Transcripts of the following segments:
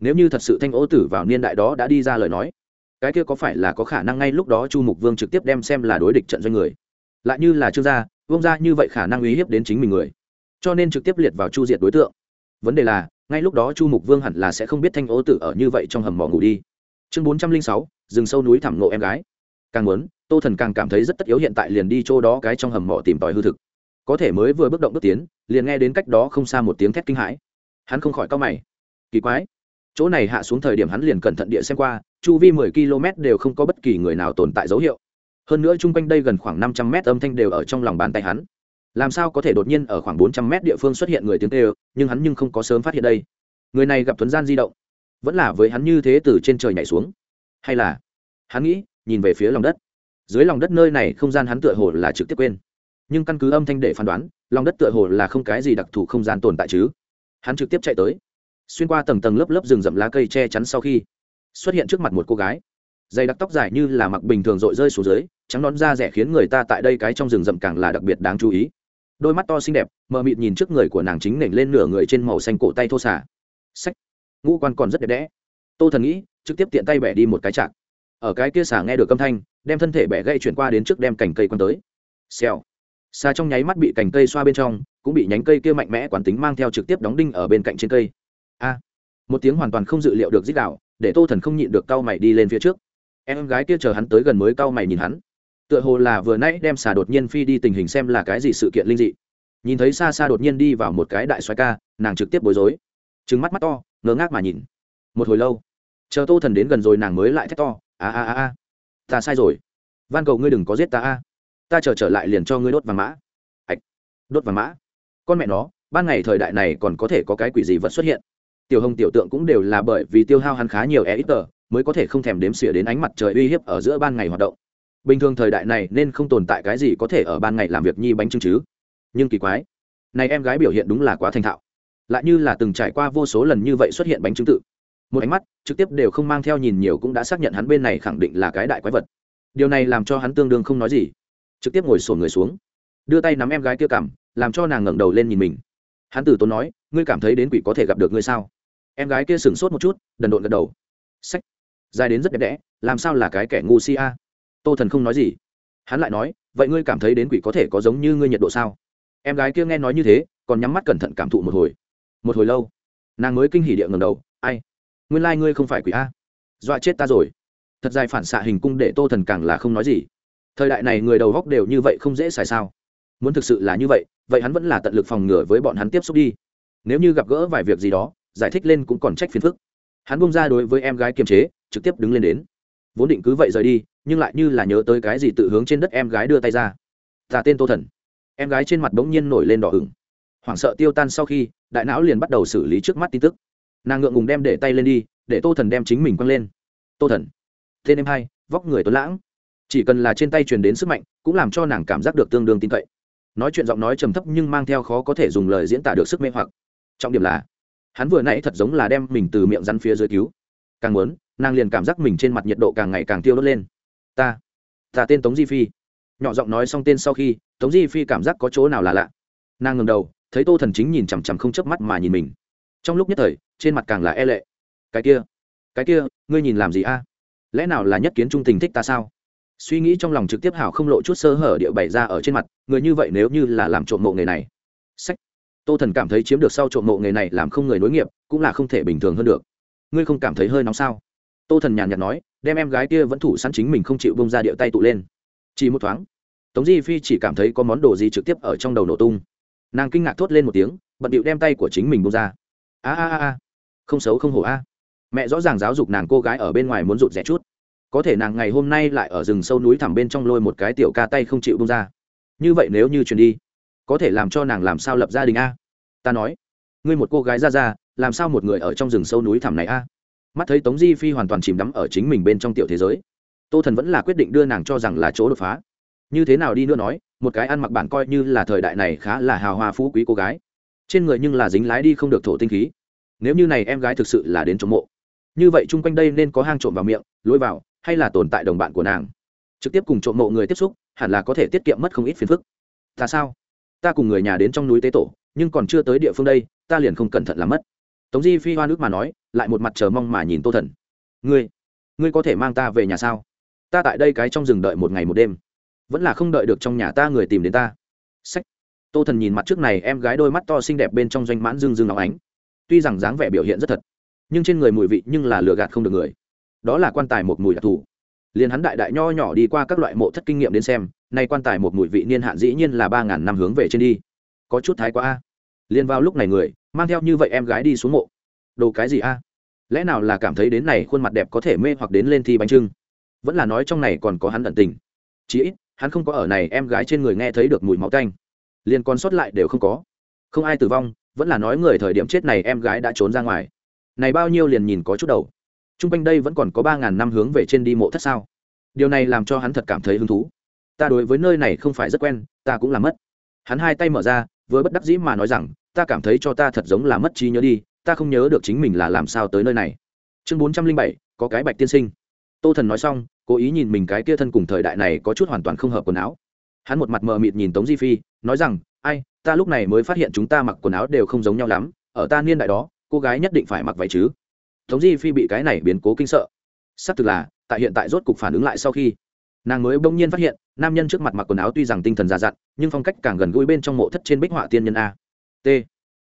nếu như thật sự thanh ô tử vào niên đại đó đã đi ra lời nói, cái kia có phải là có khả năng ngay lúc đó chu mục vương trực tiếp đem xem là đối địch trận doanh người? Lại như là trương gia vương gia như vậy khả năng uy hiếp đến chính mình người, cho nên trực tiếp liệt vào chu diệt đối tượng. Vấn đề là, ngay lúc đó chu mục vương hẳn là sẽ không biết thanh ô tử ở như vậy trong hầm mỏ ngủ đi. Chương bốn trăm linh sáu, rừng sâu núi thảm nộ em gái. Càng muốn, tô thần càng cảm thấy rất tất yếu hiện tại liền đi chỗ đó cái trong hầm mỏ tìm tòi hư thực. Có thể mới vừa bước động bước tiến, liền nghe đến cách đó không xa một tiếng thét kinh hãi. Hắn không khỏi cau mày. Kỳ quái chỗ này hạ xuống thời điểm hắn liền cẩn thận địa xem qua, chu vi mười km đều không có bất kỳ người nào tồn tại dấu hiệu. Hơn nữa chung quanh đây gần khoảng năm trăm mét âm thanh đều ở trong lòng bàn tay hắn. Làm sao có thể đột nhiên ở khoảng bốn trăm mét địa phương xuất hiện người tiếng kêu, nhưng hắn nhưng không có sớm phát hiện đây. Người này gặp tuấn gian di động, vẫn là với hắn như thế từ trên trời nhảy xuống. Hay là, hắn nghĩ, nhìn về phía lòng đất. Dưới lòng đất nơi này không gian hắn tựa hồ là trực tiếp quên. Nhưng căn cứ âm thanh để phán đoán, lòng đất tựa hồ là không cái gì đặc thù không gian tồn tại chứ. Hắn trực tiếp chạy tới xuyên qua tầng tầng lớp lớp rừng rậm lá cây che chắn sau khi xuất hiện trước mặt một cô gái. Dày đặc tóc dài như là mặc bình thường rội rơi xuống dưới, trắng nón da rẻ khiến người ta tại đây cái trong rừng rậm càng là đặc biệt đáng chú ý. Đôi mắt to xinh đẹp, mờ mịt nhìn trước người của nàng chính nểnh lên nửa người trên màu xanh cổ tay thô xả. Sách. Ngũ quan còn rất đẹp đẽ. Tô thần nghĩ, trực tiếp tiện tay bẻ đi một cái chạc. Ở cái kia xả nghe được âm thanh, đem thân thể bẻ gây chuyển qua đến trước đem cành cây quăng tới. Xèo. Xa trong nháy mắt bị cành cây xoa bên trong, cũng bị nhánh cây kia mạnh mẽ quán tính mang theo trực tiếp đóng đinh ở bên cạnh trên cây a. Một tiếng hoàn toàn không dự liệu được dích đạo để tô thần không nhịn được cau mày đi lên phía trước. Em gái kia chờ hắn tới gần mới cau mày nhìn hắn. Tựa hồ là vừa nãy đem xà đột nhiên phi đi tình hình xem là cái gì sự kiện linh dị. Nhìn thấy xa xa đột nhiên đi vào một cái đại xoái ca nàng trực tiếp bối rối. Trứng mắt mắt to ngớ ngác mà nhìn. Một hồi lâu chờ tô thần đến gần rồi nàng mới lại thét to a a a a ta sai rồi. Van cầu ngươi đừng có giết ta a. Ta chờ trở, trở lại liền cho ngươi đốt vàng mã. Ạch đốt vàng mã. Con mẹ nó ban ngày thời đại này còn có thể có cái quỷ gì vật xuất hiện? Tiểu hồng tiểu tượng cũng đều là bởi vì tiêu hao hắn khá nhiều e ít tờ, mới có thể không thèm đếm xỉa đến ánh mặt trời uy hiếp ở giữa ban ngày hoạt động. Bình thường thời đại này nên không tồn tại cái gì có thể ở ban ngày làm việc nhi bánh trưng chứ. Nhưng kỳ quái, này em gái biểu hiện đúng là quá thành thạo. Lại như là từng trải qua vô số lần như vậy xuất hiện bánh trưng tự. Một ánh mắt trực tiếp đều không mang theo nhìn nhiều cũng đã xác nhận hắn bên này khẳng định là cái đại quái vật. Điều này làm cho hắn tương đương không nói gì. Trực tiếp ngồi sổn người xuống, đưa tay nắm em gái kia cảm làm cho nàng ngẩng đầu lên nhìn mình. Hắn tử tốn nói, ngươi cảm thấy đến quỷ có thể gặp được ngươi sao? Em gái kia sửng sốt một chút, đần độn gật đầu. Sách. Dài đến rất đẹp đẽ, làm sao là cái kẻ ngu si a? Tô thần không nói gì. Hắn lại nói, vậy ngươi cảm thấy đến quỷ có thể có giống như ngươi nhiệt độ sao? Em gái kia nghe nói như thế, còn nhắm mắt cẩn thận cảm thụ một hồi. Một hồi lâu, nàng mới kinh hỉ địa ngầm đầu, ai? Nguyên lai、like、ngươi không phải quỷ a? Dọa chết ta rồi. Thật dài phản xạ hình cung để tô thần càng là không nói gì. Thời đại này người đầu góc đều như vậy không dễ xài sao? Muốn thực sự là như vậy vậy hắn vẫn là tận lực phòng ngừa với bọn hắn tiếp xúc đi. Nếu như gặp gỡ vài việc gì đó giải thích lên cũng còn trách phiền phức. Hắn bung ra đối với em gái kiềm chế, trực tiếp đứng lên đến. Vốn định cứ vậy rời đi, nhưng lại như là nhớ tới cái gì tự hướng trên đất em gái đưa tay ra. Ta tên tô thần. Em gái trên mặt bỗng nhiên nổi lên đỏ ửng. Hoảng sợ tiêu tan sau khi, đại não liền bắt đầu xử lý trước mắt tin tức. Nàng ngượng ngùng đem để tay lên đi, để tô thần đem chính mình quăng lên. Tô thần. Tên em hai, vóc người tuấn lãng. Chỉ cần là trên tay truyền đến sức mạnh, cũng làm cho nàng cảm giác được tương đương tin cậy. Nói chuyện giọng nói trầm thấp nhưng mang theo khó có thể dùng lời diễn tả được sức mê hoặc. Trọng điểm là hắn vừa nãy thật giống là đem mình từ miệng rắn phía dưới cứu. Càng muốn, nàng liền cảm giác mình trên mặt nhiệt độ càng ngày càng tiêu đốt lên. Ta ta tên tống di phi. Nhỏ giọng nói xong tên sau khi, tống di phi cảm giác có chỗ nào là lạ. Nàng ngầm đầu, thấy tô thần chính nhìn chằm chằm không chớp mắt mà nhìn mình. Trong lúc nhất thời, trên mặt càng là e lệ. Cái kia cái kia, ngươi nhìn làm gì a? Lẽ nào là nhất kiến trung tình thích ta sao? Suy nghĩ trong lòng trực tiếp hảo không lộ chút sơ hở địa bày ra ở trên mặt, người như vậy nếu như là làm trộm mộ nghề này. Sách tô thần cảm thấy chiếm được sau trộm mộ nghề này làm không người nối nghiệp, cũng là không thể bình thường hơn được. Ngươi không cảm thấy hơi nóng sao? Tô thần nhàn nhạt nói, đem em gái kia vẫn thủ sẵn chính mình không chịu bông ra điệu tay tụ lên. Chỉ một thoáng, tống di phi chỉ cảm thấy có món đồ gì trực tiếp ở trong đầu nổ tung. Nàng kinh ngạc thốt lên một tiếng, bận điệu đem tay của chính mình bông ra. A a a không xấu không hổ a. Mẹ rõ ràng giáo dục nàng cô gái ở bên ngoài muốn rụt rẽ chút. Có thể nàng ngày hôm nay lại ở rừng sâu núi thẳm bên trong lôi một cái tiểu ca tay không chịu bông ra. Như vậy nếu như chuyển đi có thể làm cho nàng làm sao lập gia đình a? Ta nói, ngươi một cô gái ra ra, làm sao một người ở trong rừng sâu núi thẳm này a? Mắt thấy tống di phi hoàn toàn chìm đắm ở chính mình bên trong tiểu thế giới, tô thần vẫn là quyết định đưa nàng cho rằng là chỗ đột phá. Như thế nào đi nữa nói, một cái ăn mặc bản coi như là thời đại này khá là hào hoa phú quý cô gái. Trên người nhưng là dính lái đi không được thổ tinh khí. Nếu như này em gái thực sự là đến chống mộ, như vậy chung quanh đây nên có hang trộm vào miệng, lối vào, hay là tồn tại đồng bạn của nàng? Trực tiếp cùng trộm mộ người tiếp xúc, hẳn là có thể tiết kiệm mất không ít phiền phức. Ta sao? Ta cùng người nhà đến trong núi tế tổ, nhưng còn chưa tới địa phương đây, ta liền không cẩn thận làm mất. Tống di phi hoa nước mà nói, lại một mặt chờ mong mà nhìn tô thần. Ngươi ngươi có thể mang ta về nhà sao? Ta tại đây cái trong rừng đợi một ngày một đêm, vẫn là không đợi được trong nhà ta người tìm đến ta. Sách. Tô thần nhìn mặt trước này em gái đôi mắt to xinh đẹp bên trong doanh mãn dương dương óng ánh. Tuy rằng dáng vẻ biểu hiện rất thật, nhưng trên người mùi vị nhưng là lừa gạt không được người. Đó là quan tài một mùi đặc thù liền hắn đại đại nho nhỏ đi qua các loại mộ thất kinh nghiệm đến xem, nay quan tài một mùi vị niên hạn dĩ nhiên là ba ngàn năm hướng về trên đi. Có chút thái quá a. Liền vào lúc này người, mang theo như vậy em gái đi xuống mộ. Đồ cái gì a? Lẽ nào là cảm thấy đến này khuôn mặt đẹp có thể mê hoặc đến lên thi bánh trưng? Vẫn là nói trong này còn có hắn tận tình. Chí ít, hắn không có ở này em gái trên người nghe thấy được mùi máu tanh. Liền còn sót lại đều không có. Không ai tử vong, vẫn là nói người thời điểm chết này em gái đã trốn ra ngoài. Này bao nhiêu liền nhìn có chút đầu t r u n g quanh đây vẫn còn có ba ngàn năm hướng về trên đi mộ thất sao? Điều này làm cho hắn thật cảm thấy hứng thú. Ta đối với nơi này không phải rất quen, ta cũng làm mất. Hắn hai tay mở ra với bất đắc dĩ mà nói rằng, ta cảm thấy cho ta thật giống là mất trí nhớ đi, ta không nhớ được chính mình là làm sao tới nơi này. Chương bốn trăm linh bảy, có cái bạch tiên sinh. Tô thần nói xong, cố ý nhìn mình cái kia thân cùng thời đại này có chút hoàn toàn không hợp quần áo. Hắn một mặt mờ mịt nhìn tống di phi, nói rằng, ai, ta lúc này mới phát hiện chúng ta mặc quần áo đều không giống nhau lắm, ở ta niên đại đó, cô gái nhất định phải mặc váy chứ tống di phi bị cái này biến cố kinh sợ. Xác thực là, tại hiện tại rốt cục phản ứng lại sau khi, nàng mới bỗng nhiên phát hiện, nam nhân trước mặt mặc quần áo tuy rằng tinh thần già dặn, nhưng phong cách càng gần gũi bên trong mộ thất trên bích họa tiên nhân a. T.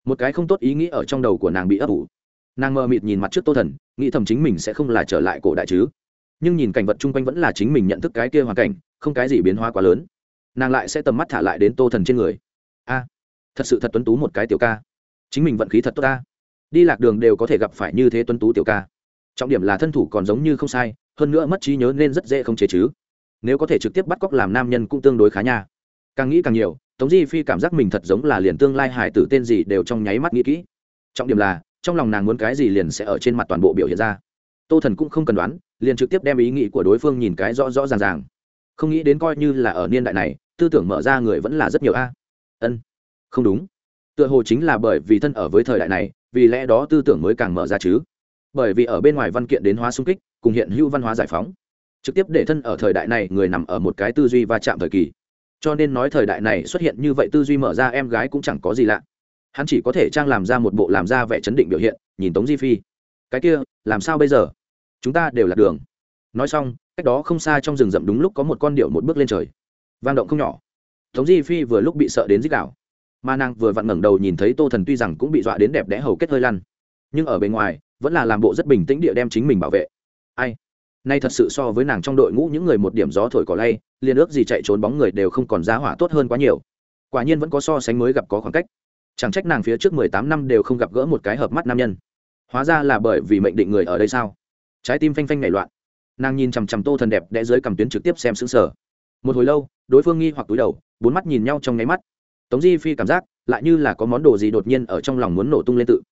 Một cái không tốt ý nghĩ ở trong đầu của nàng bị ấp ủ. Nàng mơ mịt nhìn mặt trước tô thần, nghĩ thầm chính mình sẽ không là trở lại cổ đại chứ. Nhưng nhìn cảnh vật chung quanh vẫn là chính mình nhận thức cái kia hoàn cảnh, không cái gì biến hóa quá lớn. Nàng lại sẽ tầm mắt thả lại đến tô thần trên người. A, thật sự thật tuấn tú một cái tiểu ca. Chính mình vận khí thật tốt ta đi lạc đường đều có thể gặp phải như thế tuấn tú tiểu ca. Trọng điểm là thân thủ còn giống như không sai, hơn nữa mất trí nhớ nên rất dễ không chế chứ. Nếu có thể trực tiếp bắt cóc làm nam nhân cũng tương đối khá nha. Càng nghĩ càng nhiều, tống di phi cảm giác mình thật giống là liền tương lai hải tử tên gì đều trong nháy mắt nghĩ kỹ. Trọng điểm là, trong lòng nàng muốn cái gì liền sẽ ở trên mặt toàn bộ biểu hiện ra. Tô thần cũng không cần đoán, liền trực tiếp đem ý nghĩ của đối phương nhìn cái rõ rõ ràng ràng. Không nghĩ đến coi như là ở niên đại này, tư tưởng mở ra người vẫn là rất nhiều a. Ân, không đúng. Tựa hồ chính là bởi vì thân ở với thời đại này vì lẽ đó tư tưởng mới càng mở ra chứ. Bởi vì ở bên ngoài văn kiện đến hóa xung kích, cùng hiện hữu văn hóa giải phóng. Trực tiếp để thân ở thời đại này người nằm ở một cái tư duy va chạm thời kỳ. Cho nên nói thời đại này xuất hiện như vậy tư duy mở ra em gái cũng chẳng có gì lạ. Hắn chỉ có thể trang làm ra một bộ làm ra vẻ chấn định biểu hiện, nhìn tống di phi. Cái kia, làm sao bây giờ? Chúng ta đều là đường. Nói xong, cách đó không xa trong rừng rậm đúng lúc có một con điệu một bước lên trời. Vang động không nhỏ. Tống di phi vừa lúc bị sợ đến dích đảo mà nàng vừa vặn ngẩng đầu nhìn thấy tô thần tuy rằng cũng bị dọa đến đẹp đẽ hầu kết hơi lăn, nhưng ở bên ngoài, vẫn là làm bộ rất bình tĩnh địa đem chính mình bảo vệ. Ai? Nay thật sự so với nàng trong đội ngũ những người một điểm gió thổi cỏ lay, liền ước gì chạy trốn bóng người đều không còn giá hỏa tốt hơn quá nhiều. Quả nhiên vẫn có so sánh mới gặp có khoảng cách. Chẳng trách nàng phía trước mười tám năm đều không gặp gỡ một cái hợp mắt nam nhân. Hóa ra là bởi vì mệnh định người ở đây sao? Trái tim phanh phanh nảy loạn. Nàng nhìn chằm chằm tô thần đẹp đẽ dưới cầm tuyến trực tiếp xem xứng sở một hồi lâu, đối phương nghi hoặc túi đầu, bốn mắt nhìn nhau trong nháy mắt tống di phi cảm giác lại như là có món đồ gì đột nhiên ở trong lòng muốn nổ tung lên tự.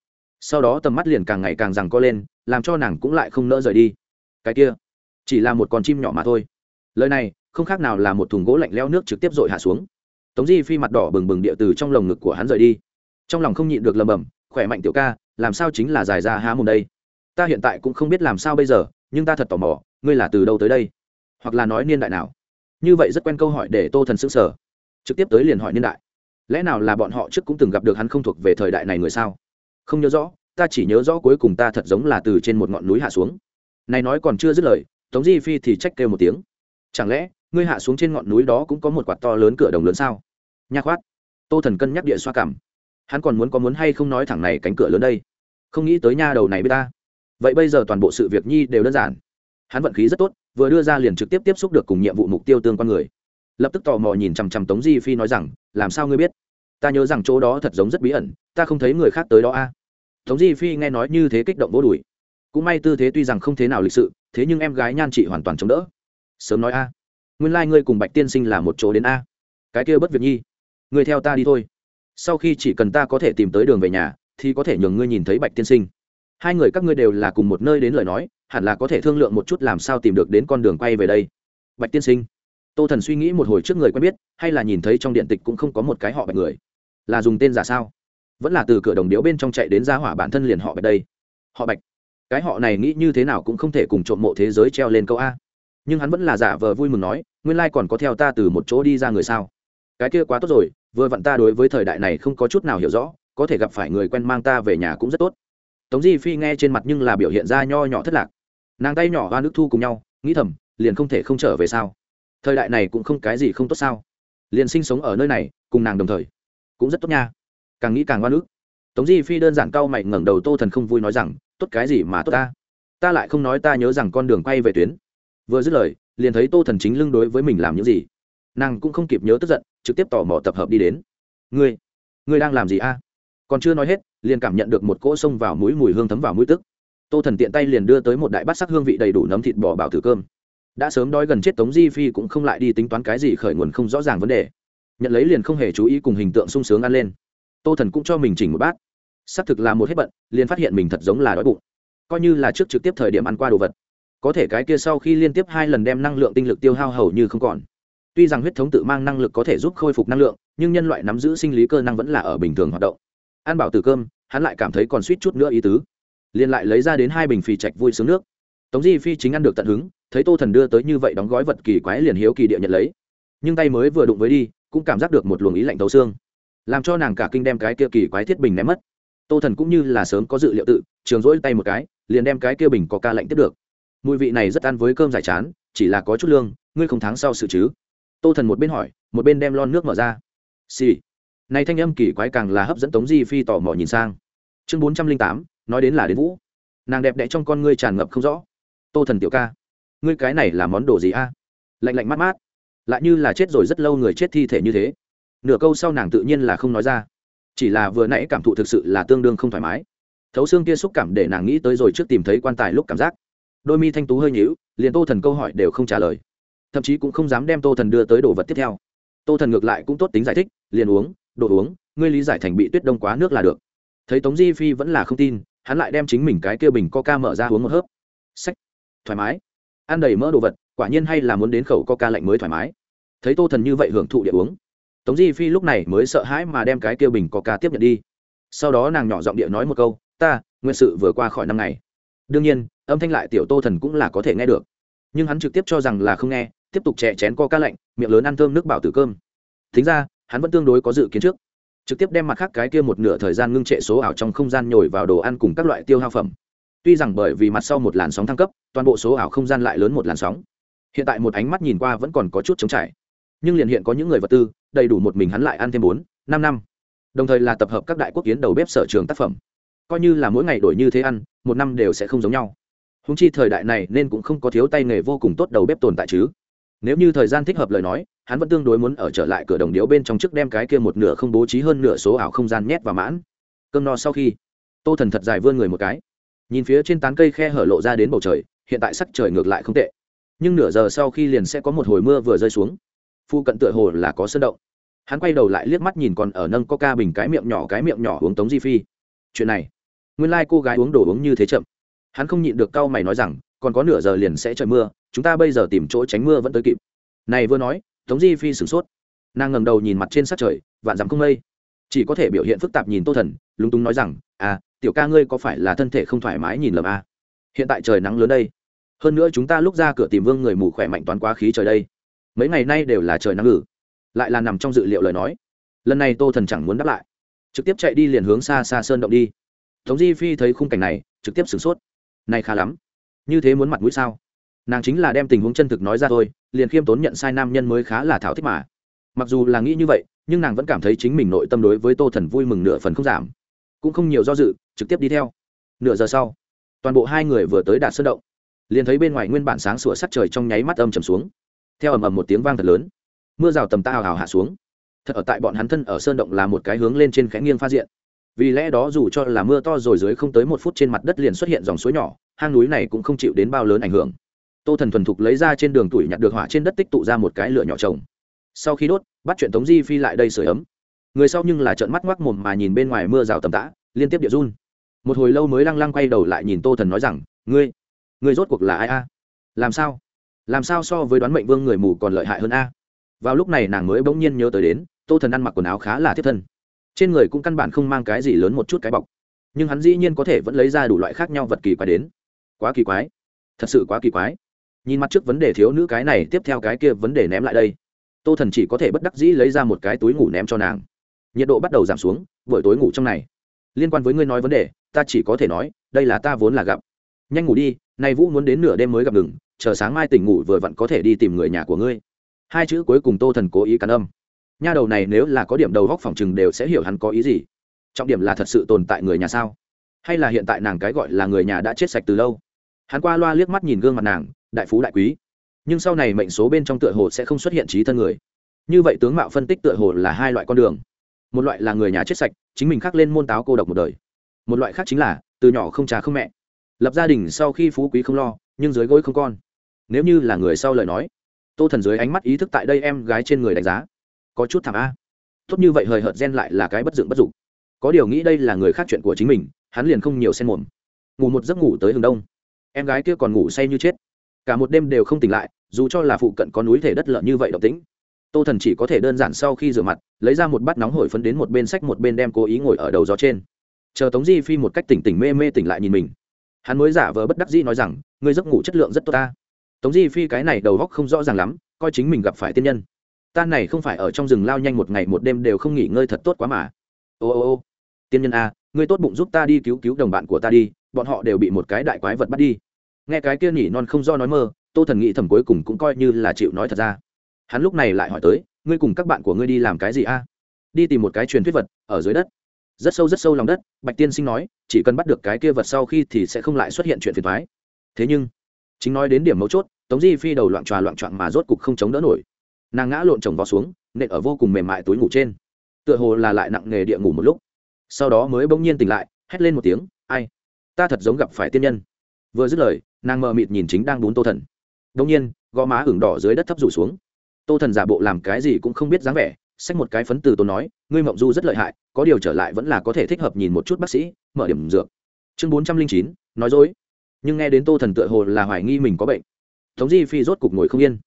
Sau đó tầm mắt liền càng ngày càng rằng co lên, làm cho nàng cũng lại không nỡ rời đi. Cái kia, chỉ là một con chim nhỏ mà thôi. Lời này, không khác nào là một thùng gỗ lạnh leo nước trực tiếp dội hạ xuống. Tống di phi mặt đỏ bừng bừng địa từ trong lồng ngực của hắn rời đi. Trong lòng không nhịn được lầm bầm, khỏe mạnh tiểu ca, làm sao chính là dài ra há mồm đây? Ta hiện tại cũng không biết làm sao bây giờ, nhưng ta thật tò mò, ngươi là từ đâu tới đây? Hoặc là nói niên đại nào? Như vậy rất quen câu hỏi để tô thần s ư n g sở trực tiếp tới liền hỏi niên đại lẽ nào là bọn họ trước cũng từng gặp được hắn không thuộc về thời đại này người sao? Không nhớ rõ, ta chỉ nhớ rõ cuối cùng ta thật giống là từ trên một ngọn núi hạ xuống. Này nói còn chưa dứt lời, tống di phi thì trách kêu một tiếng. Chẳng lẽ, ngươi hạ xuống trên ngọn núi đó cũng có một quạt to lớn cửa đồng lớn sao? Nha khoát. Tô thần cân nhắc địa xoa cảm. Hắn còn muốn có muốn hay không nói thẳng này cánh cửa lớn đây? Không nghĩ tới nha đầu này với ta. Vậy bây giờ toàn bộ sự việc nhi đều đơn giản. Hắn vận khí rất tốt, vừa đưa ra liền trực tiếp tiếp xúc được cùng nhiệm vụ mục tiêu tương quan người lập tức tò mò nhìn chằm chằm tống di phi nói rằng, làm sao ngươi biết? Ta nhớ rằng chỗ đó thật giống rất bí ẩn, ta không thấy người khác tới đó a. Tống di phi nghe nói như thế kích động vô đùi. Cũng may tư thế tuy rằng không thế nào lịch sự, thế nhưng em gái nhan chị hoàn toàn chống đỡ. Sớm nói a, nguyên lai、like、ngươi cùng bạch tiên sinh là một chỗ đến a. Cái kia bất việc nhi, ngươi theo ta đi thôi. Sau khi chỉ cần ta có thể tìm tới đường về nhà, thì có thể nhường ngươi nhìn thấy bạch tiên sinh. Hai người các ngươi đều là cùng một nơi đến lời nói, hẳn là có thể thương lượng một chút làm sao tìm được đến con đường quay về đây. Bạch tiên sinh tô thần suy nghĩ một hồi trước người quen biết, hay là nhìn thấy trong điện tịch cũng không có một cái họ bạch người. Là dùng tên giả sao? Vẫn là từ cửa đồng điếu bên trong chạy đến ra hỏa bản thân liền họ bạch đây. Họ bạch. Cái họ này nghĩ như thế nào cũng không thể cùng trộm mộ thế giới treo lên câu a. Nhưng hắn vẫn là giả vờ vui mừng nói, nguyên lai còn có theo ta từ một chỗ đi ra người sao? Cái kia quá tốt rồi, vừa vặn ta đối với thời đại này không có chút nào hiểu rõ, có thể gặp phải người quen mang ta về nhà cũng rất tốt. Tống di phi nghe trên mặt nhưng là biểu hiện ra nho nhỏ thất lạc. Nàng tay nhỏ hoa nước thu cùng nhau, nghĩ thầm, liền không thể không trở về sao? Thời đại này cũng không cái gì không tốt sao? Liền sinh sống ở nơi này, cùng nàng đồng thời, cũng rất tốt nha. Càng nghĩ càng oan ức. Tống di phi đơn giản cau mày ngẩng đầu tô thần không vui nói rằng, tốt cái gì mà tốt ta? Ta lại không nói ta nhớ rằng con đường quay về tuyến. Vừa dứt lời, liền thấy tô thần chính lưng đối với mình làm những gì. Nàng cũng không kịp nhớ tức giận, trực tiếp tò mò tập hợp đi đến. Ngươi ngươi đang làm gì a? Còn chưa nói hết, liền cảm nhận được một cỗ xông vào mũi mùi hương thấm vào mũi tức. Tô thần tiện tay liền đưa tới một đại bát sắc hương vị đầy đủ nấm thịt bò bảo thử cơm đã sớm đói gần chết tống di phi cũng không lại đi tính toán cái gì khởi nguồn không rõ ràng vấn đề. Nhận lấy liền không hề chú ý cùng hình tượng sung sướng ăn lên. Tô thần cũng cho mình chỉnh một bát. Xác thực là một hết bận, liền phát hiện mình thật giống là đói bụng. Coi như là trước trực tiếp thời điểm ăn qua đồ vật. Có thể cái kia sau khi liên tiếp hai lần đem năng lượng tinh lực tiêu hao hầu như không còn. Tuy rằng huyết thống tự mang năng lực có thể giúp khôi phục năng lượng, nhưng nhân loại nắm giữ sinh lý cơ năng vẫn là ở bình thường hoạt động. Ăn bảo từ cơm, hắn lại cảm thấy còn suýt chút nữa ý tứ. Liền lại lấy ra đến hai bình phì trạch vui sướng nước tống di phi chính ăn được tận hứng, thấy tô thần đưa tới như vậy đóng gói vật kỳ quái liền hiếu kỳ địa nhận lấy. Nhưng tay mới vừa đụng với đi, cũng cảm giác được một luồng ý lạnh thấu xương, làm cho nàng cả kinh đem cái kia kỳ quái thiết bình ném mất. Tô thần cũng như là sớm có dự liệu tự, trường rỗi tay một cái, liền đem cái kia bình có ca lạnh tiếp được. Mùi vị này rất ăn với cơm giải chán, chỉ là có chút lương, ngươi không tháng sau sự chứ? Tô thần một bên hỏi, một bên đem lon nước mở ra. Xì、sì. này thanh âm kỳ quái càng là hấp dẫn tống di phi tò mò nhìn sang. Chương bốn trăm linh tám, nói đến là đến vũ. Nàng đẹp đẽ trong con ngươi tràn ngập không rõ tô thần tiểu ca, ngươi cái này là món đồ gì a? Lạnh lạnh mát mát, lại như là chết rồi rất lâu người chết thi thể như thế. Nửa câu sau nàng tự nhiên là không nói ra, chỉ là vừa nãy cảm thụ thực sự là tương đương không thoải mái. Thấu xương kia xúc cảm để nàng nghĩ tới rồi trước tìm thấy quan tài lúc cảm giác. Đôi mi thanh tú hơi nhíu, liền tô thần câu hỏi đều không trả lời. Thậm chí cũng không dám đem tô thần đưa tới đồ vật tiếp theo. Tô thần ngược lại cũng tốt tính giải thích, liền uống, đồ uống, ngươi lý giải thành bị tuyết đông quá nước là được. Thấy tống di phi vẫn là không tin, hắn lại đem chính mình cái kia bình coca mở ra uống một hớp. Sách thoải mái. Ăn đầy mỡ đồ vật, quả nhiên hay là muốn đến khẩu coca lạnh mới thoải mái. Thấy tô thần như vậy hưởng thụ địa uống, tống di phi lúc này mới sợ hãi mà đem cái kia bình coca tiếp nhận đi. Sau đó nàng nhỏ giọng địa nói một câu, ta, nguyện sự vừa qua khỏi năm ngày. Đương nhiên, âm thanh lại tiểu tô thần cũng là có thể nghe được. Nhưng hắn trực tiếp cho rằng là không nghe, tiếp tục chè chén coca lạnh, miệng lớn ăn thơm nước bảo tử cơm. Thính ra, hắn vẫn tương đối có dự kiến trước. Trực tiếp đem mặt khác cái kia một nửa thời gian ngưng trệ số ảo trong không gian nhồi vào đồ ăn cùng các loại tiêu hao phẩm tuy rằng bởi vì mặt sau một làn sóng thăng cấp, toàn bộ số ảo không gian lại lớn một làn sóng. Hiện tại một ánh mắt nhìn qua vẫn còn có chút chống trải. Nhưng liền hiện có những người vật tư, đầy đủ một mình hắn lại ăn thêm bốn, năm năm. Đồng thời là tập hợp các đại quốc kiến đầu bếp sở trường tác phẩm. Coi như là mỗi ngày đổi như thế ăn, một năm đều sẽ không giống nhau. Húng chi thời đại này nên cũng không có thiếu tay nghề vô cùng tốt đầu bếp tồn tại chứ. Nếu như thời gian thích hợp lời nói, hắn vẫn tương đối muốn ở trở lại cửa đồng điếu bên trong trước đem cái kia một nửa không bố trí hơn nửa số ảo không gian nhét và mãn. Cơm no sau khi, tô thần thật dài vươn người một cái nhìn phía trên tán cây khe hở lộ ra đến bầu trời, hiện tại sắc trời ngược lại không tệ. Nhưng nửa giờ sau khi liền sẽ có một hồi mưa vừa rơi xuống. Phu cận tựa hồ là có sơn động. Hắn quay đầu lại liếc mắt nhìn còn ở nâng coca bình cái miệng nhỏ cái miệng nhỏ uống tống di phi. Chuyện này, nguyên lai、like、cô gái uống đồ uống như thế chậm. Hắn không nhịn được cau mày nói rằng, còn có nửa giờ liền sẽ trời mưa, chúng ta bây giờ tìm chỗ tránh mưa vẫn tới kịp. Này vừa nói, tống di phi sửng sốt. Nàng ngầm đầu nhìn mặt trên sát trời, vạn dặm không mây. Chỉ có thể biểu hiện phức tạp nhìn tô thần, lúng túng nói rằng à tiểu ca ngươi có phải là thân thể không thoải mái nhìn lầm à? hiện tại trời nắng lớn đây. Hơn nữa chúng ta lúc ra cửa tìm vương người mù khỏe mạnh toán quá khí trời đây. Mấy ngày nay đều là trời nắng ngử. Lại là nằm trong dự liệu lời nói. Lần này tô thần chẳng muốn đáp lại. Trực tiếp chạy đi liền hướng xa xa sơn động đi. Tống di phi thấy khung cảnh này, trực tiếp sửng sốt. Này khá lắm. Như thế muốn mặt mũi sao? Nàng chính là đem tình huống chân thực nói ra thôi, liền khiêm tốn nhận sai nam nhân mới khá là thảo thích mà. Mặc dù là nghĩ như vậy, nhưng nàng vẫn cảm thấy chính mình nội tâm đối với tô thần vui mừng nửa phần không giảm cũng không nhiều do dự, trực tiếp đi theo. Nửa giờ sau, toàn bộ hai người vừa tới đạt sơn động, liền thấy bên ngoài nguyên bản sáng sủa sắt trời trong nháy mắt âm trầm xuống. Theo ầm ầm một tiếng vang thật lớn, mưa rào tầm ta hào hào hạ xuống. Thật ở tại bọn hắn thân ở sơn động là một cái hướng lên trên khẽ nghiêng pha diện. Vì lẽ đó dù cho là mưa to rồi dưới không tới một phút trên mặt đất liền xuất hiện dòng suối nhỏ, hang núi này cũng không chịu đến bao lớn ảnh hưởng. Tô thần thuần thục lấy ra trên đường tuổi nhặt được hỏa trên đất tích tụ ra một cái lửa nhỏ trồng. Sau khi đốt, bắt chuyện tống di phi lại đây sửa ấm người sau nhưng là trợn mắt ngoác mồm mà nhìn bên ngoài mưa rào tầm tã, liên tiếp địa run. Một hồi lâu mới lăng lăng quay đầu lại nhìn tô thần nói rằng, ngươi ngươi rốt cuộc là ai a? Làm sao? Làm sao so với đoán mệnh vương người mù còn lợi hại hơn a? Vào lúc này nàng mới bỗng nhiên nhớ tới đến, tô thần ăn mặc quần áo khá là thiết thân. Trên người cũng căn bản không mang cái gì lớn một chút cái bọc. Nhưng hắn dĩ nhiên có thể vẫn lấy ra đủ loại khác nhau vật kỳ quái đến. Quá kỳ quái. Thật sự quá kỳ quái. Nhìn mặt trước vấn đề thiếu nữ cái này, tiếp theo cái kia vấn đề ném lại đây. Tô thần chỉ có thể bất đắc dĩ lấy ra một cái túi ngủ ném cho nàng nhiệt độ bắt đầu giảm xuống, buổi tối ngủ trong này. Liên quan với ngươi nói vấn đề, ta chỉ có thể nói, đây là ta vốn là gặp. Nhanh ngủ đi, nay vũ muốn đến nửa đêm mới gặp đừng chờ sáng mai tỉnh ngủ vừa vặn có thể đi tìm người nhà của ngươi. Hai chữ cuối cùng tô thần cố ý cắn âm. Nha đầu này nếu là có điểm đầu góc phòng chừng đều sẽ hiểu hắn có ý gì. Trọng điểm là thật sự tồn tại người nhà sao? Hay là hiện tại nàng cái gọi là người nhà đã chết sạch từ lâu? Hắn qua loa liếc mắt nhìn gương mặt nàng, đại phú đại quý. Nhưng sau này mệnh số bên trong tựa hồ sẽ không xuất hiện trí thân người. Như vậy tướng mạo phân tích tựa hồ là hai loại con đường một loại là người nhà chết sạch, chính mình khắc lên môn táo cô độc một đời. Một loại khác chính là, từ nhỏ không cha không mẹ. Lập gia đình sau khi phú quý không lo, nhưng dưới gối không con. Nếu như là người sau lời nói, tô thần dưới ánh mắt ý thức tại đây em gái trên người đánh giá. Có chút thảm a. Tốt như vậy hời hợt gen lại là cái bất dựng bất dục. Có điều nghĩ đây là người khác chuyện của chính mình, hắn liền không nhiều xen mồm. Ngủ một giấc ngủ tới hừng đông. Em gái kia còn ngủ say như chết. Cả một đêm đều không tỉnh lại, dù cho là phụ cận có núi thể đất lợn như vậy động tĩnh tô thần chỉ có thể đơn giản sau khi rửa mặt, lấy ra một bát nóng hổi phấn đến một bên sách một bên đem cố ý ngồi ở đầu gió trên. Chờ tống di phi một cách tỉnh tỉnh mê mê tỉnh lại nhìn mình. Hắn mới giả vờ bất đắc dĩ nói rằng, ngươi giấc ngủ chất lượng rất tốt ta. Tống di phi cái này đầu góc không rõ ràng lắm, coi chính mình gặp phải tiên nhân. Ta này không phải ở trong rừng lao nhanh một ngày một đêm đều không nghỉ ngơi thật tốt quá mà. Ô ô ô, tiên nhân a, ngươi tốt bụng giúp ta đi cứu cứu đồng bạn của ta đi, bọn họ đều bị một cái đại quái vật bắt đi. Nghe cái kia nhỉ non không do nói mơ, tô thần nghĩ thầm cuối cùng cũng coi như là chịu nói thật ra hắn lúc này lại hỏi tới, ngươi cùng các bạn của ngươi đi làm cái gì a? Đi tìm một cái truyền thuyết vật, ở dưới đất. Rất sâu rất sâu lòng đất, bạch tiên sinh nói, chỉ cần bắt được cái kia vật sau khi thì sẽ không lại xuất hiện chuyện phiền thoái thế nhưng, chính nói đến điểm mấu chốt, tống di phi đầu loạn tròa loạn trọn mà rốt cục không chống đỡ nổi. Nàng ngã lộn chồng vào xuống, nện ở vô cùng mềm mại túi ngủ trên. Tựa hồ là lại nặng nghề địa ngủ một lúc. Sau đó mới bỗng nhiên tỉnh lại, hét lên một tiếng, ai, ta thật giống gặp phải tiên nhân. Vừa dứt lời, nàng mờ mịt nhìn chính đang bún tô thần. Đông nhiên, gò má ửng đỏ dưới đất thấp rủ xuống tô thần giả bộ làm cái gì cũng không biết dáng vẻ, xách một cái phấn từ tôi nói, ngươi mộng du rất lợi hại, có điều trở lại vẫn là có thể thích hợp nhìn một chút bác sĩ, mở điểm dược. Chương bốn trăm linh chín, nói dối. Nhưng nghe đến tô thần tựa hồ là hoài nghi mình có bệnh. Tống di phi rốt cục ngồi không yên.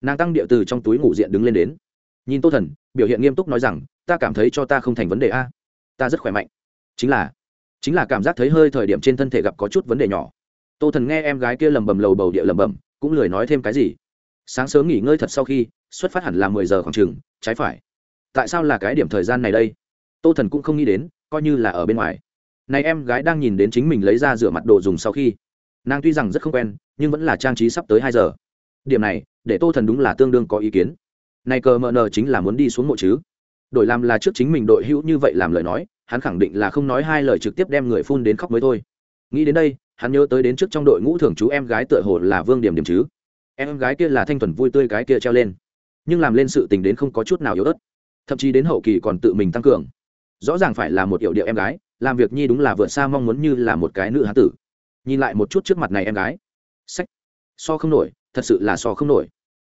Nàng tăng địa từ trong túi ngủ diện đứng lên đến. Nhìn tô thần, biểu hiện nghiêm túc nói rằng, ta cảm thấy cho ta không thành vấn đề a. Ta rất khỏe mạnh. Chính là chính là cảm giác thấy hơi thời điểm trên thân thể gặp có chút vấn đề nhỏ. Tô thần nghe em gái kia lầm bầm lầu bầu địa lầm bầm, cũng lười nói thêm cái gì sáng sớm nghỉ ngơi thật sau khi, xuất phát hẳn là mười giờ khoảng chừng, trái phải. Tại sao là cái điểm thời gian này đây? Tô thần cũng không nghĩ đến, coi như là ở bên ngoài. Này em gái đang nhìn đến chính mình lấy ra rửa mặt đồ dùng sau khi. Nàng tuy rằng rất không quen, nhưng vẫn là trang trí sắp tới hai giờ. Điểm này, để tô thần đúng là tương đương có ý kiến. Này cờ mờ nờ chính là muốn đi xuống mộ chứ. Đổi làm là trước chính mình đội hữu như vậy làm lời nói, hắn khẳng định là không nói hai lời trực tiếp đem người phun đến khóc mới thôi. Nghĩ đến đây, hắn nhớ tới đến trước trong đội ngũ thường chú em gái tựa hồ là vương điểm điểm chứ em gái kia là thanh thuần vui tươi cái kia treo lên. Nhưng làm lên sự tình đến không có chút nào yếu ớt. Thậm chí đến hậu kỳ còn tự mình tăng cường. Rõ ràng phải là một hiệu điệu em gái, làm việc nhi đúng là vượt xa mong muốn như là một cái nữ hán tử. Nhìn lại một chút trước mặt này em gái. Sách. So không nổi, thật sự là so không nổi.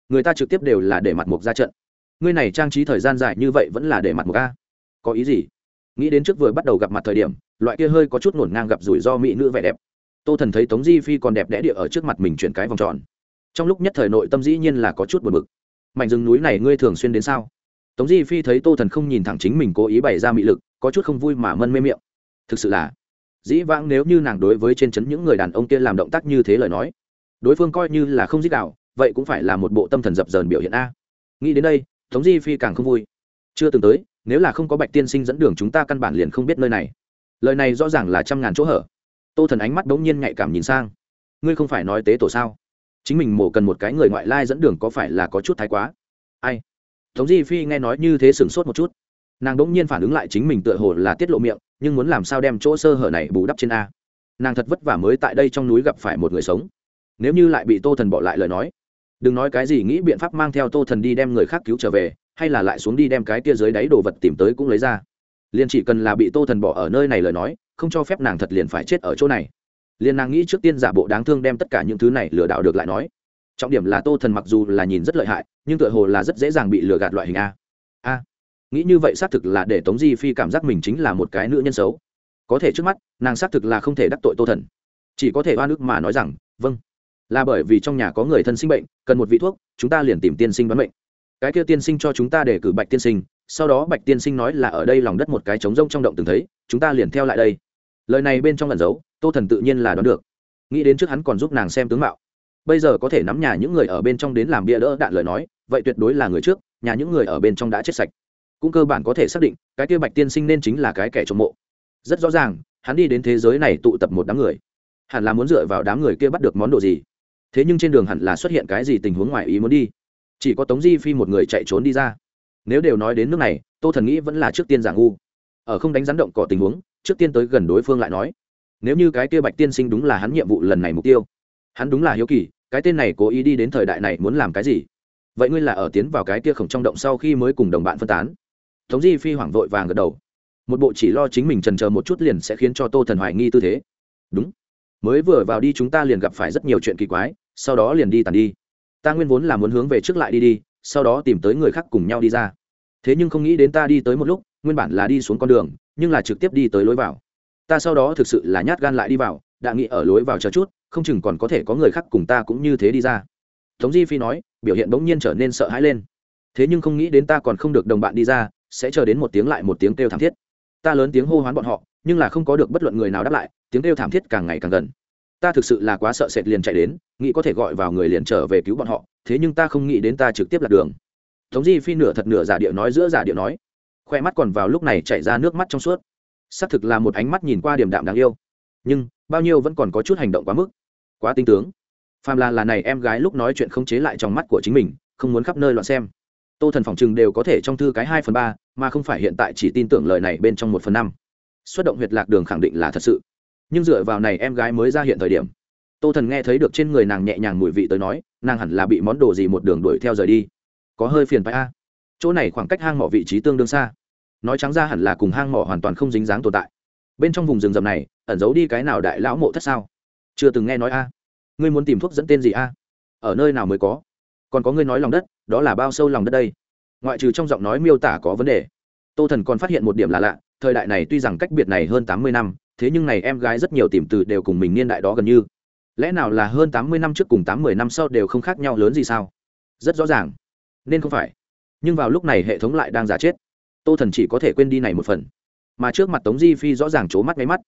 Người ta trực tiếp đều là để mặt mục ra trận. Ngươi này trang trí thời gian dài như vậy vẫn là để mặt mục a? Có ý gì? Nghĩ đến trước vừa bắt đầu gặp mặt thời điểm, loại kia hơi có chút ngổn ngang gặp rủi ro mỹ nữ vẻ đẹp. Tô thần thấy tống di phi còn đẹp đẽ địa ở trước mặt mình chuyển cái vòng tròn trong lúc nhất thời nội tâm dĩ nhiên là có chút buồn bực. Mảnh rừng núi này ngươi thường xuyên đến sao? Tống di phi thấy tô thần không nhìn thẳng chính mình cố ý bày ra mị lực, có chút không vui mà mân mê miệng. Thực sự là, dĩ vãng nếu như nàng đối với trên chấn những người đàn ông kia làm động tác như thế lời nói, đối phương coi như là không giết đạo, vậy cũng phải là một bộ tâm thần dập dờn biểu hiện a. Nghĩ đến đây, tống di phi càng không vui. Chưa từng tới, nếu là không có bạch tiên sinh dẫn đường chúng ta căn bản liền không biết nơi này. Lời này rõ ràng là trăm ngàn chỗ hở. Tô thần ánh mắt đ ố n g nhiên nhạy cảm nhìn sang. Ngươi không phải nói tế tổ sao? Chính mình mổ cần một cái người ngoại lai dẫn đường có phải là có chút thái quá? Ai? Tống di phi nghe nói như thế sửng sốt một chút. Nàng đ ỗ n g nhiên phản ứng lại chính mình tựa hồ là tiết lộ miệng, nhưng muốn làm sao đem chỗ sơ hở này bù đắp trên a? Nàng thật vất vả mới tại đây trong núi gặp phải một người sống. Nếu như lại bị tô thần bỏ lại lời nói, đừng nói cái gì nghĩ biện pháp mang theo tô thần đi đem người khác cứu trở về, hay là lại xuống đi đem cái kia dưới đáy đồ vật tìm tới cũng lấy ra. Liền chỉ cần là bị tô thần bỏ ở nơi này lời nói, không cho phép nàng thật liền phải chết ở chỗ này liên nàng nghĩ trước tiên giả bộ đáng thương đem tất cả những thứ này lừa đảo được lại nói. Trọng điểm là tô thần mặc dù là nhìn rất lợi hại, nhưng tựa hồ là rất dễ dàng bị lừa gạt loại hình a. A. Nghĩ như vậy xác thực là để tống di phi cảm giác mình chính là một cái nữ nhân xấu. Có thể trước mắt, nàng xác thực là không thể đắc tội tô thần. Chỉ có thể oan ức mà nói rằng vâng. Là bởi vì trong nhà có người thân sinh bệnh, cần một vị thuốc, chúng ta liền tìm tiên sinh đoán bệnh cái kia tiên sinh cho chúng ta để cử bạch tiên sinh, sau đó bạch tiên sinh nói là ở đây lòng đất một cái trống rông trong động từng thấy, chúng ta liền theo lại đây. Lời này bên trong lần giấu tô thần tự nhiên là đoán được. Nghĩ đến trước hắn còn giúp nàng xem tướng mạo. Bây giờ có thể nắm nhà những người ở bên trong đến làm bia đỡ đạn lời nói, vậy tuyệt đối là người trước, nhà những người ở bên trong đã chết sạch. Cũng cơ bản có thể xác định, cái kia bạch tiên sinh nên chính là cái kẻ trộm mộ. Rất rõ ràng, hắn đi đến thế giới này tụ tập một đám người. Hẳn là muốn dựa vào đám người kia bắt được món đồ gì. Thế nhưng trên đường hẳn là xuất hiện cái gì tình huống ngoài ý muốn đi. Chỉ có tống di phi một người chạy trốn đi ra. Nếu đều nói đến nước này, tô thần nghĩ vẫn là trước tiên giả ngu. Ở không đánh rắn động cỏ tình huống, trước tiên tới gần đối phương lại nói nếu như cái kia bạch tiên sinh đúng là hắn nhiệm vụ lần này mục tiêu, hắn đúng là hiếu kỳ, cái tên này cố ý đi đến thời đại này muốn làm cái gì? Vậy ngươi là ở tiến vào cái kia khổng trong động sau khi mới cùng đồng bạn phân tán? Tống di phi hoảng vội vàng gật đầu. Một bộ chỉ lo chính mình trần chờ một chút liền sẽ khiến cho tô thần hoài nghi tư thế. Đúng. Mới vừa vào đi chúng ta liền gặp phải rất nhiều chuyện kỳ quái, sau đó liền đi tàn đi. Ta nguyên vốn là muốn hướng về trước lại đi đi, sau đó tìm tới người khác cùng nhau đi ra. Thế nhưng không nghĩ đến ta đi tới một lúc, nguyên bản là đi xuống con đường, nhưng là trực tiếp đi tới lối vào ta sau đó thực sự là nhát gan lại đi vào, đã nghĩ ở lối vào chờ chút, không chừng còn có thể có người khác cùng ta cũng như thế đi ra. Tống di phi nói, biểu hiện bỗng nhiên trở nên sợ hãi lên. Thế nhưng không nghĩ đến ta còn không được đồng bạn đi ra, sẽ chờ đến một tiếng lại một tiếng kêu thảm thiết. Ta lớn tiếng hô hoán bọn họ, nhưng là không có được bất luận người nào đáp lại, tiếng kêu thảm thiết càng ngày càng gần. Ta thực sự là quá sợ sệt liền chạy đến, nghĩ có thể gọi vào người liền trở về cứu bọn họ, thế nhưng ta không nghĩ đến ta trực tiếp lạc đường. Tống di phi nửa thật nửa giả điệu nói, giữa giả điệu nói. Khoe mắt còn vào lúc này chạy ra nước mắt trong suốt xác thực là một ánh mắt nhìn qua điểm đạm đáng yêu. Nhưng, bao nhiêu vẫn còn có chút hành động quá mức. Quá tinh tướng. Phàm là là này em gái lúc nói chuyện không chế lại trong mắt của chính mình, không muốn khắp nơi loạn xem. Tô thần phòng chừng đều có thể trong thư cái hai phần ba, mà không phải hiện tại chỉ tin tưởng lời này bên trong một phần năm. Xuất động huyệt lạc đường khẳng định là thật sự. Nhưng dựa vào này em gái mới ra hiện thời điểm, tô thần nghe thấy được trên người nàng nhẹ nhàng mùi vị tới nói, nàng hẳn là bị món đồ gì một đường đuổi theo rời đi. Có hơi phiền phải a. Chỗ này khoảng cách hang mỏ vị trí tương đương xa nói trắng ra hẳn là cùng hang mỏ hoàn toàn không dính dáng tồn tại. Bên trong vùng rừng rậm này, ẩn giấu đi cái nào đại lão mộ thất sao? Chưa từng nghe nói a. Ngươi muốn tìm thuốc dẫn tên gì a? Ở nơi nào mới có? Còn có ngươi nói lòng đất, đó là bao sâu lòng đất đây. Ngoại trừ trong giọng nói miêu tả có vấn đề. Tô thần còn phát hiện một điểm là lạ, thời đại này tuy rằng cách biệt này hơn tám mươi năm, thế nhưng này em gái rất nhiều tìm từ đều cùng mình niên đại đó gần như. Lẽ nào là hơn tám mươi năm trước cùng tám mươi năm sau đều không khác nhau lớn gì sao? Rất rõ ràng. Nên không phải. Nhưng vào lúc này hệ thống lại đang giả chết tô thần chỉ có thể quên đi này một phần. Mà trước mặt tống di phi rõ ràng c h ố mắt máy mắt.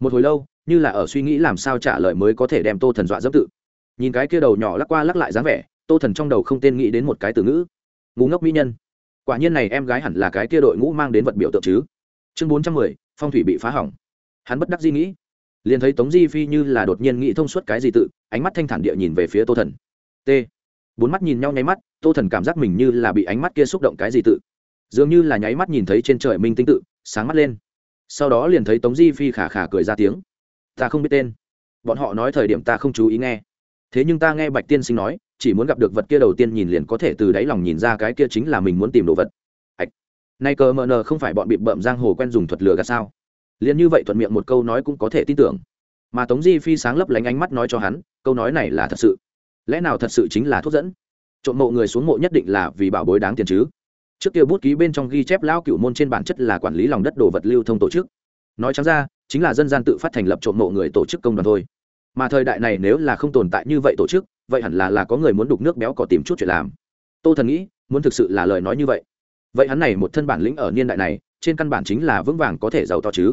Một hồi lâu, như là ở suy nghĩ làm sao trả lời mới có thể đem tô thần dọa dẫm tự. Nhìn cái kia đầu nhỏ lắc qua lắc lại dáng vẻ, tô thần trong đầu không tên nghĩ đến một cái từ ngữ. Ngũ ngốc mỹ nhân. Quả nhiên này em gái hẳn là cái kia đội ngũ mang đến vật biểu tượng chứ. Chương bốn trăm mười, phong thủy bị phá hỏng. Hắn bất đắc di nghĩ. Liền thấy tống di phi như là đột nhiên nghĩ thông suốt cái gì tự, ánh mắt thanh thản địa nhìn về phía tô thần. T. Bốn mắt nhìn nhau nháy mắt, tô thần cảm giác mình như là bị ánh mắt kia xúc động cái gì tự dường như là nháy mắt nhìn thấy trên trời minh tinh tự, sáng mắt lên. Sau đó liền thấy tống di phi khả khả cười ra tiếng. Ta không biết tên. Bọn họ nói thời điểm ta không chú ý nghe. Thế nhưng ta nghe bạch tiên sinh nói, chỉ muốn gặp được vật kia đầu tiên nhìn liền có thể từ đáy lòng nhìn ra cái kia chính là mình muốn tìm đồ vật. Ạch. Nay cờ mờ nờ không phải bọn bị bợm giang hồ quen dùng thuật lừa gạt sao? Liền như vậy thuận miệng một câu nói cũng có thể tin tưởng. Mà tống di phi sáng lấp lánh ánh mắt nói cho hắn, câu nói này là thật sự. Lẽ nào thật sự chính là thuốc dẫn? Trộm mộ người xuống mộ nhất định là vì bảo bối đáng tiền chứ? Trước kia bút ký bên trong ghi chép lao cựu môn trên bản chất là quản lý lòng đất đồ vật lưu thông tổ chức. Nói trắng ra, chính là dân gian tự phát thành lập trộm mộ người tổ chức công đoàn thôi. Mà thời đại này nếu là không tồn tại như vậy tổ chức, vậy hẳn là là có người muốn đục nước béo cỏ tìm chút chuyện làm. Tô thần nghĩ, muốn thực sự là lời nói như vậy. Vậy hắn này một thân bản lĩnh ở niên đại này, trên căn bản chính là vững vàng có thể giàu to chứ.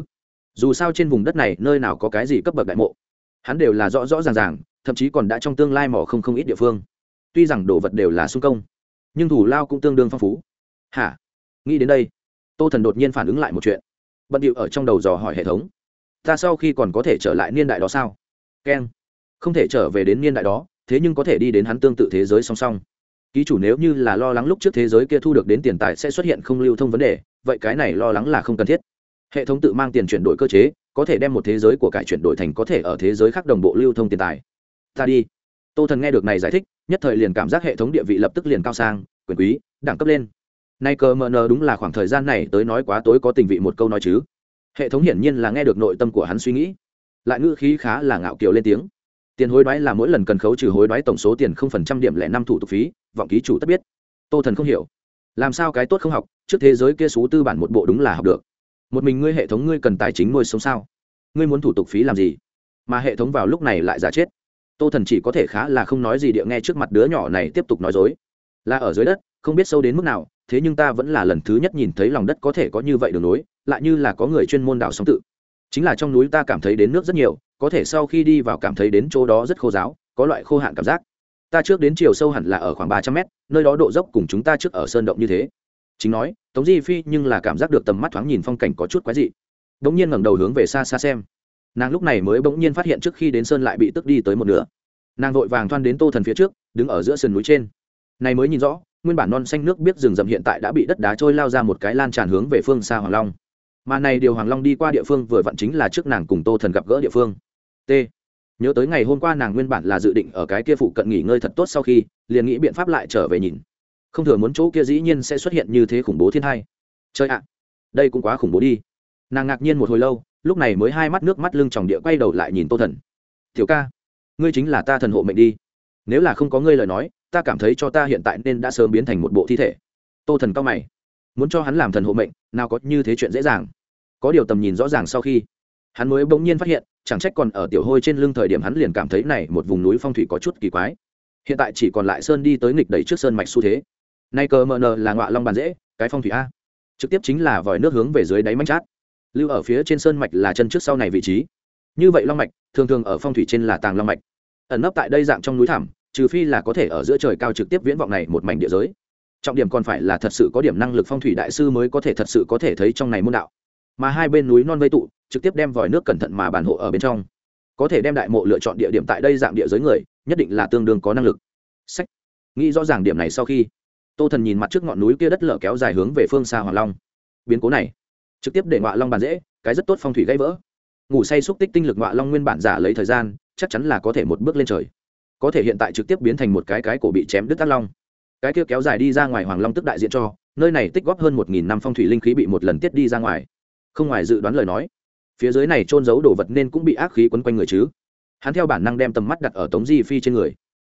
Dù sao trên vùng đất này nơi nào có cái gì cấp bậc đại mộ. Hắn đều là rõ rõ ràng ràng, thậm chí còn đã trong tương lai mỏ không không ít địa phương. Tuy rằng đồ vật đều là sung công, nhưng thủ lao cũng tương đương phong phú hả? Nghĩ đến đây, tô thần đột nhiên phản ứng lại một chuyện. Bận điệu ở trong đầu dò hỏi hệ thống. Ta sau khi còn có thể trở lại niên đại đó sao? Keng. Không thể trở về đến niên đại đó, thế nhưng có thể đi đến hắn tương tự thế giới song song. Ký chủ nếu như là lo lắng lúc trước thế giới kia thu được đến tiền tài sẽ xuất hiện không lưu thông vấn đề, vậy cái này lo lắng là không cần thiết. Hệ thống tự mang tiền chuyển đổi cơ chế, có thể đem một thế giới của cải chuyển đổi thành có thể ở thế giới khác đồng bộ lưu thông tiền tài. Ta đi. Tô thần nghe được này giải thích, nhất thời liền cảm giác hệ thống địa vị lập tức liền cao sang, quyền quý, đẳng cấp lên nay cờ mờ nờ đúng là khoảng thời gian này tới nói quá tối có tình vị một câu nói chứ. Hệ thống hiển nhiên là nghe được nội tâm của hắn suy nghĩ. Lại ngữ khí khá là ngạo kiều lên tiếng. Tiền hối đoái là mỗi lần cần khấu trừ hối đoái tổng số tiền không phần trăm điểm lẻ năm thủ tục phí, vọng ký chủ tất biết. Tô thần không hiểu. Làm sao cái tốt không học, trước thế giới kia số tư bản một bộ đúng là học được. Một mình ngươi hệ thống ngươi cần tài chính nuôi sống sao? Ngươi muốn thủ tục phí làm gì? Mà hệ thống vào lúc này lại giả chết. Tô thần chỉ có thể khá là không nói gì địa nghe trước mặt đứa nhỏ này tiếp tục nói dối. Là ở dưới đất, không biết sâu đến mức nào thế nhưng ta vẫn là lần thứ nhất nhìn thấy lòng đất có thể có như vậy đường nối, lại như là có người chuyên môn đào sóng tự. Chính là trong núi ta cảm thấy đến nước rất nhiều, có thể sau khi đi vào cảm thấy đến chỗ đó rất khô giáo, có loại khô hạn cảm giác. Ta trước đến chiều sâu hẳn là ở khoảng ba trăm mét, nơi đó độ dốc cùng chúng ta trước ở sơn động như thế. Chính nói, tống di phi nhưng là cảm giác được tầm mắt thoáng nhìn phong cảnh có chút quái dị. Bỗng nhiên ngẩng đầu hướng về xa xa xem. Nàng lúc này mới bỗng nhiên phát hiện trước khi đến sơn lại bị tức đi tới một nửa. Nàng vội vàng thoan đến tô thần phía trước, đứng ở giữa sườn núi trên. Này mới nhìn rõ nguyên bản non xanh nước biết rừng rậm hiện tại đã bị đất đá trôi lao ra một cái lan tràn hướng về phương xa hoàng long. Mà này điều hoàng long đi qua địa phương vừa vặn chính là trước nàng cùng tô thần gặp gỡ địa phương. T. Nhớ tới ngày hôm qua nàng nguyên bản là dự định ở cái kia phụ cận nghỉ ngơi thật tốt sau khi, liền nghĩ biện pháp lại trở về nhìn. Không thừa muốn chỗ kia dĩ nhiên sẽ xuất hiện như thế khủng bố thiên hai chơi ạ, đây cũng quá khủng bố đi. Nàng ngạc nhiên một hồi lâu, lúc này mới hai mắt nước mắt lưng tròng địa quay đầu lại nhìn tô thần. Tiểu ca, ngươi chính là ta thần hộ mệnh đi. Nếu là không có ngươi lời nói ta cảm thấy cho ta hiện tại nên đã sớm biến thành một bộ thi thể. Tô thần cao mày. Muốn cho hắn làm thần hộ mệnh, nào có như thế chuyện dễ dàng. Có điều tầm nhìn rõ ràng sau khi, hắn mới bỗng nhiên phát hiện, chẳng trách còn ở tiểu hôi trên lưng thời điểm hắn liền cảm thấy này một vùng núi phong thủy có chút kỳ quái. Hiện tại chỉ còn lại sơn đi tới nghịch đẩy trước sơn mạch xu thế. Nay cờ mờ nờ là ngọa long bàn dễ, cái phong thủy a. Trực tiếp chính là vòi nước hướng về dưới đáy manh chát. Lưu ở phía trên sơn mạch là chân trước sau này vị trí. Như vậy long mạch, thường thường ở phong thủy trên là tàng long mạch. Ẩn nấp tại đây dạng trong núi thẳm trừ phi là có thể ở giữa trời cao trực tiếp viễn vọng này một mảnh địa giới. Trọng điểm còn phải là thật sự có điểm năng lực phong thủy đại sư mới có thể thật sự có thể thấy trong này môn đạo. Mà hai bên núi non vây tụ, trực tiếp đem vòi nước cẩn thận mà bản hộ ở bên trong. Có thể đem đại mộ lựa chọn địa điểm tại đây dạng địa giới người, nhất định là tương đương có năng lực. Sách. Nghĩ rõ ràng điểm này sau khi, tô thần nhìn mặt trước ngọn núi kia đất lở kéo dài hướng về phương xa hoàng long. Biến cố này, trực tiếp để ngọa long bàn dễ, cái rất tốt phong thủy gãy vỡ. Ngủ say xúc tích tinh lực ngọa long nguyên bản giả lấy thời gian, chắc chắn là có thể một bước lên trời có thể hiện tại trực tiếp biến thành một cái cái cổ bị chém đứt tắt long. Cái kia kéo dài đi ra ngoài hoàng long tức đại diện cho, nơi này tích góp hơn một nghìn năm phong thủy linh khí bị một lần tiết đi ra ngoài. Không ngoài dự đoán lời nói, phía dưới này trôn giấu đồ vật nên cũng bị ác khí quấn quanh người chứ. Hắn theo bản năng đem tầm mắt đặt ở tống di phi trên người.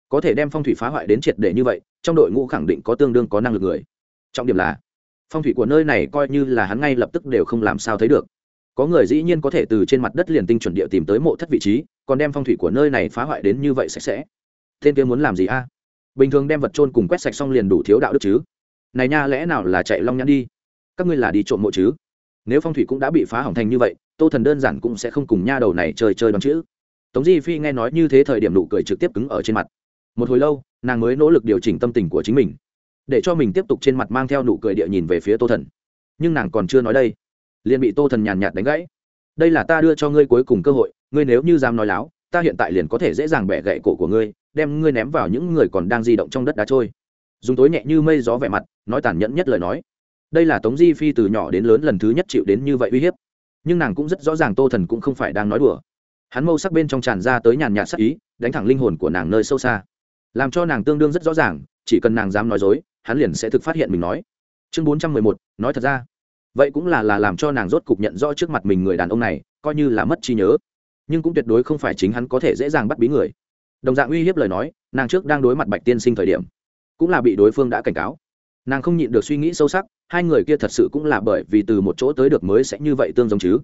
Có thể đem phong thủy phá hoại đến triệt để như vậy, trong đội ngũ khẳng định có tương đương có năng lực người. Trọng điểm là, phong thủy của nơi này coi như là hắn ngay lập tức đều không làm sao thấy được có người dĩ nhiên có thể từ trên mặt đất liền tinh chuẩn địa tìm tới mộ thất vị trí, còn đem phong thủy của nơi này phá hoại đến như vậy sạch sẽ. Tên kia muốn làm gì a? Bình thường đem vật trôn cùng quét sạch xong liền đủ thiếu đạo đức chứ. Này nha, lẽ nào là chạy long nhãn đi? Các ngươi là đi trộm mộ chứ? Nếu phong thủy cũng đã bị phá hỏng thành như vậy, tô thần đơn giản cũng sẽ không cùng nha đầu này chơi chơi đón chữ. Tống di phi nghe nói như thế thời điểm nụ cười trực tiếp cứng ở trên mặt. Một hồi lâu, nàng mới nỗ lực điều chỉnh tâm tình của chính mình, để cho mình tiếp tục trên mặt mang theo nụ cười địa nhìn về phía tô thần. Nhưng nàng còn chưa nói đây liền bị tô thần nhàn nhạt đánh gãy. Đây là ta đưa cho ngươi cuối cùng cơ hội, ngươi nếu như dám nói láo, ta hiện tại liền có thể dễ dàng bẻ gậy cổ của ngươi, đem ngươi ném vào những người còn đang di động trong đất đá trôi. Dùng tối nhẹ như mây gió vẻ mặt, nói tàn nhẫn nhất lời nói. Đây là tống di phi từ nhỏ đến lớn lần thứ nhất chịu đến như vậy uy hiếp. Nhưng nàng cũng rất rõ ràng tô thần cũng không phải đang nói đùa. Hắn mâu sắc bên trong tràn ra tới nhàn nhạt sắc ý, đánh thẳng linh hồn của nàng nơi sâu xa. Làm cho nàng tương đương rất rõ ràng, chỉ cần nàng dám nói dối, hắn liền sẽ thực phát hiện mình nói. Chương bốn trăm mười một, nói thật ra vậy cũng là là làm cho nàng rốt cục nhận rõ trước mặt mình người đàn ông này, coi như là mất trí nhớ. Nhưng cũng tuyệt đối không phải chính hắn có thể dễ dàng bắt bí người. Đồng dạng uy hiếp lời nói, nàng trước đang đối mặt bạch tiên sinh thời điểm, cũng là bị đối phương đã cảnh cáo. Nàng không nhịn được suy nghĩ sâu sắc, hai người kia thật sự cũng là bởi vì từ một chỗ tới được mới sẽ như vậy tương giống chứ.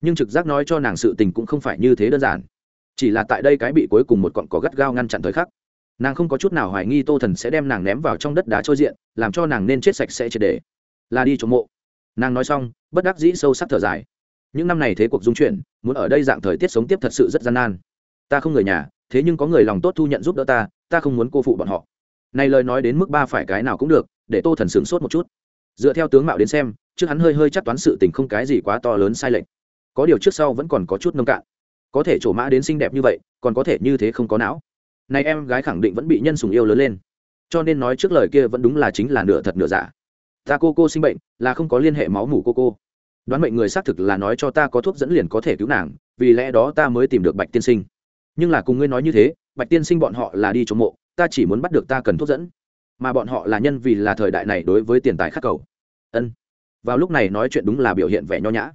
Nhưng trực giác nói cho nàng sự tình cũng không phải như thế đơn giản. Chỉ là tại đây cái bị cuối cùng một cọn cỏ gắt gao ngăn chặn thời khắc, nàng không có chút nào hoài nghi tô thần sẽ đem nàng ném vào trong đất đá trôi diện, làm cho nàng nên chết sạch sẽ triệt đề là đi trộm mộ nàng nói xong, bất đắc dĩ sâu sắc thở dài. Những năm này thế cuộc dung chuyển, muốn ở đây dạng thời tiết sống tiếp thật sự rất gian nan. Ta không người nhà, thế nhưng có người lòng tốt thu nhận giúp đỡ ta ta không muốn cô phụ bọn họ. Này lời nói đến mức ba phải cái nào cũng được, để tô thần sửng sốt một chút. Dựa theo tướng mạo đến xem, trước hắn hơi hơi chắc toán sự tình không cái gì quá to lớn sai lệch. Có điều trước sau vẫn còn có chút nông cạn. Có thể trổ mã đến xinh đẹp như vậy, còn có thể như thế không có não. Này em gái khẳng định vẫn bị nhân sùng yêu lớn lên. Cho nên nói trước lời kia vẫn đúng là chính là nửa thật nửa giả ta cô cô sinh bệnh, là không có liên hệ máu mủ cô cô. Đoán mệnh người xác thực là nói cho ta có thuốc dẫn liền có thể cứu nàng, vì lẽ đó ta mới tìm được bạch tiên sinh. Nhưng là cùng ngươi nói như thế, bạch tiên sinh bọn họ là đi chống mộ, ta chỉ muốn bắt được ta cần thuốc dẫn. Mà bọn họ là nhân vì là thời đại này đối với tiền tài khắc cầu. Ân. Vào lúc này nói chuyện đúng là biểu hiện vẻ nho nhã.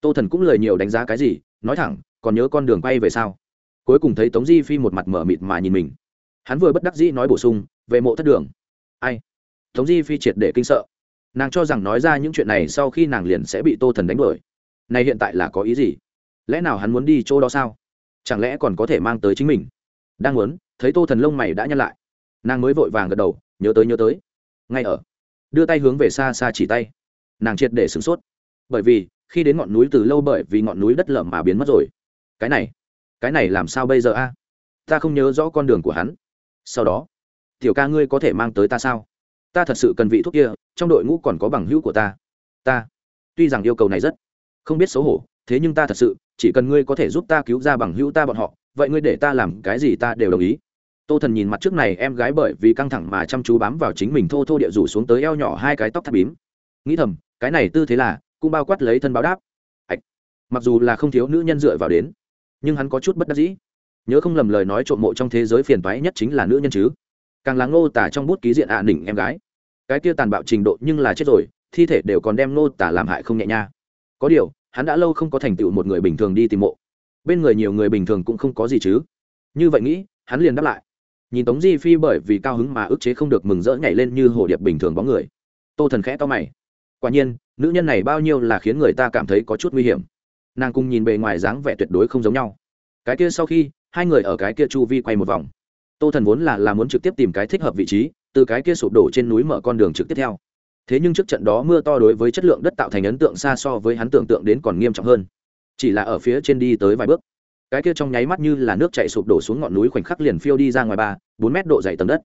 Tô thần cũng lời nhiều đánh giá cái gì, nói thẳng, còn nhớ con đường quay về sao? Cuối cùng thấy tống di phi một mặt mở mịt mà nhìn mình. Hắn vừa bất đắc dĩ nói bổ sung, về mộ thất đường. Ai? Tống di phi triệt để kinh sợ nàng cho rằng nói ra những chuyện này sau khi nàng liền sẽ bị tô thần đánh đuổi. Này hiện tại là có ý gì? Lẽ nào hắn muốn đi chỗ đó sao? Chẳng lẽ còn có thể mang tới chính mình? Đang muốn, thấy tô thần lông mày đã nhăn lại. Nàng mới vội vàng gật đầu, nhớ tới nhớ tới. Ngay ở. Đưa tay hướng về xa xa chỉ tay. Nàng triệt để sửng sốt. Bởi vì, khi đến ngọn núi từ lâu bởi vì ngọn núi đất lở mà biến mất rồi. Cái này cái này làm sao bây giờ a? Ta không nhớ rõ con đường của hắn. Sau đó, tiểu ca ngươi có thể mang tới ta sao? Ta thật sự cần vị thuốc kia, trong đội ngũ còn có bằng hữu của ta. Ta. Tuy rằng yêu cầu này rất không biết xấu hổ, thế nhưng ta thật sự chỉ cần ngươi có thể giúp ta cứu ra bằng hữu ta bọn họ, vậy ngươi để ta làm cái gì ta đều đồng ý. Tô thần nhìn mặt trước này, em gái bởi vì căng thẳng mà chăm chú bám vào chính mình thô thô địa rủ xuống tới eo nhỏ hai cái tóc thắt bím. Nghĩ thầm, cái này tư thế là, cũng bao quát lấy thân báo đáp. Ạch mặc dù là không thiếu nữ nhân dựa vào đến, nhưng hắn có chút bất đắc dĩ. Nhớ không lầm lời nói trộm mộ trong thế giới phiền toái nhất chính là nữ nhân chứ càng là ngô tả trong bút ký diện ạ à nỉnh em gái. Cái kia tàn bạo trình độ nhưng là chết rồi, thi thể đều còn đem ngô tả làm hại không nhẹ nha. Có điều, hắn đã lâu không có thành tựu một người bình thường đi tìm mộ. Bên người nhiều người bình thường cũng không có gì chứ. Như vậy nghĩ, hắn liền đáp lại. Nhìn tống di phi bởi vì cao hứng mà ức chế không được mừng rỡ nhảy lên như hồ điệp bình thường bóng người. Tô thần khẽ to mày. Quả nhiên, nữ nhân này bao nhiêu là khiến người ta cảm thấy có chút nguy hiểm. Nàng cùng nhìn bề ngoài dáng vẻ tuyệt đối không giống nhau. Cái kia sau khi, hai người ở cái kia chu vi quay một vòng tô thần vốn là là muốn trực tiếp tìm cái thích hợp vị trí, từ cái kia sụp đổ trên núi mở con đường trực tiếp theo. Thế nhưng trước trận đó mưa to đối với chất lượng đất tạo thành ấn tượng xa so với hắn tưởng tượng đến còn nghiêm trọng hơn. Chỉ là ở phía trên đi tới vài bước. Cái kia trong nháy mắt như là nước chạy sụp đổ xuống ngọn núi khoảnh khắc liền phiêu đi ra ngoài ba, bốn mét độ dày tầng đất.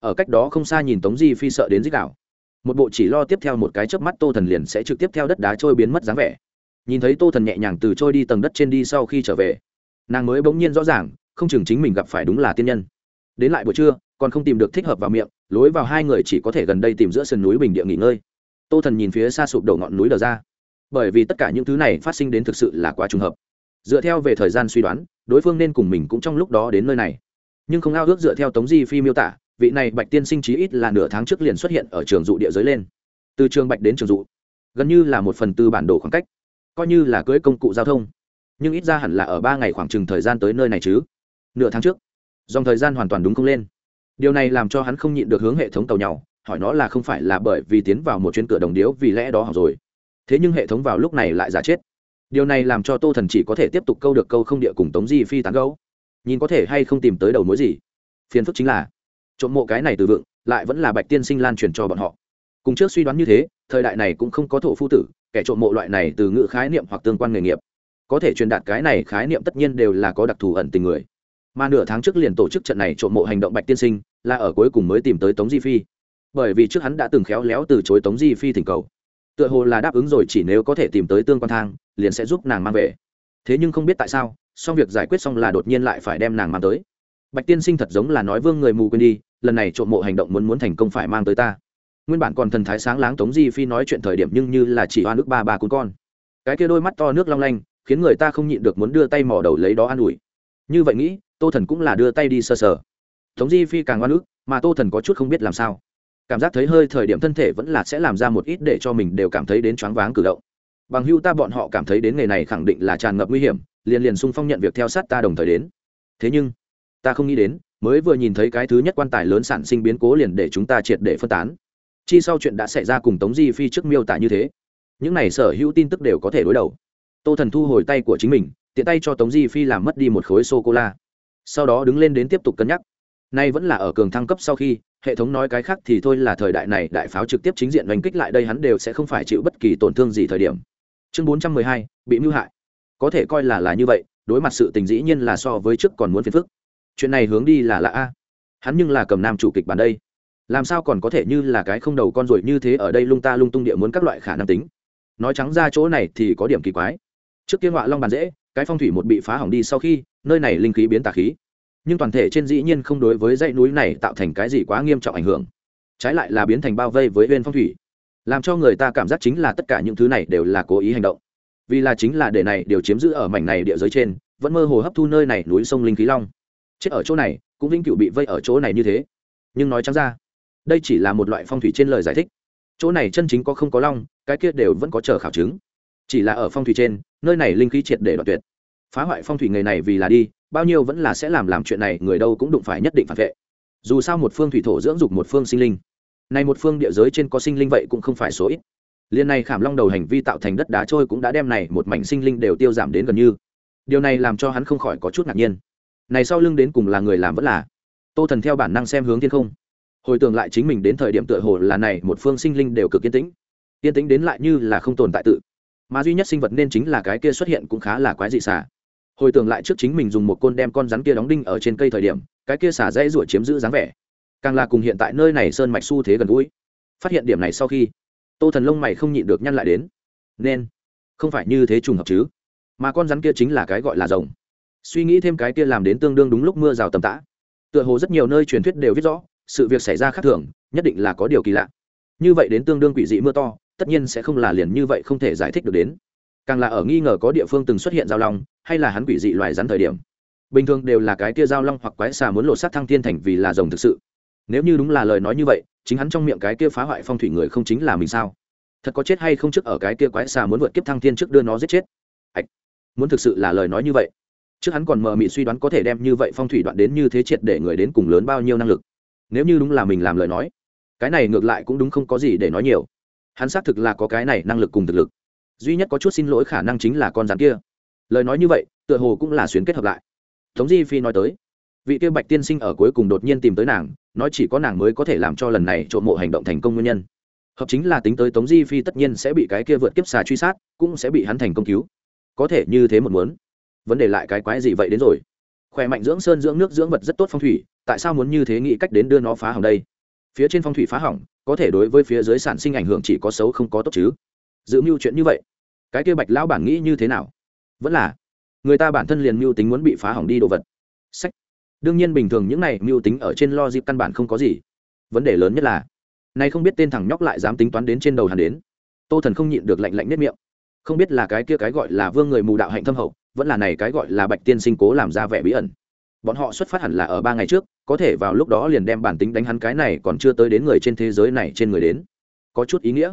Ở cách đó không xa nhìn tống di phi sợ đến dích đảo một bộ chỉ lo tiếp theo một cái chớp mắt tô thần liền sẽ trực tiếp theo đất đá trôi biến mất dáng vẻ. Nhìn thấy tô thần nhẹ nhàng từ trôi đi tầng đất trên đi sau khi trở về, nàng mới bỗng nhiên rõ ràng, không chừng chính mình gặp phải đúng là tiên nhân đến lại buổi trưa, còn không tìm được thích hợp vào miệng, lối vào hai người chỉ có thể gần đây tìm giữa sườn núi bình địa nghỉ ngơi. Tô thần nhìn phía xa sụp đổ ngọn núi đờ ra. Bởi vì tất cả những thứ này phát sinh đến thực sự là quá trùng hợp. Dựa theo về thời gian suy đoán, đối phương nên cùng mình cũng trong lúc đó đến nơi này. Nhưng không ao ước dựa theo tống di phi miêu tả, vị này bạch tiên sinh chí ít là nửa tháng trước liền xuất hiện ở trường dụ địa giới lên. Từ trường bạch đến trường dụ, gần như là một phần tư bản đồ khoảng cách, coi như là cưới công cụ giao thông. Nhưng ít ra hẳn là ở ba ngày khoảng chừng thời gian tới nơi này chứ. Nửa tháng trước dòng thời gian hoàn toàn đúng không lên. Điều này làm cho hắn không nhịn được hướng hệ thống tàu nhau hỏi nó là không phải là bởi vì tiến vào một chuyến cửa đồng điếu vì lẽ đó học rồi. Thế nhưng hệ thống vào lúc này lại giả chết. Điều này làm cho tô thần chỉ có thể tiếp tục câu được câu không địa cùng tống di phi tán gấu nhìn có thể hay không tìm tới đầu mối gì. Phiền phức chính là, trộm mộ cái này từ vựng, lại vẫn là bạch tiên sinh lan truyền cho bọn họ. Cùng trước suy đoán như thế, thời đại này cũng không có thổ phu tử, kẻ trộm mộ loại này từ ngữ khái niệm hoặc tương quan nghề nghiệp. Có thể truyền đạt cái này khái niệm tất nhiên đều là có đặc thù ẩn tình người mà nửa tháng trước liền tổ chức trận này trộm mộ hành động bạch tiên sinh, là ở cuối cùng mới tìm tới tống di phi. Bởi vì trước hắn đã từng khéo léo từ chối tống di phi thỉnh cầu. Tựa hồ là đáp ứng rồi chỉ nếu có thể tìm tới tương quan thang, liền sẽ giúp nàng mang về. Thế nhưng không biết tại sao, xong việc giải quyết xong là đột nhiên lại phải đem nàng mang tới. Bạch tiên sinh thật giống là nói vương người mù quên đi, lần này trộm mộ hành động muốn muốn thành công phải mang tới ta. Nguyên bản còn thần thái sáng láng tống di phi nói chuyện thời điểm nhưng như là chỉ oan nước ba ba cuốn con. Cái kia đôi mắt to nước long lanh, khiến người ta không nhịn được muốn đưa tay mò đầu lấy đó an ủi. Như vậy nghĩ tô thần cũng là đưa tay đi sơ sờ. Tống di phi càng oan ức, mà tô thần có chút không biết làm sao. Cảm giác thấy hơi thời điểm thân thể vẫn là sẽ làm ra một ít để cho mình đều cảm thấy đến choáng váng cử động. Bằng hưu ta bọn họ cảm thấy đến nghề này khẳng định là tràn ngập nguy hiểm, liền liền sung phong nhận việc theo sát ta đồng thời đến. Thế nhưng, ta không nghĩ đến, mới vừa nhìn thấy cái thứ nhất quan tài lớn sản sinh biến cố liền để chúng ta triệt để phân tán. Chi sau chuyện đã xảy ra cùng tống di phi trước miêu tả như thế. Những này sở hữu tin tức đều có thể đối đầu. Tô thần thu hồi tay của chính mình, tiện tay cho tống di phi làm mất đi một khối sô cô la sau đó đứng lên đến tiếp tục cân nhắc. Nay vẫn là ở cường thăng cấp sau khi, hệ thống nói cái khác thì thôi là thời đại này đại pháo trực tiếp chính diện đánh kích lại đây hắn đều sẽ không phải chịu bất kỳ tổn thương gì thời điểm. Chương bốn trăm mười hai, bị mưu hại. Có thể coi là là như vậy, đối mặt sự tình dĩ nhiên là so với trước còn muốn phiền phức. Chuyện này hướng đi là lạ a. Hắn nhưng là cầm nam chủ kịch bản đây. Làm sao còn có thể như là cái không đầu con ruồi như thế ở đây lung ta lung tung địa muốn các loại khả năng tính? Nói trắng ra chỗ này thì có điểm kỳ quái. Trước kia họa long bàn dễ cái phong thủy một bị phá hỏng đi sau khi, nơi này linh khí biến tà khí. Nhưng toàn thể trên dĩ nhiên không đối với dãy núi này tạo thành cái gì quá nghiêm trọng ảnh hưởng. Trái lại là biến thành bao vây với bên phong thủy. Làm cho người ta cảm giác chính là tất cả những thứ này đều là cố ý hành động. Vì là chính là để này đều chiếm giữ ở mảnh này địa giới trên, vẫn mơ hồ hấp thu nơi này núi sông linh khí long. Chết ở chỗ này, cũng vĩnh cửu bị vây ở chỗ này như thế. Nhưng nói trắng ra, đây chỉ là một loại phong thủy trên lời giải thích. Chỗ này chân chính có không có long, cái kia đều vẫn có chờ khảo chứng. Chỉ là ở phong thủy trên, nơi này linh khí triệt để đoạn tuyệt phá hoại phong thủy người này vì là đi, bao nhiêu vẫn là sẽ làm làm chuyện này, người đâu cũng đụng phải nhất định phản vệ. Dù sao một phương thủy thổ dưỡng dục một phương sinh linh. Này một phương địa giới trên có sinh linh vậy cũng không phải số ít. Liên này khảm long đầu hành vi tạo thành đất đá trôi cũng đã đem này một mảnh sinh linh đều tiêu giảm đến gần như. Điều này làm cho hắn không khỏi có chút ngạc nhiên. Này sau lưng đến cùng là người làm vẫn là? Tô thần theo bản năng xem hướng thiên không. Hồi tưởng lại chính mình đến thời điểm tựa hồ là này một phương sinh linh đều cực yên tĩnh. Yên tĩnh đến lại như là không tồn tại tự. Mà duy nhất sinh vật nên chính là cái kia xuất hiện cũng khá là quái dị xả hồi tưởng lại trước chính mình dùng một côn đem con rắn kia đóng đinh ở trên cây thời điểm, cái kia xả dãy ruổi chiếm giữ dáng vẻ. Càng là cùng hiện tại nơi này sơn mạch xu thế gần gũi. Phát hiện điểm này sau khi, tô thần lông mày không nhịn được nhăn lại đến. Nên, không phải như thế trùng hợp chứ? Mà con rắn kia chính là cái gọi là rồng. Suy nghĩ thêm cái kia làm đến tương đương đúng lúc mưa rào tầm tã. Tựa hồ rất nhiều nơi truyền thuyết đều viết rõ, sự việc xảy ra khác thường, nhất định là có điều kỳ lạ. Như vậy đến tương đương quỷ dị mưa to, tất nhiên sẽ không là liền như vậy không thể giải thích được đến càng là ở nghi ngờ có địa phương từng xuất hiện giao long, hay là hắn quỷ dị loài rắn thời điểm. Bình thường đều là cái kia giao long hoặc quái xà muốn lột sát thăng thiên thành vì là rồng thực sự. Nếu như đúng là lời nói như vậy, chính hắn trong miệng cái kia phá hoại phong thủy người không chính là mình sao? Thật có chết hay không trước ở cái kia quái xà muốn vượt kiếp thăng thiên trước đưa nó giết chết? Ạch, muốn thực sự là lời nói như vậy. Trước hắn còn mờ mị suy đoán có thể đem như vậy phong thủy đoạn đến như thế triệt để người đến cùng lớn bao nhiêu năng lực. Nếu như đúng là mình làm lời nói, cái này ngược lại cũng đúng không có gì để nói nhiều. Hắn xác thực là có cái này năng lực cùng thực lực duy nhất có chút xin lỗi khả năng chính là con rắn kia. Lời nói như vậy, tựa hồ cũng là xuyến kết hợp lại. Tống di phi nói tới, vị kia bạch tiên sinh ở cuối cùng đột nhiên tìm tới nàng, nói chỉ có nàng mới có thể làm cho lần này trộm mộ hành động thành công nguyên nhân. Hợp chính là tính tới tống di phi tất nhiên sẽ bị cái kia vượt kiếp xà truy sát, cũng sẽ bị hắn thành công cứu. Có thể như thế một muốn. Vấn đề lại cái quái gì vậy đến rồi? Khỏe mạnh dưỡng sơn dưỡng nước dưỡng vật rất tốt phong thủy, tại sao muốn như thế nghĩ cách đến đưa nó phá hỏng đây? Phía trên phong thủy phá hỏng, có thể đối với phía dưới sản sinh ảnh hưởng chỉ có xấu không có tốt chứ? Giữ mưu chuyện như vậy. Cái kia bạch lão bản nghĩ như thế nào? Vẫn là, người ta bản thân liền mưu tính muốn bị phá hỏng đi đồ vật. Sách. Đương nhiên bình thường những này mưu tính ở trên lo dịp căn bản không có gì. Vấn đề lớn nhất là, nay không biết tên thằng nhóc lại dám tính toán đến trên đầu hắn đến. Tô thần không nhịn được lạnh lạnh nếp miệng. Không biết là cái kia cái gọi là vương người mù đạo hạnh thâm hậu, vẫn là này cái gọi là bạch tiên sinh cố làm ra vẻ bí ẩn. Bọn họ xuất phát hẳn là ở ba ngày trước, có thể vào lúc đó liền đem bản tính đánh hắn cái này còn chưa tới đến người trên thế giới này trên người đến. Có chút ý nghĩa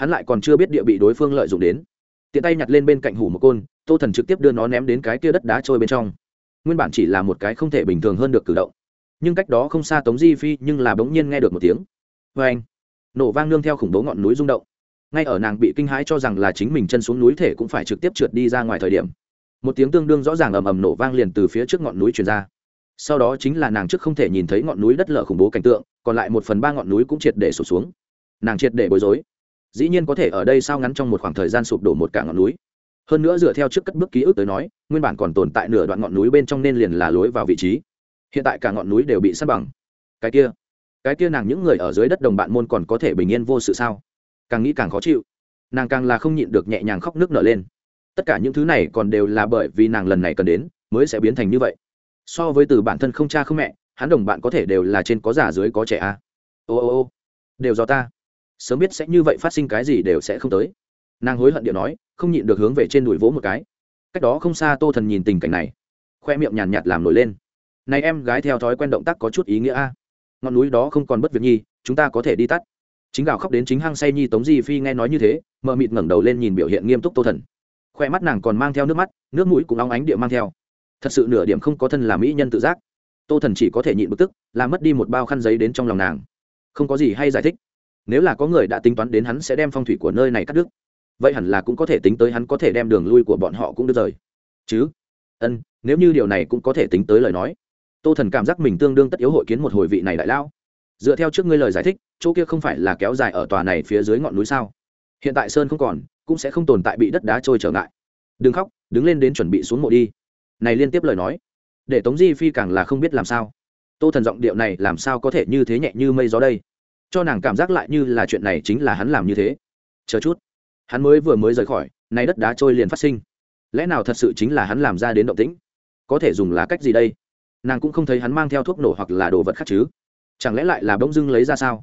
hắn lại còn chưa biết địa bị đối phương lợi dụng đến. Tiện tay nhặt lên bên cạnh hủ một côn, tô thần trực tiếp đưa nó ném đến cái kia đất đá trôi bên trong. Nguyên bản chỉ là một cái không thể bình thường hơn được cử động. Nhưng cách đó không xa tống di phi nhưng là bỗng nhiên nghe được một tiếng. Vê anh, nổ vang nương theo khủng bố ngọn núi rung động. Ngay ở nàng bị kinh hãi cho rằng là chính mình chân xuống núi thể cũng phải trực tiếp trượt đi ra ngoài thời điểm, một tiếng tương đương rõ ràng ầm ầm nổ vang liền từ phía trước ngọn núi truyền ra. Sau đó chính là nàng trước không thể nhìn thấy ngọn núi đất lở khủng bố cảnh tượng, còn lại một phần ba ngọn núi cũng triệt để sụp xuống. Nàng triệt để bối rối dĩ nhiên có thể ở đây sao ngắn trong một khoảng thời gian sụp đổ một cả ngọn núi. Hơn nữa dựa theo trước cất bước ký ức tới nói, nguyên bản còn tồn tại nửa đoạn ngọn núi bên trong nên liền là lối vào vị trí. Hiện tại cả ngọn núi đều bị sát bằng. Cái kia cái kia nàng những người ở dưới đất đồng bạn môn còn có thể bình yên vô sự sao? Càng nghĩ càng khó chịu. Nàng càng là không nhịn được nhẹ nhàng khóc nước nở lên. Tất cả những thứ này còn đều là bởi vì nàng lần này cần đến, mới sẽ biến thành như vậy. So với từ bản thân không cha không mẹ, hắn đồng bạn có thể đều là trên có già dưới có trẻ a. À. ô ô ô, đều do ta sớm biết sẽ như vậy phát sinh cái gì đều sẽ không tới. Nàng hối hận điệu nói, không nhịn được hướng về trên đùi vỗ một cái. Cách đó không xa tô thần nhìn tình cảnh này. Khoe miệng nhàn nhạt làm nổi lên. Này em gái theo thói quen động tác có chút ý nghĩa a. Ngọn núi đó không còn bất việc nhi, chúng ta có thể đi tắt. Chính gào khóc đến chính hang say nhi tống di phi nghe nói như thế mợ mịt ngẩng đầu lên nhìn biểu hiện nghiêm túc tô thần. Khoe mắt nàng còn mang theo nước mắt, nước mũi cũng óng ánh địa mang theo. Thật sự nửa điểm không có thân là mỹ nhân tự giác. Tô thần chỉ có thể nhịn bực tức, làm mất đi một bao khăn giấy đến trong lòng nàng. Không có gì hay giải thích nếu là có người đã tính toán đến hắn sẽ đem phong thủy của nơi này cắt đứt, vậy hẳn là cũng có thể tính tới hắn có thể đem đường lui của bọn họ cũng đứt rời. Chứ? Ân, nếu như điều này cũng có thể tính tới lời nói, tô thần cảm giác mình tương đương tất yếu hội kiến một hồi vị này đại lao. Dựa theo trước ngươi lời giải thích, chỗ kia không phải là kéo dài ở tòa này phía dưới ngọn núi sao? Hiện tại sơn không còn, cũng sẽ không tồn tại bị đất đá trôi trở ngại. Đừng khóc, đứng lên đến chuẩn bị xuống mộ đi. Này liên tiếp lời nói, để tống di phi càng là không biết làm sao. Tô thần giọng điệu này làm sao có thể như thế nhẹ như mây gió đây? Cho nàng cảm giác lại như là chuyện này chính là hắn làm như thế. Chờ chút. Hắn mới vừa mới rời khỏi nay đất đá trôi liền phát sinh. Lẽ nào thật sự chính là hắn làm ra đến động tĩnh? Có thể dùng là cách gì đây? Nàng cũng không thấy hắn mang theo thuốc nổ hoặc là đồ vật khác chứ. Chẳng lẽ lại là bỗng dưng lấy ra sao?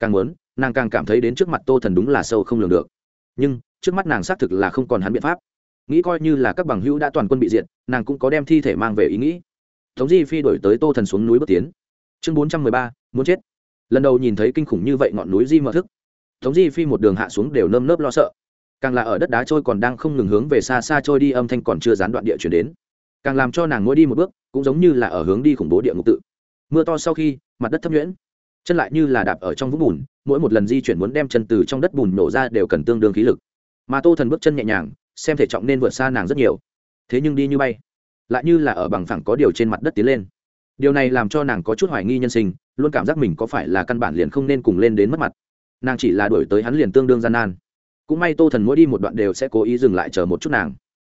Càng muốn, nàng càng cảm thấy đến trước mặt tô thần đúng là sâu không lường được. Nhưng, trước mắt nàng xác thực là không còn hắn biện pháp. Nghĩ coi như là các bằng hữu đã toàn quân bị diệt, nàng cũng có đem thi thể mang về ý nghĩ. Tống di phi đổi tới tô thần xuống núi bước tiến. Chương bốn trăm mười ba, muốn chết lần đầu nhìn thấy kinh khủng như vậy ngọn núi di mở thức, tống di phi một đường hạ xuống đều nơm nớp lo sợ. Càng là ở đất đá trôi còn đang không ngừng hướng về xa xa trôi đi, âm thanh còn chưa gián đoạn địa chuyển đến. Càng làm cho nàng mỗi đi một bước, cũng giống như là ở hướng đi khủng bố địa ngục tự. Mưa to sau khi, mặt đất thấp nhuyễn, chân lại như là đạp ở trong vũng bùn, mỗi một lần di chuyển muốn đem chân từ trong đất bùn nổ ra đều cần tương đương khí lực. Mà tô thần bước chân nhẹ nhàng, xem thể trọng nên vượt xa nàng rất nhiều. Thế nhưng đi như bay, lại như là ở bằng phẳng có điều trên mặt đất tiến lên điều này làm cho nàng có chút hoài nghi nhân sinh, luôn cảm giác mình có phải là căn bản liền không nên cùng lên đến mất mặt. Nàng chỉ là đuổi tới hắn liền tương đương gian nan. Cũng may tô thần mỗi đi một đoạn đều sẽ cố ý dừng lại chờ một chút nàng.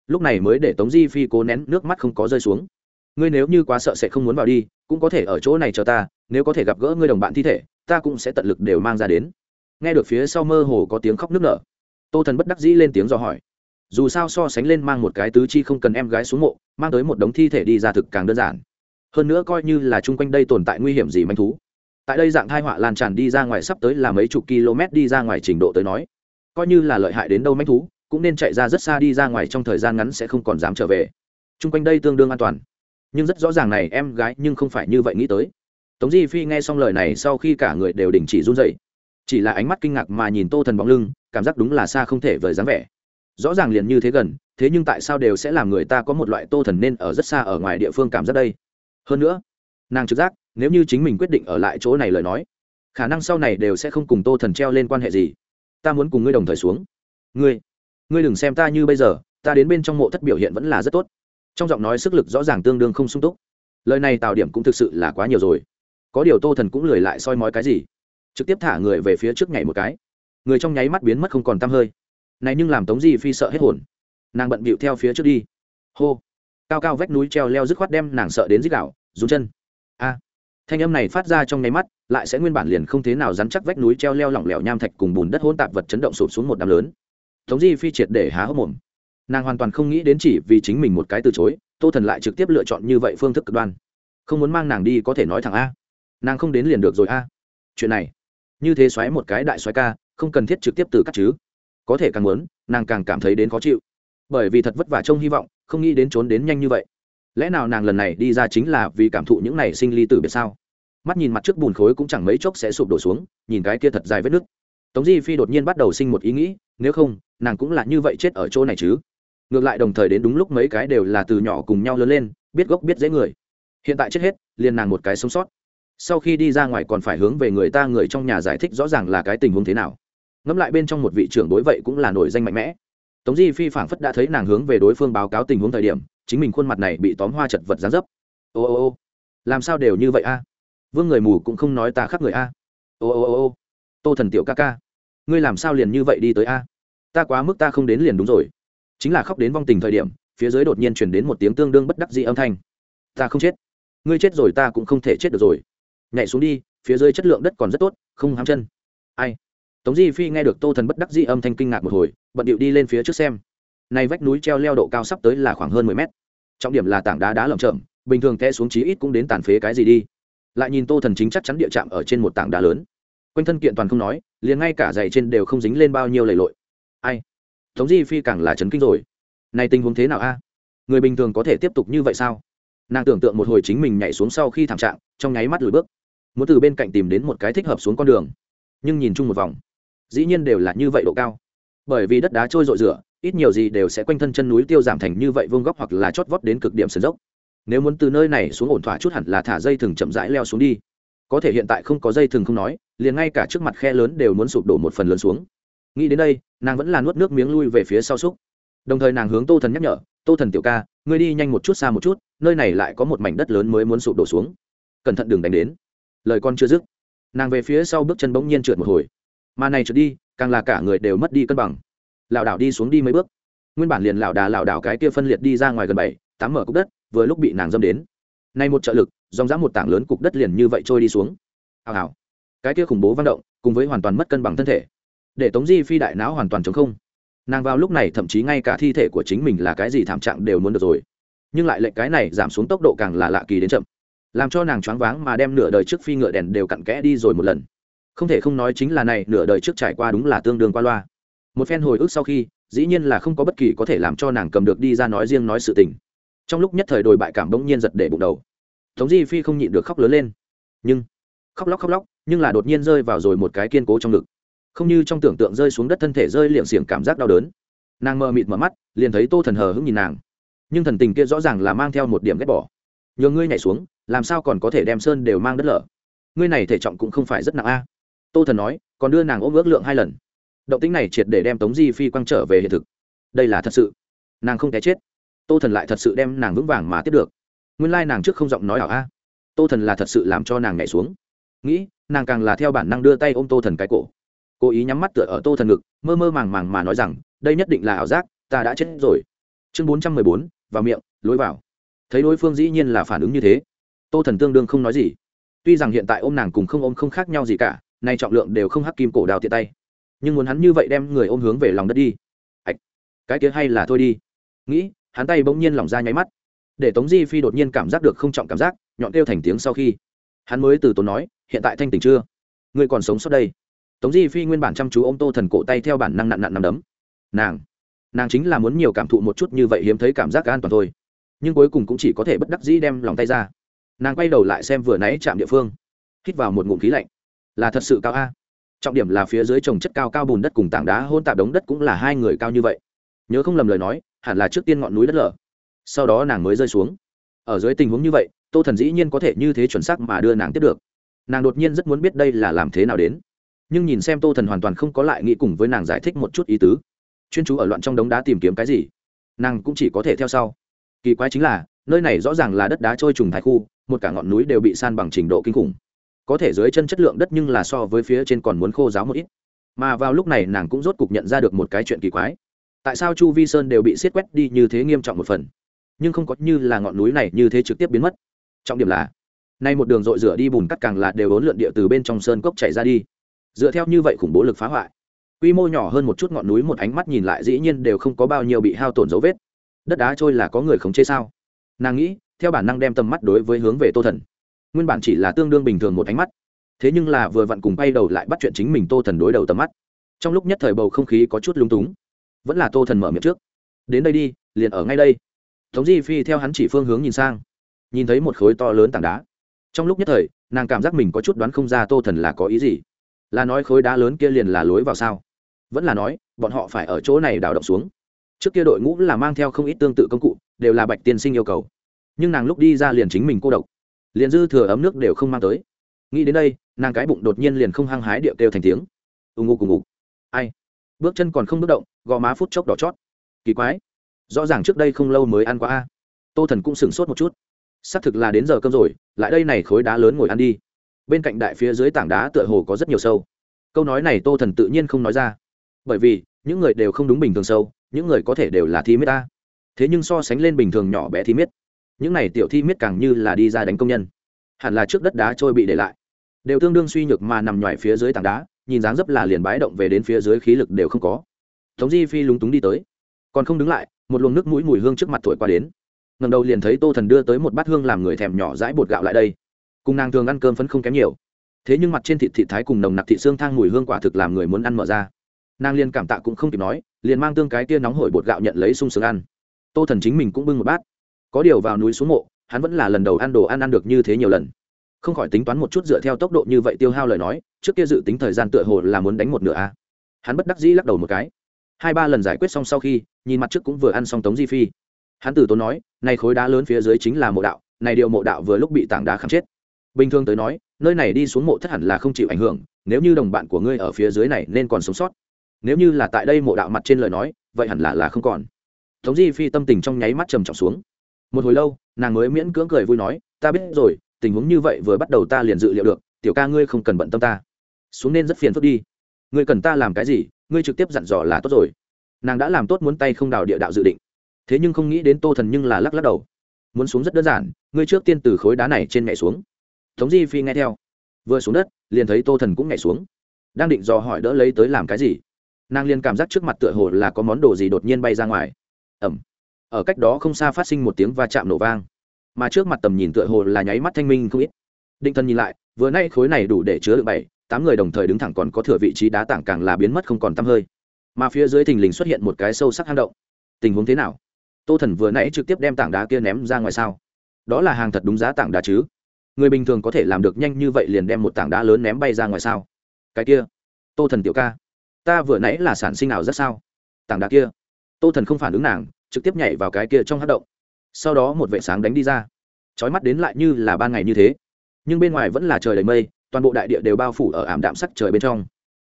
Lúc này mới để tống di phi cố nén nước mắt không có rơi xuống. Ngươi nếu như quá sợ sẽ không muốn vào đi, cũng có thể ở chỗ này chờ ta, nếu có thể gặp gỡ ngươi đồng bạn thi thể, ta cũng sẽ tận lực đều mang ra đến. Nghe được phía sau mơ hồ có tiếng khóc nức nở, tô thần bất đắc dĩ lên tiếng dò hỏi. Dù sao so sánh lên mang một cái tứ chi không cần em gái xuống mộ, mang tới một đống thi thể đi ra thực càng đơn giản hơn nữa coi như là chung quanh đây tồn tại nguy hiểm gì manh thú. Tại đây dạng thai họa lan tràn đi ra ngoài sắp tới là mấy chục km đi ra ngoài trình độ tới nói. Coi như là lợi hại đến đâu manh thú, cũng nên chạy ra rất xa đi ra ngoài trong thời gian ngắn sẽ không còn dám trở về. Chung quanh đây tương đương an toàn. Nhưng rất rõ ràng này, em gái, nhưng không phải như vậy nghĩ tới. Tống di phi nghe xong lời này sau khi cả người đều đình chỉ run dậy chỉ là ánh mắt kinh ngạc mà nhìn tô thần bóng lưng, cảm giác đúng là xa không thể vời dáng vẻ. Rõ ràng liền như thế gần, thế nhưng tại sao đều sẽ làm người ta có một loại tô thần nên ở rất xa ở ngoài địa phương cảm giác đây? Hơn nữa, nàng trực giác, nếu như chính mình quyết định ở lại chỗ này lời nói, khả năng sau này đều sẽ không cùng tô thần treo lên quan hệ gì. Ta muốn cùng ngươi đồng thời xuống. Ngươi ngươi đừng xem ta như bây giờ, ta đến bên trong mộ thất biểu hiện vẫn là rất tốt. Trong giọng nói sức lực rõ ràng tương đương không sung túc. Lời này tạo điểm cũng thực sự là quá nhiều rồi. Có điều tô thần cũng lười lại soi mói cái gì. Trực tiếp thả người về phía trước nhảy một cái. Người trong nháy mắt biến mất không còn t hơi. Này nhưng làm tống di phi sợ hết hồn. Nàng bận bịu theo phía trước đi. Hô. Cao cao vách núi treo leo dứt khoát đem nàng sợ đến dích đạo rú chân. A. Thanh âm này phát ra trong nháy mắt, lại sẽ nguyên bản liền không thế nào dắn chắc vách núi treo leo lỏng lẻo nham thạch cùng bùn đất hỗn tạp vật chấn động sụp xuống một đám lớn. Tống di phi triệt để há hốc mồm. Nàng hoàn toàn không nghĩ đến chỉ vì chính mình một cái từ chối, tô thần lại trực tiếp lựa chọn như vậy phương thức cực đoan. Không muốn mang nàng đi có thể nói thẳng a. Nàng không đến liền được rồi a. Chuyện này, như thế xoáy một cái đại xoáy ca, không cần thiết trực tiếp từ cắt chứ. Có thể càng muốn, nàng càng cảm thấy đến khó chịu. Bởi vì thật vất vả trông hy vọng, không nghĩ đến trốn đến nhanh như vậy lẽ nào nàng lần này đi ra chính là vì cảm thụ những này sinh ly tử biệt sao? Mắt nhìn mặt trước bùn khối cũng chẳng mấy chốc sẽ sụp đổ xuống, nhìn cái kia thật dài vết nứt. Tống di phi đột nhiên bắt đầu sinh một ý nghĩ, nếu không, nàng cũng là như vậy chết ở chỗ này chứ. Ngược lại đồng thời đến đúng lúc mấy cái đều là từ nhỏ cùng nhau lớn lên, biết gốc biết dễ người. Hiện tại chết hết, liền nàng một cái sống sót. Sau khi đi ra ngoài còn phải hướng về người ta người trong nhà giải thích rõ ràng là cái tình huống thế nào. Ngẫm lại bên trong một vị trưởng đối vậy cũng là nổi danh mạnh mẽ. Tống di phi phảng phất đã thấy nàng hướng về đối phương báo cáo tình huống thời điểm chính mình khuôn mặt này bị tóm hoa chật vật dán dấp. Ô ô ô, làm sao đều như vậy a? Vương người mù cũng không nói ta khác người a. Ô ô ô ô, tô thần tiểu ca ca, ngươi làm sao liền như vậy đi tới a? Ta quá mức ta không đến liền đúng rồi. Chính là khóc đến vong tình thời điểm, phía dưới đột nhiên chuyển đến một tiếng tương đương bất đắc dị âm thanh. Ta không chết. Ngươi chết rồi ta cũng không thể chết được rồi. Nhảy xuống đi, phía dưới chất lượng đất còn rất tốt, không hám chân. Ai? Tống di phi nghe được tô thần bất đắc dĩ âm thanh kinh ngạc một hồi, bận điệu đi lên phía trước xem. Nay vách núi treo leo độ cao sắp tới là khoảng hơn mười mét trọng điểm là tảng đá đá lởm chởm, bình thường té xuống chí ít cũng đến tàn phế cái gì đi. Lại nhìn tô thần chính chắc chắn địa chạm ở trên một tảng đá lớn. Quanh thân kiện toàn không nói, liền ngay cả giày trên đều không dính lên bao nhiêu lầy lội. Ai? Tống di phi càng là chấn kinh rồi. Này tình huống thế nào a? Người bình thường có thể tiếp tục như vậy sao? Nàng tưởng tượng một hồi chính mình nhảy xuống sau khi thảm trạng, trong nháy mắt lùi bước. Muốn từ bên cạnh tìm đến một cái thích hợp xuống con đường. Nhưng nhìn chung một vòng, dĩ nhiên đều là như vậy độ cao. Bởi vì đất đá trôi rội rửa ít nhiều gì đều sẽ quanh thân chân núi tiêu giảm thành như vậy vương góc hoặc là chót vót đến cực điểm sườn dốc. Nếu muốn từ nơi này xuống ổn thỏa chút hẳn là thả dây thừng chậm rãi leo xuống đi. Có thể hiện tại không có dây thừng không nói, liền ngay cả trước mặt khe lớn đều muốn sụp đổ một phần lớn xuống. Nghĩ đến đây, nàng vẫn là nuốt nước miếng lui về phía sau xúc. Đồng thời nàng hướng tô thần nhắc nhở, tô thần tiểu ca, ngươi đi nhanh một chút xa một chút, nơi này lại có một mảnh đất lớn mới muốn sụp đổ xuống. Cẩn thận đừng đánh đến. Lời con chưa dứt, nàng về phía sau bước chân bỗng nhiên trượt một hồi. Mà này trượt đi, càng là cả người đều mất đi cân bằng lảo đảo đi xuống đi mấy bước. Nguyên bản liền lảo đà lảo đảo cái kia phân liệt đi ra ngoài gần bảy, tám mở cục đất, vừa lúc bị nàng dâm đến. Nay một trợ lực, dòng dã một tảng lớn cục đất liền như vậy trôi đi xuống. Hào hào. Cái kia khủng bố văn động, cùng với hoàn toàn mất cân bằng thân thể. Để tống di phi đại não hoàn toàn chống không. Nàng vào lúc này thậm chí ngay cả thi thể của chính mình là cái gì thảm trạng đều muốn được rồi. Nhưng lại lệnh cái này giảm xuống tốc độ càng là lạ kỳ đến chậm. Làm cho nàng choáng váng mà đem nửa đời trước phi ngựa đèn đều cặn kẽ đi rồi một lần. Không thể không nói chính là này, nửa đời trước trải qua đúng là tương đương qua loa một phen hồi ức sau khi, dĩ nhiên là không có bất kỳ có thể làm cho nàng cầm được đi ra nói riêng nói sự tình. Trong lúc nhất thời đồi bại cảm bỗng nhiên giật để bụng đầu. Tống di phi không nhịn được khóc lớn lên. Nhưng, khóc lóc khóc lóc, nhưng là đột nhiên rơi vào rồi một cái kiên cố trong ngực. Không như trong tưởng tượng rơi xuống đất thân thể rơi liệng xiềng cảm giác đau đớn. Nàng mờ mịt mở mắt, liền thấy tô thần hờ hững nhìn nàng. Nhưng thần tình kia rõ ràng là mang theo một điểm ghét bỏ. Nhờ ngươi nhảy xuống, làm sao còn có thể đem sơn đều mang đất lở? Ngươi này thể trọng cũng không phải rất nặng a. Tô thần nói, còn đưa nàng ôm ước lượng hai lần động tính này triệt để đem tống di phi quăng trở về hiện thực. Đây là thật sự. Nàng không té chết. Tô thần lại thật sự đem nàng vững vàng mà tiếp được. Nguyên lai nàng trước không giọng nói ảo a. Tô thần là thật sự làm cho nàng nhảy xuống. Nghĩ, nàng càng là theo bản năng đưa tay ôm tô thần cái cổ. Cố ý nhắm mắt tựa ở tô thần ngực, mơ mơ màng màng mà nói rằng, đây nhất định là ảo giác, ta đã chết rồi. Chương bốn trăm mười bốn, vào miệng, lối vào. Thấy đối phương dĩ nhiên là phản ứng như thế, tô thần tương đương không nói gì. Tuy rằng hiện tại ôm nàng cùng không ôm không khác nhau gì cả, nay trọng lượng đều không hắc kim cổ đào tiện tay nhưng muốn hắn như vậy đem người ôm hướng về lòng đất đi. Ạch, cái kia hay là thôi đi. Nghĩ, hắn tay bỗng nhiên lỏng ra nháy mắt, để tống di phi đột nhiên cảm giác được không trọng cảm giác, nhọn kêu thành tiếng sau khi, hắn mới từ tốn nói, hiện tại thanh tỉnh chưa? Ngươi còn sống sót đây. Tống di phi nguyên bản chăm chú ô m tô thần cổ tay theo bản năng nặn nặn nằm đấm. Nàng nàng chính là muốn nhiều cảm thụ một chút như vậy hiếm thấy cảm giác an toàn thôi, nhưng cuối cùng cũng chỉ có thể bất đắc dĩ đem lòng tay ra. Nàng quay đầu lại xem vừa nãy chạm địa phương, hít vào một ngụm khí lạnh. Là thật sự cao a trọng điểm là phía dưới trồng chất cao cao bùn đất cùng tảng đá hôn tạp đống đất cũng là hai người cao như vậy. Nhớ không lầm lời nói, hẳn là trước tiên ngọn núi đất lở. Sau đó nàng mới rơi xuống. Ở dưới tình huống như vậy, tô thần dĩ nhiên có thể như thế chuẩn xác mà đưa nàng tiếp được. Nàng đột nhiên rất muốn biết đây là làm thế nào đến. Nhưng nhìn xem tô thần hoàn toàn không có lại nghĩ cùng với nàng giải thích một chút ý tứ. Chuyên chú ở loạn trong đống đá tìm kiếm cái gì? Nàng cũng chỉ có thể theo sau. Kỳ quái chính là, nơi này rõ ràng là đất đá trôi trùng thái khu, một cả ngọn núi đều bị san bằng trình độ kinh khủng có thể dưới chân chất lượng đất nhưng là so với phía trên còn muốn khô giáo một ít. Mà vào lúc này nàng cũng rốt cục nhận ra được một cái chuyện kỳ quái. Tại sao chu vi sơn đều bị xiết quét đi như thế nghiêm trọng một phần? Nhưng không có như là ngọn núi này như thế trực tiếp biến mất. Trọng điểm là, nay một đường rội rửa đi bùn cắt càng là đều ốn lượn địa từ bên trong sơn cốc chạy ra đi. Dựa theo như vậy khủng bố lực phá hoại, quy mô nhỏ hơn một chút ngọn núi một ánh mắt nhìn lại dĩ nhiên đều không có bao nhiêu bị hao tổn dấu vết. Đất đá trôi là có người khống chế sao? Nàng nghĩ, theo bản năng đem tầm mắt đối với hướng về tô thần nguyên bản chỉ là tương đương bình thường một ánh mắt. Thế nhưng là vừa vặn cùng bay đầu lại bắt chuyện chính mình tô thần đối đầu tầm mắt. Trong lúc nhất thời bầu không khí có chút lung túng. Vẫn là tô thần mở miệng trước. Đến đây đi, liền ở ngay đây. Tống di phi theo hắn chỉ phương hướng nhìn sang. Nhìn thấy một khối to lớn tảng đá. Trong lúc nhất thời, nàng cảm giác mình có chút đoán không ra tô thần là có ý gì. Là nói khối đá lớn kia liền là lối vào sao? Vẫn là nói, bọn họ phải ở chỗ này đào động xuống. Trước kia đội ngũ là mang theo không ít tương tự công cụ, đều là bạch tiên sinh yêu cầu. Nhưng nàng lúc đi ra liền chính mình cô độc liền dư thừa ấm nước đều không mang tới. Nghĩ đến đây, nàng cái bụng đột nhiên liền không hăng hái điệu kêu thành tiếng. Ù ngụ cùng ngục ai? Bước chân còn không bước động, gò má phút chốc đỏ chót. Kỳ quái. Rõ ràng trước đây không lâu mới ăn qua a. Tô thần cũng sửng sốt một chút. Xác thực là đến giờ cơm rồi, lại đây này khối đá lớn ngồi ăn đi. Bên cạnh đại phía dưới tảng đá tựa hồ có rất nhiều sâu. Câu nói này tô thần tự nhiên không nói ra. Bởi vì, những người đều không đúng bình thường sâu, những người có thể đều là thi miết ta thế nhưng so sánh lên bình thường nhỏ bé thi miết những này tiểu thi miết càng như là đi ra đánh công nhân. Hẳn là trước đất đá trôi bị để lại. Đều tương đương suy nhược mà nằm ngoài phía dưới tảng đá, nhìn dáng dấp là liền bái động về đến phía dưới khí lực đều không có. Tống di phi lúng túng đi tới. Còn không đứng lại, một luồng nước mũi mùi hương trước mặt thổi qua đến. Ngầm đầu liền thấy tô thần đưa tới một bát hương làm người thèm nhỏ dãi bột gạo lại đây. Cùng nàng thường ăn cơm phấn không kém nhiều. Thế nhưng mặt trên thịt thị thái cùng nồng nặc thị xương thang mùi hương quả thực làm người muốn ăn mở ra. Nàng liền cảm tạ cũng không kịp nói, liền mang tương cái tia nóng hổi bột gạo nhận lấy sung sướng ăn. Tô thần chính mình cũng bưng một bát có điều vào núi xuống mộ, hắn vẫn là lần đầu ăn đồ ăn ăn được như thế nhiều lần. Không khỏi tính toán một chút dựa theo tốc độ như vậy tiêu hao lời nói, trước kia dự tính thời gian tựa hồ là muốn đánh một nửa a. Hắn bất đắc dĩ lắc đầu một cái. Hai ba lần giải quyết xong sau khi, nhìn mặt trước cũng vừa ăn xong tống di phi. Hắn từ tốn nói, này khối đá lớn phía dưới chính là mộ đạo, này điều mộ đạo vừa lúc bị tảng đá khảm chết. Bình thường tới nói, nơi này đi xuống mộ thất hẳn là không chịu ảnh hưởng, nếu như đồng bạn của ngươi ở phía dưới này nên còn sống sót. Nếu như là tại đây mộ đạo mặt trên lời nói, vậy hẳn là là không còn. Tống di phi tâm tình trong nháy mắt trầm trọng xuống một hồi lâu, nàng mới miễn cưỡng cười vui nói, ta biết rồi, tình huống như vậy vừa bắt đầu ta liền dự liệu được, tiểu ca ngươi không cần bận tâm ta. Xuống nên rất phiền phức đi. Ngươi cần ta làm cái gì, ngươi trực tiếp dặn dò là tốt rồi. Nàng đã làm tốt muốn tay không đào địa đạo dự định. Thế nhưng không nghĩ đến tô thần nhưng là lắc lắc đầu. Muốn xuống rất đơn giản, ngươi trước tiên từ khối đá này trên nhảy xuống. Tống di phi nghe theo. Vừa xuống đất, liền thấy tô thần cũng nhảy xuống. Đang định dò hỏi đỡ lấy tới làm cái gì, nàng liền cảm giác trước mặt tựa hồ là có món đồ gì đột nhiên bay ra ngoài. Ẩm ở cách đó không xa phát sinh một tiếng va chạm nổ vang. Mà trước mặt tầm nhìn tựa hồ là nháy mắt thanh minh không ít. Định thần nhìn lại, vừa nay khối này đủ để chứa được bảy, tám người đồng thời đứng thẳng còn có thừa vị trí đá tảng càng là biến mất không còn t hơi. Mà phía dưới thình lình xuất hiện một cái sâu sắc hang động. Tình huống thế nào? Tô thần vừa nãy trực tiếp đem tảng đá kia ném ra ngoài sao? Đó là hàng thật đúng giá tảng đá chứ? Người bình thường có thể làm được nhanh như vậy liền đem một tảng đá lớn ném bay ra ngoài sao? Cái kia, tô thần tiểu ca, ta vừa nãy là sản sinh nào rất sao? Tảng đá kia, tô thần không phản ứng nàng trực tiếp nhảy vào cái kia trong hát động. Sau đó một vệ sáng đánh đi ra. Trói mắt đến lại như là ban ngày như thế. Nhưng bên ngoài vẫn là trời đầy mây, toàn bộ đại địa đều bao phủ ở ảm đạm sắc trời bên trong.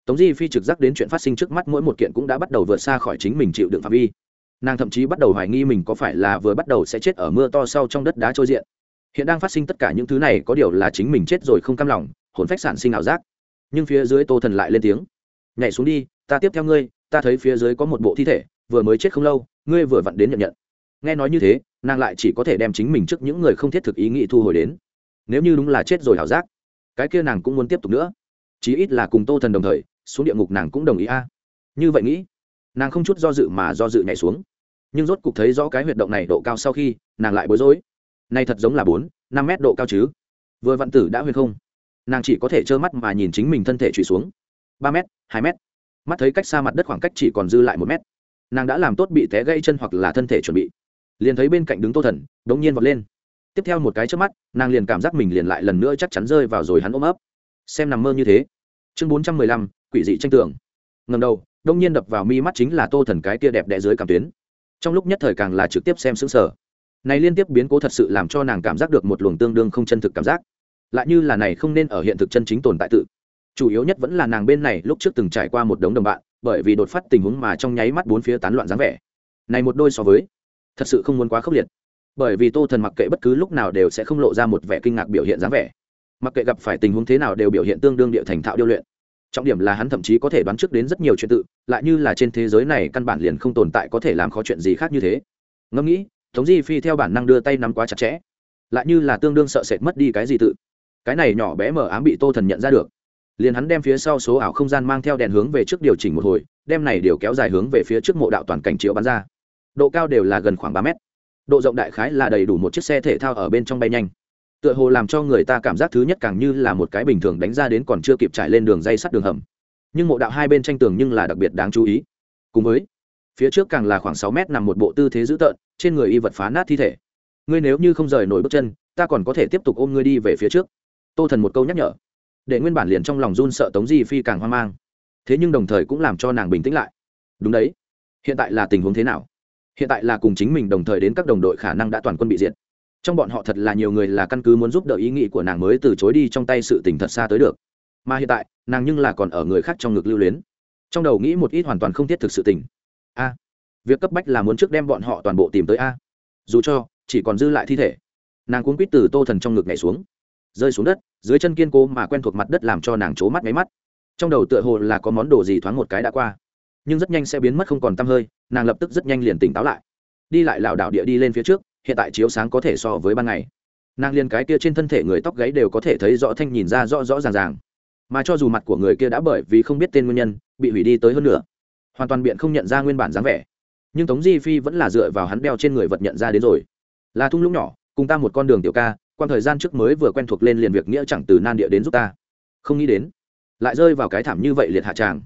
Tống di phi trực giác đến chuyện phát sinh trước mắt mỗi một kiện cũng đã bắt đầu vượt xa khỏi chính mình chịu đựng phạm vi. Nàng thậm chí bắt đầu hoài nghi mình có phải là vừa bắt đầu sẽ chết ở mưa to sau trong đất đá trôi diện. Hiện đang phát sinh tất cả những thứ này có điều là chính mình chết rồi không cam lòng, hồn phách sản sinh ảo giác. Nhưng phía dưới tô thần lại lên tiếng. Nhảy xuống đi, ta tiếp theo ngươi, ta thấy phía dưới có một bộ thi thể, vừa mới chết không lâu ngươi vừa vặn đến nhận nhận. Nghe nói như thế, nàng lại chỉ có thể đem chính mình trước những người không thiết thực ý nghĩ thu hồi đến. Nếu như đúng là chết rồi ảo giác, cái kia nàng cũng muốn tiếp tục nữa. Chí ít là cùng tô thần đồng thời, xuống địa ngục nàng cũng đồng ý a. Như vậy nghĩ, nàng không chút do dự mà do dự nhảy xuống. Nhưng rốt cục thấy rõ cái huyệt động này độ cao sau khi, nàng lại bối rối. Nay thật giống là bốn, năm mét độ cao chứ? Vừa vạn tử đã huyệt không. Nàng chỉ có thể trơ mắt mà nhìn chính mình thân thể trụy xuống. Ba m hai m mắt thấy cách xa mặt đất khoảng cách chỉ còn dư lại một mét nàng đã làm tốt bị té gây chân hoặc là thân thể chuẩn bị. Liền thấy bên cạnh đứng tô thần đ ỗ n g nhiên vọt lên. Tiếp theo một cái trước mắt, nàng liền cảm giác mình liền lại lần nữa chắc chắn rơi vào rồi hắn ôm ấp. Xem nằm mơ như thế. Chương bốn trăm mười lăm, quỷ dị tranh tường. Ngầm đầu đông nhiên đập vào mi mắt chính là tô thần cái kia đẹp đẽ dưới cảm tuyến. Trong lúc nhất thời càng là trực tiếp xem xứng sở này liên tiếp biến cố thật sự làm cho nàng cảm giác được một luồng tương đương không chân thực cảm giác. Lại như là này không nên ở hiện thực chân chính tồn tại tự. Chủ yếu nhất vẫn là nàng bên này lúc trước từng trải qua một đống đồng bạn bởi vì đột phát tình huống mà trong nháy mắt bốn phía tán loạn dáng vẻ. Này một đôi so với, thật sự không muốn quá khốc liệt. Bởi vì tô thần mặc kệ bất cứ lúc nào đều sẽ không lộ ra một vẻ kinh ngạc biểu hiện dáng vẻ. Mặc kệ gặp phải tình huống thế nào đều biểu hiện tương đương địa thành thạo điêu luyện. Trọng điểm là hắn thậm chí có thể đoán trước đến rất nhiều chuyện tự, lại như là trên thế giới này căn bản liền không tồn tại có thể làm khó chuyện gì khác như thế. Ngẫm nghĩ, tống di phi theo bản năng đưa tay nắm quá chặt chẽ, lại như là tương đương sợ sệt mất đi cái gì tự. Cái này nhỏ bé mờ ám bị tô thần nhận ra được liền hắn đem phía sau số ảo không gian mang theo đèn hướng về trước điều chỉnh một hồi, đem này điều kéo dài hướng về phía trước mộ đạo toàn cảnh chiếu bắn ra. Độ cao đều là gần khoảng ba mét. Độ rộng đại khái là đầy đủ một chiếc xe thể thao ở bên trong bay nhanh. Tựa hồ làm cho người ta cảm giác thứ nhất càng như là một cái bình thường đánh ra đến còn chưa kịp trải lên đường dây sắt đường hầm. Nhưng mộ đạo hai bên tranh tường nhưng là đặc biệt đáng chú ý. Cùng với, phía trước càng là khoảng sáu mét nằm một bộ tư thế dữ tợn, trên người y vật phá nát thi thể. Ngươi nếu như không rời nổi bước chân, ta còn có thể tiếp tục ôm ngươi đi về phía trước. Tô thần một câu nhắc nhở để nguyên bản liền trong lòng run sợ tống di phi càng hoang mang. Thế nhưng đồng thời cũng làm cho nàng bình tĩnh lại. Đúng đấy. Hiện tại là tình huống thế nào? Hiện tại là cùng chính mình đồng thời đến các đồng đội khả năng đã toàn quân bị diệt. Trong bọn họ thật là nhiều người là căn cứ muốn giúp đỡ ý nghĩ của nàng mới từ chối đi trong tay sự tình thật xa tới được. Mà hiện tại, nàng nhưng là còn ở người khác trong ngực lưu luyến. Trong đầu nghĩ một ít hoàn toàn không thiết thực sự tình. A, việc cấp bách là muốn trước đem bọn họ toàn bộ tìm tới a. Dù cho, chỉ còn dư lại thi thể. Nàng cuốn quýt từ tô thần trong ngực nhảy xuống. Rơi xuống đất dưới chân kiên cố mà quen thuộc mặt đất làm cho nàng c mắt máy mắt. Trong đầu tựa hồ là có món đồ gì thoáng một cái đã qua, nhưng rất nhanh sẽ biến mất không còn t hơi, nàng lập tức rất nhanh liền tỉnh táo lại. Đi lại lảo đảo địa đi lên phía trước, hiện tại chiếu sáng có thể so với ban ngày. Nàng liền cái kia trên thân thể người tóc gáy đều có thể thấy rõ thanh nhìn ra rõ rõ ràng ràng. Mà cho dù mặt của người kia đã bởi vì không biết tên nguyên nhân, bị hủy đi tới hơn nữa hoàn toàn biện không nhận ra nguyên bản dáng vẻ. Nhưng tống di phi vẫn là dựa vào hắn đeo trên người vật nhận ra đến rồi. Là thung lũng nhỏ, cùng ta một con đường tiểu ca quan thời gian trước mới vừa quen thuộc lên liền việc nghĩa chẳng từ nan địa đến giúp ta. Không nghĩ đến, lại rơi vào cái thảm như vậy liệt hạ tràng.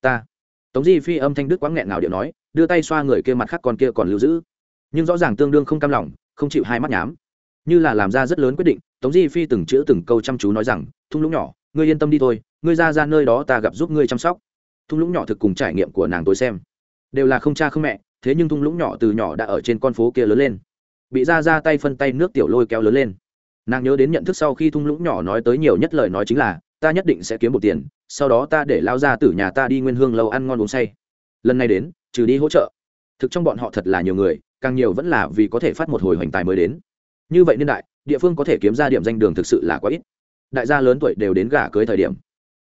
Ta, tống di phi âm thanh đức quãng nghẹn nào điệu nói, đưa tay xoa người kia mặt khác con kia còn lưu giữ. Nhưng rõ ràng tương đương không cam lòng, không chịu hai mắt nhám. Như là làm ra rất lớn quyết định, tống di phi từng chữ từng câu chăm chú nói rằng, thung lũng nhỏ, ngươi yên tâm đi thôi, ngươi ra ra nơi đó ta gặp giúp ngươi chăm sóc. Thung lũng nhỏ thực cùng trải nghiệm của nàng tôi xem, đều là không cha không mẹ, thế nhưng thung lũng nhỏ từ nhỏ đã ở trên con phố kia lớn lên. Bị ra ra tay phân tay nước tiểu lôi kéo lớn lên nàng nhớ đến nhận thức sau khi thung lũng nhỏ nói tới nhiều nhất lời nói chính là, ta nhất định sẽ kiếm một tiền, sau đó ta để lao ra từ nhà ta đi nguyên hương lâu ăn ngon uống say. Lần này đến, trừ đi hỗ trợ. Thực trong bọn họ thật là nhiều người, càng nhiều vẫn là vì có thể phát một hồi hoành tài mới đến. Như vậy niên đại, địa phương có thể kiếm ra điểm danh đường thực sự là quá ít. Đại gia lớn tuổi đều đến gả cưới thời điểm.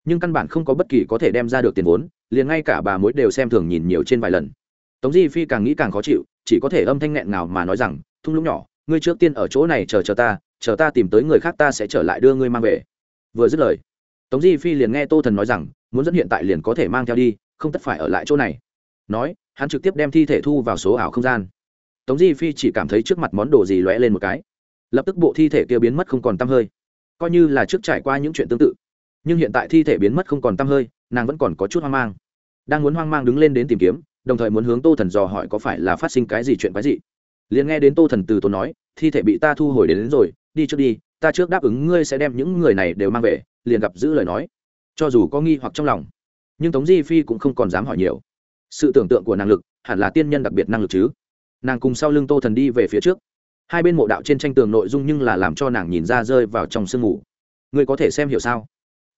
Nhưng căn bản không có bất kỳ có thể đem ra được tiền vốn, liền ngay cả bà mối đều xem thường nhìn nhiều trên vài lần. Tống di phi càng nghĩ càng khó chịu, chỉ có thể âm thanh nghẹn nào mà nói rằng, thung lũng nhỏ, ngươi trước tiên ở chỗ này chờ chờ ta chờ ta tìm tới người khác ta sẽ trở lại đưa ngươi mang về. Vừa dứt lời, tống di phi liền nghe tô thần nói rằng, muốn dẫn hiện tại liền có thể mang theo đi, không tất phải ở lại chỗ này. Nói, hắn trực tiếp đem thi thể thu vào số ảo không gian. Tống di phi chỉ cảm thấy trước mặt món đồ gì lóe lên một cái. Lập tức bộ thi thể kia biến mất không còn t hơi. Coi như là trước trải qua những chuyện tương tự, nhưng hiện tại thi thể biến mất không còn t hơi, nàng vẫn còn có chút hoang mang. Đang muốn hoang mang đứng lên đến tìm kiếm, đồng thời muốn hướng tô thần dò hỏi có phải là phát sinh cái gì chuyện quái gì liền nghe đến tô thần từ tốn nói thi thể bị ta thu hồi đến, đến rồi đi trước đi ta trước đáp ứng ngươi sẽ đem những người này đều mang về liền gặp giữ lời nói. Cho dù có nghi hoặc trong lòng nhưng tống di phi cũng không còn dám hỏi nhiều. Sự tưởng tượng của năng lực hẳn là tiên nhân đặc biệt năng lực chứ. Nàng cùng sau lưng tô thần đi về phía trước. Hai bên mộ đạo trên tranh tường nội dung nhưng là làm cho nàng nhìn ra rơi vào trong sương mù. Ngươi có thể xem hiểu sao?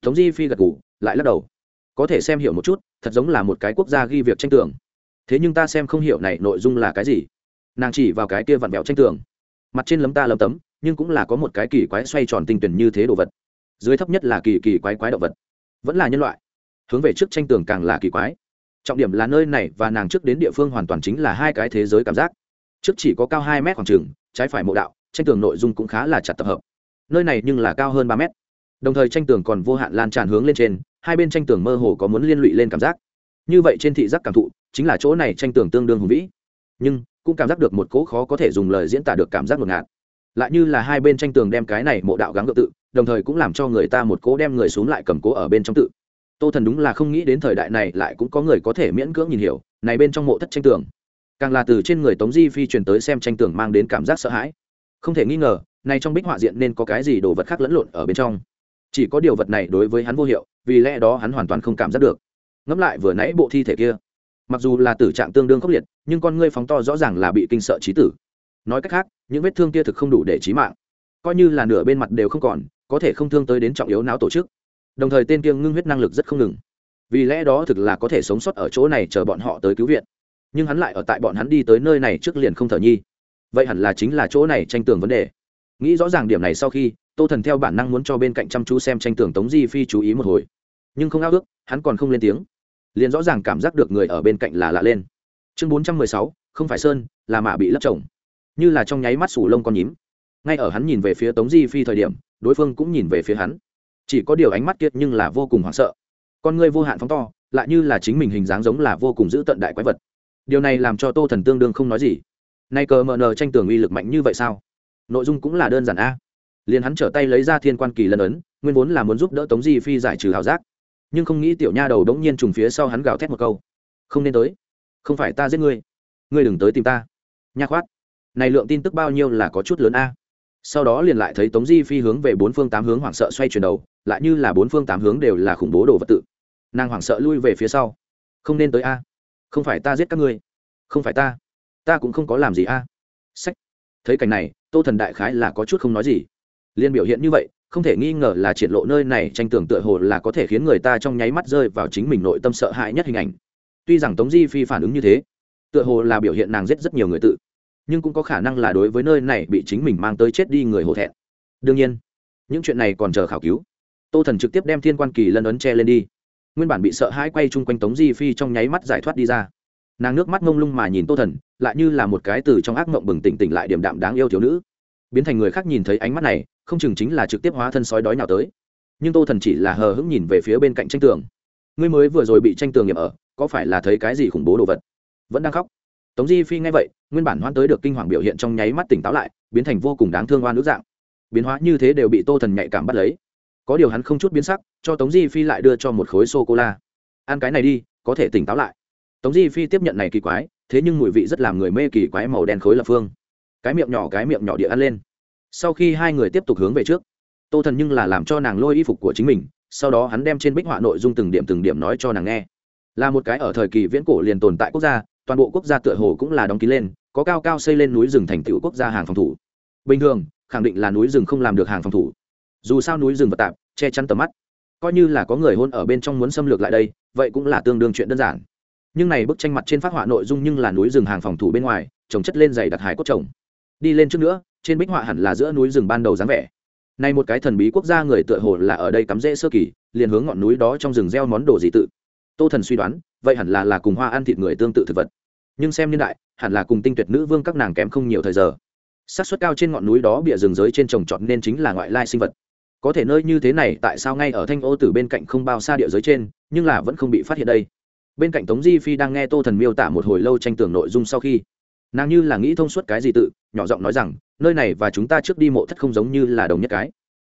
Tống di phi gật ngủ lại lắc đầu. Có thể xem hiểu một chút thật giống là một cái quốc gia ghi việc tranh tường. Thế nhưng ta xem không hiểu này nội dung là cái gì. Nàng chỉ vào cái kia vặn vẹo tranh tường mặt trên lấm ta lấm tấm, nhưng cũng là có một cái kỳ quái xoay tròn tinh tuyển như thế đồ vật. Dưới thấp nhất là kỳ kỳ quái quái động vật. Vẫn là nhân loại. Hướng về trước tranh tường càng là kỳ quái. Trọng điểm là nơi này và nàng trước đến địa phương hoàn toàn chính là hai cái thế giới cảm giác. Trước chỉ có cao hai mét khoảng trừng trái phải mộ đạo, tranh tường nội dung cũng khá là chặt tập hợp. Nơi này nhưng là cao hơn ba mét. Đồng thời tranh tường còn vô hạn lan tràn hướng lên trên, hai bên tranh tường mơ hồ có muốn liên lụy lên cảm giác. Như vậy trên thị giác cảm thụ, chính là chỗ này tranh tường tương đương hùng vĩ. Nhưng cũng cảm giác được một cỗ khó có thể dùng lời diễn tả được cảm giác ngột ngạt. Lại như là hai bên tranh tường đem cái này mộ đạo gắng gượng tự, đồng thời cũng làm cho người ta một cỗ đem người xuống lại cầm cố ở bên trong tự. Tô thần đúng là không nghĩ đến thời đại này lại cũng có người có thể miễn cưỡng nhìn hiểu, này bên trong mộ thất tranh tường. Càng là từ trên người tống di phi truyền tới xem tranh tường mang đến cảm giác sợ hãi. Không thể nghi ngờ, này trong bích họa diện nên có cái gì đồ vật khác lẫn lộn ở bên trong. Chỉ có điều vật này đối với hắn vô hiệu, vì lẽ đó hắn hoàn toàn không cảm giác được. Ngẫm lại vừa nãy bộ thi thể kia mặc dù là tử trạng tương đương khốc liệt, nhưng con ngươi phóng to rõ ràng là bị kinh sợ trí tử. Nói cách khác, những vết thương kia thực không đủ để trí mạng. Coi như là nửa bên mặt đều không còn, có thể không thương tới đến trọng yếu não tổ chức. Đồng thời tên kia ngưng huyết năng lực rất không ngừng. Vì lẽ đó thực là có thể sống sót ở chỗ này chờ bọn họ tới cứu viện. Nhưng hắn lại ở tại bọn hắn đi tới nơi này trước liền không thở nhi. Vậy hẳn là chính là chỗ này tranh tường vấn đề. Nghĩ rõ ràng điểm này sau khi, tô thần theo bản năng muốn cho bên cạnh chăm chú xem tranh tường tống di phi chú ý một hồi. Nhưng không ao ước, hắn còn không lên tiếng liền rõ ràng cảm giác được người ở bên cạnh là lạ lên. Chương bốn trăm mười sáu, không phải sơn, là mạ bị lấp trồng. Như là trong nháy mắt sủ lông con nhím. Ngay ở hắn nhìn về phía tống di phi thời điểm, đối phương cũng nhìn về phía hắn. Chỉ có điều ánh mắt kiệt nhưng là vô cùng hoảng sợ. Con người vô hạn phóng to, lại như là chính mình hình dáng giống là vô cùng giữ tận đại quái vật. Điều này làm cho tô thần tương đương không nói gì. Nay cờ mờ nờ tranh tường uy lực mạnh như vậy sao? Nội dung cũng là đơn giản a. Liền hắn trở tay lấy ra thiên quan kỳ lân ấn, nguyên vốn là muốn giúp đỡ tống di phi giải trừ hào giác nhưng không nghĩ tiểu nha đầu đống nhiên trùng phía sau hắn gào thét một câu. Không nên tới. Không phải ta giết ngươi. Ngươi đừng tới tìm ta. Nha khoát. Này lượng tin tức bao nhiêu là có chút lớn a. Sau đó liền lại thấy tống di phi hướng về bốn phương tám hướng hoảng sợ xoay chuyển đầu, lại như là bốn phương tám hướng đều là khủng bố đồ vật tự. Nàng hoảng sợ lui về phía sau. Không nên tới a. Không phải ta giết các ngươi. Không phải ta. Ta cũng không có làm gì a. Sách. Thấy cảnh này, tô thần đại khái là có chút không nói gì. Liên biểu hiện như vậy không thể nghi ngờ là triển lộ nơi này tranh tưởng tựa hồ là có thể khiến người ta trong nháy mắt rơi vào chính mình nội tâm sợ hãi nhất hình ảnh. Tuy rằng tống di phi phản ứng như thế, tựa hồ là biểu hiện nàng giết rất nhiều người tự, nhưng cũng có khả năng là đối với nơi này bị chính mình mang tới chết đi người hổ thẹn. Đương nhiên, những chuyện này còn chờ khảo cứu. Tô thần trực tiếp đem thiên quan kỳ lân ấn che lên đi. Nguyên bản bị sợ hãi quay chung quanh tống di phi trong nháy mắt giải thoát đi ra. Nàng nước mắt ngông lung mà nhìn tô thần, lại như là một cái từ trong ác mộng bừng tỉnh tỉnh lại điểm đạm đáng yêu thiếu nữ biến thành người khác nhìn thấy ánh mắt này, không chừng chính là trực tiếp hóa thân sói đói nào tới. Nhưng tô thần chỉ là hờ hững nhìn về phía bên cạnh tranh tường. Ngươi mới vừa rồi bị tranh tường nghiệm ở, có phải là thấy cái gì khủng bố đồ vật? Vẫn đang khóc. Tống di phi nghe vậy, nguyên bản hoan tới được kinh hoàng biểu hiện trong nháy mắt tỉnh táo lại, biến thành vô cùng đáng thương oan ước dạng. Biến hóa như thế đều bị tô thần nhạy cảm bắt lấy. Có điều hắn không chút biến sắc, cho tống di phi lại đưa cho một khối sô cô la ăn cái này đi, có thể tỉnh táo lại. Tống di phi tiếp nhận này kỳ quái, thế nhưng mùi vị rất làm người mê kỳ quái màu đen khối lập phương cái miệng nhỏ cái miệng nhỏ địa ăn lên. Sau khi hai người tiếp tục hướng về trước, tô thần nhưng là làm cho nàng lôi y phục của chính mình, sau đó hắn đem trên bích họa nội dung từng điểm từng điểm nói cho nàng nghe. Là một cái ở thời kỳ viễn cổ liền tồn tại quốc gia, toàn bộ quốc gia tựa hồ cũng là đóng kín lên, có cao cao xây lên núi rừng thành tựu quốc gia hàng phòng thủ. Bình thường, khẳng định là núi rừng không làm được hàng phòng thủ. Dù sao núi rừng vật tạp, che chắn tầm mắt. Coi như là có người hôn ở bên trong muốn xâm lược lại đây, vậy cũng là tương đương chuyện đơn giản. Nhưng này bức tranh mặt trên phát họa nội dung nhưng là núi rừng hàng phòng thủ bên ngoài, trồng chất lên dày đặt hải cốt trồng đi lên trước nữa, trên bích họa hẳn là giữa núi rừng ban đầu dáng vẻ. Nay một cái thần bí quốc gia người tựa hồ là ở đây cắm rễ sơ kỳ, liền hướng ngọn núi đó trong rừng gieo món đồ gì tự. Tô thần suy đoán, vậy hẳn là là cùng hoa ăn thịt người tương tự thực vật. Nhưng xem niên đại, hẳn là cùng tinh tuyệt nữ vương các nàng kém không nhiều thời giờ. Xác suất cao trên ngọn núi đó bịa rừng giới trên trồng trọt nên chính là ngoại lai sinh vật. Có thể nơi như thế này, tại sao ngay ở thanh ô tử bên cạnh không bao xa địa giới trên, nhưng là vẫn không bị phát hiện đây. Bên cạnh tống di phi đang nghe tô thần miêu tả một hồi lâu tranh tường nội dung sau khi nàng như là nghĩ thông suốt cái gì tự, nhỏ giọng nói rằng, nơi này và chúng ta trước đi mộ thất không giống như là đồng nhất cái.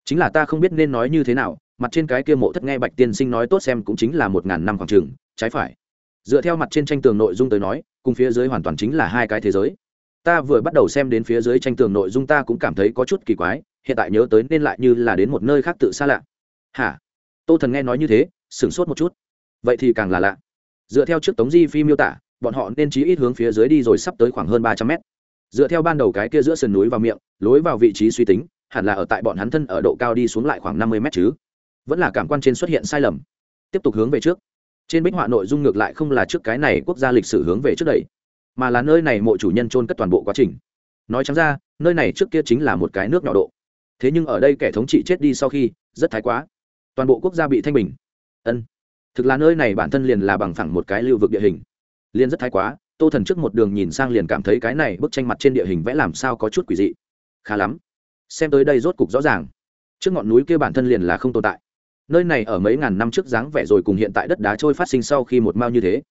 Chính là ta không biết nên nói như thế nào, mặt trên cái kia mộ thất nghe bạch tiên sinh nói tốt xem cũng chính là một ngàn năm khoảng trường, trái phải. Dựa theo mặt trên tranh tường nội dung tới nói, cùng phía dưới hoàn toàn chính là hai cái thế giới. Ta vừa bắt đầu xem đến phía dưới tranh tường nội dung ta cũng cảm thấy có chút kỳ quái, hiện tại nhớ tới nên lại như là đến một nơi khác tự xa lạ. Hả? Tô thần nghe nói như thế, sửng sốt một chút. Vậy thì càng là lạ. Dựa theo trước tống di phi miêu tả bọn họ nên chí ít hướng phía dưới đi rồi sắp tới khoảng hơn ba trăm mét. Dựa theo ban đầu cái kia giữa sườn núi vào miệng, lối vào vị trí suy tính, hẳn là ở tại bọn hắn thân ở độ cao đi xuống lại khoảng năm mươi mét chứ. Vẫn là cảm quan trên xuất hiện sai lầm. Tiếp tục hướng về trước. Trên bích họa nội dung ngược lại không là trước cái này quốc gia lịch sử hướng về trước đây, mà là nơi này mộ chủ nhân trôn cất toàn bộ quá trình. Nói chẳng ra, nơi này trước kia chính là một cái nước nhỏ độ. Thế nhưng ở đây kẻ thống trị chết đi sau khi, rất thái quá. Toàn bộ quốc gia bị thanh bình. Ân. Thực là nơi này bản thân liền là bằng phẳng một cái lưu vực địa hình liền rất thái quá, tô thần trước một đường nhìn sang liền cảm thấy cái này bức tranh mặt trên địa hình vẽ làm sao có chút quỷ dị. Khá lắm. Xem tới đây rốt cục rõ ràng. Trước ngọn núi kia bản thân liền là không tồn tại. Nơi này ở mấy ngàn năm trước dáng vẻ rồi cùng hiện tại đất đá trôi phát sinh sau khi một mao như thế.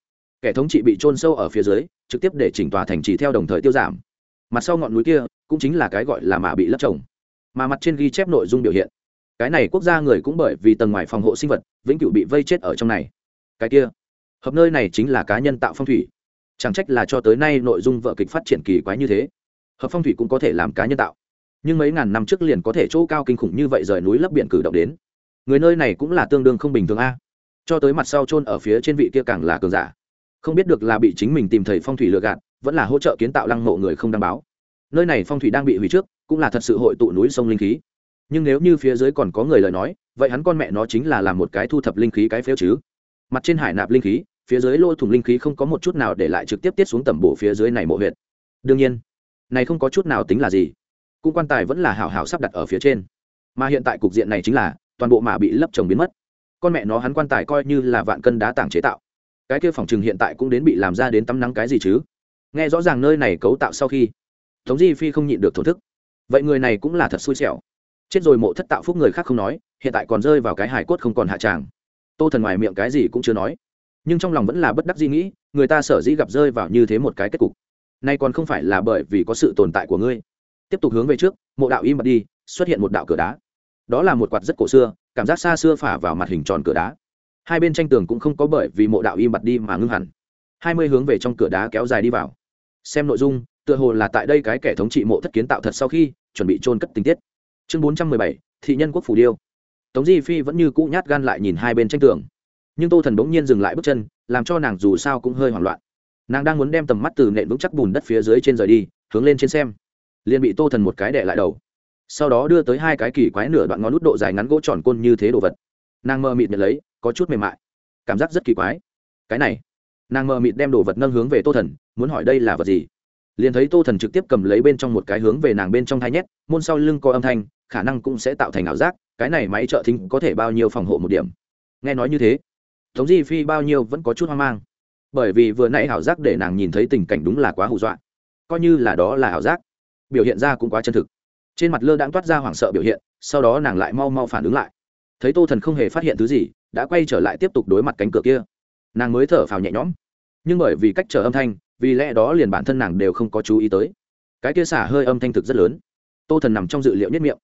Kẻ thống trị bị trôn sâu ở phía dưới, trực tiếp để chỉnh tòa thành trì theo đồng thời tiêu giảm. Mặt sau ngọn núi kia, cũng chính là cái gọi là mạ bị lấp trồng. Mà mặt trên ghi chép nội dung biểu hiện. Cái này quốc gia người cũng bởi vì tầng ngoài phòng hộ sinh vật, vĩnh cửu bị vây chết ở trong này. Cái kia hợp nơi này chính là cá nhân tạo phong thủy. Chẳng trách là cho tới nay nội dung vợ kịch phát triển kỳ quái như thế. Hợp phong thủy cũng có thể làm cá nhân tạo. Nhưng mấy ngàn năm trước liền có thể chỗ cao kinh khủng như vậy rời núi lấp biển cử động đến. Người nơi này cũng là tương đương không bình thường a. Cho tới mặt sau chôn ở phía trên vị kia càng là cường giả. Không biết được là bị chính mình tìm thầy phong thủy lừa gạt, vẫn là hỗ trợ kiến tạo lăng mộ người không đảm báo. Nơi này phong thủy đang bị hủy trước, cũng là thật sự hội tụ núi sông linh khí. Nhưng nếu như phía dưới còn có người lời nói, vậy hắn con mẹ nó chính là làm một cái thu thập linh khí cái phếu chứ mặt trên hải nạp linh khí, phía dưới lôi thủng linh khí không có một chút nào để lại trực tiếp tiết xuống tầm bổ phía dưới này mộ huyệt. đương nhiên, này không có chút nào tính là gì. Cung quan tài vẫn là hảo hảo sắp đặt ở phía trên. Mà hiện tại cục diện này chính là, toàn bộ mà bị lấp trồng biến mất. Con mẹ nó hắn quan tài coi như là vạn cân đá tảng chế tạo. Cái kia phòng trừng hiện tại cũng đến bị làm ra đến tắm nắng cái gì chứ? Nghe rõ ràng nơi này cấu tạo sau khi, tống di phi không nhịn được thổ thức. Vậy người này cũng là thật xui xẻo. Chết rồi mộ thất tạo phúc người khác không nói, hiện tại còn rơi vào cái hải cốt không còn hạ tràng tô thần ngoài miệng cái gì cũng chưa nói. Nhưng trong lòng vẫn là bất đắc dĩ nghĩ, người ta sở dĩ gặp rơi vào như thế một cái kết cục. Nay còn không phải là bởi vì có sự tồn tại của ngươi. Tiếp tục hướng về trước, mộ đạo im bật đi, xuất hiện một đạo cửa đá. Đó là một quạt rất cổ xưa, cảm giác xa xưa phả vào mặt hình tròn cửa đá. Hai bên tranh tường cũng không có bởi vì mộ đạo im bật đi mà ngưng hẳn. Hai mươi hướng về trong cửa đá kéo dài đi vào. Xem nội dung, tựa hồ là tại đây cái kẻ thống trị mộ thất kiến tạo thật sau khi chuẩn bị trôn cất tình tiết. Chương bốn trăm mười bảy, thị nhân quốc phủ điêu tống di phi vẫn như cũ nhát gan lại nhìn hai bên tranh tường. Nhưng tô thần bỗng nhiên dừng lại bước chân, làm cho nàng dù sao cũng hơi hoảng loạn. Nàng đang muốn đem tầm mắt từ nện vững chắc bùn đất phía dưới trên rời đi, hướng lên trên xem. Liền bị tô thần một cái đệ lại đầu. Sau đó đưa tới hai cái kỳ quái nửa đoạn ngón nút độ dài ngắn gỗ tròn côn như thế đồ vật. Nàng mơ mịt nhận lấy, có chút mềm mại. Cảm giác rất kỳ quái. Cái này. Nàng mơ mịt đem đồ vật nâng hướng về tô thần, muốn hỏi đây là vật gì? Liền thấy tô thần trực tiếp cầm lấy bên trong một cái hướng về nàng bên trong thai nhét, môn sau lưng có âm thanh, khả năng cũng sẽ tạo thành ảo giác cái này máy trợ thính có thể bao nhiêu phòng hộ một điểm? Nghe nói như thế, tống di phi bao nhiêu vẫn có chút hoang mang. Bởi vì vừa nãy ảo giác để nàng nhìn thấy tình cảnh đúng là quá hù dọa. Coi như là đó là ảo giác, biểu hiện ra cũng quá chân thực. Trên mặt lơ đãng toát ra hoảng sợ biểu hiện, sau đó nàng lại mau mau phản ứng lại. Thấy tô thần không hề phát hiện thứ gì, đã quay trở lại tiếp tục đối mặt cánh cửa kia. Nàng mới thở phào nhẹ nhõm. Nhưng bởi vì cách trở âm thanh, vì lẽ đó liền bản thân nàng đều không có chú ý tới. Cái kia xả hơi âm thanh thực rất lớn. Tô thần nằm trong dự liệu nhất miệng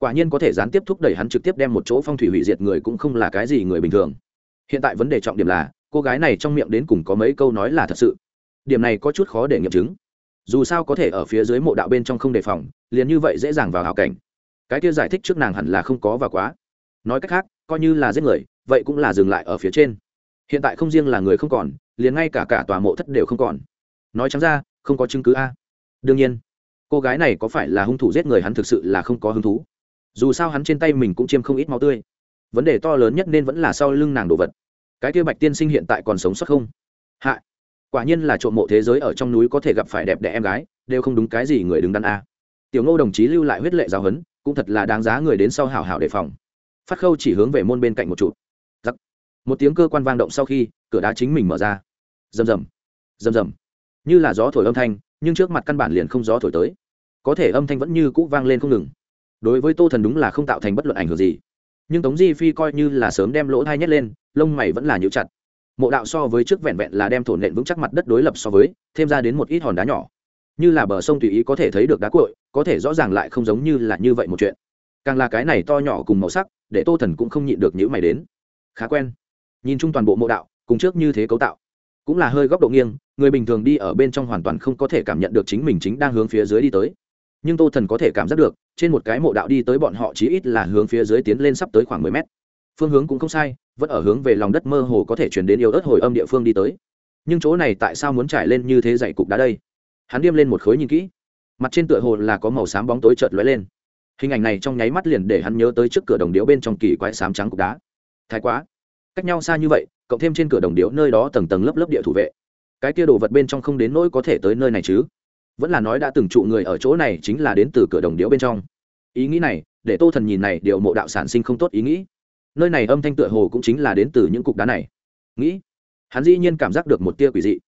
quả nhiên có thể gián tiếp thúc đẩy hắn trực tiếp đem một chỗ phong thủy hủy diệt người cũng không là cái gì người bình thường. Hiện tại vấn đề trọng điểm là, cô gái này trong miệng đến cùng có mấy câu nói là thật sự. Điểm này có chút khó để nghiệm chứng. Dù sao có thể ở phía dưới mộ đạo bên trong không đề phòng, liền như vậy dễ dàng vào hào cảnh. Cái kia giải thích trước nàng hẳn là không có và quá. Nói cách khác, coi như là giết người, vậy cũng là dừng lại ở phía trên. Hiện tại không riêng là người không còn, liền ngay cả cả tòa mộ thất đều không còn. Nói chẳng ra, không có chứng cứ a. Đương nhiên, cô gái này có phải là hung thủ giết người hắn thực sự là không có hứng thú dù sao hắn trên tay mình cũng chiêm không ít máu tươi. Vấn đề to lớn nhất nên vẫn là sau lưng nàng đồ vật. Cái kia bạch tiên sinh hiện tại còn sống sót không? Hạ. Quả nhiên là trộm mộ thế giới ở trong núi có thể gặp phải đẹp đẽ em gái đều không đúng cái gì người đứng đắn a. Tiểu ngô đồng chí lưu lại huyết lệ giáo hấn, cũng thật là đáng giá người đến sau hào hào đề phòng. Phát khâu chỉ hướng về môn bên cạnh một chút. giặc một tiếng cơ quan vang động sau khi cửa đá chính mình mở ra. Rầm rầm. Rầm rầm. Như là gió thổi âm thanh nhưng trước mặt căn bản liền không gió thổi tới. Có thể âm thanh vẫn như cũ vang lên không ngừng đối với tô thần đúng là không tạo thành bất luận ảnh hưởng gì. Nhưng tống di phi coi như là sớm đem lỗ thai nhét lên, lông mày vẫn là nhũ chặt. Mộ đạo so với trước vẹn vẹn là đem thổ nện vững chắc mặt đất đối lập so với, thêm ra đến một ít hòn đá nhỏ. Như là bờ sông tùy ý có thể thấy được đá cội có thể rõ ràng lại không giống như là như vậy một chuyện. Càng là cái này to nhỏ cùng màu sắc, để tô thần cũng không nhịn được nhữ mày đến. Khá quen. Nhìn chung toàn bộ mộ đạo, cùng trước như thế cấu tạo, cũng là hơi góc độ nghiêng, người bình thường đi ở bên trong hoàn toàn không có thể cảm nhận được chính mình chính đang hướng phía dưới đi tới nhưng tô thần có thể cảm giác được, trên một cái mộ đạo đi tới bọn họ chí ít là hướng phía dưới tiến lên sắp tới khoảng mười mét. Phương hướng cũng không sai, vẫn ở hướng về lòng đất mơ hồ có thể chuyển đến yêu ớt hồi âm địa phương đi tới. Nhưng chỗ này tại sao muốn trải lên như thế dày cục đá đây? Hắn điêm lên một khối nhìn kỹ. Mặt trên tựa hồ là có màu xám bóng tối chợt lóe lên. Hình ảnh này trong nháy mắt liền để hắn nhớ tới trước cửa đồng điếu bên trong kỳ quái xám trắng cục đá. Thái quá. Cách nhau xa như vậy, cộng thêm trên cửa đồng điếu nơi đó tầng tầng lớp lớp địa thủ vệ. Cái kia đồ vật bên trong không đến nỗi có thể tới nơi này chứ? Vẫn là nói đã từng trụ người ở chỗ này chính là đến từ cửa đồng điếu bên trong. Ý nghĩ này, để tô thần nhìn này điều mộ đạo sản sinh không tốt ý nghĩ. Nơi này âm thanh tựa hồ cũng chính là đến từ những cục đá này. Nghĩ, hắn dĩ nhiên cảm giác được một tia quỷ dị.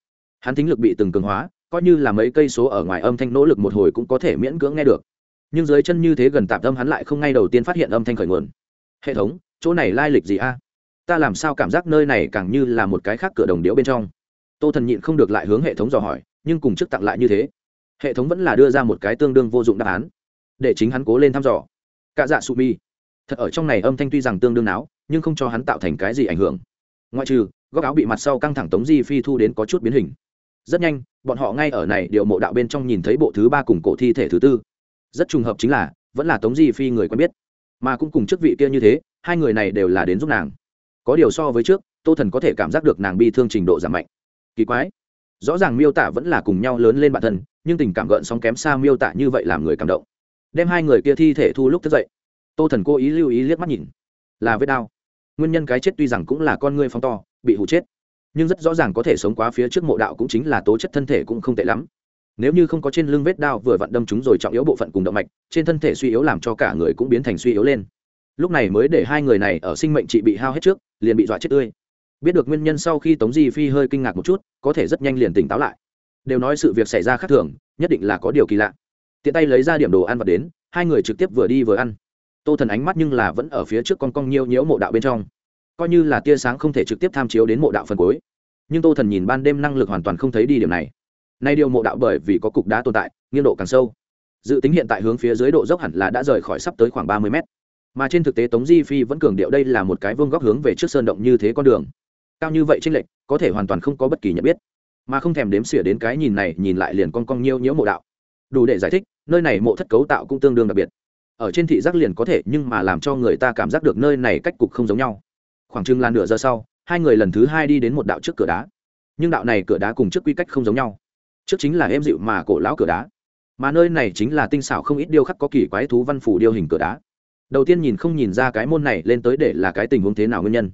Hắn thính lực bị từng cường hóa, coi như là mấy cây số ở ngoài âm thanh nỗ lực một hồi cũng có thể miễn cưỡng nghe được. Nhưng dưới chân như thế gần tạm tâm hắn lại không ngay đầu tiên phát hiện âm thanh khởi nguồn. Hệ thống, chỗ này lai lịch gì a? Ta làm sao cảm giác nơi này càng như là một cái khác cửa đồng điếu bên trong? Tô thần nhịn không được lại hướng hệ thống dò hỏi, nhưng cùng chức tặng lại như thế hệ thống vẫn là đưa ra một cái tương đương vô dụng đáp án. Để chính hắn cố lên thăm dò. Cạ dạ sụ mi thật ở trong này âm thanh tuy rằng tương đương não, nhưng không cho hắn tạo thành cái gì ảnh hưởng. Ngoại trừ góc áo bị mặt sau căng thẳng tống di phi thu đến có chút biến hình. Rất nhanh bọn họ ngay ở này điệu mộ đạo bên trong nhìn thấy bộ thứ ba cùng cổ thi thể thứ tư. Rất trùng hợp chính là vẫn là tống di phi người quen biết. Mà cũng cùng chức vị kia như thế hai người này đều là đến giúp nàng. Có điều so với trước tô thần có thể cảm giác được nàng bi thương trình độ giảm mạnh. Kỳ quái. Rõ ràng miêu tả vẫn là cùng nhau lớn lên bản thân nhưng tình cảm gợn sóng kém xa miêu tả như vậy làm người cảm động. Đem hai người kia thi thể thu lúc thức dậy. Tô thần cố ý lưu ý liếc mắt nhìn. Là vết đau. Nguyên nhân cái chết tuy rằng cũng là con ngươi phóng to, bị hụ chết, nhưng rất rõ ràng có thể sống quá phía trước mộ đạo cũng chính là tố chất thân thể cũng không tệ lắm. Nếu như không có trên lưng vết đao vừa vặn đâm chúng rồi trọng yếu bộ phận cùng động mạch, trên thân thể suy yếu làm cho cả người cũng biến thành suy yếu lên. Lúc này mới để hai người này ở sinh mệnh chị bị hao hết trước, liền bị dọa chết tươi. Biết được nguyên nhân sau khi tống di phi hơi kinh ngạc một chút, có thể rất nhanh liền tỉnh táo lại đều nói sự việc xảy ra khác thường, nhất định là có điều kỳ lạ. Tiện tay lấy ra điểm đồ ăn và đến, hai người trực tiếp vừa đi vừa ăn. Tô thần ánh mắt nhưng là vẫn ở phía trước con cong nhiêu nhiễu mộ đạo bên trong. Coi như là tia sáng không thể trực tiếp tham chiếu đến mộ đạo phần cuối. Nhưng tô thần nhìn ban đêm năng lực hoàn toàn không thấy đi điểm này. Nay điều mộ đạo bởi vì có cục đá tồn tại, nghiêng độ càng sâu. Dự tính hiện tại hướng phía dưới độ dốc hẳn là đã rời khỏi sắp tới khoảng ba mươi mét. Mà trên thực tế tống di phi vẫn cường điệu đây là một cái vương góc hướng về trước sơn động như thế con đường. Cao như vậy tranh lệch, có thể hoàn toàn không có bất kỳ nhận biết mà không thèm đếm xỉa đến cái nhìn này, nhìn lại liền con cong nhiêu nhiễu mộ đạo. Đủ để giải thích, nơi này mộ thất cấu tạo cũng tương đương đặc biệt. Ở trên thị giác liền có thể, nhưng mà làm cho người ta cảm giác được nơi này cách cục không giống nhau. Khoảng chừng là nửa giờ sau, hai người lần thứ hai đi đến một đạo trước cửa đá. Nhưng đạo này cửa đá cùng trước quy cách không giống nhau. Trước chính là êm dịu mà cổ lão cửa đá. Mà nơi này chính là tinh xảo không ít điêu khắc có kỳ quái thú văn phủ điêu hình cửa đá. Đầu tiên nhìn không nhìn ra cái môn này lên tới để là cái tình huống thế nào nguyên nhân.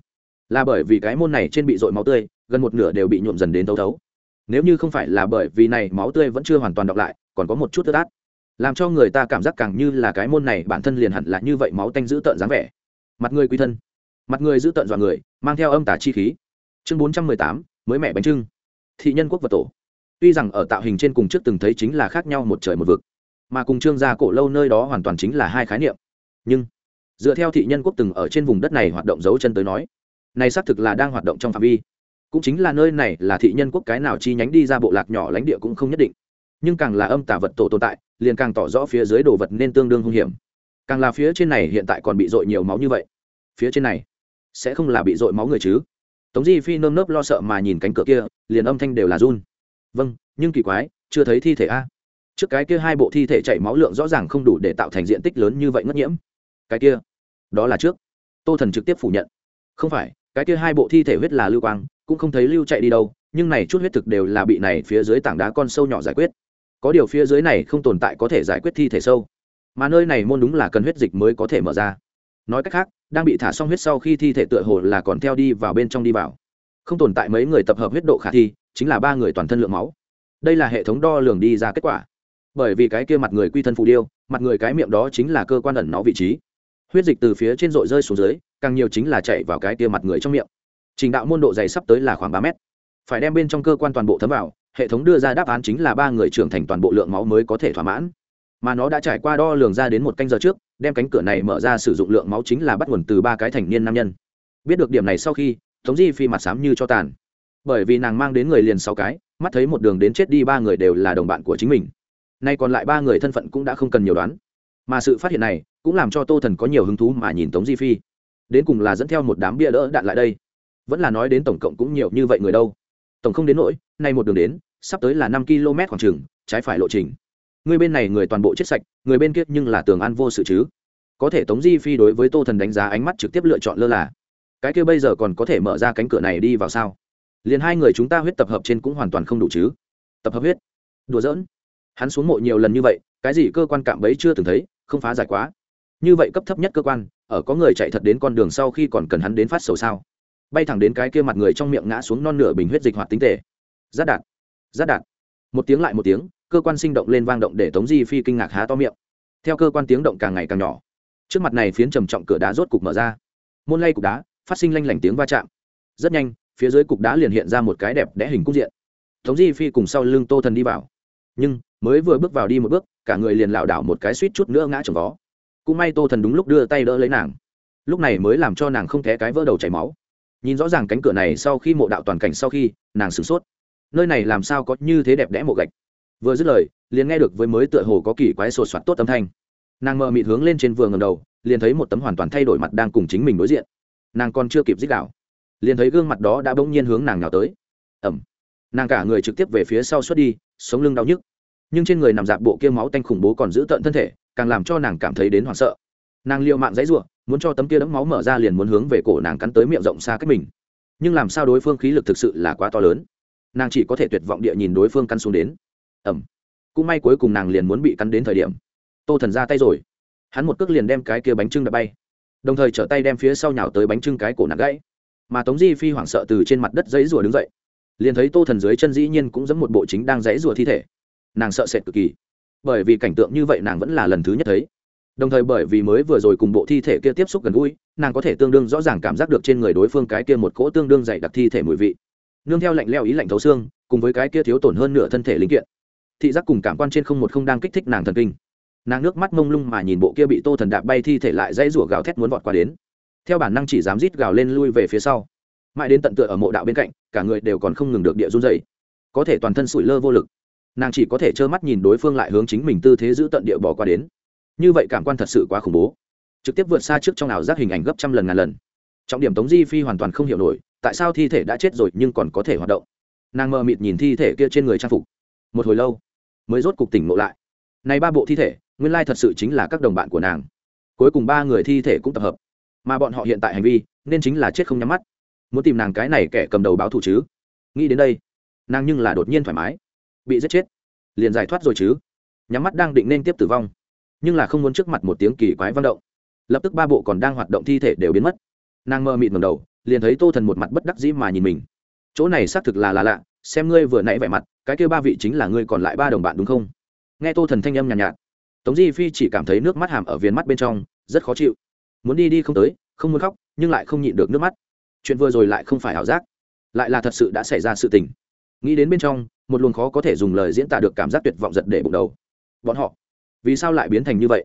Là bởi vì cái môn này trên bị dội máu tươi, gần một nửa đều bị nhuộm dần đến thấu thấu nếu như không phải là bởi vì này máu tươi vẫn chưa hoàn toàn đọc lại, còn có một chút tơ tát làm cho người ta cảm giác càng như là cái môn này bản thân liền hẳn là như vậy máu tanh giữ tợn dáng vẻ. Mặt người quy thân. Mặt người giữ tợn dọa người, mang theo âm tả chi khí. Chương bốn trăm mười tám, mới mẹ bánh trưng. Thị nhân quốc vật tổ. Tuy rằng ở tạo hình trên cùng trước từng thấy chính là khác nhau một trời một vực, mà cùng trương gia cổ lâu nơi đó hoàn toàn chính là hai khái niệm. Nhưng, dựa theo thị nhân quốc từng ở trên vùng đất này hoạt động dấu chân tới nói, này xác thực là đang hoạt động trong phạm vi cũng chính là nơi này là thị nhân quốc cái nào chi nhánh đi ra bộ lạc nhỏ lãnh địa cũng không nhất định. Nhưng càng là âm tả vật tổ tồn tại, liền càng tỏ rõ phía dưới đồ vật nên tương đương hung hiểm. Càng là phía trên này hiện tại còn bị dội nhiều máu như vậy. Phía trên này sẽ không là bị dội máu người chứ? Tống di phi nơm nớp lo sợ mà nhìn cánh cửa kia, liền âm thanh đều là run. Vâng nhưng kỳ quái, chưa thấy thi thể a. Trước cái kia hai bộ thi thể chảy máu lượng rõ ràng không đủ để tạo thành diện tích lớn như vậy ngất nhiễm. Cái kia, đó là trước. Tô thần trực tiếp phủ nhận. Không phải, cái kia hai bộ thi thể huyết là lưu quang cũng không thấy lưu chạy đi đâu, nhưng này chút huyết thực đều là bị này phía dưới tảng đá con sâu nhỏ giải quyết. Có điều phía dưới này không tồn tại có thể giải quyết thi thể sâu. Mà nơi này môn đúng là cần huyết dịch mới có thể mở ra. Nói cách khác, đang bị thả xong huyết sau khi thi thể tựa hồ là còn theo đi vào bên trong đi vào. Không tồn tại mấy người tập hợp huyết độ khả thi, chính là ba người toàn thân lượng máu. Đây là hệ thống đo lường đi ra kết quả. Bởi vì cái kia mặt người quy thân phù điêu, mặt người cái miệng đó chính là cơ quan ẩn nó vị trí. Huyết dịch từ phía trên rội rơi xuống dưới, càng nhiều chính là chạy vào cái kia mặt người trong miệng trình đạo môn độ dày sắp tới là khoảng ba mét. Phải đem bên trong cơ quan toàn bộ thấm vào, hệ thống đưa ra đáp án chính là ba người trưởng thành toàn bộ lượng máu mới có thể thỏa mãn. Mà nó đã trải qua đo lường ra đến một canh giờ trước, đem cánh cửa này mở ra sử dụng lượng máu chính là bắt nguồn từ ba cái thành niên nam nhân. Biết được điểm này sau khi, tống di phi mặt xám như cho tàn. Bởi vì nàng mang đến người liền sáu cái, mắt thấy một đường đến chết đi ba người đều là đồng bạn của chính mình. Nay còn lại ba người thân phận cũng đã không cần nhiều đoán. Mà sự phát hiện này, cũng làm cho tô thần có nhiều hứng thú mà nhìn tống di phi. Đến cùng là dẫn theo một đám bia đỡ đạn lại đây vẫn là nói đến tổng cộng cũng nhiều như vậy người đâu. Tổng không đến nỗi, nay một đường đến, sắp tới là năm km khoảng trường, trái phải lộ trình. Người bên này người toàn bộ chết sạch, người bên kia nhưng là tường an vô sự chứ. Có thể tống di phi đối với tô thần đánh giá ánh mắt trực tiếp lựa chọn lơ là. Cái kia bây giờ còn có thể mở ra cánh cửa này đi vào sao? Liền hai người chúng ta huyết tập hợp trên cũng hoàn toàn không đủ chứ. Tập hợp huyết. Đùa giỡn. Hắn xuống mộ nhiều lần như vậy, cái gì cơ quan cạm bấy chưa từng thấy, không phá giải quá. Như vậy cấp thấp nhất cơ quan, ở có người chạy thật đến con đường sau khi còn cần hắn đến phát sầu sao? Bay thẳng đến cái kia mặt người trong miệng ngã xuống non nửa bình huyết dịch hoạt tính tệ giáp đạn giáp đạn. Một tiếng lại một tiếng, cơ quan sinh động lên vang động để tống di phi kinh ngạc há to miệng. Theo cơ quan tiếng động càng ngày càng nhỏ, trước mặt này phiến trầm trọng cửa đá rốt cục mở ra. Môn lay cục đá, phát sinh lanh lảnh tiếng va chạm. Rất nhanh, phía dưới cục đá liền hiện ra một cái đẹp đẽ hình cung diện. Tống di phi cùng sau lưng tô thần đi vào. Nhưng, mới vừa bước vào đi một bước, cả người liền lảo đảo một cái suýt chút nữa ngã trồng vó. Cũng may tô thần đúng lúc đưa tay đỡ lấy nàng. Lúc này mới làm cho nàng không té cái vỡ đầu chảy máu nhìn rõ ràng cánh cửa này sau khi mộ đạo toàn cảnh sau khi, nàng sửng sốt. Nơi này làm sao có như thế đẹp đẽ mộ gạch? Vừa dứt lời, liền nghe được với mới tựa hồ có kỳ quái sột soạt tốt âm thanh. Nàng mờ mịt hướng lên trên vừa ngầm đầu, liền thấy một tấm hoàn toàn thay đổi mặt đang cùng chính mình đối diện. Nàng còn chưa kịp dích đạo, liền thấy gương mặt đó đã bỗng nhiên hướng nàng nào tới. Ẩm nàng cả người trực tiếp về phía sau xuất đi, sống lưng đau nhức. Nhưng trên người nằm dạp bộ kia máu tanh khủng bố còn giữ tận thân thể, càng làm cho nàng cảm thấy đến hoảng sợ. Nàng liệu mạng dãy r u ộ muốn cho tấm kia đẫm máu mở ra liền muốn hướng về cổ nàng cắn tới miệng rộng xa cách mình. Nhưng làm sao đối phương khí lực thực sự là quá to lớn? Nàng chỉ có thể tuyệt vọng địa nhìn đối phương căn xuống đến. Ẩm cũng may cuối cùng nàng liền muốn bị cắn đến thời điểm, tô thần ra tay rồi. Hắn một cước liền đem cái kia bánh trưng đã bay. Đồng thời trở tay đem phía sau nhào tới bánh trưng cái cổ nặng gãy. Mà tống di phi hoảng sợ từ trên mặt đất giấy rùa đứng dậy. Liền thấy tô thần dưới chân dĩ nhiên cũng giống một bộ chính đang giấy rùa thi thể. Nàng sợ sệt cực kỳ. Bởi vì cảnh tượng như vậy nàng vẫn là lần thứ nhất thấy đồng thời bởi vì mới vừa rồi cùng bộ thi thể kia tiếp xúc gần gũi, nàng có thể tương đương rõ ràng cảm giác được trên người đối phương cái kia một cỗ tương đương dày đặc thi thể mùi vị. Nương theo lạnh leo ý lạnh thấu xương, cùng với cái kia thiếu tổn hơn nửa thân thể linh kiện, thị giác cùng cảm quan trên không một không đang kích thích nàng thần kinh. Nàng nước mắt mông lung mà nhìn bộ kia bị tô thần đạp bay thi thể lại dãy rủa gào thét muốn vọt qua đến. Theo bản năng chỉ dám rít gào lên lui về phía sau. Mãi đến tận tựa ở mộ đạo bên cạnh, cả người đều còn không ngừng được địa run dày có thể toàn thân sủi lơ vô lực. Nàng chỉ có thể trơ mắt nhìn đối phương lại hướng chính mình tư thế giữ tận địa bỏ qua đến như vậy cảm quan thật sự quá khủng bố. Trực tiếp vượt xa trước trong ảo giác hình ảnh gấp trăm lần ngàn lần. Trọng điểm tống di phi hoàn toàn không hiểu nổi, tại sao thi thể đã chết rồi nhưng còn có thể hoạt động. Nàng mờ mịt nhìn thi thể kia trên người trang phục. Một hồi lâu, mới rốt cục tỉnh ngộ lại. Này ba bộ thi thể, nguyên lai thật sự chính là các đồng bạn của nàng. Cuối cùng ba người thi thể cũng tập hợp. Mà bọn họ hiện tại hành vi, nên chính là chết không nhắm mắt. Muốn tìm nàng cái này kẻ cầm đầu báo thù chứ? Nghĩ đến đây, nàng nhưng là đột nhiên thoải mái. Bị giết chết. Liền giải thoát rồi chứ? Nhắm mắt đang định nên tiếp tử vong nhưng là không muốn trước mặt một tiếng kỳ quái vang động. Lập tức ba bộ còn đang hoạt động thi thể đều biến mất. Nàng mơ mịt ngầm đầu liền thấy tô thần một mặt bất đắc dĩ mà nhìn mình. Chỗ này xác thực là là lạ xem ngươi vừa nãy vẻ mặt cái kêu ba vị chính là ngươi còn lại ba đồng bạn đúng không? Nghe tô thần thanh âm nhàn nhạt, nhạt tống di phi chỉ cảm thấy nước mắt hàm ở viền mắt bên trong rất khó chịu. Muốn đi đi không tới không muốn khóc nhưng lại không nhịn được nước mắt. Chuyện vừa rồi lại không phải ảo giác lại là thật sự đã xảy ra sự tình. Nghĩ đến bên trong một luồng khó có thể dùng lời diễn tả được cảm giác tuyệt vọng giật để bụng đầu. Bọn họ vì sao lại biến thành như vậy?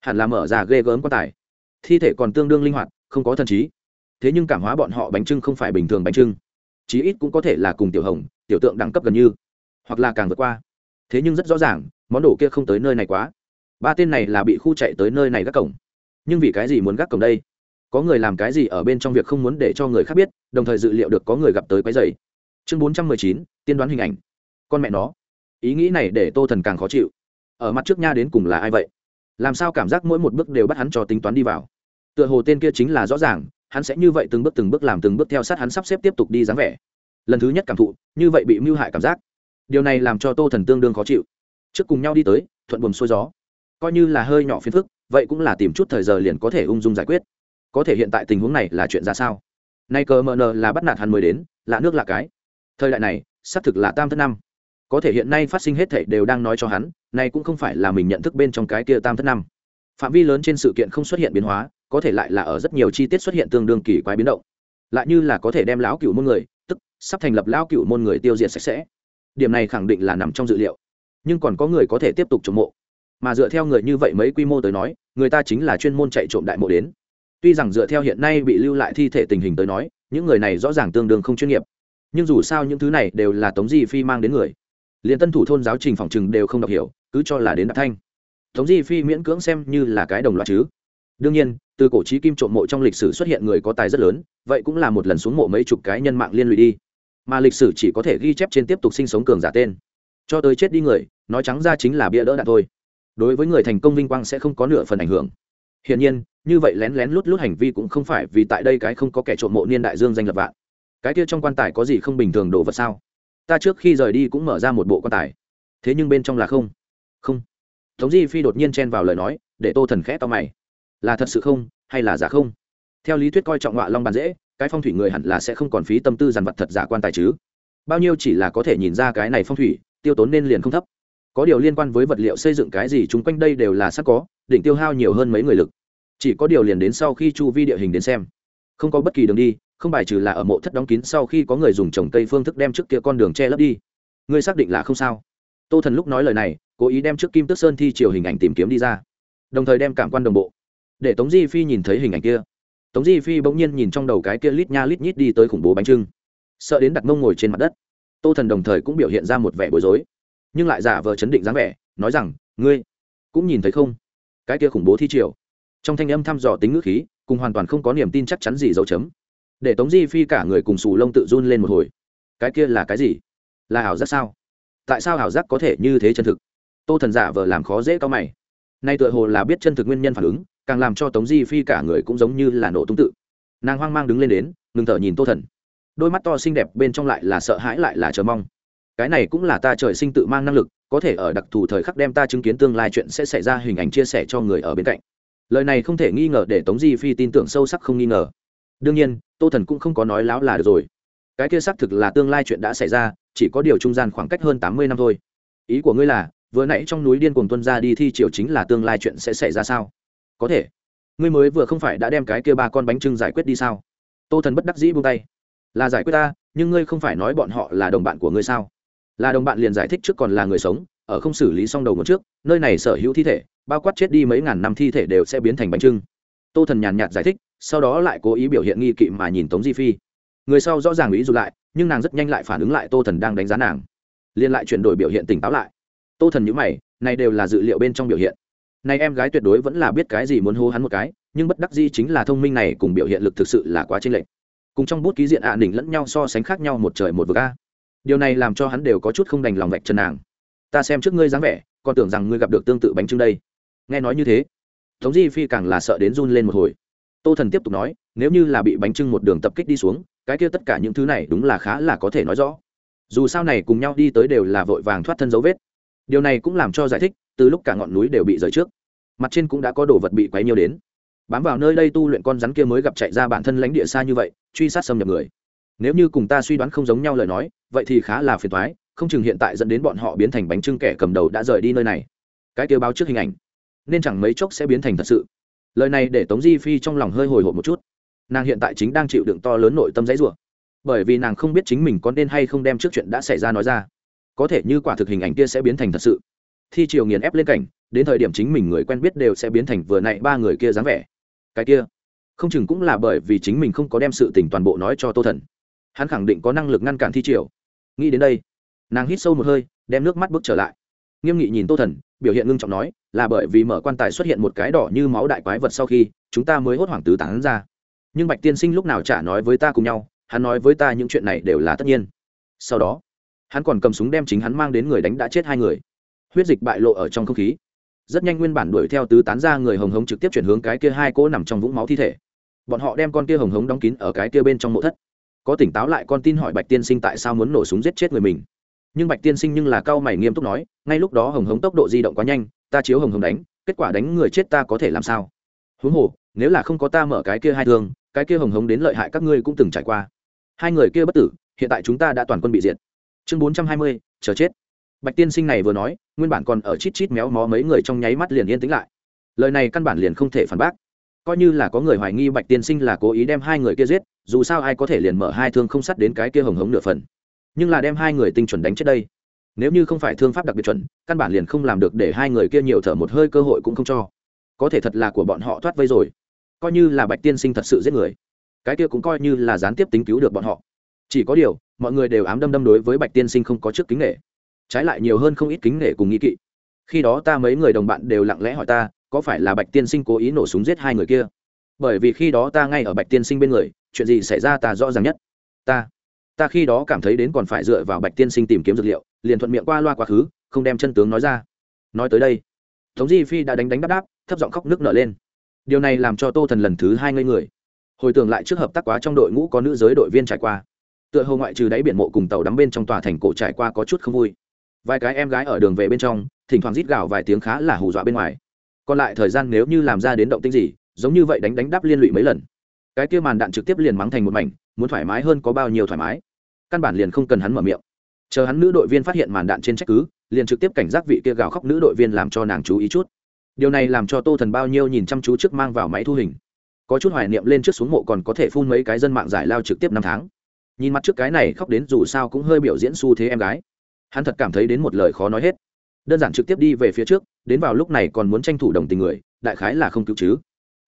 Hẳn là mở ra ghê gớm quan tài. Thi thể còn tương đương linh hoạt, không có thần trí. Thế nhưng cảm hóa bọn họ bánh trưng không phải bình thường bánh trưng. Chí ít cũng có thể là cùng tiểu hồng, tiểu tượng đẳng cấp gần như, hoặc là càng vượt qua. Thế nhưng rất rõ ràng, món đồ kia không tới nơi này quá. Ba tên này là bị khu chạy tới nơi này gác cổng. Nhưng vì cái gì muốn gác cổng đây? Có người làm cái gì ở bên trong việc không muốn để cho người khác biết, đồng thời dự liệu được có người gặp tới quái dày chương bốn trăm mười chín, tiên đoán hình ảnh. Con mẹ nó. Ý nghĩ này để tô thần càng khó chịu ở mặt trước nha đến cùng là ai vậy? Làm sao cảm giác mỗi một bước đều bắt hắn cho tính toán đi vào? Tựa hồ tên kia chính là rõ ràng, hắn sẽ như vậy từng bước từng bước làm từng bước theo sát hắn sắp xếp tiếp tục đi dáng vẻ. Lần thứ nhất cảm thụ, như vậy bị mưu hại cảm giác. Điều này làm cho tô thần tương đương khó chịu. Trước cùng nhau đi tới, thuận buồm xuôi gió. Coi như là hơi nhỏ phiền phức, vậy cũng là tìm chút thời giờ liền có thể ung dung giải quyết. Có thể hiện tại tình huống này là chuyện ra sao? Nay cờ mờ nờ là bắt nạt hắn mới đến, lạ nước lạ cái. Thời đại này, xác thực là tam thất năm có thể hiện nay phát sinh hết thảy đều đang nói cho hắn, nay cũng không phải là mình nhận thức bên trong cái kia tam thất năm. Phạm vi lớn trên sự kiện không xuất hiện biến hóa, có thể lại là ở rất nhiều chi tiết xuất hiện tương đương kỳ quái biến động. Lại như là có thể đem lão cựu môn người, tức, sắp thành lập lão cựu môn người tiêu diệt sạch sẽ. Điểm này khẳng định là nằm trong dự liệu. Nhưng còn có người có thể tiếp tục trộm mộ. Mà dựa theo người như vậy mấy quy mô tới nói, người ta chính là chuyên môn chạy trộm đại mộ đến. Tuy rằng dựa theo hiện nay bị lưu lại thi thể tình hình tới nói, những người này rõ ràng tương đương không chuyên nghiệp. Nhưng dù sao những thứ này đều là tống di phi mang đến người liền tân thủ thôn giáo trình phòng trừng đều không đọc hiểu, cứ cho là đến đạp thanh. Tống di phi miễn cưỡng xem như là cái đồng loạt chứ. Đương nhiên, từ cổ trí kim trộm mộ trong lịch sử xuất hiện người có tài rất lớn, vậy cũng là một lần xuống mộ mấy chục cái nhân mạng liên lụy đi. Mà lịch sử chỉ có thể ghi chép trên tiếp tục sinh sống cường giả tên. Cho tới chết đi người, nói trắng ra chính là bia đỡ đạn thôi. Đối với người thành công vinh quang sẽ không có nửa phần ảnh hưởng. Hiển nhiên, như vậy lén lén lút lút hành vi cũng không phải vì tại đây cái không có kẻ trộm mộ niên đại dương danh lập vạn. Cái kia trong quan tài có gì không bình thường đồ vật sao? Ta trước khi rời đi cũng mở ra một bộ quan tài. Thế nhưng bên trong là không. Không. Tống di phi đột nhiên chen vào lời nói, để tô thần khẽ to mày. Là thật sự không, hay là giả không? Theo lý thuyết coi trọng họa long bàn dễ, cái phong thủy người hẳn là sẽ không còn phí tâm tư dàn vật thật giả quan tài chứ. Bao nhiêu chỉ là có thể nhìn ra cái này phong thủy, tiêu tốn nên liền không thấp. Có điều liên quan với vật liệu xây dựng cái gì chúng quanh đây đều là sẵn có định tiêu hao nhiều hơn mấy người lực. Chỉ có điều liền đến sau khi chu vi địa hình đến xem. Không có bất kỳ đường đi không bài trừ là ở mộ thất đóng kín sau khi có người dùng trồng cây phương thức đem trước kia con đường che lấp đi. Ngươi xác định là không sao. Tô thần lúc nói lời này, cố ý đem trước kim tức sơn thi chiều hình ảnh tìm kiếm đi ra, đồng thời đem cảm quan đồng bộ. Để tống di phi nhìn thấy hình ảnh kia. Tống di phi bỗng nhiên nhìn trong đầu cái kia lít nha lít nhít đi tới khủng bố bánh trưng. Sợ đến đặt mông ngồi trên mặt đất. Tô thần đồng thời cũng biểu hiện ra một vẻ bối rối, nhưng lại giả vờ chấn định dáng vẻ, nói rằng, ngươi cũng nhìn thấy không? Cái kia khủng bố thi triều. Trong thanh âm thăm dò tính ngữ khí, cùng hoàn toàn không có niềm tin chắc chắn gì dấu chấm để tống di phi cả người cùng xù lông tự run lên một hồi. Cái kia là cái gì? Là ảo giác sao? Tại sao ảo giác có thể như thế chân thực? Tô thần giả vờ làm khó dễ cao mày. Nay tựa hồ là biết chân thực nguyên nhân phản ứng, càng làm cho tống di phi cả người cũng giống như là nổ tung tự. Nàng hoang mang đứng lên đến, ngừng thở nhìn tô thần. Đôi mắt to xinh đẹp bên trong lại là sợ hãi lại là chờ mong. Cái này cũng là ta trời sinh tự mang năng lực, có thể ở đặc thù thời khắc đem ta chứng kiến tương lai chuyện sẽ xảy ra hình ảnh chia sẻ cho người ở bên cạnh. Lời này không thể nghi ngờ để tống di phi tin tưởng sâu sắc không nghi ngờ đương nhiên, tô thần cũng không có nói láo là được rồi. Cái kia xác thực là tương lai chuyện đã xảy ra, chỉ có điều trung gian khoảng cách hơn tám mươi năm thôi. Ý của ngươi là, vừa nãy trong núi điên cuồng tuân ra đi thi triều chính là tương lai chuyện sẽ xảy ra sao? Có thể. Ngươi mới vừa không phải đã đem cái kia ba con bánh trưng giải quyết đi sao? Tô thần bất đắc dĩ buông tay. Là giải quyết ta, nhưng ngươi không phải nói bọn họ là đồng bạn của ngươi sao? Là đồng bạn liền giải thích trước còn là người sống, ở không xử lý xong đầu một trước, nơi này sở hữu thi thể, bao quát chết đi mấy ngàn năm thi thể đều sẽ biến thành bánh trưng. Tô thần nhàn nhạt giải thích sau đó lại cố ý biểu hiện nghi kỵ mà nhìn tống di phi. Người sau rõ ràng ý dù lại, nhưng nàng rất nhanh lại phản ứng lại tô thần đang đánh giá nàng. Liên lại chuyển đổi biểu hiện tỉnh táo lại. Tô thần nhữ mày, này đều là dự liệu bên trong biểu hiện. Này em gái tuyệt đối vẫn là biết cái gì muốn hô hắn một cái, nhưng bất đắc di chính là thông minh này cùng biểu hiện lực thực sự là quá chênh lệch. Cùng trong bút ký diện ạ à đỉnh lẫn nhau so sánh khác nhau một trời một vực a. Điều này làm cho hắn đều có chút không đành lòng vạch chân nàng. Ta xem trước ngươi dáng vẻ, còn tưởng rằng ngươi gặp được tương tự bánh trưng đây. Nghe nói như thế, tống di phi càng là sợ đến run lên một hồi tô thần tiếp tục nói, nếu như là bị bánh trưng một đường tập kích đi xuống, cái kia tất cả những thứ này đúng là khá là có thể nói rõ. Dù sao này cùng nhau đi tới đều là vội vàng thoát thân dấu vết. Điều này cũng làm cho giải thích, từ lúc cả ngọn núi đều bị rời trước, mặt trên cũng đã có đồ vật bị quấy nhiều đến. Bám vào nơi đây tu luyện con rắn kia mới gặp chạy ra bản thân lãnh địa xa như vậy, truy sát xâm nhập người. Nếu như cùng ta suy đoán không giống nhau lời nói, vậy thì khá là phiền thoái không chừng hiện tại dẫn đến bọn họ biến thành bánh trưng kẻ cầm đầu đã rời đi nơi này. Cái kêu báo trước hình ảnh, nên chẳng mấy chốc sẽ biến thành thật sự lời này để tống di phi trong lòng hơi hồi hộp một chút. Nàng hiện tại chính đang chịu đựng to lớn nội tâm dãy rủa. Bởi vì nàng không biết chính mình có nên hay không đem trước chuyện đã xảy ra nói ra. Có thể như quả thực hình ảnh kia sẽ biến thành thật sự. Thi triều nghiền ép lên cảnh, đến thời điểm chính mình người quen biết đều sẽ biến thành vừa nãy ba người kia dáng vẻ. Cái kia, không chừng cũng là bởi vì chính mình không có đem sự tình toàn bộ nói cho tô thần. Hắn khẳng định có năng lực ngăn cản thi triều. Nghĩ đến đây, nàng hít sâu một hơi, đem nước mắt bước trở lại nghiêm nghị nhìn tô thần, biểu hiện ngưng trọng nói, là bởi vì mở quan tài xuất hiện một cái đỏ như máu đại quái vật sau khi, chúng ta mới hốt hoảng tứ tán ra. Nhưng bạch tiên sinh lúc nào chả nói với ta cùng nhau, hắn nói với ta những chuyện này đều là tất nhiên. Sau đó, hắn còn cầm súng đem chính hắn mang đến người đánh đã chết hai người. Huyết dịch bại lộ ở trong không khí. Rất nhanh nguyên bản đuổi theo tứ tán ra người hồng hống trực tiếp chuyển hướng cái kia hai cỗ nằm trong vũng máu thi thể. Bọn họ đem con kia hồng hống đóng kín ở cái kia bên trong mộ thất. Có tỉnh táo lại con tin hỏi bạch tiên sinh tại sao muốn nổ súng giết chết người mình nhưng bạch tiên sinh nhưng là cao mày nghiêm túc nói, ngay lúc đó hồng hống tốc độ di động quá nhanh, ta chiếu hồng hồng đánh, kết quả đánh người chết ta có thể làm sao? Huống hồ, nếu là không có ta mở cái kia hai thương, cái kia hồng hống đến lợi hại các ngươi cũng từng trải qua. Hai người kia bất tử, hiện tại chúng ta đã toàn quân bị diệt. Chương bốn trăm hai mươi, chờ chết. Bạch tiên sinh này vừa nói, nguyên bản còn ở chít chít méo mó mấy người trong nháy mắt liền yên tĩnh lại. Lời này căn bản liền không thể phản bác. Coi như là có người hoài nghi bạch tiên sinh là cố ý đem hai người kia giết, dù sao ai có thể liền mở hai thương không sắt đến cái kia hồng hống nửa phần nhưng là đem hai người tinh chuẩn đánh chết đây. Nếu như không phải thương pháp đặc biệt chuẩn, căn bản liền không làm được để hai người kia nhiều thở một hơi cơ hội cũng không cho. Có thể thật là của bọn họ thoát vây rồi. Coi như là bạch tiên sinh thật sự giết người, cái kia cũng coi như là gián tiếp tính cứu được bọn họ. Chỉ có điều, mọi người đều ám đâm đâm đối với bạch tiên sinh không có trước kính nghệ trái lại nhiều hơn không ít kính nghệ cùng nghĩ kỵ. Khi đó ta mấy người đồng bạn đều lặng lẽ hỏi ta, có phải là bạch tiên sinh cố ý nổ súng giết hai người kia? Bởi vì khi đó ta ngay ở bạch tiên sinh bên người, chuyện gì xảy ra ta rõ ràng nhất. Ta ta khi đó cảm thấy đến còn phải dựa vào bạch tiên sinh tìm kiếm dược liệu, liền thuận miệng qua loa quá khứ, không đem chân tướng nói ra. Nói tới đây, tống di phi đã đánh đánh đáp đáp, thấp giọng khóc nước nở lên. Điều này làm cho tô thần lần thứ hai ngây người. Hồi tưởng lại trước hợp tác quá trong đội ngũ có nữ giới đội viên trải qua, tựa hồ ngoại trừ đáy biển mộ cùng tàu đắm bên trong tòa thành cổ trải qua có chút không vui. Vài cái em gái ở đường về bên trong, thỉnh thoảng rít gào vài tiếng khá là hù dọa bên ngoài. Còn lại thời gian nếu như làm ra đến động tinh gì, giống như vậy đánh đánh đáp liên lụy mấy lần cái kia màn đạn trực tiếp liền mắng thành một mảnh, muốn thoải mái hơn có bao nhiêu thoải mái. Căn bản liền không cần hắn mở miệng. Chờ hắn nữ đội viên phát hiện màn đạn trên trách cứ, liền trực tiếp cảnh giác vị kia gào khóc nữ đội viên làm cho nàng chú ý chút. Điều này làm cho tô thần bao nhiêu nhìn chăm chú trước mang vào máy thu hình. Có chút hoài niệm lên trước xuống mộ còn có thể phun mấy cái dân mạng giải lao trực tiếp năm tháng. Nhìn mặt trước cái này khóc đến dù sao cũng hơi biểu diễn xu thế em gái. Hắn thật cảm thấy đến một lời khó nói hết. Đơn giản trực tiếp đi về phía trước, đến vào lúc này còn muốn tranh thủ đồng tình người, đại khái là không cứu chứ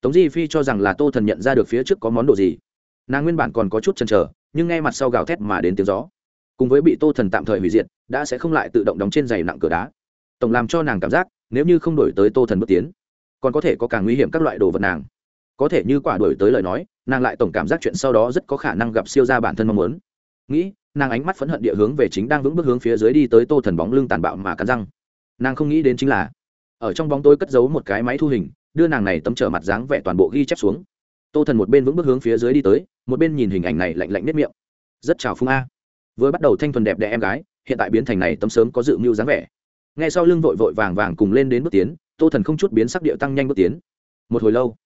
tống di phi cho rằng là tô thần nhận ra được phía trước có món đồ gì. Nàng nguyên bản còn có chút chần trở nhưng nghe mặt sau gào thét mà đến tiếng gió. Cùng với bị tô thần tạm thời hủy diệt, đã sẽ không lại tự động đóng trên giày nặng cửa đá. Tổng làm cho nàng cảm giác, nếu như không đổi tới tô thần bước tiến, còn có thể có càng nguy hiểm các loại đồ vật nàng. Có thể như quả đổi tới lời nói, nàng lại tổng cảm giác chuyện sau đó rất có khả năng gặp siêu ra bản thân mong muốn. Nghĩ, nàng ánh mắt phẫn hận địa hướng về chính đang vững bước hướng phía dưới đi tới tô thần bóng lưng tàn bạo mà cắn răng. Nàng không nghĩ đến chính là, ở trong bóng tôi cất giấu một cái máy thu hình đưa nàng này tấm trở mặt dáng vẻ toàn bộ ghi chép xuống. Tô thần một bên vững bước hướng phía dưới đi tới, một bên nhìn hình ảnh này lạnh lạnh nếp miệng. Rất chào phung a. Vừa bắt đầu thanh thuần đẹp đẽ em gái, hiện tại biến thành này tấm sớm có dự mưu dáng vẻ. Ngay sau lưng vội vội vàng vàng cùng lên đến bước tiến, tô thần không chút biến sắc điệu tăng nhanh bước tiến. Một hồi lâu,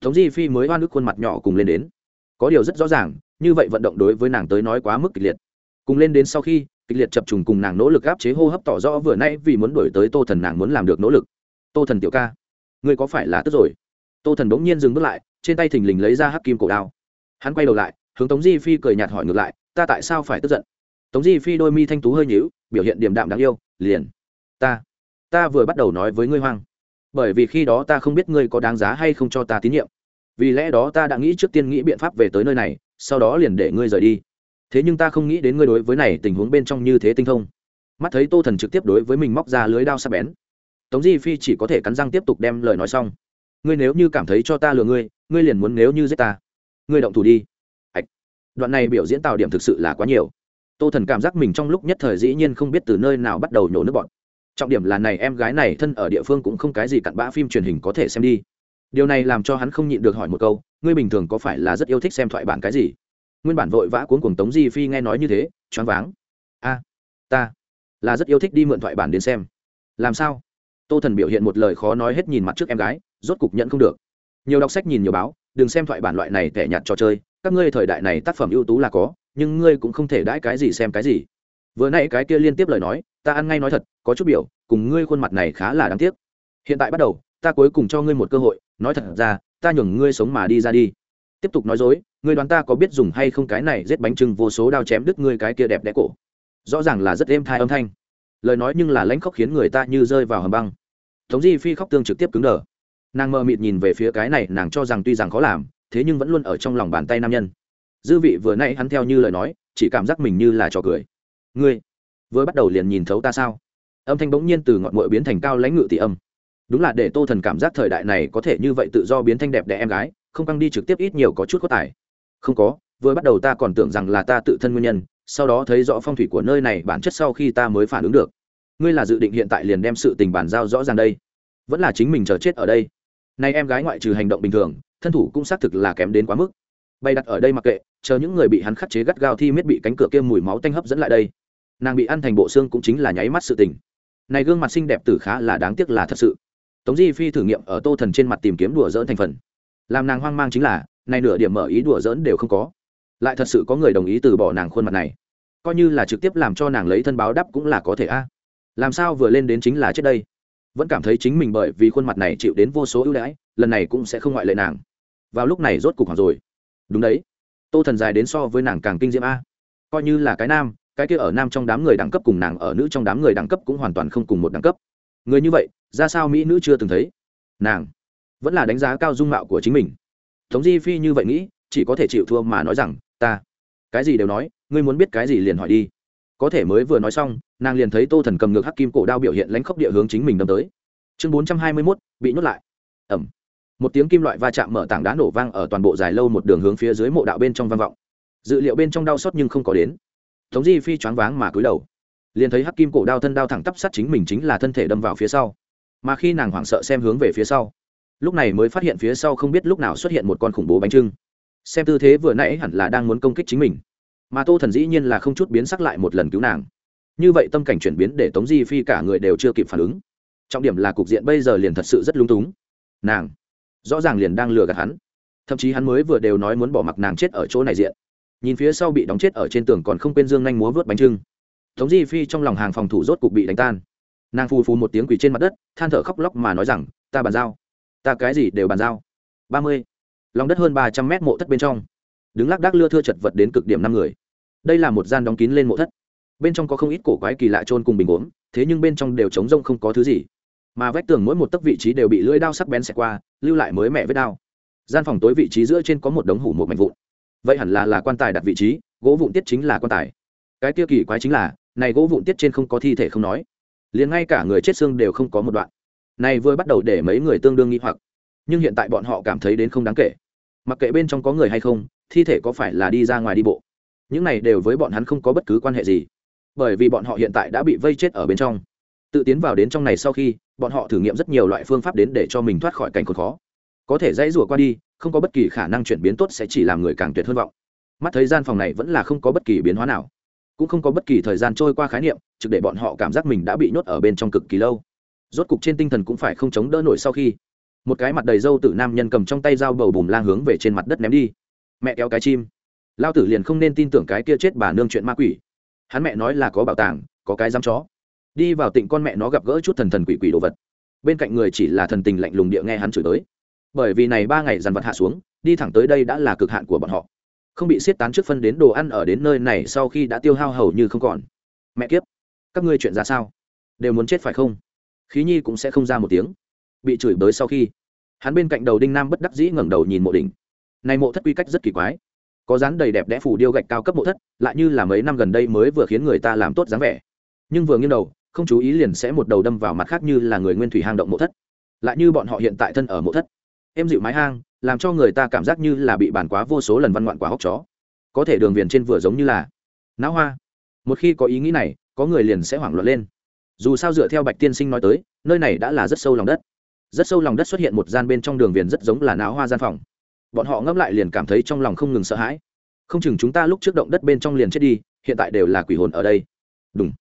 tống di phi mới oan ức khuôn mặt nhỏ cùng lên đến. Có điều rất rõ ràng, như vậy vận động đối với nàng tới nói quá mức kịch liệt. Cùng lên đến sau khi, kịch liệt chập trùng cùng nàng nỗ lực áp chế hô hấp tỏ rõ vừa nay vì muốn đổi tới tô thần nàng muốn làm được nỗ lực. Tô thần tiểu ca ngươi có phải là tức rồi? Tô thần bỗng nhiên dừng bước lại, trên tay thình lình lấy ra hắc kim cổ đao. Hắn quay đầu lại, hướng tống di phi cười nhạt hỏi ngược lại, ta tại sao phải tức giận? Tống di phi đôi mi thanh tú hơi nhíu, biểu hiện điềm đạm đáng yêu, liền, ta ta vừa bắt đầu nói với ngươi hoang, bởi vì khi đó ta không biết ngươi có đáng giá hay không cho ta tín nhiệm. Vì lẽ đó ta đã nghĩ trước tiên nghĩ biện pháp về tới nơi này, sau đó liền để ngươi rời đi. Thế nhưng ta không nghĩ đến ngươi đối với này tình huống bên trong như thế tinh thông. Mắt thấy tô thần trực tiếp đối với mình móc ra lưới đao sắp bén tống di phi chỉ có thể cắn răng tiếp tục đem lời nói xong. Ngươi nếu như cảm thấy cho ta lừa ngươi ngươi liền muốn nếu như giết ta. Ngươi động thủ đi. Ạch. Đoạn này biểu diễn tạo điểm thực sự là quá nhiều. Tô thần cảm giác mình trong lúc nhất thời dĩ nhiên không biết từ nơi nào bắt đầu nhổ nước bọn trọng điểm là này em gái này thân ở địa phương cũng không cái gì cặn bã phim truyền hình có thể xem đi. Điều này làm cho hắn không nhịn được hỏi một câu, ngươi bình thường có phải là rất yêu thích xem thoại bản cái gì? Nguyên bản vội vã cuốn cuồng tống di phi nghe nói như thế, choáng váng. A, ta là rất yêu thích đi mượn thoại bản đến xem. Làm sao? Tô thần biểu hiện một lời khó nói hết nhìn mặt trước em gái, rốt cục nhận không được. Nhiều đọc sách nhìn nhiều báo, đừng xem thoại bản loại này tẻ nhạt trò chơi, các ngươi thời đại này tác phẩm ưu tú là có, nhưng ngươi cũng không thể đãi cái gì xem cái gì. Vừa nãy cái kia liên tiếp lời nói, ta ăn ngay nói thật, có chút biểu, cùng ngươi khuôn mặt này khá là đáng tiếc. Hiện tại bắt đầu, ta cuối cùng cho ngươi một cơ hội, nói thật ra, ta nhường ngươi sống mà đi ra đi. Tiếp tục nói dối, ngươi đoán ta có biết dùng hay không cái này giết bánh trưng vô số đao chém đứt ngươi cái kia đẹp đẽ cổ. Rõ ràng là rất êm thai âm thanh lời nói nhưng là lãnh khóc khiến người ta như rơi vào hầm băng. Tống di phi khóc tương trực tiếp cứng đờ. Nàng mờ mịt nhìn về phía cái này, nàng cho rằng tuy rằng khó làm, thế nhưng vẫn luôn ở trong lòng bàn tay nam nhân. Dư vị vừa nãy hắn theo như lời nói, chỉ cảm giác mình như là trò cười. Ngươi, vừa bắt đầu liền nhìn thấu ta sao? Âm thanh bỗng nhiên từ ngọn mội biến thành cao lãnh ngự tỷ âm. Đúng là để tô thần cảm giác thời đại này có thể như vậy tự do biến thanh đẹp đẽ em gái, không căng đi trực tiếp ít nhiều có chút có tài. Không có, vừa bắt đầu ta còn tưởng rằng là ta tự thân nguyên nhân sau đó thấy rõ phong thủy của nơi này, bản chất sau khi ta mới phản ứng được. Ngươi là dự định hiện tại liền đem sự tình bản giao rõ ràng đây. Vẫn là chính mình chờ chết ở đây. Nay em gái ngoại trừ hành động bình thường, thân thủ cũng xác thực là kém đến quá mức. Bay đặt ở đây mặc kệ, chờ những người bị hắn khắc chế gắt gao thi miết bị cánh cửa kia mùi máu tanh hấp dẫn lại đây. Nàng bị ăn thành bộ xương cũng chính là nháy mắt sự tình. Này gương mặt xinh đẹp tử khá là đáng tiếc là thật sự. Tống di phi thử nghiệm ở tô thần trên mặt tìm kiếm đùa dỡn thành phần. Làm nàng hoang mang chính là, này nửa điểm mở ý đùa dỡn đều không có lại thật sự có người đồng ý từ bỏ nàng khuôn mặt này. Coi như là trực tiếp làm cho nàng lấy thân báo đáp cũng là có thể a. Làm sao vừa lên đến chính là chết đây? Vẫn cảm thấy chính mình bởi vì khuôn mặt này chịu đến vô số ưu đãi, lần này cũng sẽ không ngoại lệ nàng. Vào lúc này rốt cục hoặc rồi. Đúng đấy. Tô thần dài đến so với nàng càng kinh diễm a. Coi như là cái nam, cái kia ở nam trong đám người đẳng cấp cùng nàng ở nữ trong đám người đẳng cấp cũng hoàn toàn không cùng một đẳng cấp. Người như vậy, ra sao mỹ nữ chưa từng thấy? Nàng vẫn là đánh giá cao dung mạo của chính mình. Tống di phi như vậy nghĩ, chỉ có thể chịu thua mà nói rằng ta. Cái gì đều nói, ngươi muốn biết cái gì liền hỏi đi. Có thể mới vừa nói xong, nàng liền thấy tô thần cầm ngược hắc kim cổ đao biểu hiện lánh khốc địa hướng chính mình đâm tới. Chương bốn trăm hai mươi mốt, bị nhốt lại. Ẩm. Một tiếng kim loại va chạm mở tảng đá nổ vang ở toàn bộ dài lâu một đường hướng phía dưới mộ đạo bên trong vang vọng. Dự liệu bên trong đau xót nhưng không có đến. Tống di phi choáng váng mà cúi đầu. Liền thấy hắc kim cổ đao thân đao thẳng tắp sát chính mình chính là thân thể đâm vào phía sau. Mà khi nàng hoảng sợ xem hướng về phía sau, lúc này mới phát hiện phía sau không biết lúc nào xuất hiện một con khủng bố bánh trưng xem tư thế vừa nãy hẳn là đang muốn công kích chính mình. Mà tô thần dĩ nhiên là không chút biến sắc lại một lần cứu nàng. Như vậy tâm cảnh chuyển biến để tống di phi cả người đều chưa kịp phản ứng. Trọng điểm là cục diện bây giờ liền thật sự rất lung túng. Nàng, rõ ràng liền đang lừa gạt hắn. Thậm chí hắn mới vừa đều nói muốn bỏ mặc nàng chết ở chỗ này diện. Nhìn phía sau bị đóng chết ở trên tường còn không quên dương nhanh múa vớt bánh trưng. Tống di phi trong lòng hàng phòng thủ rốt cục bị đánh tan. Nàng phù phù một tiếng quỳ trên mặt đất, than thở khóc lóc mà nói rằng, ta bàn giao. Ta cái gì đều bàn giao. Ba mươi lòng đất hơn ba trăm mét mộ thất bên trong. Đứng lác đác lưa thưa chật vật đến cực điểm năm người. Đây là một gian đóng kín lên mộ thất. Bên trong có không ít cổ quái kỳ lạ trôn cùng bình uống thế nhưng bên trong đều trống rông không có thứ gì. Mà vách tường mỗi một tấc vị trí đều bị lưỡi đao sắc bén xẹt qua, lưu lại mới mẹ vết đao. Gian phòng tối vị trí giữa trên có một đống hủ một mảnh vụn. Vậy hẳn là là quan tài đặt vị trí, gỗ vụn tiết chính là quan tài. Cái kia kỳ quái chính là, này gỗ vụn tiết trên không có thi thể không nói. Liền ngay cả người chết xương đều không có một đoạn. Này vừa bắt đầu để mấy người tương đương nghi hoặc. Nhưng hiện tại bọn họ cảm thấy đến không đáng kể mặc kệ bên trong có người hay không, thi thể có phải là đi ra ngoài đi bộ. Những này đều với bọn hắn không có bất cứ quan hệ gì. Bởi vì bọn họ hiện tại đã bị vây chết ở bên trong. Tự tiến vào đến trong này sau khi, bọn họ thử nghiệm rất nhiều loại phương pháp đến để cho mình thoát khỏi cảnh khốn khó. Có thể dãy rủa qua đi, không có bất kỳ khả năng chuyển biến tốt sẽ chỉ làm người càng tuyệt hơn vọng. Mắt thấy gian phòng này vẫn là không có bất kỳ biến hóa nào. Cũng không có bất kỳ thời gian trôi qua khái niệm, trực để bọn họ cảm giác mình đã bị nhốt ở bên trong cực kỳ lâu. Rốt cục trên tinh thần cũng phải không chống đỡ nổi sau khi một cái mặt đầy râu tử nam nhân cầm trong tay dao bầu bùm lang hướng về trên mặt đất ném đi. Mẹ kéo cái chim. Lao tử liền không nên tin tưởng cái kia chết bà nương chuyện ma quỷ. Hắn mẹ nói là có bảo tàng, có cái dám chó. Đi vào tỉnh con mẹ nó gặp gỡ chút thần thần quỷ quỷ đồ vật. Bên cạnh người chỉ là thần tình lạnh lùng địa nghe hắn chửi tới. Bởi vì này ba ngày dằn vật hạ xuống, đi thẳng tới đây đã là cực hạn của bọn họ. Không bị xiết tán trước phân đến đồ ăn ở đến nơi này sau khi đã tiêu hao hầu như không còn. Mẹ kiếp, các ngươi chuyện ra sao? Đều muốn chết phải không? Khí nhi cũng sẽ không ra một tiếng. Bị chửi bới sau khi hắn bên cạnh đầu đinh nam bất đắc dĩ ngẩng đầu nhìn mộ đỉnh. Này mộ thất quy cách rất kỳ quái. Có dán đầy đẹp đẽ phủ điêu gạch cao cấp mộ thất, lại như là mấy năm gần đây mới vừa khiến người ta làm tốt dáng vẻ. Nhưng vừa nghiêng đầu, không chú ý liền sẽ một đầu đâm vào mặt khác như là người nguyên thủy hang động mộ thất. Lại như bọn họ hiện tại thân ở mộ thất. Em dịu mái hang, làm cho người ta cảm giác như là bị bàn quá vô số lần văn ngoạn quả hốc chó. Có thể đường viền trên vừa giống như là não hoa. Một khi có ý nghĩ này, có người liền sẽ hoảng loạn lên. Dù sao dựa theo bạch tiên sinh nói tới, nơi này đã là rất sâu lòng đất rất sâu lòng đất xuất hiện một gian bên trong đường viền rất giống là náo hoa gian phòng. Bọn họ ngẫm lại liền cảm thấy trong lòng không ngừng sợ hãi. Không chừng chúng ta lúc trước động đất bên trong liền chết đi, hiện tại đều là quỷ hồn ở đây. Đúng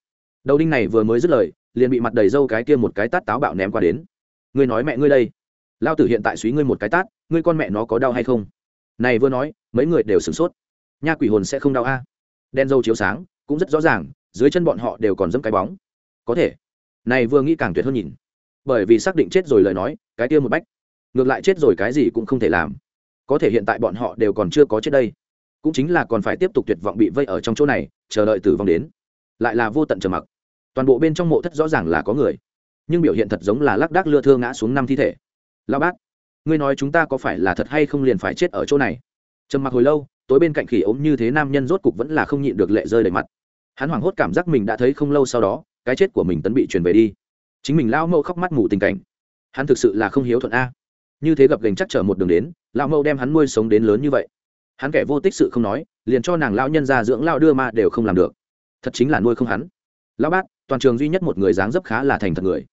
đầu đinh này vừa mới dứt lời, liền bị mặt đầy dâu cái kia một cái tát táo bạo ném qua đến. Ngươi nói mẹ ngươi đây. Lao tử hiện tại suý ngươi một cái tát, ngươi con mẹ nó có đau hay không? Này vừa nói, mấy người đều sửng sốt. Nha quỷ hồn sẽ không đau a? Đen dâu chiếu sáng, cũng rất rõ ràng, dưới chân bọn họ đều còn dẫm cái bóng. Có thể. Này vừa nghĩ càng tuyệt hơn nhìn bởi vì xác định chết rồi lời nói, cái kia một bách. Ngược lại chết rồi cái gì cũng không thể làm. Có thể hiện tại bọn họ đều còn chưa có chết đây. Cũng chính là còn phải tiếp tục tuyệt vọng bị vây ở trong chỗ này, chờ đợi tử vong đến. Lại là vô tận trầm mặc. Toàn bộ bên trong mộ thất rõ ràng là có người. Nhưng biểu hiện thật giống là lác đác lưa thưa ngã xuống năm thi thể. Lao bác, ngươi nói chúng ta có phải là thật hay không liền phải chết ở chỗ này? Trầm mặc hồi lâu, tối bên cạnh khỉ ốm như thế nam nhân rốt cục vẫn là không nhịn được lệ rơi đầy mặt. Hắn hoảng hốt cảm giác mình đã thấy không lâu sau đó, cái chết của mình tấn bị truyền về đi chính mình lao mẫu khóc mắt ngủ tình cảnh. Hắn thực sự là không hiếu thuận a. Như thế gặp gành chắc chở một đường đến lao mẫu đem hắn nuôi sống đến lớn như vậy. Hắn kẻ vô tích sự không nói, liền cho nàng lao nhân ra dưỡng lao đưa ma đều không làm được. Thật chính là nuôi không hắn. Lão bác, toàn trường duy nhất một người dáng dấp khá là thành thật người.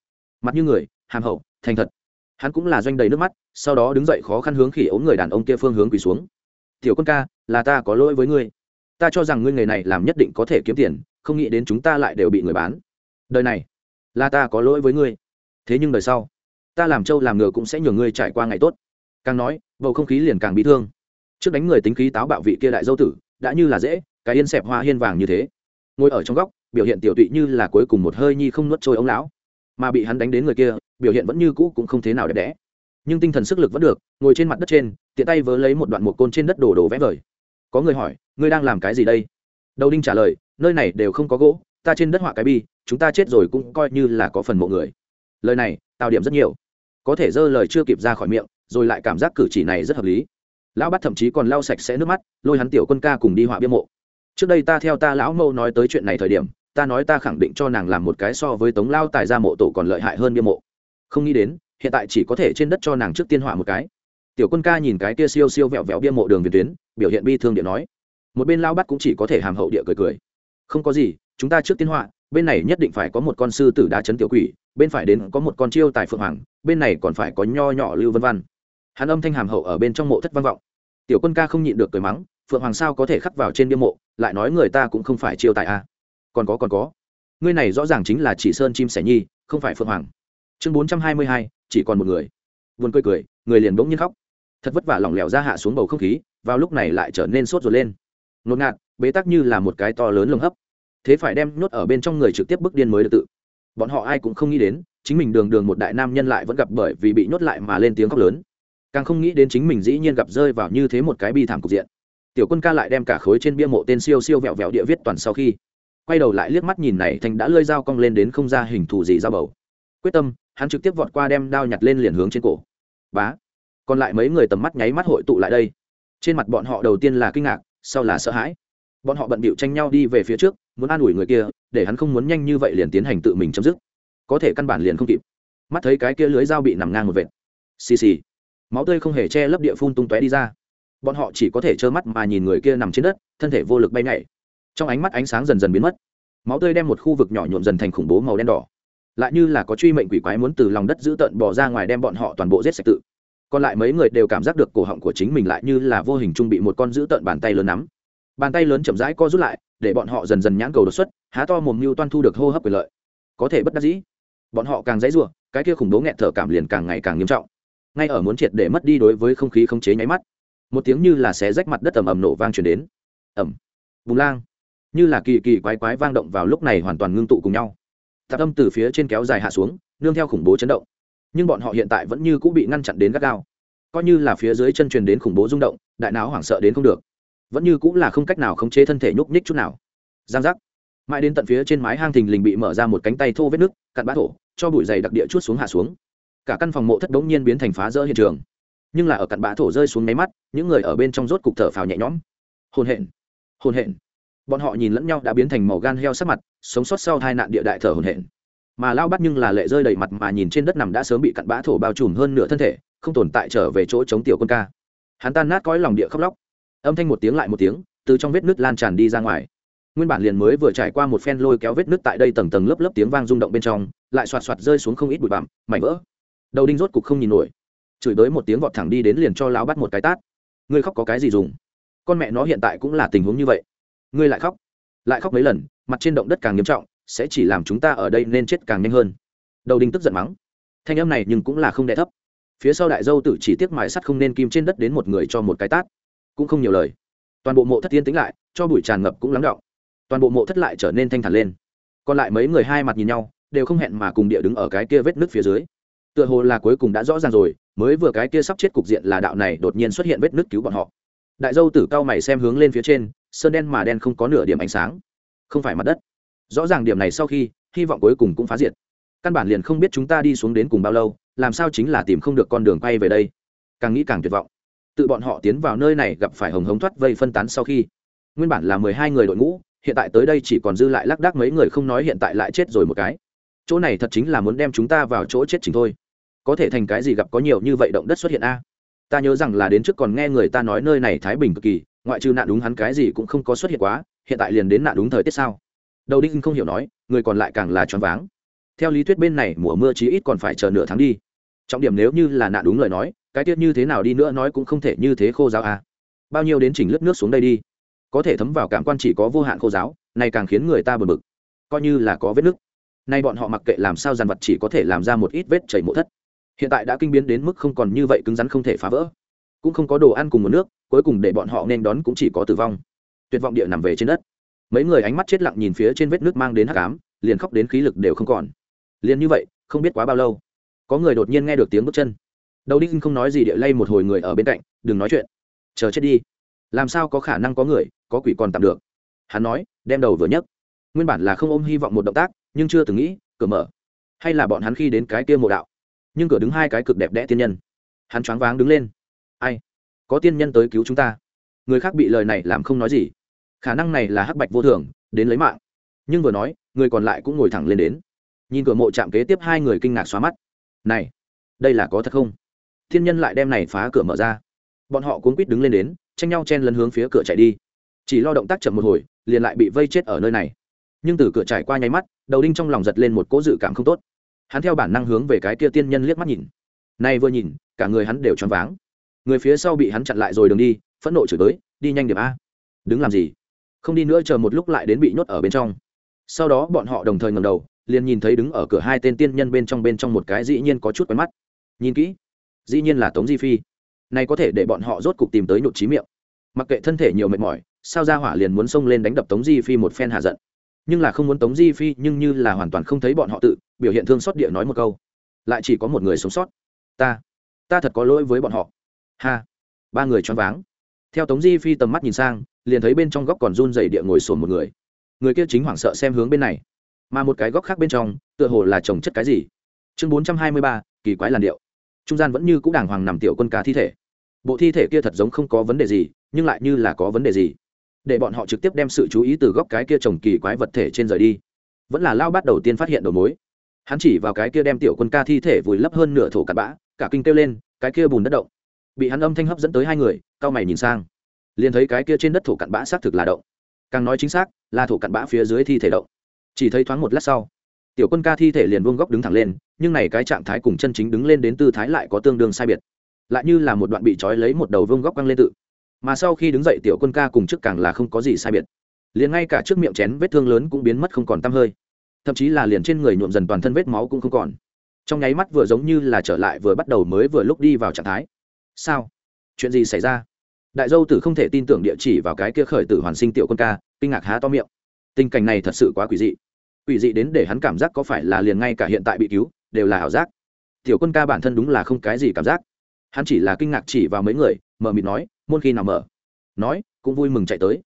Mặt như người, hàm hậu, thành thật. Hắn cũng là doanh đầy nước mắt, sau đó đứng dậy khó khăn hướng khỉ ống người đàn ông kia phương hướng quỳ xuống. Tiểu quân ca, là ta có lỗi với ngươi. Ta cho rằng ngươi nghề này làm nhất định có thể kiếm tiền, không nghĩ đến chúng ta lại đều bị người bán. Đời này là ta có lỗi với ngươi. Thế nhưng đời sau, ta làm trâu làm ngựa cũng sẽ nhường ngươi trải qua ngày tốt. Càng nói, bầu không khí liền càng bị thương. Trước đánh người tính khí táo bạo vị kia đại dâu tử, đã như là dễ, cái yên xẹp hoa hiên vàng như thế. Ngồi ở trong góc, biểu hiện tiểu tụy như là cuối cùng một hơi nhi không nuốt trôi ống lão. Mà bị hắn đánh đến người kia, biểu hiện vẫn như cũ cũng không thế nào đẹp đẽ. Nhưng tinh thần sức lực vẫn được, ngồi trên mặt đất trên, tiện tay vớ lấy một đoạn một côn trên đất đổ đổ vẽ vời. Có người hỏi, ngươi đang làm cái gì đây? Đầu đinh trả lời, nơi này đều không có gỗ, ta trên đất họa cái bi chúng ta chết rồi cũng coi như là có phần mộ người. Lời này tạo điểm rất nhiều. Có thể dơ lời chưa kịp ra khỏi miệng, rồi lại cảm giác cử chỉ này rất hợp lý. Lão bắt thậm chí còn lau sạch sẽ nước mắt, lôi hắn tiểu quân ca cùng đi họa bia mộ. Trước đây ta theo ta lão mâu nói tới chuyện này thời điểm, ta nói ta khẳng định cho nàng làm một cái so với tống lao tài ra mộ tổ còn lợi hại hơn bia mộ. Không nghĩ đến, hiện tại chỉ có thể trên đất cho nàng trước tiên họa một cái. Tiểu quân ca nhìn cái kia siêu siêu vẹo vẹo bia mộ đường viền tuyến, biểu hiện bi thương điện nói. Một bên lao bắt cũng chỉ có thể hàm hậu địa cười cười. Không có gì, chúng ta trước tiên họa bên này nhất định phải có một con sư tử đá chấn tiểu quỷ, bên phải đến có một con chiêu tài phượng hoàng, bên này còn phải có nho nhỏ lưu vân văn. Hắn âm thanh hàm hậu ở bên trong mộ thất văn vọng. Tiểu quân ca không nhịn được cười mắng, phượng hoàng sao có thể khắc vào trên bia mộ, lại nói người ta cũng không phải chiêu tài a à. còn có còn có. Ngươi này rõ ràng chính là chỉ sơn chim sẻ nhi, không phải phượng hoàng. Chương bốn trăm hai mươi hai, chỉ còn một người. Vườn cười cười, người liền bỗng nhiên khóc. Thật vất vả lỏng lẻo ra hạ xuống bầu không khí, vào lúc này lại trở nên sốt ruột lên. Ngột ngạt, bế tắc như là một cái to lớn lồng hấp thế phải đem nhốt ở bên trong người trực tiếp bức điên mới được tự. Bọn họ ai cũng không nghĩ đến, chính mình đường đường một đại nam nhân lại vẫn gặp bởi vì bị nhốt lại mà lên tiếng khóc lớn. Càng không nghĩ đến chính mình dĩ nhiên gặp rơi vào như thế một cái bi thảm cục diện. Tiểu quân ca lại đem cả khối trên bia mộ tên siêu siêu vẹo vẹo địa viết toàn sau khi, quay đầu lại liếc mắt nhìn này thành đã lơi dao cong lên đến không ra hình thù gì ra bầu. Quyết tâm, hắn trực tiếp vọt qua đem đao nhặt lên liền hướng trên cổ. Bá! Còn lại mấy người tầm mắt nháy mắt hội tụ lại đây. Trên mặt bọn họ đầu tiên là kinh ngạc, sau là sợ hãi. Bọn họ bận bịu tranh nhau đi về phía trước muốn an ủi người kia, để hắn không muốn nhanh như vậy liền tiến hành tự mình chấm dứt. Có thể căn bản liền không kịp. Mắt thấy cái kia lưới dao bị nằm ngang một vệt. Xì xì. Máu tươi không hề che lấp địa phun tung tóe đi ra. Bọn họ chỉ có thể trơ mắt mà nhìn người kia nằm trên đất, thân thể vô lực bay nhảy. Trong ánh mắt ánh sáng dần dần biến mất. Máu tươi đem một khu vực nhỏ nhuộm dần thành khủng bố màu đen đỏ. Lại như là có truy mệnh quỷ quái muốn từ lòng đất giữ tận bỏ ra ngoài đem bọn họ toàn bộ giết sạch tự. Còn lại mấy người đều cảm giác được cổ họng của chính mình lại như là vô hình trung bị một con giữ tận bàn tay lớn nắm bàn tay lớn chậm rãi co rút lại, để bọn họ dần dần nhãn cầu đột xuất, há to mồm mưu toan thu được hô hấp quyền lợi. Có thể bất đắc dĩ. Bọn họ càng dãy rủa, cái kia khủng bố nghẹt thở cảm liền càng ngày càng nghiêm trọng. Ngay ở muốn triệt để mất đi đối với không khí không chế nháy mắt, một tiếng như là xé rách mặt đất ầm ầm nổ vang truyền đến. Ầm. Bùng lang. Như là kỳ kỳ quái quái vang động vào lúc này hoàn toàn ngưng tụ cùng nhau. Tạp âm từ phía trên kéo dài hạ xuống, nương theo khủng bố chấn động. Nhưng bọn họ hiện tại vẫn như cũng bị ngăn chặn đến gắt gao. Coi như là phía dưới chân truyền đến khủng bố rung động, đại não hoảng sợ đến không được vẫn như cũng là không cách nào khống chế thân thể nhúc nhích chút nào. Giang giác. Mãi đến tận phía trên mái hang thình lình bị mở ra một cánh tay thô vết nước cặn bã thổ, cho bụi dày đặc địa chút xuống hạ xuống. Cả căn phòng mộ thất đống nhiên biến thành phá rỡ hiện trường. Nhưng là ở cặn bã thổ rơi xuống máy mắt, những người ở bên trong rốt cục thở phào nhẹ nhõm. Hồn hện. Hồn hện. Bọn họ nhìn lẫn nhau đã biến thành màu gan heo sắc mặt, sống sót sau hai nạn địa đại thở hồn hện. Mà lao bắt nhưng là lệ rơi đầy mặt mà nhìn trên đất nằm đã sớm bị cặn bã thổ bao trùm hơn nửa thân thể, không tồn tại trở về chỗ chống tiểu quân ca. Hắn tan nát cõi lòng địa khóc lóc âm thanh một tiếng lại một tiếng, từ trong vết nứt lan tràn đi ra ngoài. Nguyên bản liền mới vừa trải qua một phen lôi kéo vết nứt tại đây tầng tầng lớp lớp tiếng vang rung động bên trong, lại xoạt xoạt rơi xuống không ít bụi bặm, mảnh vỡ. Đầu đinh rốt cục không nhìn nổi. Chửi tới một tiếng vọt thẳng đi đến liền cho lão bắt một cái tát. Ngươi khóc có cái gì dùng? Con mẹ nó hiện tại cũng là tình huống như vậy. Ngươi lại khóc. Lại khóc mấy lần, mặt trên động đất càng nghiêm trọng, sẽ chỉ làm chúng ta ở đây nên chết càng nhanh hơn. Đầu đinh tức giận mắng. Thanh âm này nhưng cũng là không đẻ thấp. Phía sau đại dâu tử chỉ tiếc mài sắt không nên kim trên đất đến một người cho một cái tát cũng không nhiều lời. Toàn bộ mộ thất tiên tính lại, cho bụi tràn ngập cũng lắng động. Toàn bộ mộ thất lại trở nên thanh thản lên. Còn lại mấy người hai mặt nhìn nhau, đều không hẹn mà cùng địa đứng ở cái kia vết nước phía dưới. Tựa hồ là cuối cùng đã rõ ràng rồi, mới vừa cái kia sắp chết cục diện là đạo này đột nhiên xuất hiện vết nước cứu bọn họ. Đại dâu tử cao mày xem hướng lên phía trên, sơn đen mà đen không có nửa điểm ánh sáng. Không phải mặt đất. Rõ ràng điểm này sau khi, hy vọng cuối cùng cũng phá diệt. Căn bản liền không biết chúng ta đi xuống đến cùng bao lâu, làm sao chính là tìm không được con đường quay về đây. Càng nghĩ càng tuyệt vọng tự bọn họ tiến vào nơi này gặp phải hồng hống thoát vây phân tán sau khi. Nguyên bản là mười hai người đội ngũ, hiện tại tới đây chỉ còn dư lại lác đác mấy người không nói hiện tại lại chết rồi một cái. Chỗ này thật chính là muốn đem chúng ta vào chỗ chết chính thôi. Có thể thành cái gì gặp có nhiều như vậy động đất xuất hiện a? Ta nhớ rằng là đến trước còn nghe người ta nói nơi này thái bình cực kỳ, ngoại trừ nạn đúng hắn cái gì cũng không có xuất hiện quá, hiện tại liền đến nạn đúng thời tiết sao? Đầu đinh không hiểu nói, người còn lại càng là choáng váng. Theo lý thuyết bên này mùa mưa chí ít còn phải chờ nửa tháng đi. Trọng điểm nếu như là nạn đúng lời nói cái tiết như thế nào đi nữa nói cũng không thể như thế khô giáo à. Bao nhiêu đến chỉnh lớp nước xuống đây đi. Có thể thấm vào cảm quan chỉ có vô hạn khô giáo, này càng khiến người ta bực bực. Coi như là có vết nứt nay bọn họ mặc kệ làm sao dàn vật chỉ có thể làm ra một ít vết chảy mộ thất. Hiện tại đã kinh biến đến mức không còn như vậy cứng rắn không thể phá vỡ. Cũng không có đồ ăn cùng một nước, cuối cùng để bọn họ nên đón cũng chỉ có tử vong. Tuyệt vọng địa nằm về trên đất. Mấy người ánh mắt chết lặng nhìn phía trên vết nước mang đến hắc ám, liền khóc đến khí lực đều không còn. Liền như vậy, không biết quá bao lâu, có người đột nhiên nghe được tiếng bước chân đầu đinh không nói gì địa lay một hồi người ở bên cạnh, đừng nói chuyện. Chờ chết đi. Làm sao có khả năng có người, có quỷ còn tạm được? Hắn nói, đem đầu vừa nhấc. Nguyên bản là không ôm hy vọng một động tác, nhưng chưa từng nghĩ, cửa mở. Hay là bọn hắn khi đến cái kia mộ đạo. Nhưng cửa đứng hai cái cực đẹp đẽ tiên nhân. Hắn choáng váng đứng lên. Ai? Có tiên nhân tới cứu chúng ta. Người khác bị lời này làm không nói gì. Khả năng này là hắc bạch vô thường, đến lấy mạng. Nhưng vừa nói, người còn lại cũng ngồi thẳng lên đến. Nhìn cửa mộ chạm kế tiếp hai người kinh ngạc xóa mắt. Này, đây là có thật không? Thiên nhân lại đem này phá cửa mở ra. Bọn họ cuốn quýt đứng lên đến, tranh nhau chen lấn hướng phía cửa chạy đi. Chỉ lo động tác chậm một hồi, liền lại bị vây chết ở nơi này. Nhưng từ cửa trải qua nháy mắt, đầu đinh trong lòng giật lên một cỗ dự cảm không tốt. Hắn theo bản năng hướng về cái kia tiên nhân liếc mắt nhìn. Nay vừa nhìn, cả người hắn đều choáng váng. Người phía sau bị hắn chặn lại rồi đường đi, phẫn nộ chửi tới, đi nhanh điểm a. Đứng làm gì? Không đi nữa, chờ một lúc lại đến bị nhốt ở bên trong. Sau đó bọn họ đồng thời ngầm đầu, liền nhìn thấy đứng ở cửa hai tên tiên nhân bên trong bên trong một cái dĩ nhiên có chút quen mắt. Nhìn kỹ dĩ nhiên là tống di phi. Này có thể để bọn họ rốt cục tìm tới nhụt trí miệng. Mặc kệ thân thể nhiều mệt mỏi, sao ra hỏa liền muốn xông lên đánh đập tống di phi một phen hạ giận. Nhưng là không muốn tống di phi nhưng như là hoàn toàn không thấy bọn họ tự, biểu hiện thương xót địa nói một câu. Lại chỉ có một người sống sót. Ta ta thật có lỗi với bọn họ. Ha, ba người choáng váng. Theo tống di phi tầm mắt nhìn sang, liền thấy bên trong góc còn run dày địa ngồi sồn một người. Người kia chính hoảng sợ xem hướng bên này. Mà một cái góc khác bên trong, tựa hồ là trồng chất cái gì. Chương bốn trăm hai mươi ba, kỳ quái làn điệu trung gian vẫn như c ũ đàng hoàng nằm tiểu quân cá thi thể. Bộ thi thể kia thật giống không có vấn đề gì, nhưng lại như là có vấn đề gì. Để bọn họ trực tiếp đem sự chú ý từ góc cái kia trồng kỳ quái vật thể trên rời đi. Vẫn là lao bắt đầu tiên phát hiện đầu mối. Hắn chỉ vào cái kia đem tiểu quân ca thi thể vùi lấp hơn nửa thổ cặn bã, cả kinh kêu lên, cái kia bùn đất động. Bị hắn âm thanh hấp dẫn tới hai người cao mày nhìn sang. Liền thấy cái kia trên đất thổ cặn bã xác thực là động. Càng nói chính xác, là thổ cặn bã phía dưới thi thể động. Chỉ thấy thoáng một lát sau tiểu quân ca thi thể liền vuông góc đứng thẳng lên, nhưng này cái trạng thái cùng chân chính đứng lên đến tư thái lại có tương đương sai biệt. Lại như là một đoạn bị trói lấy một đầu vuông góc căng lên tự. Mà sau khi đứng dậy tiểu quân ca cùng trước càng là không có gì sai biệt. Liền ngay cả trước miệng chén vết thương lớn cũng biến mất không còn tăm hơi. Thậm chí là liền trên người nhuộm dần toàn thân vết máu cũng không còn. Trong nháy mắt vừa giống như là trở lại vừa bắt đầu mới vừa lúc đi vào trạng thái. Sao? Chuyện gì xảy ra? Đại dâu tử không thể tin tưởng địa chỉ vào cái kia khởi tử hoàn sinh tiểu quân ca, kinh ngạc há to miệng. Tình cảnh này thật sự quá quỷ dị quỷ dị đến để hắn cảm giác có phải là liền ngay cả hiện tại bị cứu, đều là ảo giác. Tiểu quân ca bản thân đúng là không cái gì cảm giác. Hắn chỉ là kinh ngạc chỉ vào mấy người mờ mịt nói, môn khi nào mở? Nói, cũng vui mừng chạy tới.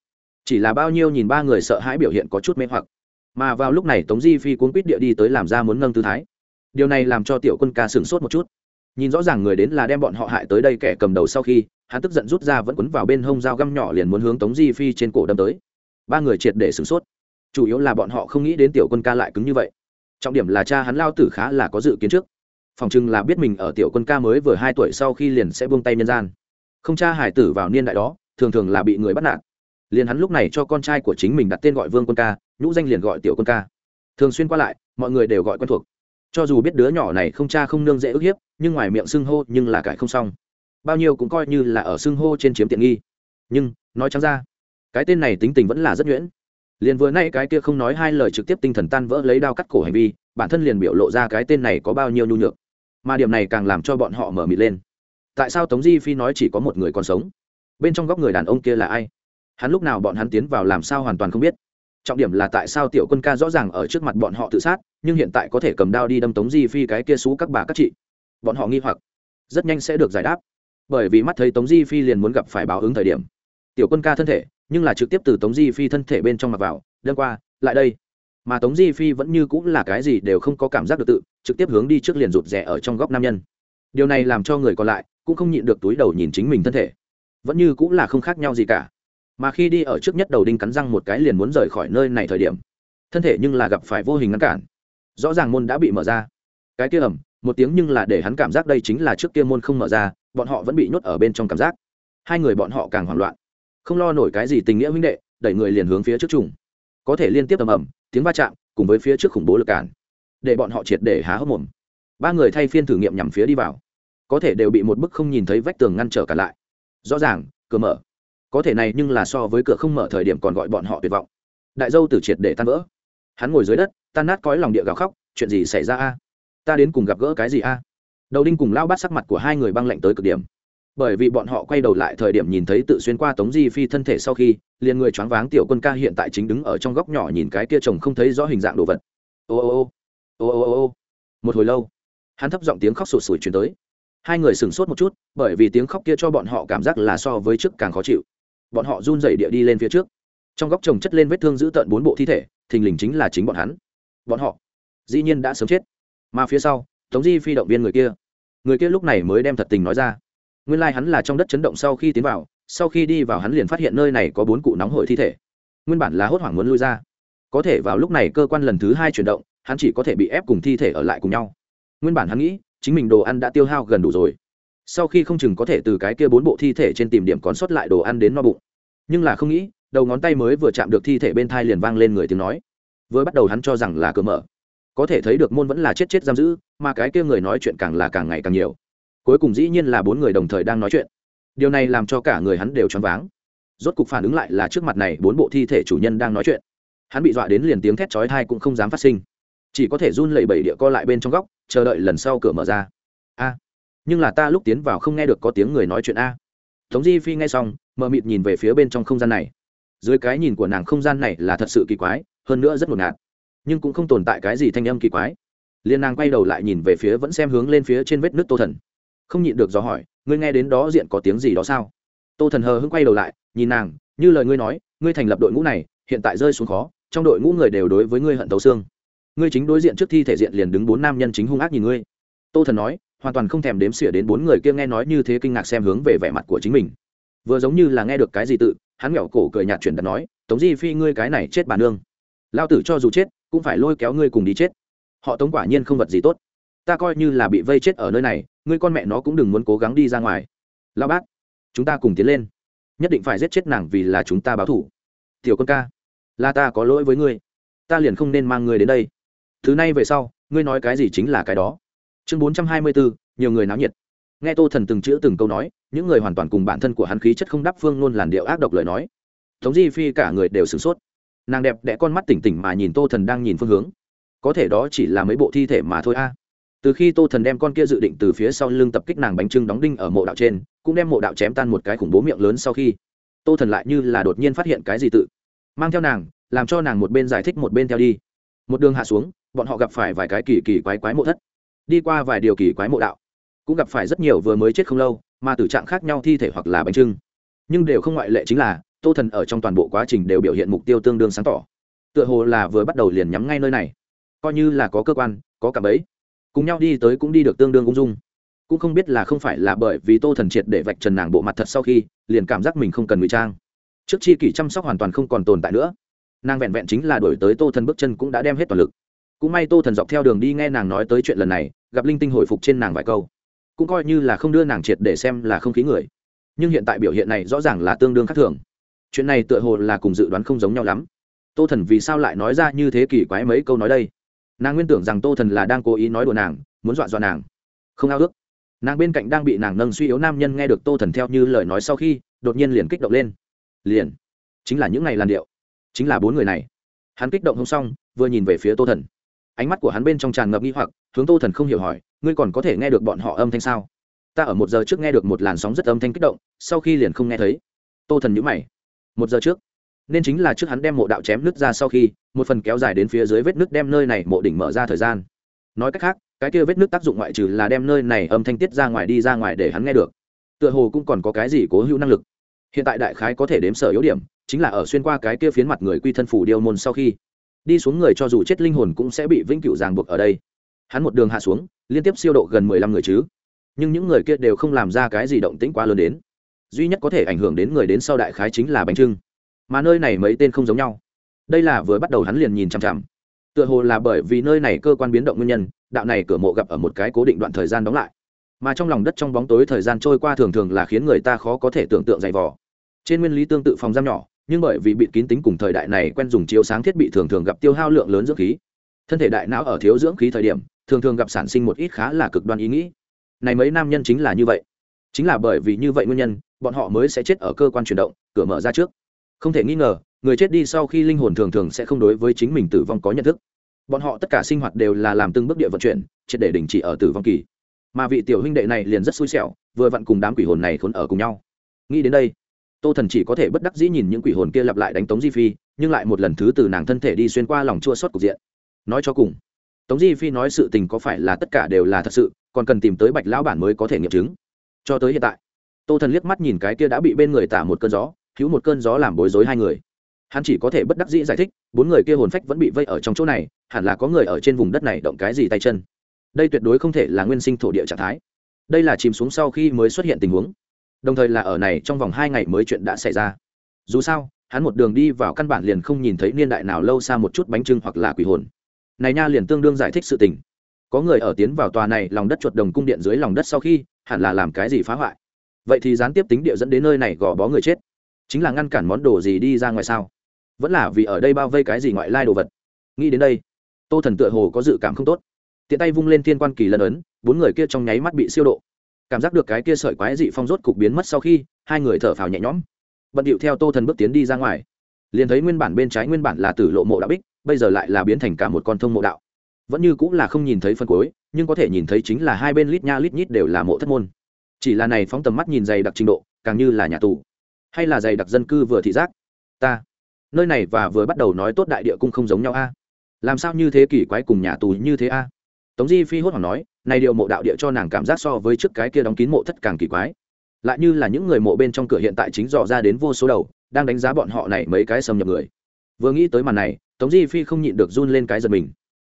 Chỉ là bao nhiêu nhìn ba người sợ hãi biểu hiện có chút mê hoặc. Mà vào lúc này tống di phi cuốn quýt địa đi tới làm ra muốn nâng tư thái. Điều này làm cho tiểu quân ca sửng sốt một chút. Nhìn rõ ràng người đến là đem bọn họ hại tới đây kẻ cầm đầu sau khi, hắn tức giận rút ra vẫn quấn vào bên hông dao găm nhỏ liền muốn hướng tống di phi trên cổ đâm tới. Ba người triệt để sửng sốt chủ yếu là bọn họ không nghĩ đến tiểu quân ca lại cứng như vậy. Trọng điểm là cha hắn lao tử khá là có dự kiến trước. Phòng chừng là biết mình ở tiểu quân ca mới vừa hai tuổi sau khi liền sẽ buông tay nhân gian. Không cha hải tử vào niên đại đó, thường thường là bị người bắt nạt. Liền hắn lúc này cho con trai của chính mình đặt tên gọi vương quân ca, nhũ danh liền gọi tiểu quân ca. Thường xuyên qua lại, mọi người đều gọi quen thuộc. Cho dù biết đứa nhỏ này không cha không nương dễ ức hiếp, nhưng ngoài miệng xưng hô nhưng là cải không xong. Bao nhiêu cũng coi như là ở xưng hô trên chiếm tiện nghi. Nhưng, nói trắng ra, cái tên này tính tình vẫn là rất nhuyễn liền vừa nay cái kia không nói hai lời trực tiếp tinh thần tan vỡ lấy đao cắt cổ hành vi, bản thân liền biểu lộ ra cái tên này có bao nhiêu nhu nhược. Mà điểm này càng làm cho bọn họ mở mịt lên. Tại sao tống di phi nói chỉ có một người còn sống? Bên trong góc người đàn ông kia là ai? Hắn lúc nào bọn hắn tiến vào làm sao hoàn toàn không biết. Trọng điểm là tại sao tiểu quân ca rõ ràng ở trước mặt bọn họ tự sát, nhưng hiện tại có thể cầm đao đi đâm tống di phi cái kia xú các bà các chị. Bọn họ nghi hoặc. Rất nhanh sẽ được giải đáp. Bởi vì mắt thấy tống di phi liền muốn gặp phải báo ứng thời điểm tiểu quân ca thân thể, nhưng là trực tiếp từ tống di phi thân thể bên trong mặt vào đơn qua, lại đây. Mà tống di phi vẫn như cũng là cái gì đều không có cảm giác được tự, trực tiếp hướng đi trước liền rụt rè ở trong góc nam nhân. Điều này làm cho người còn lại cũng không nhịn được túi đầu nhìn chính mình thân thể. Vẫn như cũng là không khác nhau gì cả. Mà khi đi ở trước nhất đầu đinh cắn răng một cái liền muốn rời khỏi nơi này thời điểm, thân thể nhưng là gặp phải vô hình ngăn cản. Rõ ràng môn đã bị mở ra. Cái kia ẩm một tiếng nhưng là để hắn cảm giác đây chính là trước kia môn không mở ra, bọn họ vẫn bị nhốt ở bên trong cảm giác. Hai người bọn họ càng hoảng loạn không lo nổi cái gì tình nghĩa huynh đệ, đẩy người liền hướng phía trước trùng. Có thể liên tiếp ầm ầm, tiếng va chạm, cùng với phía trước khủng bố lực cản, để bọn họ triệt để há hốc mồm. Ba người thay phiên thử nghiệm nhằm phía đi vào. Có thể đều bị một bức không nhìn thấy vách tường ngăn trở cả lại. Rõ ràng, cửa mở. Có thể này nhưng là so với cửa không mở thời điểm còn gọi bọn họ tuyệt vọng. Đại dâu tử triệt để tan vỡ. Hắn ngồi dưới đất, tan nát cõi lòng địa gào khóc, chuyện gì xảy ra a? Ta đến cùng gặp gỡ cái gì a? Đầu đinh cùng lao bắt sắc mặt của hai người băng lạnh tới cực điểm bởi vì bọn họ quay đầu lại thời điểm nhìn thấy tự xuyên qua tống di phi thân thể sau khi, liền người choáng váng tiểu quân ca hiện tại chính đứng ở trong góc nhỏ nhìn cái kia chồng không thấy rõ hình dạng đồ vật. Ô ô ô ô ô ô ô. Một hồi lâu, hắn thấp giọng tiếng khóc sụt sùi chuyển tới. Hai người sửng sốt một chút, bởi vì tiếng khóc kia cho bọn họ cảm giác là so với trước càng khó chịu. Bọn họ run rẩy địa đi lên phía trước. Trong góc chồng chất lên vết thương giữ tợn bốn bộ thi thể, thình lình chính là chính bọn hắn. Bọn họ, dĩ nhiên đã sớm chết. Mà phía sau, tống di phi động viên người kia. Người kia lúc này mới đem thật tình nói ra nguyên lai hắn là trong đất chấn động sau khi tiến vào, sau khi đi vào hắn liền phát hiện nơi này có bốn cụ nóng hổi thi thể. Nguyên bản là hốt hoảng muốn lui ra. Có thể vào lúc này cơ quan lần thứ hai chuyển động, hắn chỉ có thể bị ép cùng thi thể ở lại cùng nhau. Nguyên bản hắn nghĩ, chính mình đồ ăn đã tiêu hao gần đủ rồi. Sau khi không chừng có thể từ cái kia bốn bộ thi thể trên tìm điểm còn sót lại đồ ăn đến no bụng. Nhưng là không nghĩ, đầu ngón tay mới vừa chạm được thi thể bên thai liền vang lên người tiếng nói. Vừa bắt đầu hắn cho rằng là cửa mở. Có thể thấy được môn vẫn là chết chết giam giữ, mà cái kia người nói chuyện càng là càng ngày càng nhiều cuối cùng dĩ nhiên là bốn người đồng thời đang nói chuyện. Điều này làm cho cả người hắn đều choáng váng. Rốt cục phản ứng lại là trước mặt này bốn bộ thi thể chủ nhân đang nói chuyện. Hắn bị dọa đến liền tiếng thét chói thai cũng không dám phát sinh. Chỉ có thể run lẩy bẩy địa co lại bên trong góc, chờ đợi lần sau cửa mở ra. A, nhưng là ta lúc tiến vào không nghe được có tiếng người nói chuyện a. Tống di phi nghe xong, mờ mịt nhìn về phía bên trong không gian này. Dưới cái nhìn của nàng không gian này là thật sự kỳ quái, hơn nữa rất ngột ngạt. Nhưng cũng không tồn tại cái gì thanh âm kỳ quái. Liên nàng quay đầu lại nhìn về phía vẫn xem hướng lên phía trên vết nước tô thần không nhịn được dò hỏi, ngươi nghe đến đó diện có tiếng gì đó sao? Tô thần hờ hưng quay đầu lại, nhìn nàng, như lời ngươi nói, ngươi thành lập đội ngũ này, hiện tại rơi xuống khó, trong đội ngũ người đều đối với ngươi hận tấu xương. Ngươi chính đối diện trước thi thể diện liền đứng bốn nam nhân chính hung ác nhìn ngươi. Tô thần nói, hoàn toàn không thèm đếm xỉa đến bốn người kia nghe nói như thế kinh ngạc xem hướng về vẻ mặt của chính mình. Vừa giống như là nghe được cái gì tự, hắn nghẹo cổ cười nhạt chuyển đặt nói, tống di phi ngươi cái này chết bà nương. Lao tử cho dù chết, cũng phải lôi kéo ngươi cùng đi chết. Họ tống quả nhiên không vật gì tốt ta coi như là bị vây chết ở nơi này, ngươi con mẹ nó cũng đừng muốn cố gắng đi ra ngoài. Lao bác, chúng ta cùng tiến lên. Nhất định phải giết chết nàng vì là chúng ta báo thủ. Tiểu con ca, là ta có lỗi với ngươi. Ta liền không nên mang ngươi đến đây. Thứ này về sau, ngươi nói cái gì chính là cái đó. Chương bốn trăm hai mươi bốn nhiều người náo nhiệt. Nghe tô thần từng chữ từng câu nói, những người hoàn toàn cùng bản thân của hắn khí chất không đắp phương luôn làn điệu ác độc lời nói. Tống di phi cả người đều sửng sốt. Nàng đẹp đẽ con mắt tỉnh tỉnh mà nhìn tô thần đang nhìn phương hướng. Có thể đó chỉ là mấy bộ thi thể mà thôi a từ khi tô thần đem con kia dự định từ phía sau lưng tập kích nàng bánh trưng đóng đinh ở mộ đạo trên, cũng đem mộ đạo chém tan một cái khủng bố miệng lớn sau khi, tô thần lại như là đột nhiên phát hiện cái gì tự, mang theo nàng, làm cho nàng một bên giải thích một bên theo đi. Một đường hạ xuống, bọn họ gặp phải vài cái kỳ kỳ quái quái mộ thất, đi qua vài điều kỳ quái mộ đạo, cũng gặp phải rất nhiều vừa mới chết không lâu, mà tử trạng khác nhau thi thể hoặc là bánh trưng. Nhưng đều không ngoại lệ chính là, tô thần ở trong toàn bộ quá trình đều biểu hiện mục tiêu tương đương sáng tỏ. Tựa hồ là vừa bắt đầu liền nhắm ngay nơi này. Coi như là có cơ quan, có cả bấy cùng nhau đi tới cũng đi được tương đương ung dung. Cũng không biết là không phải là bởi vì tô thần triệt để vạch trần nàng bộ mặt thật sau khi, liền cảm giác mình không cần ngụy trang. Trước chi kỷ chăm sóc hoàn toàn không còn tồn tại nữa. Nàng vẹn vẹn chính là đổi tới tô thần bước chân cũng đã đem hết toàn lực. Cũng may tô thần dọc theo đường đi nghe nàng nói tới chuyện lần này, gặp linh tinh hồi phục trên nàng vài câu. Cũng coi như là không đưa nàng triệt để xem là không khí người. Nhưng hiện tại biểu hiện này rõ ràng là tương đương khác thường. Chuyện này tựa hồ là cùng dự đoán không giống nhau lắm. Tô thần vì sao lại nói ra như thế kỷ quái mấy câu nói đây? Nàng nguyên tưởng rằng tô thần là đang cố ý nói đùa nàng, muốn dọa dọa nàng. Không ao ước. Nàng bên cạnh đang bị nàng nâng suy yếu nam nhân nghe được tô thần theo như lời nói sau khi, đột nhiên liền kích động lên. Liền. Chính là những ngày làn điệu. Chính là bốn người này. Hắn kích động không xong, vừa nhìn về phía tô thần. Ánh mắt của hắn bên trong tràn ngập nghi hoặc, hướng tô thần không hiểu hỏi, ngươi còn có thể nghe được bọn họ âm thanh sao? Ta ở một giờ trước nghe được một làn sóng rất âm thanh kích động, sau khi liền không nghe thấy. Tô thần nhữ mày. Một giờ trước nên chính là trước hắn đem mộ đạo chém nứt ra sau khi, một phần kéo dài đến phía dưới vết nứt đem nơi này mộ đỉnh mở ra thời gian. Nói cách khác, cái kia vết nứt tác dụng ngoại trừ là đem nơi này âm thanh tiết ra ngoài đi ra ngoài để hắn nghe được. Tựa hồ cũng còn có cái gì cố hữu năng lực. Hiện tại đại khái có thể đếm sở yếu điểm, chính là ở xuyên qua cái kia phiến mặt người quy thân phủ điêu môn sau khi, đi xuống người cho dù chết linh hồn cũng sẽ bị vĩnh cửu ràng buộc ở đây. Hắn một đường hạ xuống, liên tiếp siêu độ gần mười lăm người chứ. Nhưng những người kia đều không làm ra cái gì động tĩnh quá lớn đến. Duy nhất có thể ảnh hưởng đến người đến sau đại khái chính là bánh trưng mà nơi này mấy tên không giống nhau. Đây là vừa bắt đầu hắn liền nhìn chằm chằm. Tựa hồ là bởi vì nơi này cơ quan biến động nguyên nhân, đạo này cửa mộ gặp ở một cái cố định đoạn thời gian đóng lại. Mà trong lòng đất trong bóng tối thời gian trôi qua thường thường là khiến người ta khó có thể tưởng tượng dày vò. Trên nguyên lý tương tự phòng giam nhỏ, nhưng bởi vì bịt kín tính cùng thời đại này quen dùng chiếu sáng thiết bị thường thường gặp tiêu hao lượng lớn dưỡng khí. Thân thể đại não ở thiếu dưỡng khí thời điểm, thường thường gặp sản sinh một ít khá là cực đoan ý nghĩ. Này mấy nam nhân chính là như vậy. Chính là bởi vì như vậy nguyên nhân, bọn họ mới sẽ chết ở cơ quan chuyển động, cửa mở ra trước không thể nghi ngờ, người chết đi sau khi linh hồn thường thường sẽ không đối với chính mình tử vong có nhận thức. Bọn họ tất cả sinh hoạt đều là làm từng bước địa vận chuyển, triệt để đình chỉ ở tử vong kỳ. Mà vị tiểu huynh đệ này liền rất xui xẻo, vừa vặn cùng đám quỷ hồn này khốn ở cùng nhau. Nghĩ đến đây, tô thần chỉ có thể bất đắc dĩ nhìn những quỷ hồn kia lặp lại đánh tống di phi, nhưng lại một lần thứ từ nàng thân thể đi xuyên qua lòng chua xót cục diện. Nói cho cùng, tống di phi nói sự tình có phải là tất cả đều là thật sự, còn cần tìm tới bạch lão bản mới có thể nghiệm chứng. Cho tới hiện tại, tô thần liếc mắt nhìn cái kia đã bị bên người tả một cơn gió hữu một cơn gió làm bối rối hai người. Hắn chỉ có thể bất đắc dĩ giải thích, bốn người kia hồn phách vẫn bị vây ở trong chỗ này, hẳn là có người ở trên vùng đất này động cái gì tay chân. Đây tuyệt đối không thể là nguyên sinh thổ địa trạng thái. Đây là chìm xuống sau khi mới xuất hiện tình huống. Đồng thời là ở này trong vòng hai ngày mới chuyện đã xảy ra. Dù sao, hắn một đường đi vào căn bản liền không nhìn thấy niên đại nào lâu xa một chút bánh trưng hoặc là quỷ hồn. Này nha liền tương đương giải thích sự tình. Có người ở tiến vào tòa này lòng đất chuột đồng cung điện dưới lòng đất sau khi, hẳn là làm cái gì phá hoại. Vậy thì gián tiếp tính địa dẫn đến nơi này gò bó người chết chính là ngăn cản món đồ gì đi ra ngoài sao? Vẫn là vì ở đây bao vây cái gì ngoại lai đồ vật? Nghĩ đến đây, tô thần tựa hồ có dự cảm không tốt. Tiện tay vung lên thiên quan kỳ lân ấn, bốn người kia trong nháy mắt bị siêu độ. Cảm giác được cái kia sợi quái dị phong rốt cục biến mất sau khi, hai người thở phào nhẹ nhõm. Bận điệu theo tô thần bước tiến đi ra ngoài. Liền thấy nguyên bản bên trái nguyên bản là tử lộ mộ đạo bích, bây giờ lại là biến thành cả một con thông mộ đạo. Vẫn như cũng là không nhìn thấy phân cối nhưng có thể nhìn thấy chính là hai bên lít nha lít nhít đều là mộ thất môn. Chỉ là này phóng tầm mắt nhìn dày đặc trình độ, càng như là nhà tù hay là dày đặc dân cư vừa thị giác? Ta. Nơi này và vừa bắt đầu nói tốt đại địa cung không giống nhau a. Làm sao như thế kỷ quái cùng nhà tù như thế a? Tống di phi hốt hoảng nói, này điệu mộ đạo địa cho nàng cảm giác so với trước cái kia đóng kín mộ thất càng kỳ quái. Lại như là những người mộ bên trong cửa hiện tại chính dò ra đến vô số đầu, đang đánh giá bọn họ này mấy cái xâm nhập người. Vừa nghĩ tới màn này, tống di phi không nhịn được run lên cái giật mình.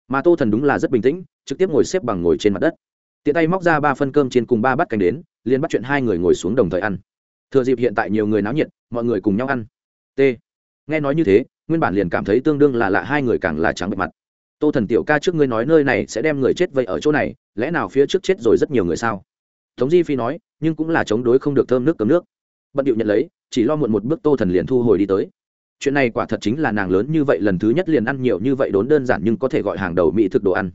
Mà tô thần đúng là rất bình tĩnh, trực tiếp ngồi xếp bằng ngồi trên mặt đất. Tiện tay móc ra ba phân cơm trên cùng ba bát canh đến, liền bắt chuyện hai người ngồi xuống đồng thời ăn thừa dịp hiện tại nhiều người náo nhiệt, mọi người cùng nhau ăn. T. Nghe nói như thế, nguyên bản liền cảm thấy tương đương là lạ hai người càng là trắng bệ mặt. Tô thần tiểu ca trước ngươi nói nơi này sẽ đem người chết vậy ở chỗ này, lẽ nào phía trước chết rồi rất nhiều người sao? Tống di phi nói, nhưng cũng là chống đối không được thơm nước cấm nước. Bận điệu nhận lấy, chỉ lo muộn một bước tô thần liền thu hồi đi tới. Chuyện này quả thật chính là nàng lớn như vậy lần thứ nhất liền ăn nhiều như vậy đốn đơn giản nhưng có thể gọi hàng đầu mỹ thực đồ ăn.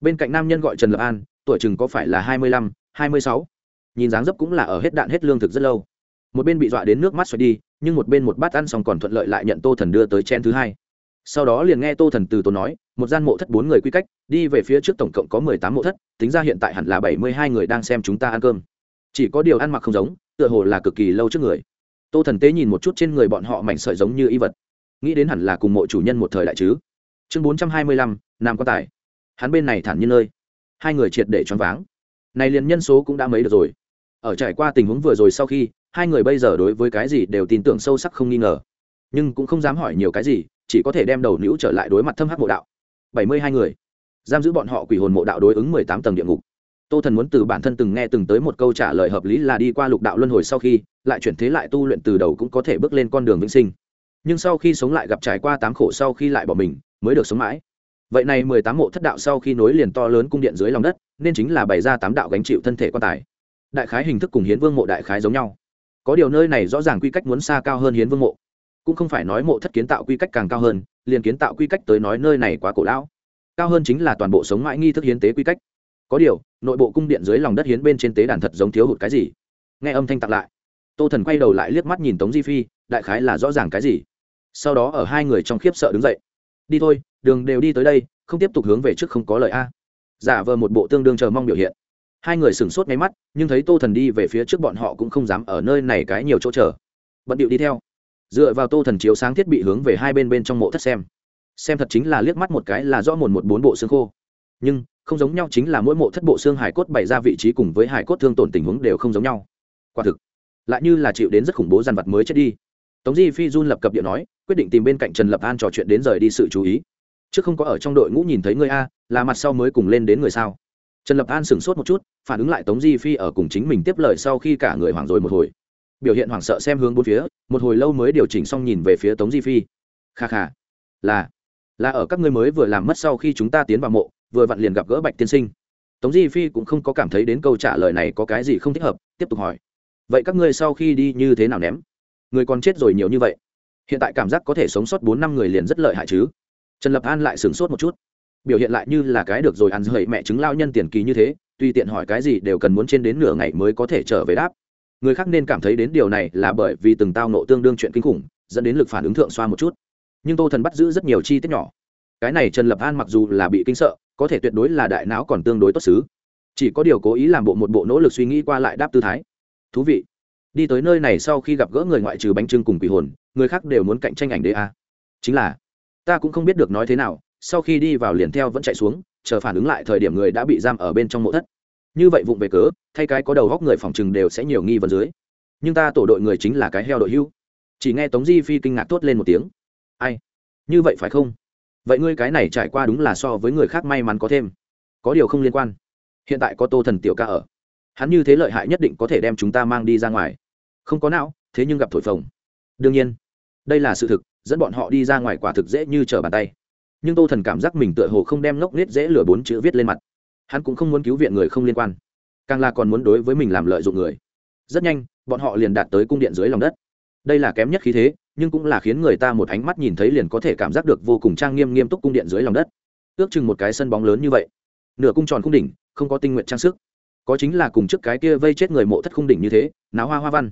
Bên cạnh nam nhân gọi trần lập an, tuổi chừng có phải là hai mươi lăm, hai mươi sáu. Nhìn dáng dấp cũng là ở hết đạn hết lương thực rất lâu một bên bị dọa đến nước mắt xoay đi, nhưng một bên một bát ăn xong còn thuận lợi lại nhận tô thần đưa tới chen thứ hai. Sau đó liền nghe tô thần từ tốn nói, một gian mộ thất bốn người quy cách, đi về phía trước tổng cộng có mười tám mộ thất, tính ra hiện tại hẳn là bảy mươi hai người đang xem chúng ta ăn cơm. Chỉ có điều ăn mặc không giống, tựa hồ là cực kỳ lâu trước người. Tô thần tế nhìn một chút trên người bọn họ mảnh sợi giống như y vật. Nghĩ đến hẳn là cùng mộ chủ nhân một thời đại chứ. Chương bốn trăm hai mươi lăm, nam quan tài. Hắn bên này thản nhiên nơi hai người triệt để choáng váng. Này liền nhân số cũng đã mấy được rồi. Ở trải qua tình huống vừa rồi sau khi hai người bây giờ đối với cái gì đều tin tưởng sâu sắc không nghi ngờ. Nhưng cũng không dám hỏi nhiều cái gì, chỉ có thể đem đầu nữ trở lại đối mặt thâm hắc mộ đạo. Bảy mươi hai người. Giam giữ bọn họ quỷ hồn mộ đạo đối ứng mười tám tầng địa ngục. Tô thần muốn từ bản thân từng nghe từng tới một câu trả lời hợp lý là đi qua lục đạo luân hồi sau khi, lại chuyển thế lại tu luyện từ đầu cũng có thể bước lên con đường vĩnh sinh. Nhưng sau khi sống lại gặp trải qua tám khổ sau khi lại bỏ mình, mới được sống mãi. Vậy này mười tám mộ thất đạo sau khi nối liền to lớn cung điện dưới lòng đất, nên chính là bày ra tám đạo gánh chịu thân thể quan tài. Đại khái hình thức cùng hiến vương mộ đại khái giống nhau có điều nơi này rõ ràng quy cách muốn xa cao hơn hiến vương mộ. Cũng không phải nói mộ thất kiến tạo quy cách càng cao hơn, liền kiến tạo quy cách tới nói nơi này quá cổ lão. Cao hơn chính là toàn bộ sống mãi nghi thức hiến tế quy cách. Có điều, nội bộ cung điện dưới lòng đất hiến bên trên tế đàn thật giống thiếu hụt cái gì? Nghe âm thanh tặng lại. Tô thần quay đầu lại liếc mắt nhìn tống di phi, đại khái là rõ ràng cái gì? Sau đó ở hai người trong khiếp sợ đứng dậy. Đi thôi, đường đều đi tới đây, không tiếp tục hướng về trước không có lời a. Giả vờ một bộ tương đương chờ mong biểu hiện hai người sửng sốt nháy mắt, nhưng thấy tô thần đi về phía trước bọn họ cũng không dám ở nơi này cái nhiều chỗ chờ. Bận điệu đi theo. Dựa vào tô thần chiếu sáng thiết bị hướng về hai bên bên trong mộ thất xem. Xem thật chính là liếc mắt một cái là rõ mồn một bốn bộ xương khô. Nhưng, không giống nhau chính là mỗi mộ thất bộ xương hải cốt bày ra vị trí cùng với hải cốt thương tổn tình huống đều không giống nhau. Quả thực, lại như là chịu đến rất khủng bố dàn vật mới chết đi. Tống di phi dun lập cập điện nói, quyết định tìm bên cạnh trần lập an trò chuyện đến rời đi sự chú ý. Chứ không có ở trong đội ngũ nhìn thấy người a, là mặt sau mới cùng lên đến người sao? Trần lập an sửng sốt một chút phản ứng lại tống di phi ở cùng chính mình tiếp lời sau khi cả người hoảng rồi một hồi biểu hiện hoảng sợ xem hướng bốn phía một hồi lâu mới điều chỉnh xong nhìn về phía tống di phi kha kha là là ở các ngươi mới vừa làm mất sau khi chúng ta tiến vào mộ vừa vặn liền gặp gỡ bạch tiên sinh tống di phi cũng không có cảm thấy đến câu trả lời này có cái gì không thích hợp tiếp tục hỏi vậy các ngươi sau khi đi như thế nào ném người còn chết rồi nhiều như vậy hiện tại cảm giác có thể sống sót bốn năm người liền rất lợi hại chứ trần lập an lại sửng sốt một chút biểu hiện lại như là cái được rồi ăn dậy mẹ chứng lao nhân tiền kỳ như thế, tuy tiện hỏi cái gì đều cần muốn trên đến nửa ngày mới có thể trở về đáp. Người khác nên cảm thấy đến điều này là bởi vì từng tao nộ tương đương chuyện kinh khủng, dẫn đến lực phản ứng thượng xoa một chút. Nhưng tô thần bắt giữ rất nhiều chi tiết nhỏ. Cái này trần lập an mặc dù là bị kinh sợ, có thể tuyệt đối là đại não còn tương đối tốt xứ. Chỉ có điều cố ý làm bộ một bộ nỗ lực suy nghĩ qua lại đáp tư thái. Thú vị. Đi tới nơi này sau khi gặp gỡ người ngoại trừ bánh trưng cùng quỷ hồn, người khác đều muốn cạnh tranh ảnh đê a. Chính là, ta cũng không biết được nói thế nào sau khi đi vào liền theo vẫn chạy xuống, chờ phản ứng lại thời điểm người đã bị giam ở bên trong mộ thất. Như vậy vụng về cớ, thay cái có đầu góc người phòng chừng đều sẽ nhiều nghi vấn dưới. Nhưng ta tổ đội người chính là cái heo đội hưu. Chỉ nghe tống di phi kinh ngạc tốt lên một tiếng. Ai? Như vậy phải không? Vậy ngươi cái này trải qua đúng là so với người khác may mắn có thêm. Có điều không liên quan. Hiện tại có tô thần tiểu ca ở. Hắn như thế lợi hại nhất định có thể đem chúng ta mang đi ra ngoài. Không có não, thế nhưng gặp thổi phồng. Đương nhiên, đây là sự thực, dẫn bọn họ đi ra ngoài quả thực dễ như trở bàn tay nhưng tô thần cảm giác mình tựa hồ không đem ngốc nết dễ lừa bốn chữ viết lên mặt. Hắn cũng không muốn cứu viện người không liên quan, càng là còn muốn đối với mình làm lợi dụng người. Rất nhanh, bọn họ liền đạt tới cung điện dưới lòng đất. Đây là kém nhất khí thế, nhưng cũng là khiến người ta một ánh mắt nhìn thấy liền có thể cảm giác được vô cùng trang nghiêm nghiêm túc cung điện dưới lòng đất. Ước chừng một cái sân bóng lớn như vậy, nửa cung tròn cung đỉnh, không có tinh nguyện trang sức. Có chính là cùng trước cái kia vây chết người mộ thất cung đỉnh như thế, náo hoa hoa văn.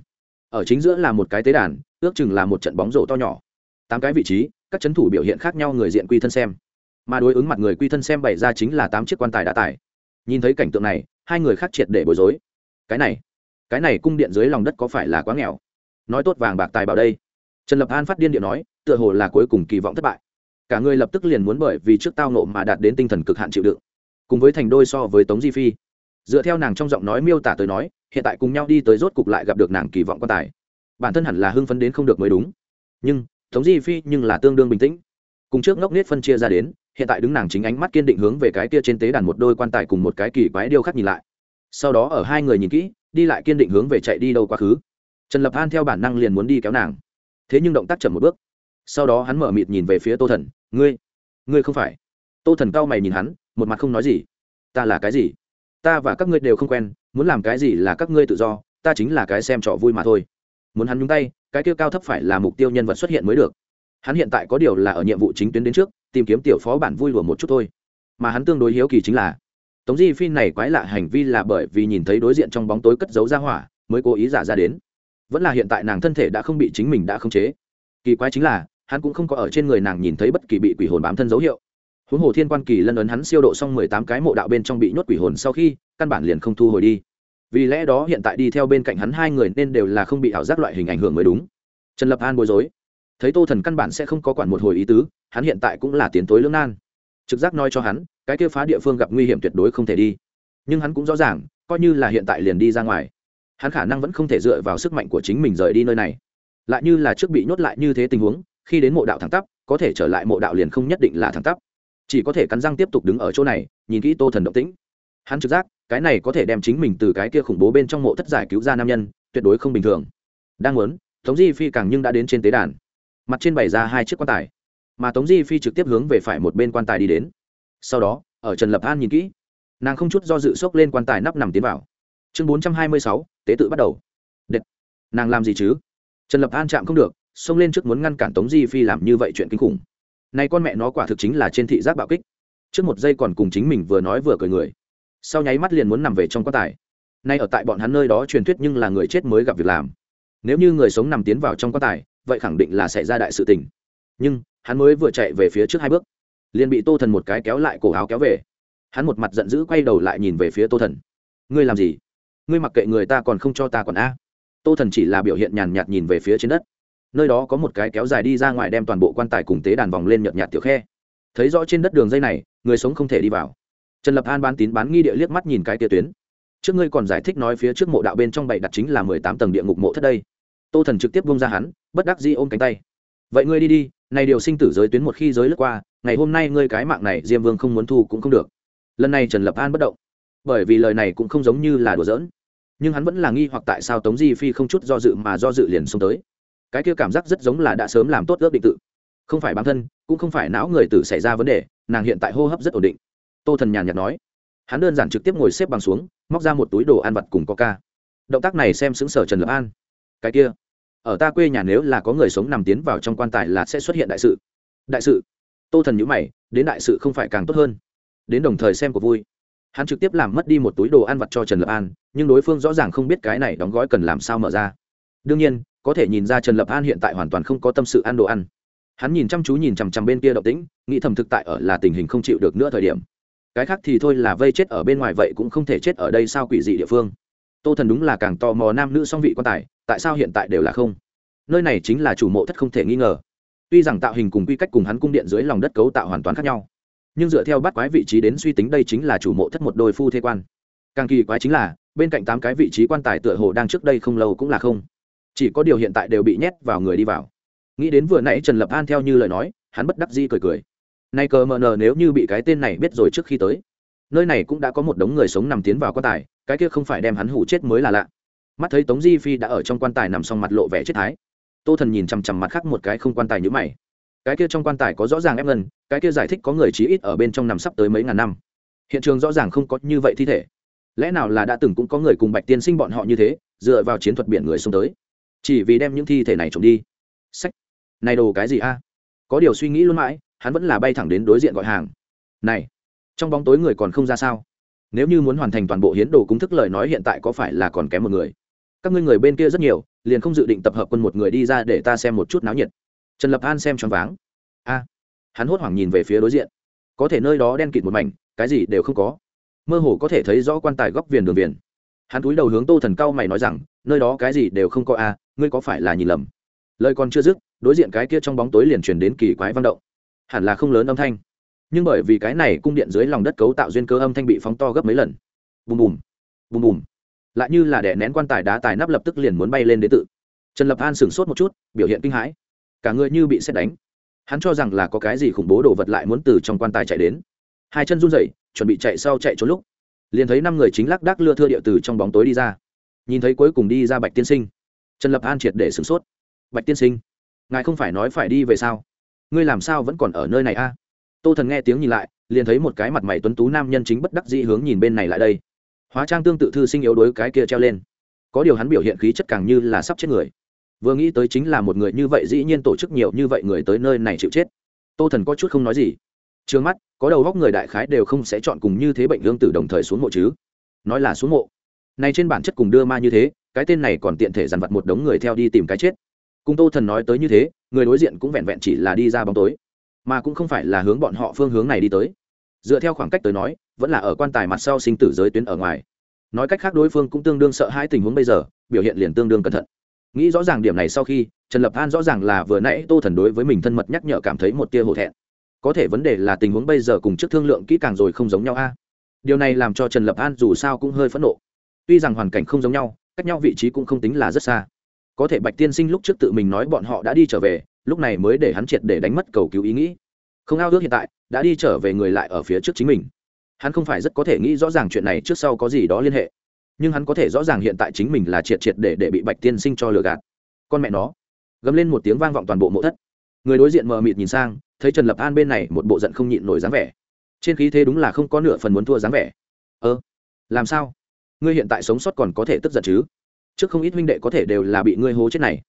Ở chính giữa là một cái tế đàn, ước chừng là một trận bóng rổ to nhỏ. Tám cái vị trí các chấn thủ biểu hiện khác nhau người diện quy thân xem. Mà đối ứng mặt người quy thân xem bày ra chính là tám chiếc quan tài đã tải. Nhìn thấy cảnh tượng này, hai người khác triệt để bối rối. Cái này cái này cung điện dưới lòng đất có phải là quá nghèo? Nói tốt vàng bạc tài bảo đây. Trần lập an phát điên điện nói, tựa hồ là cuối cùng kỳ vọng thất bại. Cả người lập tức liền muốn bởi vì trước tao nộ mà đạt đến tinh thần cực hạn chịu đựng. Cùng với thành đôi so với tống di phi. Dựa theo nàng trong giọng nói miêu tả tới nói, hiện tại cùng nhau đi tới rốt cục lại gặp được nàng kỳ vọng quan tài. Bản thân hẳn là hưng phấn đến không được mới đúng. Nhưng tống di phi nhưng là tương đương bình tĩnh. Cùng trước ngốc nết phân chia ra đến, hiện tại đứng nàng chính ánh mắt kiên định hướng về cái kia trên tế đàn một đôi quan tài cùng một cái kỳ quái điêu khắc nhìn lại. Sau đó ở hai người nhìn kỹ, đi lại kiên định hướng về chạy đi đâu quá khứ. Trần lập an theo bản năng liền muốn đi kéo nàng. Thế nhưng động tác chậm một bước. Sau đó hắn mở mịt nhìn về phía tô thần, ngươi ngươi không phải? Tô thần cao mày nhìn hắn, một mặt không nói gì. Ta là cái gì? Ta và các ngươi đều không quen, muốn làm cái gì là các ngươi tự do, ta chính là cái xem trò vui mà thôi muốn hắn nhúng tay, cái kia cao thấp phải là mục tiêu nhân vật xuất hiện mới được. Hắn hiện tại có điều là ở nhiệm vụ chính tuyến đến trước, tìm kiếm tiểu phó bản vui lùa một chút thôi. Mà hắn tương đối hiếu kỳ chính là, tống di phi này quái lạ hành vi là bởi vì nhìn thấy đối diện trong bóng tối cất giấu ra hỏa, mới cố ý giả ra đến. Vẫn là hiện tại nàng thân thể đã không bị chính mình đã khống chế. Kỳ quái chính là, hắn cũng không có ở trên người nàng nhìn thấy bất kỳ bị quỷ hồn bám thân dấu hiệu. Huống hồ thiên quan kỳ lân ấn hắn siêu độ xong mười tám cái mộ đạo bên trong bị nhốt quỷ hồn sau khi, căn bản liền không thu hồi đi vì lẽ đó hiện tại đi theo bên cạnh hắn hai người nên đều là không bị ảo giác loại hình ảnh hưởng mới đúng. Trần lập an bối rối. Thấy tô thần căn bản sẽ không có quản một hồi ý tứ, hắn hiện tại cũng là tiến tối lưỡng nan. Trực giác nói cho hắn, cái kia phá địa phương gặp nguy hiểm tuyệt đối không thể đi. Nhưng hắn cũng rõ ràng, coi như là hiện tại liền đi ra ngoài, hắn khả năng vẫn không thể dựa vào sức mạnh của chính mình rời đi nơi này. Lại như là trước bị nhốt lại như thế tình huống, khi đến mộ đạo thẳng tắp, có thể trở lại mộ đạo liền không nhất định là thẳng tắp. Chỉ có thể cắn răng tiếp tục đứng ở chỗ này, nhìn kỹ tô thần động tĩnh hắn trực giác, cái này có thể đem chính mình từ cái kia khủng bố bên trong mộ thất giải cứu ra nam nhân, tuyệt đối không bình thường. Đang muốn, tống di phi càng nhưng đã đến trên tế đàn. Mặt trên bày ra hai chiếc quan tài, mà tống di phi trực tiếp hướng về phải một bên quan tài đi đến. Sau đó, ở trần lập an nhìn kỹ, nàng không chút do dự xốc lên quan tài nắp nằm tiến vào. Chương bốn trăm hai mươi sáu, tế tự bắt đầu. Đệt. nàng làm gì chứ? Trần lập an chạm không được, xông lên trước muốn ngăn cản tống di phi làm như vậy chuyện kinh khủng. Này con mẹ nó quả thực chính là trên thị giác bạo kích. Trước một giây còn cùng chính mình vừa nói vừa cười người sau nháy mắt liền muốn nằm về trong quan tài. Nay ở tại bọn hắn nơi đó truyền thuyết nhưng là người chết mới gặp việc làm. Nếu như người sống nằm tiến vào trong quan tài, vậy khẳng định là sẽ ra đại sự tình. Nhưng, hắn mới vừa chạy về phía trước hai bước, liền bị tô thần một cái kéo lại cổ áo kéo về. Hắn một mặt giận dữ quay đầu lại nhìn về phía tô thần. Ngươi làm gì? Ngươi mặc kệ người ta còn không cho ta còn a? Tô thần chỉ là biểu hiện nhàn nhạt nhìn về phía trên đất. Nơi đó có một cái kéo dài đi ra ngoài đem toàn bộ quan tài cùng tế đàn vòng lên nhợt nhạt tiểu khe. Thấy rõ trên đất đường dây này, người sống không thể đi vào trần lập an bán tín bán nghi địa liếc mắt nhìn cái tia tuyến. Trước ngươi còn giải thích nói phía trước mộ đạo bên trong bảy đặt chính là mười tám tầng địa ngục mộ thất đây. Tô thần trực tiếp bông ra hắn, bất đắc di ôm cánh tay. Vậy ngươi đi đi, này điều sinh tử giới tuyến một khi giới lướt qua, ngày hôm nay ngươi cái mạng này diêm vương không muốn thu cũng không được. Lần này trần lập an bất động. Bởi vì lời này cũng không giống như là đùa giỡn. Nhưng hắn vẫn là nghi hoặc tại sao tống di phi không chút do dự mà do dự liền xông tới. Cái kia cảm giác rất giống là đã sớm làm tốt ước định tự. Không phải bản thân, cũng không phải não người tử xảy ra vấn đề, nàng hiện tại hô hấp rất ổn định tô thần nhàn nhạt nói. Hắn đơn giản trực tiếp ngồi xếp bằng xuống, móc ra một túi đồ ăn vặt cùng coca. Động tác này xem xứng sở trần lập an. Cái kia, ở ta quê nhà nếu là có người sống nằm tiến vào trong quan tài là sẽ xuất hiện đại sự. Đại sự? Tô thần nhữ mày, đến đại sự không phải càng tốt hơn. Đến đồng thời xem cuộc vui. Hắn trực tiếp làm mất đi một túi đồ ăn vặt cho trần lập an, nhưng đối phương rõ ràng không biết cái này đóng gói cần làm sao mở ra. Đương nhiên, có thể nhìn ra trần lập an hiện tại hoàn toàn không có tâm sự ăn đồ ăn. Hắn nhìn chăm chú nhìn chằm chằm bên kia động tĩnh, nghĩ thầm thực tại ở là tình hình không chịu được nữa thời điểm cái khác thì thôi là vây chết ở bên ngoài vậy cũng không thể chết ở đây sao quỷ dị địa phương. Tô thần đúng là càng tò mò nam nữ song vị quan tài, tại sao hiện tại đều là không? Nơi này chính là chủ mộ thất không thể nghi ngờ. Tuy rằng tạo hình cùng quy cách cùng hắn cung điện dưới lòng đất cấu tạo hoàn toàn khác nhau, nhưng dựa theo bắt quái vị trí đến suy tính đây chính là chủ mộ thất một đôi phu thế quan. Càng kỳ quái chính là, bên cạnh tám cái vị trí quan tài tựa hồ đang trước đây không lâu cũng là không. Chỉ có điều hiện tại đều bị nhét vào người đi vào. Nghĩ đến vừa nãy trần lập an theo như lời nói, hắn bất đắc di cười cười nay cờ mờ nờ nếu như bị cái tên này biết rồi trước khi tới, nơi này cũng đã có một đống người sống nằm tiến vào quan tài, cái kia không phải đem hắn hủ chết mới là lạ. Mắt thấy tống di phi đã ở trong quan tài nằm xong mặt lộ vẻ chết thái, tô thần nhìn chằm chằm mặt khác một cái không quan tài nhữ mày. Cái kia trong quan tài có rõ ràng ép ngân, cái kia giải thích có người chí ít ở bên trong nằm sắp tới mấy ngàn năm. Hiện trường rõ ràng không có như vậy thi thể. Lẽ nào là đã từng cũng có người cùng bạch tiên sinh bọn họ như thế, dựa vào chiến thuật biển người xuống tới? Chỉ vì đem những thi thể này trộm đi. Sách. Này đồ cái gì a? Có điều suy nghĩ luôn mãi hắn vẫn là bay thẳng đến đối diện gọi hàng. Này, trong bóng tối người còn không ra sao? Nếu như muốn hoàn thành toàn bộ hiến đồ cúng thức lời nói hiện tại có phải là còn kém một người? Các ngươi người bên kia rất nhiều, liền không dự định tập hợp quân một người đi ra để ta xem một chút náo nhiệt. Trần lập an xem choáng váng. A, hắn hốt hoảng nhìn về phía đối diện. Có thể nơi đó đen kịt một mảnh, cái gì đều không có. Mơ hồ có thể thấy rõ quan tài góc viền đường viền. Hắn cúi đầu hướng tô thần cao mày nói rằng, nơi đó cái gì đều không có a, ngươi có phải là nhìn lầm? Lời còn chưa dứt, đối diện cái kia trong bóng tối liền truyền đến kỳ quái văn động hẳn là không lớn âm thanh. Nhưng bởi vì cái này cung điện dưới lòng đất cấu tạo duyên cơ âm thanh bị phóng to gấp mấy lần. Bùm bùm bùm bùm. Lại như là đè nén quan tài đá tài nắp lập tức liền muốn bay lên đến tự. Trần lập an sửng sốt một chút, biểu hiện kinh hãi. Cả người như bị xét đánh. Hắn cho rằng là có cái gì khủng bố đồ vật lại muốn từ trong quan tài chạy đến. Hai chân run rẩy, chuẩn bị chạy sau chạy trốn lúc. Liền thấy năm người chính lác đác lưa thưa địa từ trong bóng tối đi ra. Nhìn thấy cuối cùng đi ra bạch tiên sinh. Trần lập an triệt để sửng sốt. Bạch tiên sinh, ngài không phải nói phải đi về sao? Ngươi làm sao vẫn còn ở nơi này a? Tô thần nghe tiếng nhìn lại, liền thấy một cái mặt mày tuấn tú nam nhân chính bất đắc dĩ hướng nhìn bên này lại đây. Hóa trang tương tự thư sinh yếu đuối cái kia treo lên. Có điều hắn biểu hiện khí chất càng như là sắp chết người. Vừa nghĩ tới chính là một người như vậy dĩ nhiên tổ chức nhiều như vậy người tới nơi này chịu chết. Tô thần có chút không nói gì. Trương mắt, có đầu góc người đại khái đều không sẽ chọn cùng như thế bệnh lương tử đồng thời xuống mộ chứ. Nói là xuống mộ. Này trên bản chất cùng đưa ma như thế, cái tên này còn tiện thể dằn vặt một đống người theo đi tìm cái chết cùng tô thần nói tới như thế, người đối diện cũng vẹn vẹn chỉ là đi ra bóng tối, mà cũng không phải là hướng bọn họ phương hướng này đi tới. Dựa theo khoảng cách tới nói, vẫn là ở quan tài mặt sau sinh tử giới tuyến ở ngoài. Nói cách khác đối phương cũng tương đương sợ hai tình huống bây giờ, biểu hiện liền tương đương cẩn thận. Nghĩ rõ ràng điểm này sau khi, trần lập an rõ ràng là vừa nãy tô thần đối với mình thân mật nhắc nhở cảm thấy một tia hổ thẹn. Có thể vấn đề là tình huống bây giờ cùng trước thương lượng kỹ càng rồi không giống nhau a. Điều này làm cho trần lập an dù sao cũng hơi phẫn nộ. Tuy rằng hoàn cảnh không giống nhau, cách nhau vị trí cũng không tính là rất xa có thể bạch tiên sinh lúc trước tự mình nói bọn họ đã đi trở về, lúc này mới để hắn triệt để đánh mất cầu cứu ý nghĩ. Không ao ước hiện tại, đã đi trở về người lại ở phía trước chính mình. Hắn không phải rất có thể nghĩ rõ ràng chuyện này trước sau có gì đó liên hệ. Nhưng hắn có thể rõ ràng hiện tại chính mình là triệt triệt để để bị bạch tiên sinh cho lừa gạt. Con mẹ nó. Gầm lên một tiếng vang vọng toàn bộ mộ thất. Người đối diện mờ mịt nhìn sang, thấy trần lập an bên này một bộ giận không nhịn nổi dáng vẻ. Trên khí thế đúng là không có nửa phần muốn thua dáng vẻ. Ơ, làm sao? Ngươi hiện tại sống sót còn có thể tức giận chứ? Trước không ít huynh đệ có thể đều là bị ngươi hố chết này.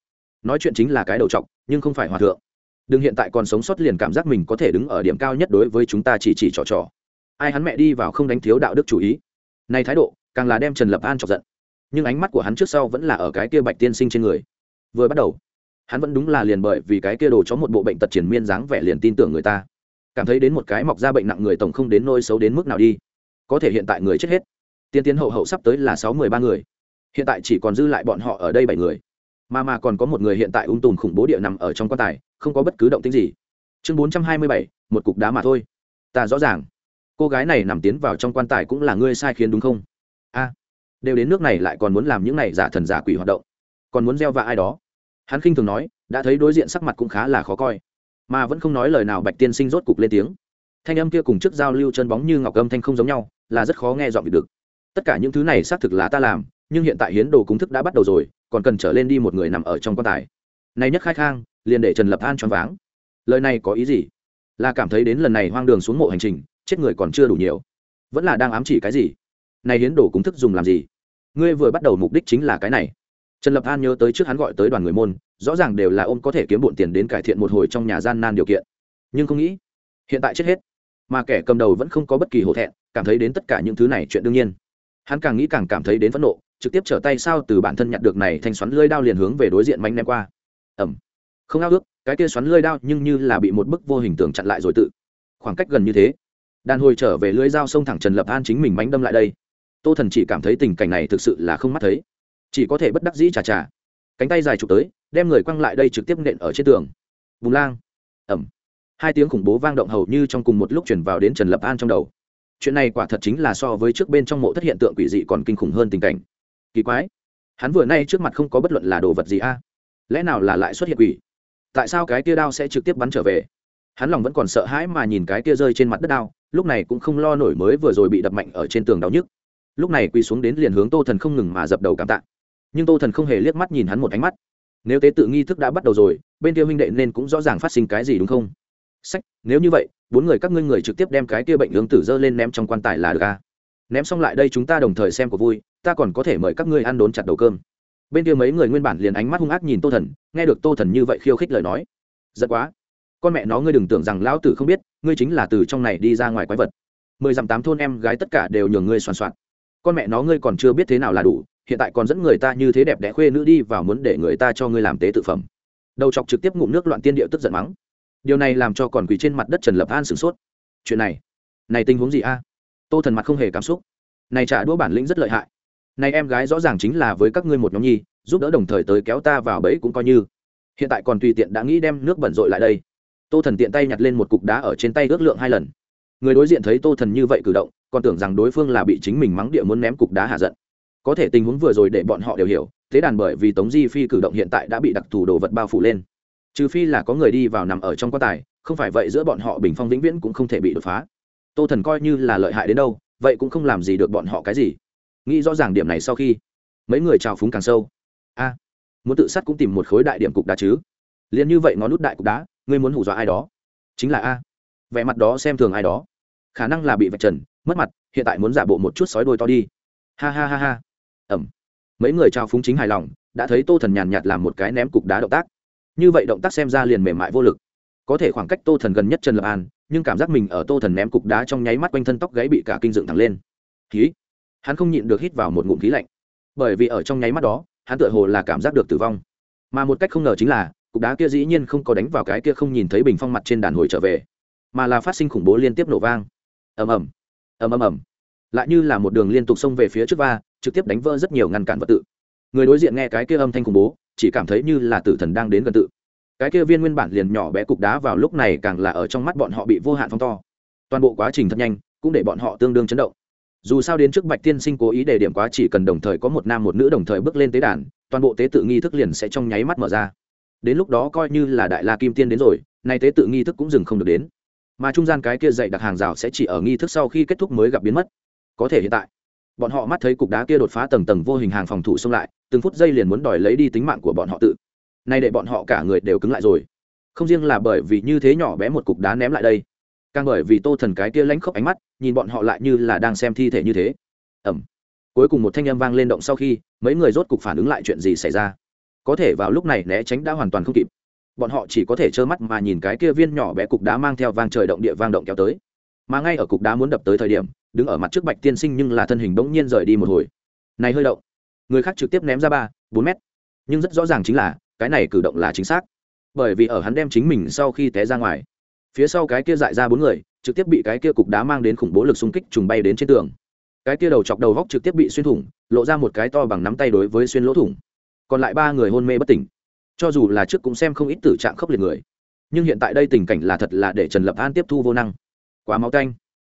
Nói chuyện chính là cái đầu trọc, nhưng không phải hòa thượng. Đừng hiện tại còn sống sót liền cảm giác mình có thể đứng ở điểm cao nhất đối với chúng ta chỉ chỉ trò trò. Ai hắn mẹ đi vào không đánh thiếu đạo đức chủ ý. Này thái độ, càng là đem trần lập an chọc giận. Nhưng ánh mắt của hắn trước sau vẫn là ở cái kia bạch tiên sinh trên người. Vừa bắt đầu, hắn vẫn đúng là liền bởi vì cái kia đồ chó một bộ bệnh tật triển miên dáng vẻ liền tin tưởng người ta. Cảm thấy đến một cái mọc ra bệnh nặng người tổng không đến nôi xấu đến mức nào đi. Có thể hiện tại người chết hết. Tiên tiến hậu hậu sắp tới là sáu mười ba người hiện tại chỉ còn dư lại bọn họ ở đây bảy người. Mà mà còn có một người hiện tại ung tùm khủng bố địa nằm ở trong quan tài, không có bất cứ động tính gì. Chương bốn trăm hai mươi bảy, một cục đá mà thôi. Ta rõ ràng. Cô gái này nằm tiến vào trong quan tài cũng là ngươi sai khiến đúng không? A. Đều đến nước này lại còn muốn làm những này giả thần giả quỷ hoạt động. Còn muốn gieo vạ ai đó? Hắn khinh thường nói, đã thấy đối diện sắc mặt cũng khá là khó coi. Mà vẫn không nói lời nào bạch tiên sinh rốt cục lên tiếng. Thanh âm kia cùng trước giao lưu chân bóng như ngọc âm thanh không giống nhau, là rất khó nghe dọn việc được. Tất cả những thứ này xác thực là ta làm nhưng hiện tại hiến đồ cúng thức đã bắt đầu rồi, còn cần trở lên đi một người nằm ở trong quan tài. Này nhất khai khang, liền để trần lập an choáng váng. Lời này có ý gì? Là cảm thấy đến lần này hoang đường xuống mộ hành trình, chết người còn chưa đủ nhiều. Vẫn là đang ám chỉ cái gì? Này hiến đồ cúng thức dùng làm gì? Ngươi vừa bắt đầu mục đích chính là cái này. Trần lập an nhớ tới trước hắn gọi tới đoàn người môn, rõ ràng đều là ôm có thể kiếm bộn tiền đến cải thiện một hồi trong nhà gian nan điều kiện. Nhưng không nghĩ, hiện tại chết hết. Mà kẻ cầm đầu vẫn không có bất kỳ hổ thẹn, cảm thấy đến tất cả những thứ này chuyện đương nhiên. Hắn càng nghĩ càng cảm thấy đến phẫn nộ trực tiếp trở tay sao từ bản thân nhặt được này thanh xoắn lưỡi đao liền hướng về đối diện manh ném qua. Ẩm không ao ước, cái kia xoắn lưỡi đao nhưng như là bị một bức vô hình tường chặn lại rồi tự. Khoảng cách gần như thế. Đàn hồi trở về lưỡi dao sông thẳng trần lập an chính mình mánh đâm lại đây. Tô thần chỉ cảm thấy tình cảnh này thực sự là không mắt thấy. Chỉ có thể bất đắc dĩ chà chà. Cánh tay dài chụp tới, đem người quăng lại đây trực tiếp nện ở trên tường. Vùng lang. Ẩm hai tiếng khủng bố vang động hầu như trong cùng một lúc chuyển vào đến trần lập an trong đầu. Chuyện này quả thật chính là so với trước bên trong mộ thất hiện tượng quỷ dị còn kinh khủng hơn tình cảnh kỳ quái. Hắn vừa nay trước mặt không có bất luận là đồ vật gì a. Lẽ nào là lại xuất hiện quỷ? Tại sao cái kia đao sẽ trực tiếp bắn trở về? Hắn lòng vẫn còn sợ hãi mà nhìn cái kia rơi trên mặt đất đao, lúc này cũng không lo nổi mới vừa rồi bị đập mạnh ở trên tường đau nhức. Lúc này quỳ xuống đến liền hướng tô thần không ngừng mà dập đầu cảm tạ. Nhưng tô thần không hề liếc mắt nhìn hắn một ánh mắt. Nếu tế tự nghi thức đã bắt đầu rồi, bên kia huynh đệ nên cũng rõ ràng phát sinh cái gì đúng không? Sách, nếu như vậy, bốn người các ngươi người trực tiếp đem cái kia bệnh hướng tử dơ lên ném trong quan tài là được à? Ném xong lại đây chúng ta đồng thời xem của vui, ta còn có thể mời các ngươi ăn đốn chặt đầu cơm. Bên kia mấy người nguyên bản liền ánh mắt hung ác nhìn tô thần, nghe được tô thần như vậy khiêu khích lời nói. Giật quá. Con mẹ nó ngươi đừng tưởng rằng lão tử không biết, ngươi chính là từ trong này đi ra ngoài quái vật. Mười dặm tám thôn em gái tất cả đều nhường ngươi soàn soạn. Con mẹ nó ngươi còn chưa biết thế nào là đủ, hiện tại còn dẫn người ta như thế đẹp đẽ khuê nữ đi vào muốn để người ta cho ngươi làm tế tự phẩm. Đầu chọc trực tiếp ngụm nước loạn tiên điệu tức giận mắng. Điều này làm cho còn quỳ trên mặt đất trần lập an sửng sốt. Chuyện này này tình huống gì a? Tô thần mặt không hề cảm xúc. Này trả đũa bản lĩnh rất lợi hại. Này em gái rõ ràng chính là với các ngươi một nhóm nhi, giúp đỡ đồng thời tới kéo ta vào bẫy cũng coi như. Hiện tại còn tùy tiện đã nghĩ đem nước bẩn rội lại đây. Tô thần tiện tay nhặt lên một cục đá ở trên tay ước lượng hai lần. Người đối diện thấy tô thần như vậy cử động, còn tưởng rằng đối phương là bị chính mình mắng địa muốn ném cục đá hạ giận. Có thể tình huống vừa rồi để bọn họ đều hiểu, thế đàn bởi vì tống di phi cử động hiện tại đã bị đặc thù đồ vật bao phủ lên. Trừ phi là có người đi vào nằm ở trong quan tài, không phải vậy giữa bọn họ bình phong vĩnh viễn cũng không thể bị đột phá tô thần coi như là lợi hại đến đâu, vậy cũng không làm gì được bọn họ cái gì. Nghĩ rõ ràng điểm này sau khi, mấy người trào phúng càng sâu. A, muốn tự sát cũng tìm một khối đại điểm cục đá chứ. Liền như vậy ngón nút đại cục đá, ngươi muốn hù dọa ai đó? Chính là a. Vẻ mặt đó xem thường ai đó. Khả năng là bị vạch trần, mất mặt, hiện tại muốn giả bộ một chút sói đôi to đi. Ha ha ha ha. Ẩm. Mấy người trao phúng chính hài lòng, đã thấy tô thần nhàn nhạt làm một cái ném cục đá động tác. Như vậy động tác xem ra liền mềm mại vô lực. Có thể khoảng cách tô thần gần nhất trần lập an nhưng cảm giác mình ở tô thần ném cục đá trong nháy mắt quanh thân tóc gáy bị cả kinh dựng thẳng lên. Khí. Hắn không nhịn được hít vào một ngụm khí lạnh. Bởi vì ở trong nháy mắt đó, hắn tựa hồ là cảm giác được tử vong. Mà một cách không ngờ chính là, cục đá kia dĩ nhiên không có đánh vào cái kia không nhìn thấy bình phong mặt trên đàn hồi trở về, mà là phát sinh khủng bố liên tiếp nổ vang. Ầm ầm. Ầm ầm ầm. Lại như là một đường liên tục xông về phía trước va, trực tiếp đánh vỡ rất nhiều ngăn cản vật tự. Người đối diện nghe cái kia âm thanh khủng bố, chỉ cảm thấy như là tử thần đang đến gần tự cái kia viên nguyên bản liền nhỏ bé cục đá vào lúc này càng là ở trong mắt bọn họ bị vô hạn phong to. Toàn bộ quá trình thật nhanh, cũng để bọn họ tương đương chấn động. Dù sao đến trước bạch tiên sinh cố ý để điểm quá chỉ cần đồng thời có một nam một nữ đồng thời bước lên tế đàn, toàn bộ tế tự nghi thức liền sẽ trong nháy mắt mở ra. Đến lúc đó coi như là đại la kim tiên đến rồi, nay tế tự nghi thức cũng dừng không được đến. Mà trung gian cái kia dạy đặt hàng rào sẽ chỉ ở nghi thức sau khi kết thúc mới gặp biến mất. Có thể hiện tại, bọn họ mắt thấy cục đá kia đột phá tầng tầng vô hình hàng phòng thủ xông lại, từng phút giây liền muốn đòi lấy đi tính mạng của bọn họ tự nay để bọn họ cả người đều cứng lại rồi. Không riêng là bởi vì như thế nhỏ bé một cục đá ném lại đây, càng bởi vì tô thần cái kia lánh khóc ánh mắt, nhìn bọn họ lại như là đang xem thi thể như thế. Ẩm cuối cùng một thanh âm vang lên động sau khi, mấy người rốt cục phản ứng lại chuyện gì xảy ra. Có thể vào lúc này né tránh đã hoàn toàn không kịp. Bọn họ chỉ có thể trơ mắt mà nhìn cái kia viên nhỏ bé cục đá mang theo vang trời động địa vang động kéo tới. Mà ngay ở cục đá muốn đập tới thời điểm, đứng ở mặt trước bạch tiên sinh nhưng là thân hình bỗng nhiên rời đi một hồi. Này hơi động. Người khác trực tiếp ném ra ba, bốn mét. Nhưng rất rõ ràng chính là cái này cử động là chính xác. Bởi vì ở hắn đem chính mình sau khi té ra ngoài, phía sau cái kia dại ra bốn người, trực tiếp bị cái kia cục đá mang đến khủng bố lực xung kích trùng bay đến trên tường. Cái kia đầu chọc đầu góc trực tiếp bị xuyên thủng, lộ ra một cái to bằng nắm tay đối với xuyên lỗ thủng. Còn lại ba người hôn mê bất tỉnh. Cho dù là trước cũng xem không ít tử trạng khốc liệt người. Nhưng hiện tại đây tình cảnh là thật là để trần lập an tiếp thu vô năng. Quá máu canh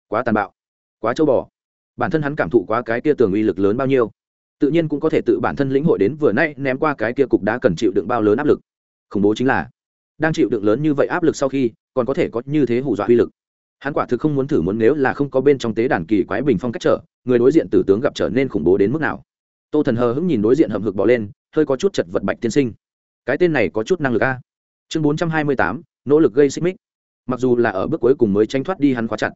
quá tàn bạo, quá châu bò. Bản thân hắn cảm thụ quá cái kia tường uy lực lớn bao nhiêu tự nhiên cũng có thể tự bản thân lĩnh hội đến vừa nay ném qua cái kia cục đá cần chịu đựng bao lớn áp lực. Khủng bố chính là, đang chịu đựng lớn như vậy áp lực sau khi, còn có thể có như thế hù dọa uy lực. Hắn quả thực không muốn thử muốn nếu là không có bên trong tế đàn kỳ quái bình phong cách trở, người đối diện tử tướng gặp trở nên khủng bố đến mức nào. Tô thần hờ hững nhìn đối diện hậm hực bỏ lên, hơi có chút chật vật bạch tiên sinh. Cái tên này có chút năng lực a. Chương bốn trăm hai mươi tám, nỗ lực gây xích mích. Mặc dù là ở bước cuối cùng mới tranh thoát đi hắn khóa chặt,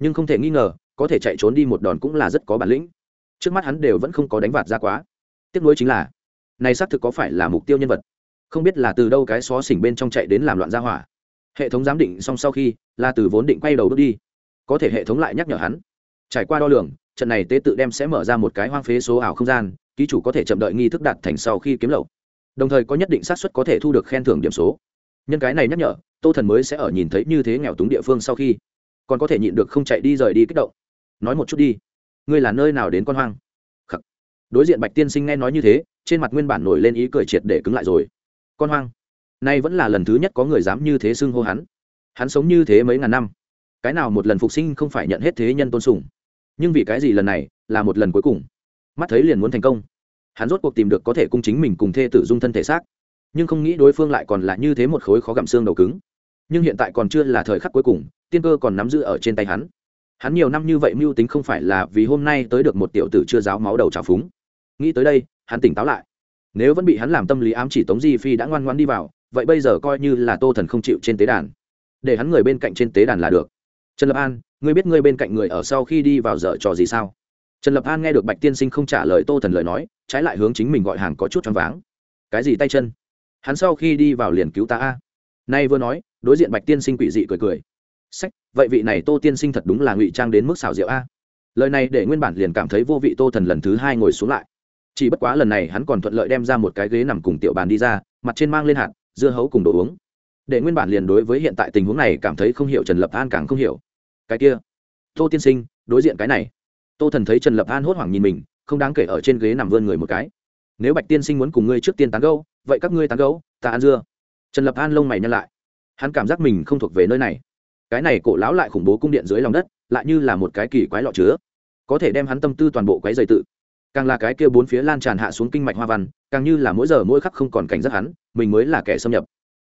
nhưng không thể nghi ngờ, có thể chạy trốn đi một đòn cũng là rất có bản lĩnh trước mắt hắn đều vẫn không có đánh vạt ra quá. Tiếc nuối chính là, này xác thực có phải là mục tiêu nhân vật? Không biết là từ đâu cái xó xỉnh bên trong chạy đến làm loạn ra hỏa. Hệ thống giám định xong sau khi là từ vốn định quay đầu bước đi. Có thể hệ thống lại nhắc nhở hắn. Trải qua đo lường, trận này tế tự đem sẽ mở ra một cái hoang phế số ảo không gian, ký chủ có thể chậm đợi nghi thức đạt thành sau khi kiếm lậu. Đồng thời có nhất định xác suất có thể thu được khen thưởng điểm số. Nhân cái này nhắc nhở, tô thần mới sẽ ở nhìn thấy như thế nghèo túng địa phương sau khi, còn có thể nhịn được không chạy đi rời đi kích động. Nói một chút đi ngươi là nơi nào đến con hoang? Khắc. đối diện bạch tiên sinh nghe nói như thế, trên mặt nguyên bản nổi lên ý cười triệt để cứng lại rồi. Con hoang. Nay vẫn là lần thứ nhất có người dám như thế xưng hô hắn. Hắn sống như thế mấy ngàn năm. Cái nào một lần phục sinh không phải nhận hết thế nhân tôn sùng. Nhưng vì cái gì lần này là một lần cuối cùng? Mắt thấy liền muốn thành công. Hắn rốt cuộc tìm được có thể cung chính mình cùng thê tử dung thân thể xác. Nhưng không nghĩ đối phương lại còn là như thế một khối khó gặm xương đầu cứng. Nhưng hiện tại còn chưa là thời khắc cuối cùng, tiên cơ còn nắm giữ ở trên tay hắn hắn nhiều năm như vậy mưu tính không phải là vì hôm nay tới được một tiểu tử chưa giáo máu đầu trào phúng. Nghĩ tới đây, hắn tỉnh táo lại. Nếu vẫn bị hắn làm tâm lý ám chỉ tống di phi đã ngoan ngoan đi vào, vậy bây giờ coi như là tô thần không chịu trên tế đàn. Để hắn người bên cạnh trên tế đàn là được. Trần lập an, ngươi biết ngươi bên cạnh người ở sau khi đi vào dở trò gì sao? Trần lập an nghe được bạch tiên sinh không trả lời tô thần lời nói, trái lại hướng chính mình gọi hàng có chút choáng váng. Cái gì tay chân? Hắn sau khi đi vào liền cứu ta a. Nay vừa nói, đối diện bạch tiên sinh quỷ dị cười cười sách, vậy vị này tô tiên sinh thật đúng là ngụy trang đến mức xảo diệu a. Lời này để nguyên bản liền cảm thấy vô vị tô thần lần thứ hai ngồi xuống lại. Chỉ bất quá lần này hắn còn thuận lợi đem ra một cái ghế nằm cùng tiểu bàn đi ra, mặt trên mang lên hạt, dưa hấu cùng đồ uống. Để nguyên bản liền đối với hiện tại tình huống này cảm thấy không hiểu trần lập an càng không hiểu. Cái kia, tô tiên sinh, đối diện cái này. Tô thần thấy trần lập an hốt hoảng nhìn mình, không đáng kể ở trên ghế nằm vươn người một cái. Nếu bạch tiên sinh muốn cùng ngươi trước tiên tán gấu vậy các ngươi tán gấu ta ăn dưa. Trần lập an lông mày nhăn lại. Hắn cảm giác mình không thuộc về nơi này cái này cổ lão lại khủng bố cung điện dưới lòng đất, lại như là một cái kỳ quái lọ chứa. Có thể đem hắn tâm tư toàn bộ quái dày tự. Càng là cái kia bốn phía lan tràn hạ xuống kinh mạch hoa văn, càng như là mỗi giờ mỗi khắc không còn cảnh giác hắn, mình mới là kẻ xâm nhập.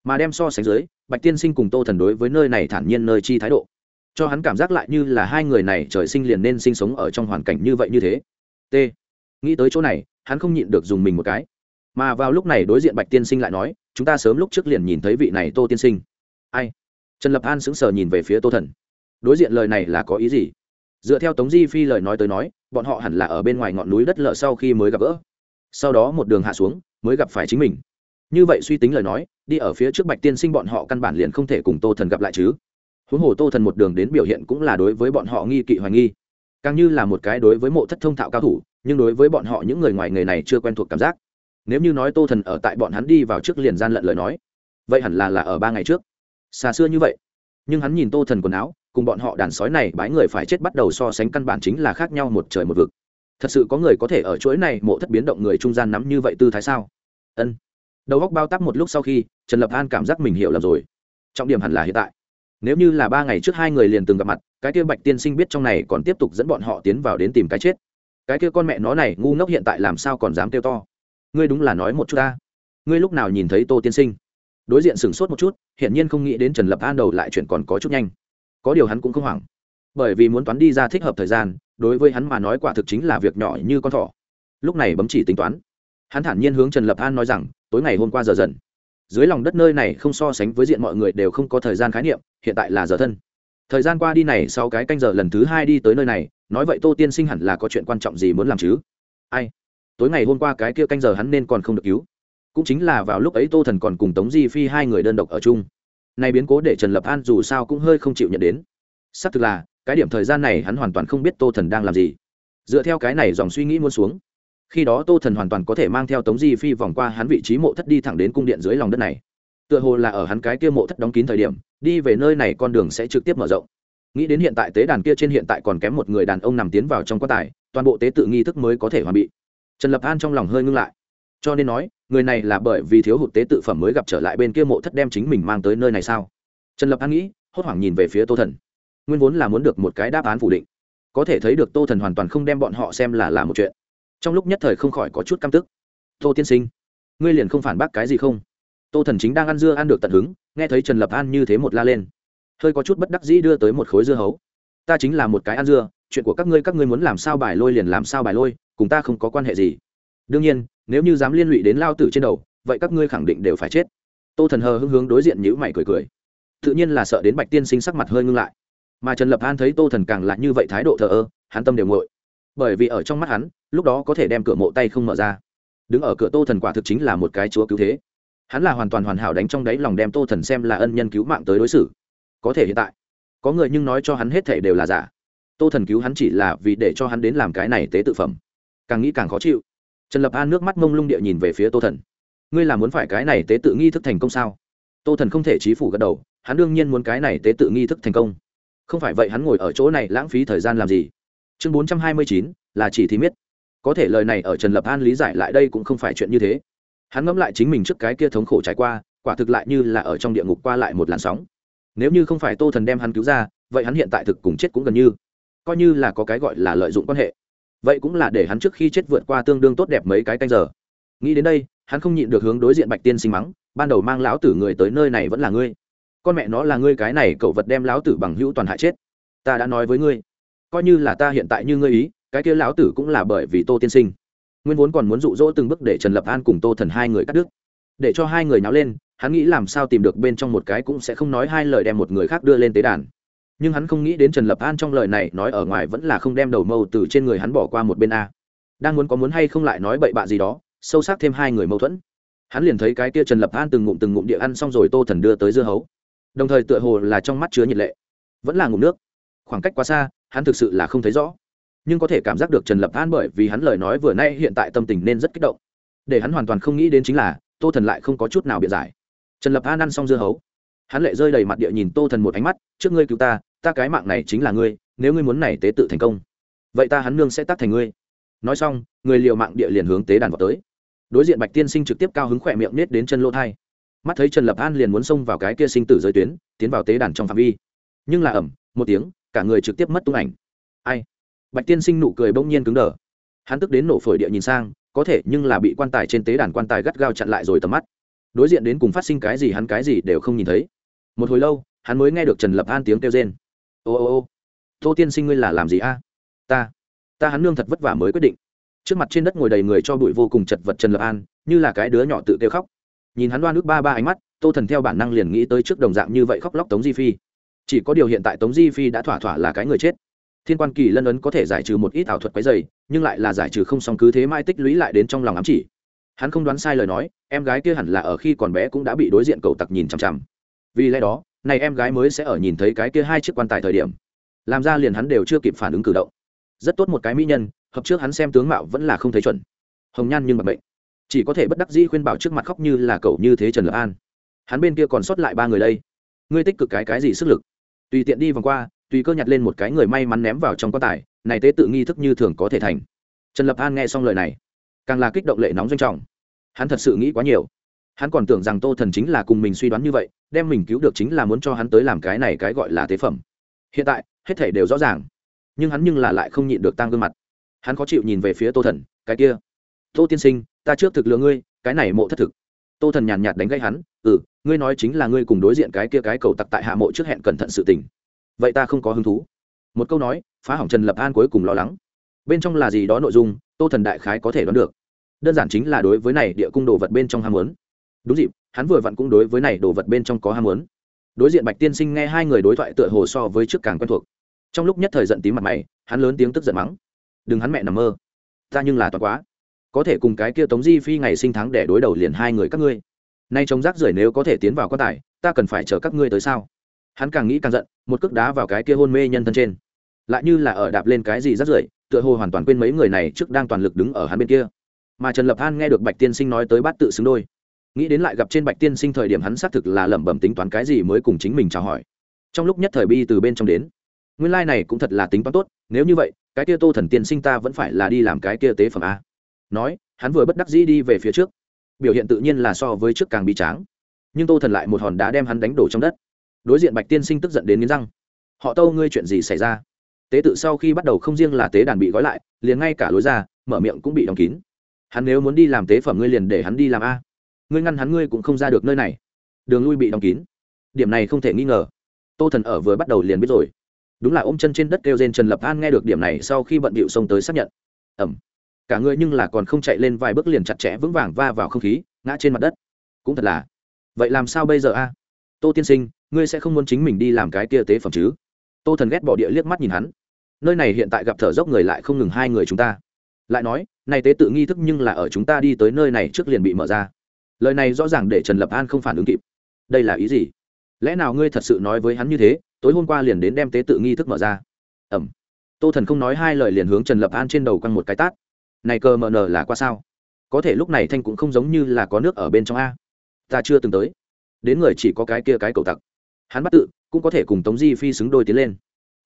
Mà đem so sánh dưới, bạch tiên sinh cùng tô thần đối với nơi này thản nhiên nơi chi thái độ. Cho hắn cảm giác lại như là hai người này trời sinh liền nên sinh sống ở trong hoàn cảnh như vậy như thế. T. Nghĩ tới chỗ này, hắn không nhịn được dùng mình một cái. Mà vào lúc này đối diện bạch tiên sinh lại nói, chúng ta sớm lúc trước liền nhìn thấy vị này tô tiên sinh. Ai? Trần lập an sững sờ nhìn về phía tô thần. Đối diện lời này là có ý gì? Dựa theo tống di phi lời nói tới nói, bọn họ hẳn là ở bên ngoài ngọn núi đất lợ sau khi mới gặp gỡ. Sau đó một đường hạ xuống, mới gặp phải chính mình. Như vậy suy tính lời nói, đi ở phía trước bạch tiên sinh bọn họ căn bản liền không thể cùng tô thần gặp lại chứ. Huống hồ tô thần một đường đến biểu hiện cũng là đối với bọn họ nghi kỵ hoài nghi. Càng như là một cái đối với mộ thất thông thạo cao thủ, nhưng đối với bọn họ những người ngoài nghề này chưa quen thuộc cảm giác. Nếu như nói tô thần ở tại bọn hắn đi vào trước liền gian lận lời nói, vậy hẳn là là ở ba ngày trước xa xưa như vậy. Nhưng hắn nhìn tô thần quần áo, cùng bọn họ đàn sói này bái người phải chết bắt đầu so sánh căn bản chính là khác nhau một trời một vực. Thật sự có người có thể ở chuỗi này mộ thất biến động người trung gian nắm như vậy tư thái sao? Ân. Đầu góc bao tắp một lúc sau khi, trần lập an cảm giác mình hiểu lầm rồi. Trọng điểm hẳn là hiện tại. Nếu như là ba ngày trước hai người liền từng gặp mặt, cái kia bạch tiên sinh biết trong này còn tiếp tục dẫn bọn họ tiến vào đến tìm cái chết. Cái kia con mẹ nó này, ngu ngốc hiện tại làm sao còn dám kêu to? Ngươi đúng là nói một chút ta. Ngươi lúc nào nhìn thấy tô tiên sinh? Đối diện sửng sốt một chút, hiển nhiên không nghĩ đến trần lập an đầu lại chuyện còn có chút nhanh. Có điều hắn cũng không hoảng. Bởi vì muốn toán đi ra thích hợp thời gian, đối với hắn mà nói quả thực chính là việc nhỏ như con thỏ. Lúc này bấm chỉ tính toán. Hắn thản nhiên hướng trần lập an nói rằng, tối ngày hôm qua giờ dần. Dưới lòng đất nơi này không so sánh với diện mọi người đều không có thời gian khái niệm, hiện tại là giờ thân. Thời gian qua đi này, sau cái canh giờ lần thứ hai đi tới nơi này, nói vậy tô tiên sinh hẳn là có chuyện quan trọng gì muốn làm chứ? Ai? Tối ngày hôm qua cái kia canh giờ hắn nên còn không được cứu cũng chính là vào lúc ấy tô thần còn cùng tống di phi hai người đơn độc ở chung. Nay biến cố để trần lập an dù sao cũng hơi không chịu nhận đến. Xác thực là, cái điểm thời gian này hắn hoàn toàn không biết tô thần đang làm gì. Dựa theo cái này dòng suy nghĩ muốn xuống, khi đó tô thần hoàn toàn có thể mang theo tống di phi vòng qua hắn vị trí mộ thất đi thẳng đến cung điện dưới lòng đất này. Tựa hồ là ở hắn cái kia mộ thất đóng kín thời điểm, đi về nơi này con đường sẽ trực tiếp mở rộng. Nghĩ đến hiện tại tế đàn kia trên hiện tại còn kém một người đàn ông nằm tiến vào trong quá tài, toàn bộ tế tự nghi thức mới có thể hoàn bị. Trần lập an trong lòng hơi ngưng lại cho nên nói, người này là bởi vì thiếu hụt tế tự phẩm mới gặp trở lại bên kia mộ thất đem chính mình mang tới nơi này sao? Trần lập an nghĩ, hốt hoảng nhìn về phía tô thần. Nguyên vốn là muốn được một cái đáp án phủ định. Có thể thấy được tô thần hoàn toàn không đem bọn họ xem là là một chuyện. Trong lúc nhất thời không khỏi có chút căm tức. Tô tiên sinh, ngươi liền không phản bác cái gì không? Tô thần chính đang ăn dưa ăn được tận hứng, nghe thấy trần lập an như thế một la lên. Hơi có chút bất đắc dĩ đưa tới một khối dưa hấu. Ta chính là một cái ăn dưa, chuyện của các ngươi các ngươi muốn làm sao bài lôi liền làm sao bài lôi, cùng ta không có quan hệ gì đương nhiên, nếu như dám liên lụy đến lao tử trên đầu, vậy các ngươi khẳng định đều phải chết. Tô thần hờ hưng hướng đối diện nhữ mày cười cười. Tự nhiên là sợ đến bạch tiên sinh sắc mặt hơi ngưng lại. Mà trần lập an thấy tô thần càng lạ như vậy thái độ thờ ơ, hắn tâm đều ngội bởi vì ở trong mắt hắn, lúc đó có thể đem cửa mộ tay không mở ra. Đứng ở cửa tô thần quả thực chính là một cái chúa cứu thế. Hắn là hoàn toàn hoàn hảo đánh trong đáy lòng đem tô thần xem là ân nhân cứu mạng tới đối xử. Có thể hiện tại, có người nhưng nói cho hắn hết thể đều là giả. Tô thần cứu hắn chỉ là vì để cho hắn đến làm cái này tế tự phẩm. Càng nghĩ càng khó chịu trần lập an nước mắt mông lung địa nhìn về phía tô thần. Ngươi là muốn phải cái này tế tự nghi thức thành công sao? Tô thần không thể trí phủ gật đầu, hắn đương nhiên muốn cái này tế tự nghi thức thành công. Không phải vậy hắn ngồi ở chỗ này lãng phí thời gian làm gì? Chương bốn trăm hai mươi chín, là chỉ thì miết. Có thể lời này ở trần lập an lý giải lại đây cũng không phải chuyện như thế. Hắn ngẫm lại chính mình trước cái kia thống khổ trải qua, quả thực lại như là ở trong địa ngục qua lại một làn sóng. Nếu như không phải tô thần đem hắn cứu ra, vậy hắn hiện tại thực cùng chết cũng gần như. Coi như là có cái gọi là lợi dụng quan hệ vậy cũng là để hắn trước khi chết vượt qua tương đương tốt đẹp mấy cái canh giờ. Nghĩ đến đây, hắn không nhịn được hướng đối diện bạch tiên sinh mắng, ban đầu mang lão tử người tới nơi này vẫn là ngươi. Con mẹ nó là ngươi cái này, cậu vật đem lão tử bằng hữu toàn hại chết. Ta đã nói với ngươi, coi như là ta hiện tại như ngươi ý, cái kia lão tử cũng là bởi vì tô tiên sinh. Nguyên vốn còn muốn dụ dỗ từng bước để trần lập an cùng tô thần hai người cắt đứt. Để cho hai người nháo lên, hắn nghĩ làm sao tìm được bên trong một cái cũng sẽ không nói hai lời đem một người khác đưa lên tế đàn nhưng hắn không nghĩ đến trần lập an trong lời này nói ở ngoài vẫn là không đem đầu mâu từ trên người hắn bỏ qua một bên a. Đang muốn có muốn hay không lại nói bậy bạ gì đó, sâu sắc thêm hai người mâu thuẫn. Hắn liền thấy cái kia trần lập an từng ngụm từng ngụm địa ăn xong rồi tô thần đưa tới dưa hấu. Đồng thời tựa hồ là trong mắt chứa nhiệt lệ. Vẫn là ngụm nước. Khoảng cách quá xa, hắn thực sự là không thấy rõ. Nhưng có thể cảm giác được trần lập an bởi vì hắn lời nói vừa nay hiện tại tâm tình nên rất kích động. Để hắn hoàn toàn không nghĩ đến chính là, tô thần lại không có chút nào biện giải. Trần lập an ăn xong dưa hấu. Hắn lệ rơi đầy mặt địa nhìn tô thần một ánh mắt, trước ngươi cứu ta ta cái mạng này chính là ngươi, nếu ngươi muốn này tế tự thành công, vậy ta hắn nương sẽ tắt thành ngươi. Nói xong, người liều mạng địa liền hướng tế đàn vào tới. Đối diện bạch tiên sinh trực tiếp cao hứng khỏe miệng nết đến chân lỗ thai. Mắt thấy trần lập an liền muốn xông vào cái kia sinh tử giới tuyến, tiến vào tế đàn trong phạm vi. Nhưng là ẩm, một tiếng, cả người trực tiếp mất tung ảnh. Ai? Bạch tiên sinh nụ cười bỗng nhiên cứng đờ. Hắn tức đến nổ phổi địa nhìn sang, có thể nhưng là bị quan tài trên tế đàn quan tài gắt gao chặn lại rồi tầm mắt. Đối diện đến cùng phát sinh cái gì hắn cái gì đều không nhìn thấy. Một hồi lâu, hắn mới nghe được trần lập an tiếng kêu rên ô ô ô, tô tiên sinh ngươi là làm gì a? Ta ta hắn nương thật vất vả mới quyết định. Trước mặt trên đất ngồi đầy người cho bụi vô cùng chật vật trần lập an, như là cái đứa nhỏ tự kêu khóc. Nhìn hắn đoan ước ba ba ánh mắt, tô thần theo bản năng liền nghĩ tới trước đồng dạng như vậy khóc lóc tống di phi. Chỉ có điều hiện tại tống di phi đã thỏa thỏa là cái người chết. Thiên quan kỳ lân ấn có thể giải trừ một ít ảo thuật quấy dày nhưng lại là giải trừ không xong cứ thế mai tích lũy lại đến trong lòng ám chỉ. Hắn không đoán sai lời nói, em gái kia hẳn là ở khi còn bé cũng đã bị đối diện cầu tặc nhìn chằm chằm. Vì lẽ đó này em gái mới sẽ ở nhìn thấy cái kia hai chiếc quan tài thời điểm. Làm ra liền hắn đều chưa kịp phản ứng cử động. Rất tốt một cái mỹ nhân, hợp trước hắn xem tướng mạo vẫn là không thấy chuẩn. Hồng nhan nhưng mà bệnh. Chỉ có thể bất đắc dĩ khuyên bảo trước mặt khóc như là cậu như thế trần lập an. Hắn bên kia còn sót lại ba người đây. Ngươi tích cực cái cái gì sức lực? Tùy tiện đi vòng qua, tùy cơ nhặt lên một cái người may mắn ném vào trong quan tài, này tế tự nghi thức như thường có thể thành. Trần lập an nghe xong lời này, càng là kích động lệ nóng doanh trọng. Hắn thật sự nghĩ quá nhiều hắn còn tưởng rằng tô thần chính là cùng mình suy đoán như vậy, đem mình cứu được chính là muốn cho hắn tới làm cái này cái gọi là tế phẩm. Hiện tại, hết thể đều rõ ràng. Nhưng hắn nhưng là lại không nhịn được tăng gương mặt. Hắn khó chịu nhìn về phía tô thần, cái kia, tô tiên sinh, ta trước thực lừa ngươi, cái này mộ thất thực. Tô thần nhàn nhạt đánh gây hắn ừ ngươi nói chính là ngươi cùng đối diện cái kia cái cầu tặc tại hạ mộ trước hẹn cẩn thận sự tình. Vậy ta không có hứng thú. Một câu nói, phá hỏng trần lập an cuối cùng lo lắng. Bên trong là gì đó nội dung, tô thần đại khái có thể đoán được. Đơn giản chính là đối với này địa cung đồ vật bên trong ham muốn đúng dịp, hắn vừa vặn cũng đối với này đồ vật bên trong có ham muốn. Đối diện bạch tiên sinh nghe hai người đối thoại tựa hồ so với trước càng quen thuộc. Trong lúc nhất thời giận tím mặt mày, hắn lớn tiếng tức giận mắng. Đừng hắn mẹ nằm mơ. Ta nhưng là toàn quá. Có thể cùng cái kia tống di phi ngày sinh tháng để đối đầu liền hai người các ngươi. Nay chống rác rưởi nếu có thể tiến vào quan tài, ta cần phải chờ các ngươi tới sao? Hắn càng nghĩ càng giận, một cước đá vào cái kia hôn mê nhân thân trên. Lại như là ở đạp lên cái gì rác rưởi, tựa hồ hoàn toàn quên mấy người này trước đang toàn lực đứng ở hắn bên kia. Mà trần lập an nghe được bạch tiên sinh nói tới bát tự xứng đôi nghĩ đến lại gặp trên bạch tiên sinh thời điểm hắn xác thực là lẩm bẩm tính toán cái gì mới cùng chính mình chào hỏi. Trong lúc nhất thời bi từ bên trong đến. Nguyên lai、like、này cũng thật là tính toán tốt, nếu như vậy, cái kia tô thần tiên sinh ta vẫn phải là đi làm cái kia tế phẩm a. Nói, hắn vừa bất đắc dĩ đi về phía trước. Biểu hiện tự nhiên là so với trước càng bi tráng. Nhưng tô thần lại một hòn đá đem hắn đánh đổ trong đất. Đối diện bạch tiên sinh tức giận đến nghiến răng. Họ tâu ngươi chuyện gì xảy ra? Tế tự sau khi bắt đầu không riêng là tế đàn bị gói lại, liền ngay cả lối ra, mở miệng cũng bị đóng kín. Hắn nếu muốn đi làm tế phẩm, ngươi liền để hắn đi làm a ngươi ngăn hắn ngươi cũng không ra được nơi này. Đường lui bị đóng kín. Điểm này không thể nghi ngờ. Tô thần ở vừa bắt đầu liền biết rồi. Đúng là ôm chân trên đất kêu trên trần lập an nghe được điểm này sau khi bận bịu xông tới xác nhận. Ẩm. Cả người nhưng là còn không chạy lên vài bước liền chặt chẽ vững vàng va vào không khí, ngã trên mặt đất. Cũng thật là. Vậy làm sao bây giờ a? Tô tiên sinh, ngươi sẽ không muốn chính mình đi làm cái kia tế phẩm chứ? Tô thần ghét bỏ địa liếc mắt nhìn hắn. Nơi này hiện tại gặp thở dốc người lại không ngừng hai người chúng ta. Lại nói, này tế tự nghi thức nhưng là ở chúng ta đi tới nơi này trước liền bị mở ra lời này rõ ràng để trần lập an không phản ứng kịp. Đây là ý gì? Lẽ nào ngươi thật sự nói với hắn như thế, tối hôm qua liền đến đem tế tự nghi thức mở ra? Ẩm. Tô thần không nói hai lời liền hướng trần lập an trên đầu quăng một cái tát. Này cơ mờ nờ là qua sao? Có thể lúc này thanh cũng không giống như là có nước ở bên trong a. Ta chưa từng tới. Đến người chỉ có cái kia cái cầu tặc. Hắn bắt tự, cũng có thể cùng tống di phi xứng đôi tiến lên.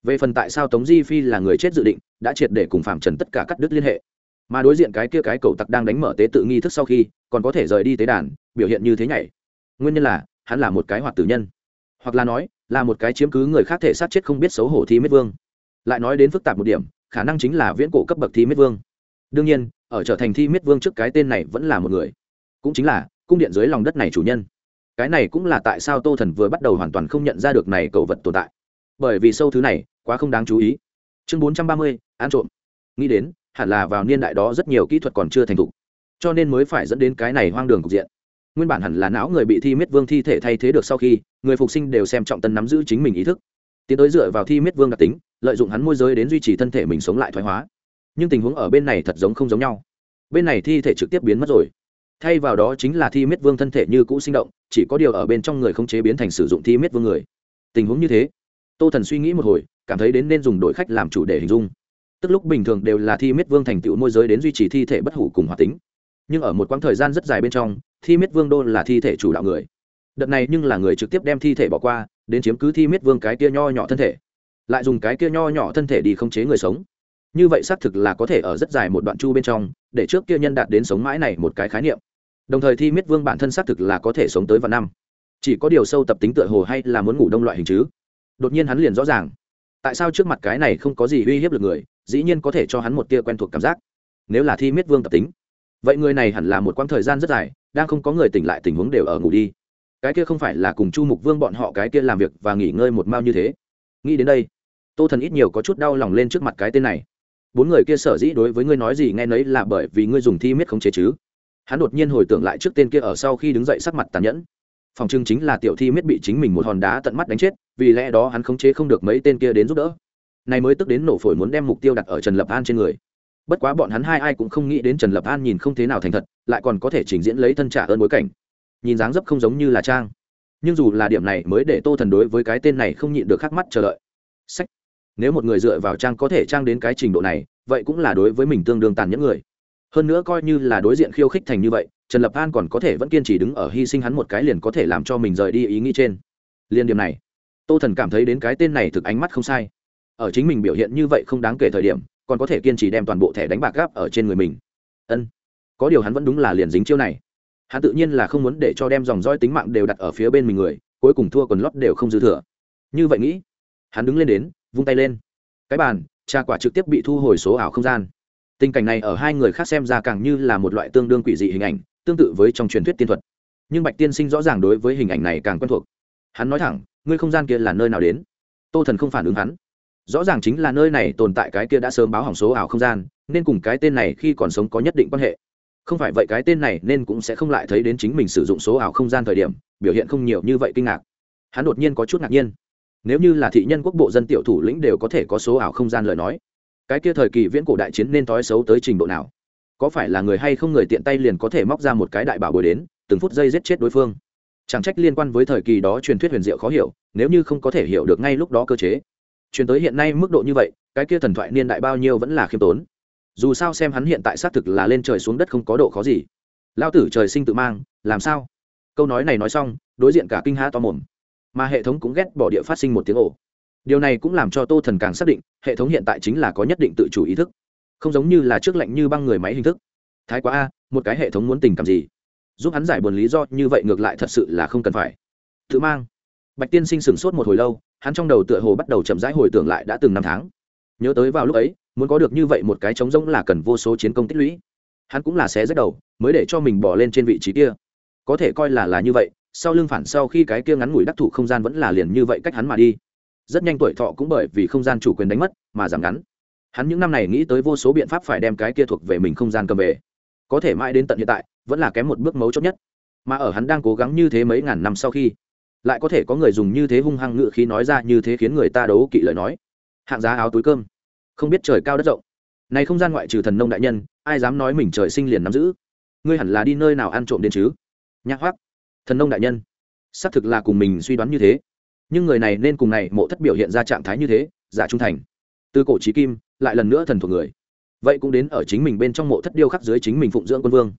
Về phần tại sao tống di phi là người chết dự định, đã triệt để cùng phạm trần tất cả cắt đứt liên hệ mà đối diện cái kia cái cậu tặc đang đánh mở tế tự nghi thức sau khi, còn có thể rời đi tế đàn, biểu hiện như thế nhảy. Nguyên nhân là, hắn là một cái hoạt tử nhân. Hoặc là nói, là một cái chiếm cứ người khác thể sát chết không biết xấu hổ thi miết vương. Lại nói đến phức tạp một điểm, khả năng chính là viễn cổ cấp bậc thi miết vương. Đương nhiên, ở trở thành thi miết vương trước cái tên này vẫn là một người. Cũng chính là, cung điện dưới lòng đất này chủ nhân. Cái này cũng là tại sao tô thần vừa bắt đầu hoàn toàn không nhận ra được này cầu vật tồn tại. Bởi vì sâu thứ này, quá không đáng chú ý. Chương bốn trăm ba mươi, ăn trộm. Nghĩ đến hẳn là vào niên đại đó rất nhiều kỹ thuật còn chưa thành thục, cho nên mới phải dẫn đến cái này hoang đường cục diện. Nguyên bản hẳn là não người bị thi miết vương thi thể thay thế được sau khi, người phục sinh đều xem trọng tân nắm giữ chính mình ý thức. Tiến tới dựa vào thi miết vương đặc tính, lợi dụng hắn môi giới đến duy trì thân thể mình sống lại thoái hóa. Nhưng tình huống ở bên này thật giống không giống nhau. Bên này thi thể trực tiếp biến mất rồi. Thay vào đó chính là thi miết vương thân thể như cũ sinh động, chỉ có điều ở bên trong người không chế biến thành sử dụng thi miết vương người. Tình huống như thế, tô thần suy nghĩ một hồi, cảm thấy đến nên dùng đội khách làm chủ đề hình dung tức lúc bình thường đều là thi miết vương thành tựu môi giới đến duy trì thi thể bất hủ cùng hoạt tính. Nhưng ở một quãng thời gian rất dài bên trong, thi miết vương đô là thi thể chủ đạo người. Đợt này nhưng là người trực tiếp đem thi thể bỏ qua, đến chiếm cứ thi miết vương cái kia nho nhỏ thân thể. Lại dùng cái kia nho nhỏ thân thể đi khống chế người sống. Như vậy xác thực là có thể ở rất dài một đoạn chu bên trong, để trước kia nhân đạt đến sống mãi này một cái khái niệm. Đồng thời thi miết vương bản thân xác thực là có thể sống tới vạn năm. Chỉ có điều sâu tập tính tựa hồ hay là muốn ngủ đông loại hình chứ? Đột nhiên hắn liền rõ ràng. Tại sao trước mặt cái này không có gì uy hiếp được người dĩ nhiên có thể cho hắn một tia quen thuộc cảm giác. Nếu là thi miết vương tập tính, vậy người này hẳn là một quãng thời gian rất dài, đang không có người tỉnh lại tình huống đều ở ngủ đi. Cái kia không phải là cùng chu mục vương bọn họ cái kia làm việc và nghỉ ngơi một mao như thế. Nghĩ đến đây, tô thần ít nhiều có chút đau lòng lên trước mặt cái tên này. Bốn người kia sở dĩ đối với ngươi nói gì nghe nấy là bởi vì ngươi dùng thi miết khống chế chứ. Hắn đột nhiên hồi tưởng lại trước tên kia ở sau khi đứng dậy sắc mặt tàn nhẫn. Phòng trưng chính là tiểu thi miết bị chính mình một hòn đá tận mắt đánh chết, vì lẽ đó hắn khống chế không được mấy tên kia đến giúp đỡ này mới tức đến nổ phổi muốn đem mục tiêu đặt ở trần lập an trên người. Bất quá bọn hắn hai ai cũng không nghĩ đến trần lập an nhìn không thế nào thành thật, lại còn có thể trình diễn lấy thân trả ơn bối cảnh. Nhìn dáng dấp không giống như là trang. Nhưng dù là điểm này mới để tô thần đối với cái tên này không nhịn được khắc mắt chờ đợi. Sách. Nếu một người dựa vào trang có thể trang đến cái trình độ này, vậy cũng là đối với mình tương đương tàn nhẫn người. Hơn nữa coi như là đối diện khiêu khích thành như vậy, trần lập an còn có thể vẫn kiên trì đứng ở hy sinh hắn một cái liền có thể làm cho mình rời đi ý nghĩ trên. Liên điểm này, tô thần cảm thấy đến cái tên này thực ánh mắt không sai ở chính mình biểu hiện như vậy không đáng kể thời điểm, còn có thể kiên trì đem toàn bộ thẻ đánh bạc gáp ở trên người mình. Ân, có điều hắn vẫn đúng là liền dính chiêu này. Hắn tự nhiên là không muốn để cho đem dòng roi tính mạng đều đặt ở phía bên mình người, cuối cùng thua quần lót đều không dư thừa. Như vậy nghĩ, hắn đứng lên đến, vung tay lên. Cái bàn, trà quả trực tiếp bị thu hồi số ảo không gian. Tình cảnh này ở hai người khác xem ra càng như là một loại tương đương quỷ dị hình ảnh, tương tự với trong truyền thuyết tiên thuật. Nhưng bạch tiên sinh rõ ràng đối với hình ảnh này càng quen thuộc. Hắn nói thẳng, ngươi không gian kia là nơi nào đến? Tô thần không phản ứng hắn rõ ràng chính là nơi này tồn tại cái kia đã sớm báo hỏng số ảo không gian, nên cùng cái tên này khi còn sống có nhất định quan hệ. Không phải vậy cái tên này nên cũng sẽ không lại thấy đến chính mình sử dụng số ảo không gian thời điểm, biểu hiện không nhiều như vậy kinh ngạc. Hắn đột nhiên có chút ngạc nhiên. Nếu như là thị nhân quốc bộ dân tiểu thủ lĩnh đều có thể có số ảo không gian lời nói, cái kia thời kỳ viễn cổ đại chiến nên thói xấu tới trình độ nào? Có phải là người hay không người tiện tay liền có thể móc ra một cái đại bảo bồi đến, từng phút giây giết chết đối phương? Chẳng trách liên quan với thời kỳ đó truyền thuyết huyền diệu khó hiểu, nếu như không có thể hiểu được ngay lúc đó cơ chế truyền tới hiện nay mức độ như vậy, cái kia thần thoại niên đại bao nhiêu vẫn là khiêm tốn. Dù sao xem hắn hiện tại xác thực là lên trời xuống đất không có độ khó gì. Lao tử trời sinh tự mang, làm sao? Câu nói này nói xong, đối diện cả kinh ha to mồm. Mà hệ thống cũng ghét bỏ địa phát sinh một tiếng ổ điều này cũng làm cho tô thần càng xác định, hệ thống hiện tại chính là có nhất định tự chủ ý thức. Không giống như là trước lạnh như băng người máy hình thức. Thái quá a, một cái hệ thống muốn tình cảm gì? Giúp hắn giải buồn lý do như vậy ngược lại thật sự là không cần phải. Tự mang. Bạch tiên sinh sửng sốt một hồi lâu hắn trong đầu tựa hồ bắt đầu chậm rãi hồi tưởng lại đã từng năm tháng. Nhớ tới vào lúc ấy, muốn có được như vậy một cái trống rỗng là cần vô số chiến công tích lũy. Hắn cũng là xé rách đầu, mới để cho mình bỏ lên trên vị trí kia. Có thể coi là là như vậy, sau lưng phản sau khi cái kia ngắn ngủi đắc thủ không gian vẫn là liền như vậy cách hắn mà đi. Rất nhanh tuổi thọ cũng bởi vì không gian chủ quyền đánh mất mà giảm ngắn. Hắn những năm này nghĩ tới vô số biện pháp phải đem cái kia thuộc về mình không gian cầm về. Có thể mãi đến tận hiện tại, vẫn là kém một bước mấu chốt nhất. Mà ở hắn đang cố gắng như thế mấy ngàn năm sau khi lại có thể có người dùng như thế hung hăng ngự khí nói ra như thế khiến người ta đấu kỵ lời nói. Hạng giá áo túi cơm. Không biết trời cao đất rộng. Này không gian ngoại trừ thần nông đại nhân, ai dám nói mình trời sinh liền nắm giữ? Ngươi hẳn là đi nơi nào ăn trộm đến chứ? Nhắc hoác thần nông đại nhân. Xác thực là cùng mình suy đoán như thế. Nhưng người này nên cùng này mộ thất biểu hiện ra trạng thái như thế, giả trung thành. Từ cổ trí kim, lại lần nữa thần thuộc người. Vậy cũng đến ở chính mình bên trong mộ thất điêu khắc dưới chính mình phụng dưỡng quân vương.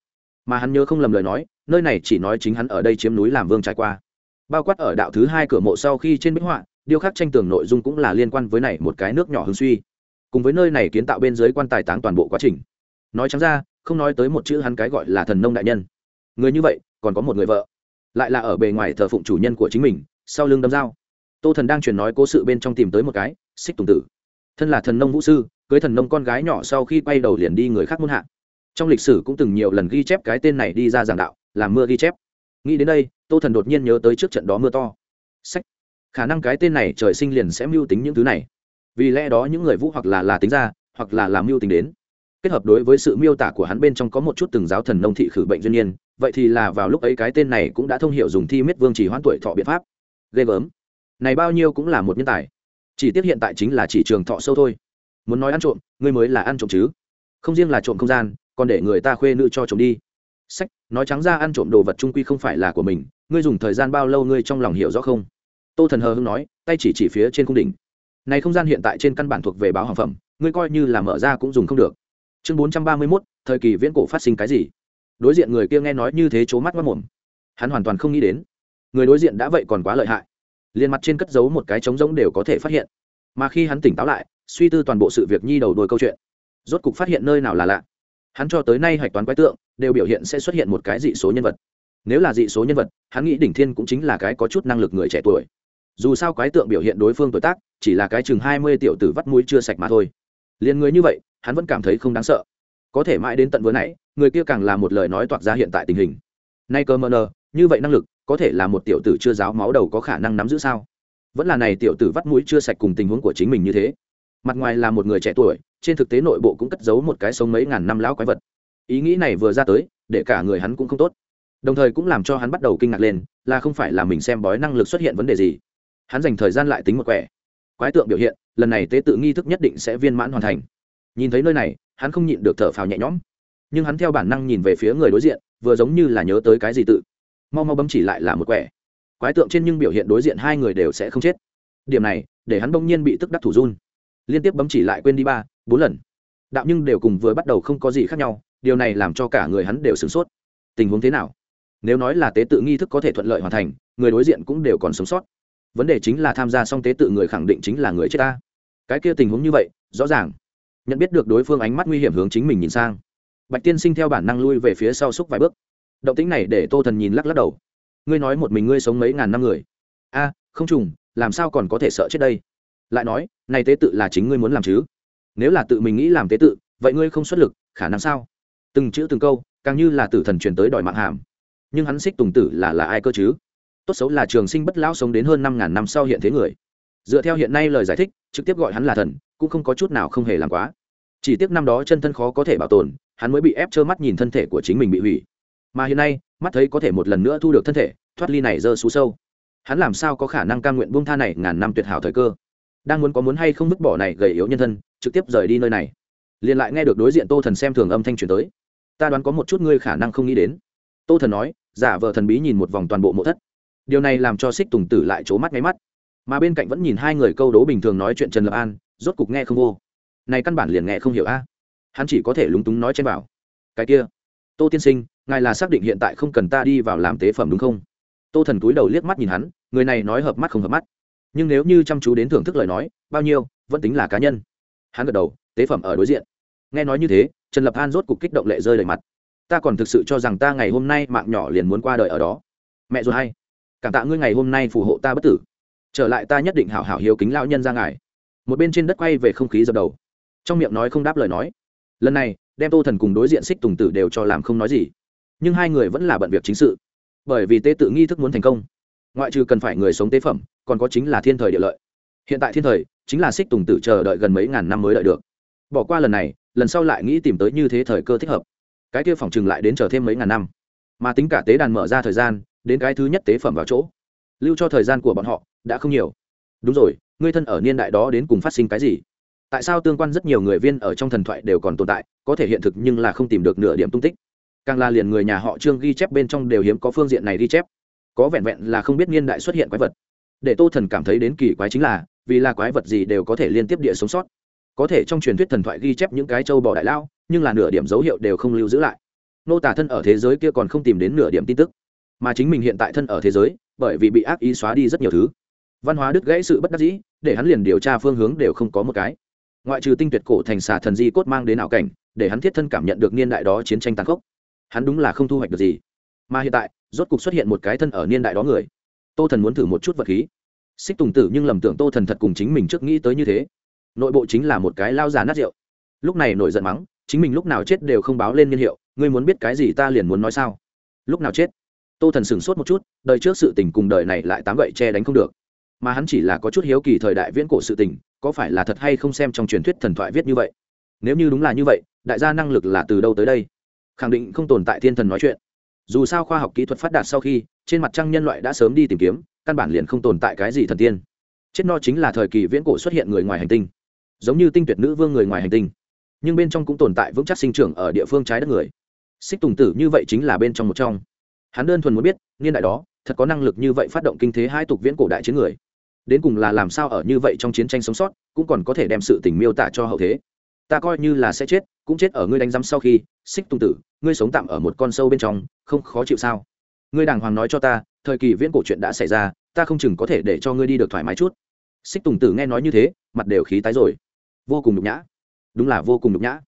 Mà hắn nhớ không lầm lời nói, nơi này chỉ nói chính hắn ở đây chiếm núi làm vương trải qua bao quát ở đạo thứ hai cửa mộ sau khi trên bích họa điêu khắc tranh tường nội dung cũng là liên quan với này một cái nước nhỏ hương suy. Cùng với nơi này kiến tạo bên dưới quan tài táng toàn bộ quá trình. Nói trắng ra, không nói tới một chữ hắn cái gọi là thần nông đại nhân. Người như vậy, còn có một người vợ. Lại là ở bề ngoài thờ phụng chủ nhân của chính mình, sau lưng đâm dao. Tô thần đang truyền nói cố sự bên trong tìm tới một cái, xích tùng tử. Thân là thần nông vũ sư, cưới thần nông con gái nhỏ sau khi quay đầu liền đi người khác muôn hạ. Trong lịch sử cũng từng nhiều lần ghi chép cái tên này đi ra giảng đạo, làm mưa ghi chép nghĩ đến đây, tô thần đột nhiên nhớ tới trước trận đó mưa to. Sách. Khả năng cái tên này trời sinh liền sẽ mưu tính những thứ này. Vì lẽ đó những người vũ hoặc là là tính ra, hoặc là làm mưu tính đến. Kết hợp đối với sự miêu tả của hắn bên trong có một chút từng giáo thần nông thị khử bệnh duyên nhiên vậy thì là vào lúc ấy cái tên này cũng đã thông hiệu dùng thi miết vương chỉ hoãn tuổi thọ biện pháp. Ghê gớm. Này bao nhiêu cũng là một nhân tài. Chỉ tiếc hiện tại chính là chỉ trường thọ sâu thôi. Muốn nói ăn trộm, ngươi mới là ăn trộm chứ. Không riêng là trộm không gian, còn để người ta khuê nữ cho trộm đi sách, nói trắng ra ăn trộm đồ vật trung quy không phải là của mình, ngươi dùng thời gian bao lâu ngươi trong lòng hiểu rõ không? Tô thần hờ hưng nói, tay chỉ chỉ phía trên cung đỉnh. Này không gian hiện tại trên căn bản thuộc về báo hàng phẩm, ngươi coi như là mở ra cũng dùng không được. Chương bốn trăm ba mươi mốt, thời kỳ viễn cổ phát sinh cái gì? Đối diện người kia nghe nói như thế c h ố mắt mất mồm. Hắn hoàn toàn không nghĩ đến. Người đối diện đã vậy còn quá lợi hại. Liền mặt trên cất giấu một cái trống rỗng đều có thể phát hiện. Mà khi hắn tỉnh táo lại, suy tư toàn bộ sự việc nhi đầu đôi câu chuyện. Rốt cục phát hiện nơi nào là lạ hắn cho tới nay hạch toán quái tượng, đều biểu hiện sẽ xuất hiện một cái dị số nhân vật. Nếu là dị số nhân vật, hắn nghĩ đỉnh thiên cũng chính là cái có chút năng lực người trẻ tuổi. Dù sao quái tượng biểu hiện đối phương tuổi tác, chỉ là cái chừng hai mươi tiểu tử vắt mũi chưa sạch mà thôi. Liền người như vậy, hắn vẫn cảm thấy không đáng sợ. Có thể mãi đến tận vừa nãy, người kia càng là một lời nói toạc ra hiện tại tình hình. Nay cơ mờ nờ, như vậy năng lực, có thể là một tiểu tử chưa giáo máu đầu có khả năng nắm giữ sao? Vẫn là này tiểu tử vắt mũi chưa sạch cùng tình huống của chính mình như thế mặt ngoài là một người trẻ tuổi, trên thực tế nội bộ cũng cất giấu một cái sống mấy ngàn năm lão quái vật. Ý nghĩ này vừa ra tới, để cả người hắn cũng không tốt. Đồng thời cũng làm cho hắn bắt đầu kinh ngạc lên, là không phải là mình xem bói năng lực xuất hiện vấn đề gì. Hắn dành thời gian lại tính một quẻ. Quái tượng biểu hiện, lần này tế tự nghi thức nhất định sẽ viên mãn hoàn thành. Nhìn thấy nơi này, hắn không nhịn được thở phào nhẹ nhõm. Nhưng hắn theo bản năng nhìn về phía người đối diện, vừa giống như là nhớ tới cái gì tự. Mau mau bấm chỉ lại là một quẻ. Quái tượng trên nhưng biểu hiện đối diện hai người đều sẽ không chết. Điểm này, để hắn bỗng nhiên bị tức đắc thủ run liên tiếp bấm chỉ lại quên đi ba, bốn lần. Đạo nhưng đều cùng vừa bắt đầu không có gì khác nhau, điều này làm cho cả người hắn đều sửng sốt. Tình huống thế nào? Nếu nói là tế tự nghi thức có thể thuận lợi hoàn thành, người đối diện cũng đều còn sống sót. Vấn đề chính là tham gia xong tế tự người khẳng định chính là người chết ta. Cái kia tình huống như vậy, rõ ràng. Nhận biết được đối phương ánh mắt nguy hiểm hướng chính mình nhìn sang. Bạch tiên sinh theo bản năng lui về phía sau xúc vài bước. Động tính này để tô thần nhìn lắc lắc đầu. Ngươi nói một mình ngươi sống mấy ngàn năm người. A, không trùng, làm sao còn có thể sợ chết đây? Lại nói, này tế tự là chính ngươi muốn làm chứ? Nếu là tự mình nghĩ làm tế tự, vậy ngươi không xuất lực, khả năng sao? Từng chữ từng câu, càng như là tử thần truyền tới đòi mạng hàm. Nhưng hắn xích tùng tử là là ai cơ chứ? Tốt xấu là trường sinh bất lão sống đến hơn năm ngàn năm sau hiện thế người. Dựa theo hiện nay lời giải thích, trực tiếp gọi hắn là thần, cũng không có chút nào không hề làm quá. Chỉ tiếc năm đó chân thân khó có thể bảo tồn, hắn mới bị ép trơ mắt nhìn thân thể của chính mình bị hủy. Mà hiện nay, mắt thấy có thể một lần nữa thu được thân thể, thoát ly này dơ xú sâu. Hắn làm sao có khả năng ca nguyện buông tha này ngàn năm tuyệt hảo thời cơ? Đang muốn có muốn hay không vứt bỏ này gầy yếu nhân thân, trực tiếp rời đi nơi này. Liền lại nghe được đối diện tô thần xem thường âm thanh truyền tới. Ta đoán có một chút ngươi khả năng không nghĩ đến. Tô thần nói, giả vờ thần bí nhìn một vòng toàn bộ mộ thất. Điều này làm cho xích tùng tử lại c mắt ngáy mắt. Mà bên cạnh vẫn nhìn hai người câu đố bình thường nói chuyện trần lập an, rốt cục nghe không vô. Này căn bản liền nghe không hiểu a. Hắn chỉ có thể lúng túng nói trên bảo. Cái kia, tô tiên sinh, ngài là xác định hiện tại không cần ta đi vào làm tế phẩm đúng không? Tô thần cúi đầu liếc mắt nhìn hắn, người này nói hợp mắt không hợp mắt nhưng nếu như chăm chú đến thưởng thức lời nói, bao nhiêu, vẫn tính là cá nhân. Hắn gật đầu, tế phẩm ở đối diện. Nghe nói như thế, trần lập an rốt cục kích động lệ rơi đầy mặt. Ta còn thực sự cho rằng ta ngày hôm nay mạng nhỏ liền muốn qua đời ở đó. Mẹ rồi hay. Cảm tạ ngươi ngày hôm nay phù hộ ta bất tử. Trở lại ta nhất định hảo hảo hiếu kính lão nhân ra ngài. Một bên trên đất quay về không khí dập đầu. Trong miệng nói không đáp lời nói. Lần này, đem tô thần cùng đối diện xích tùng tử đều cho làm không nói gì. Nhưng hai người vẫn là bận việc chính sự. Bởi vì tế tự nghi thức muốn thành công. Ngoại trừ cần phải người sống tế phẩm còn có chính là thiên thời địa lợi. Hiện tại thiên thời, chính là xích tùng tử chờ đợi gần mấy ngàn năm mới đợi được. Bỏ qua lần này, lần sau lại nghĩ tìm tới như thế thời cơ thích hợp. Cái kia phòng chừng lại đến chờ thêm mấy ngàn năm. Mà tính cả tế đàn mở ra thời gian, đến cái thứ nhất tế phẩm vào chỗ, lưu cho thời gian của bọn họ đã không nhiều. Đúng rồi, ngươi thân ở niên đại đó đến cùng phát sinh cái gì? Tại sao tương quan rất nhiều người viên ở trong thần thoại đều còn tồn tại, có thể hiện thực nhưng là không tìm được nửa điểm tung tích? Càng là liền người nhà họ trương ghi chép bên trong đều hiếm có phương diện này ghi chép. Có vẹn vẹn là không biết niên đại xuất hiện quái vật để tô thần cảm thấy đến kỳ quái chính là, vì là quái vật gì đều có thể liên tiếp địa sống sót. Có thể trong truyền thuyết thần thoại ghi chép những cái châu bò đại lao, nhưng là nửa điểm dấu hiệu đều không lưu giữ lại. Nô tả thân ở thế giới kia còn không tìm đến nửa điểm tin tức. Mà chính mình hiện tại thân ở thế giới, bởi vì bị ác ý xóa đi rất nhiều thứ. Văn hóa đứt gãy sự bất đắc dĩ, để hắn liền điều tra phương hướng đều không có một cái. Ngoại trừ tinh tuyệt cổ thành xà thần di cốt mang đến ảo cảnh, để hắn thiết thân cảm nhận được niên đại đó chiến tranh tàn khốc. Hắn đúng là không thu hoạch được gì. Mà hiện tại, rốt cục xuất hiện một cái thân ở niên đại đó người tô thần muốn thử một chút vật khí. Xích tùng tử nhưng lầm tưởng tô thần thật cùng chính mình trước nghĩ tới như thế. Nội bộ chính là một cái lao già nát rượu. Lúc này nổi giận mắng, chính mình lúc nào chết đều không báo lên niên hiệu, ngươi muốn biết cái gì ta liền muốn nói sao. Lúc nào chết? Tô thần sửng sốt một chút, đời trước sự tình cùng đời này lại tám gậy che đánh không được. Mà hắn chỉ là có chút hiếu kỳ thời đại viễn cổ sự tình, có phải là thật hay không xem trong truyền thuyết thần thoại viết như vậy? Nếu như đúng là như vậy, đại gia năng lực là từ đâu tới đây? Khẳng định không tồn tại thiên thần nói chuyện dù sao khoa học kỹ thuật phát đạt sau khi, trên mặt trăng nhân loại đã sớm đi tìm kiếm, căn bản liền không tồn tại cái gì thần tiên. Chết no chính là thời kỳ viễn cổ xuất hiện người ngoài hành tinh. Giống như tinh tuyệt nữ vương người ngoài hành tinh. Nhưng bên trong cũng tồn tại vững chắc sinh trưởng ở địa phương trái đất người. Xích tùng tử như vậy chính là bên trong một trong. Hắn đơn thuần muốn biết, niên đại đó, thật có năng lực như vậy phát động kinh thế hai tục viễn cổ đại chiến người. Đến cùng là làm sao ở như vậy trong chiến tranh sống sót, cũng còn có thể đem sự tình miêu tả cho hậu thế. Ta coi như là sẽ chết, cũng chết ở ngươi đánh giám sau khi, xích tung tử, ngươi sống tạm ở một con sâu bên trong không khó chịu sao? Ngươi đàng hoàng nói cho ta, thời kỳ viễn cổ chuyện đã xảy ra, ta không chừng có thể để cho ngươi đi được thoải mái chút. Xích tùng tử nghe nói như thế, mặt đều khí tái rồi. Vô cùng nhục nhã. Đúng là vô cùng nhục nhã.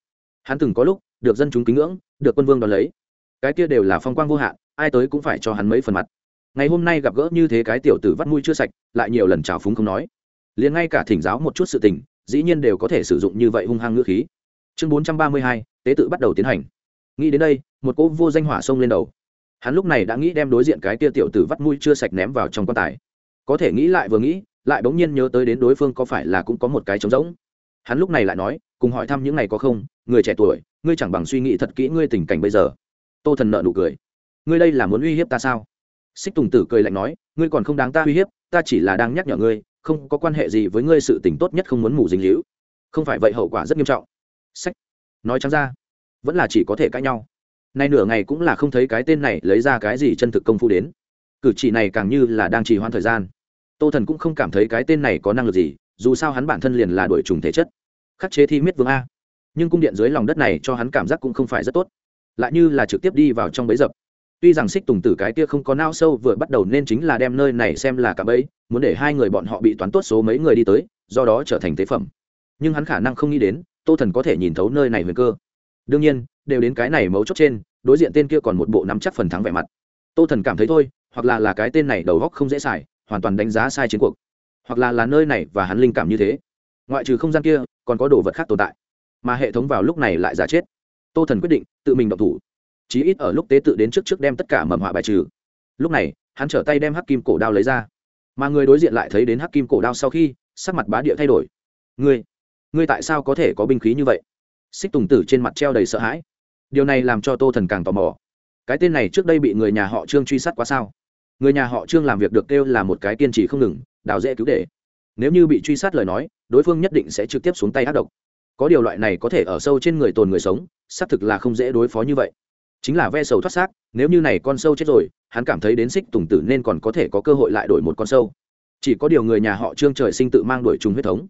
Hắn từng có lúc, được dân chúng kính ngưỡng, được quân vương đón lấy. Cái kia đều là phong quang vô hạn, ai tới cũng phải cho hắn mấy phần mặt. Ngày hôm nay gặp gỡ như thế cái tiểu tử vắt mũi chưa sạch, lại nhiều lần trào phúng không nói. Liền ngay cả thỉnh giáo một chút sự tình, dĩ nhiên đều có thể sử dụng như vậy hung hăng ngữ khí. Chương bốn trăm ba mươi hai, tế tự bắt đầu tiến hành nghĩ đến đây, một cỗ vô danh hỏa sông lên đầu. Hắn lúc này đã nghĩ đem đối diện cái tia tiểu tử vắt mũi chưa sạch ném vào trong quan tài. Có thể nghĩ lại vừa nghĩ, lại bỗng nhiên nhớ tới đến đối phương có phải là cũng có một cái trống rỗng. Hắn lúc này lại nói, cùng hỏi thăm những này có không, người trẻ tuổi, ngươi chẳng bằng suy nghĩ thật kỹ ngươi tình cảnh bây giờ. Tô thần nợ nụ cười. Ngươi đây là muốn uy hiếp ta sao? Xích tùng tử cười lạnh nói, ngươi còn không đáng ta uy hiếp, ta chỉ là đang nhắc nhở ngươi, không có quan hệ gì với ngươi sự tình tốt nhất không muốn mù dính hữu không phải vậy hậu quả rất nghiêm trọng. Sách nói trắng ra vẫn là chỉ có thể cãi nhau. Nay nửa ngày cũng là không thấy cái tên này lấy ra cái gì chân thực công phu đến. Cử chỉ này càng như là đang trì hoãn thời gian. Tô thần cũng không cảm thấy cái tên này có năng lực gì, dù sao hắn bản thân liền là đuổi trùng thể chất. Khắc chế thi miết vương a. Nhưng cung điện dưới lòng đất này cho hắn cảm giác cũng không phải rất tốt. Lại như là trực tiếp đi vào trong bẫy dập. Tuy rằng xích tùng tử cái kia không có nao sâu vừa bắt đầu nên chính là đem nơi này xem là cả bẫy, muốn để hai người bọn họ bị toán tốt số mấy người đi tới, do đó trở thành tế phẩm. Nhưng hắn khả năng không nghĩ đến, tô thần có thể nhìn thấu nơi này huyền cơ đương nhiên, đều đến cái này mấu chốt trên, đối diện tên kia còn một bộ nắm chắc phần thắng vẻ mặt. Tô thần cảm thấy thôi, hoặc là là cái tên này đầu góc không dễ xài, hoàn toàn đánh giá sai chiến cuộc. Hoặc là là nơi này và hắn linh cảm như thế. Ngoại trừ không gian kia, còn có đồ vật khác tồn tại. Mà hệ thống vào lúc này lại giả chết. Tô thần quyết định, tự mình động thủ. Chí ít ở lúc tế tự đến trước trước đem tất cả mầm họa bài trừ. Lúc này, hắn trở tay đem hắc kim cổ đao lấy ra. Mà người đối diện lại thấy đến hắc kim cổ đao sau khi, sắc mặt bá địa thay đổi. Ngươi ngươi tại sao có thể có binh khí như vậy? Xích tùng tử trên mặt treo đầy sợ hãi. Điều này làm cho tô thần càng tò mò. Cái tên này trước đây bị người nhà họ trương truy sát quá sao? Người nhà họ trương làm việc được kêu là một cái kiên trì không ngừng, đào dễ cứu để. Nếu như bị truy sát lời nói, đối phương nhất định sẽ trực tiếp xuống tay ác độc. Có điều loại này có thể ở sâu trên người tồn người sống, xác thực là không dễ đối phó như vậy. Chính là ve sầu thoát xác, nếu như này con sâu chết rồi, hắn cảm thấy đến xích tùng tử nên còn có thể có cơ hội lại đổi một con sâu. Chỉ có điều người nhà họ trương trời sinh tự mang đuổi trùng huyết thống.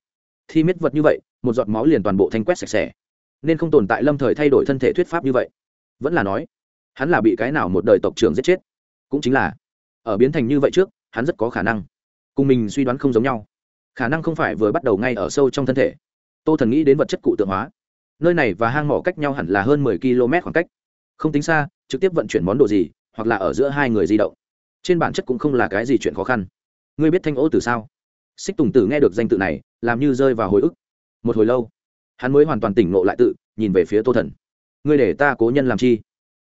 Thi miết vật như vậy, một giọt máu liền toàn bộ thanh quét sạch sẽ nên không tồn tại lâm thời thay đổi thân thể thuyết pháp như vậy. Vẫn là nói, hắn là bị cái nào một đời tộc trưởng giết chết. Cũng chính là, ở biến thành như vậy trước, hắn rất có khả năng cùng mình suy đoán không giống nhau. Khả năng không phải vừa bắt đầu ngay ở sâu trong thân thể. Tô thần nghĩ đến vật chất cụ tượng hóa. Nơi này và hang mỏ cách nhau hẳn là hơn mười km khoảng cách. Không tính xa, trực tiếp vận chuyển món đồ gì, hoặc là ở giữa hai người di động. Trên bản chất cũng không là cái gì chuyện khó khăn. Ngươi biết thanh ô từ sao? Xích tùng tử nghe được danh tự này, làm như rơi vào hồi ức. Một hồi lâu hắn mới hoàn toàn tỉnh ngộ lại tự, nhìn về phía tô thần. Ngươi để ta cố nhân làm chi?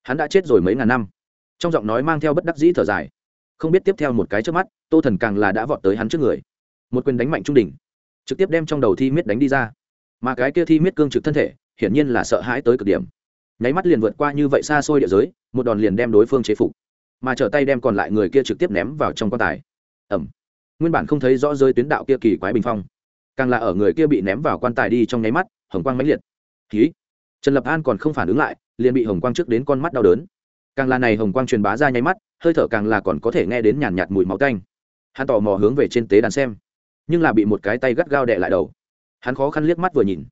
Hắn đã chết rồi mấy ngàn năm. Trong giọng nói mang theo bất đắc dĩ thở dài. Không biết tiếp theo một cái trước mắt, tô thần càng là đã vọt tới hắn trước người. Một quyền đánh mạnh trung đỉnh, trực tiếp đem trong đầu thi miết đánh đi ra. Mà cái kia thi miết cương trực thân thể, hiển nhiên là sợ hãi tới cực điểm. Nháy mắt liền vượt qua như vậy xa xôi địa giới, một đòn liền đem đối phương chế phục. Mà trở tay đem còn lại người kia trực tiếp ném vào trong quan tài. Ẩm nguyên bản không thấy rõ rơi tuyến đạo kia kỳ quái bình phong, càng là ở người kia bị ném vào quan tài đi trong nháy mắt hồng quang mãnh liệt. Ký trần lập an còn không phản ứng lại, liền bị hồng quang trước đến con mắt đau đớn. Càng là này hồng quang truyền bá ra nháy mắt, hơi thở càng là còn có thể nghe đến nhàn nhạt mùi máu canh hắn tò mò hướng về trên tế đàn xem, nhưng là bị một cái tay gắt gao đè lại đầu. Hắn khó khăn liếc mắt vừa nhìn.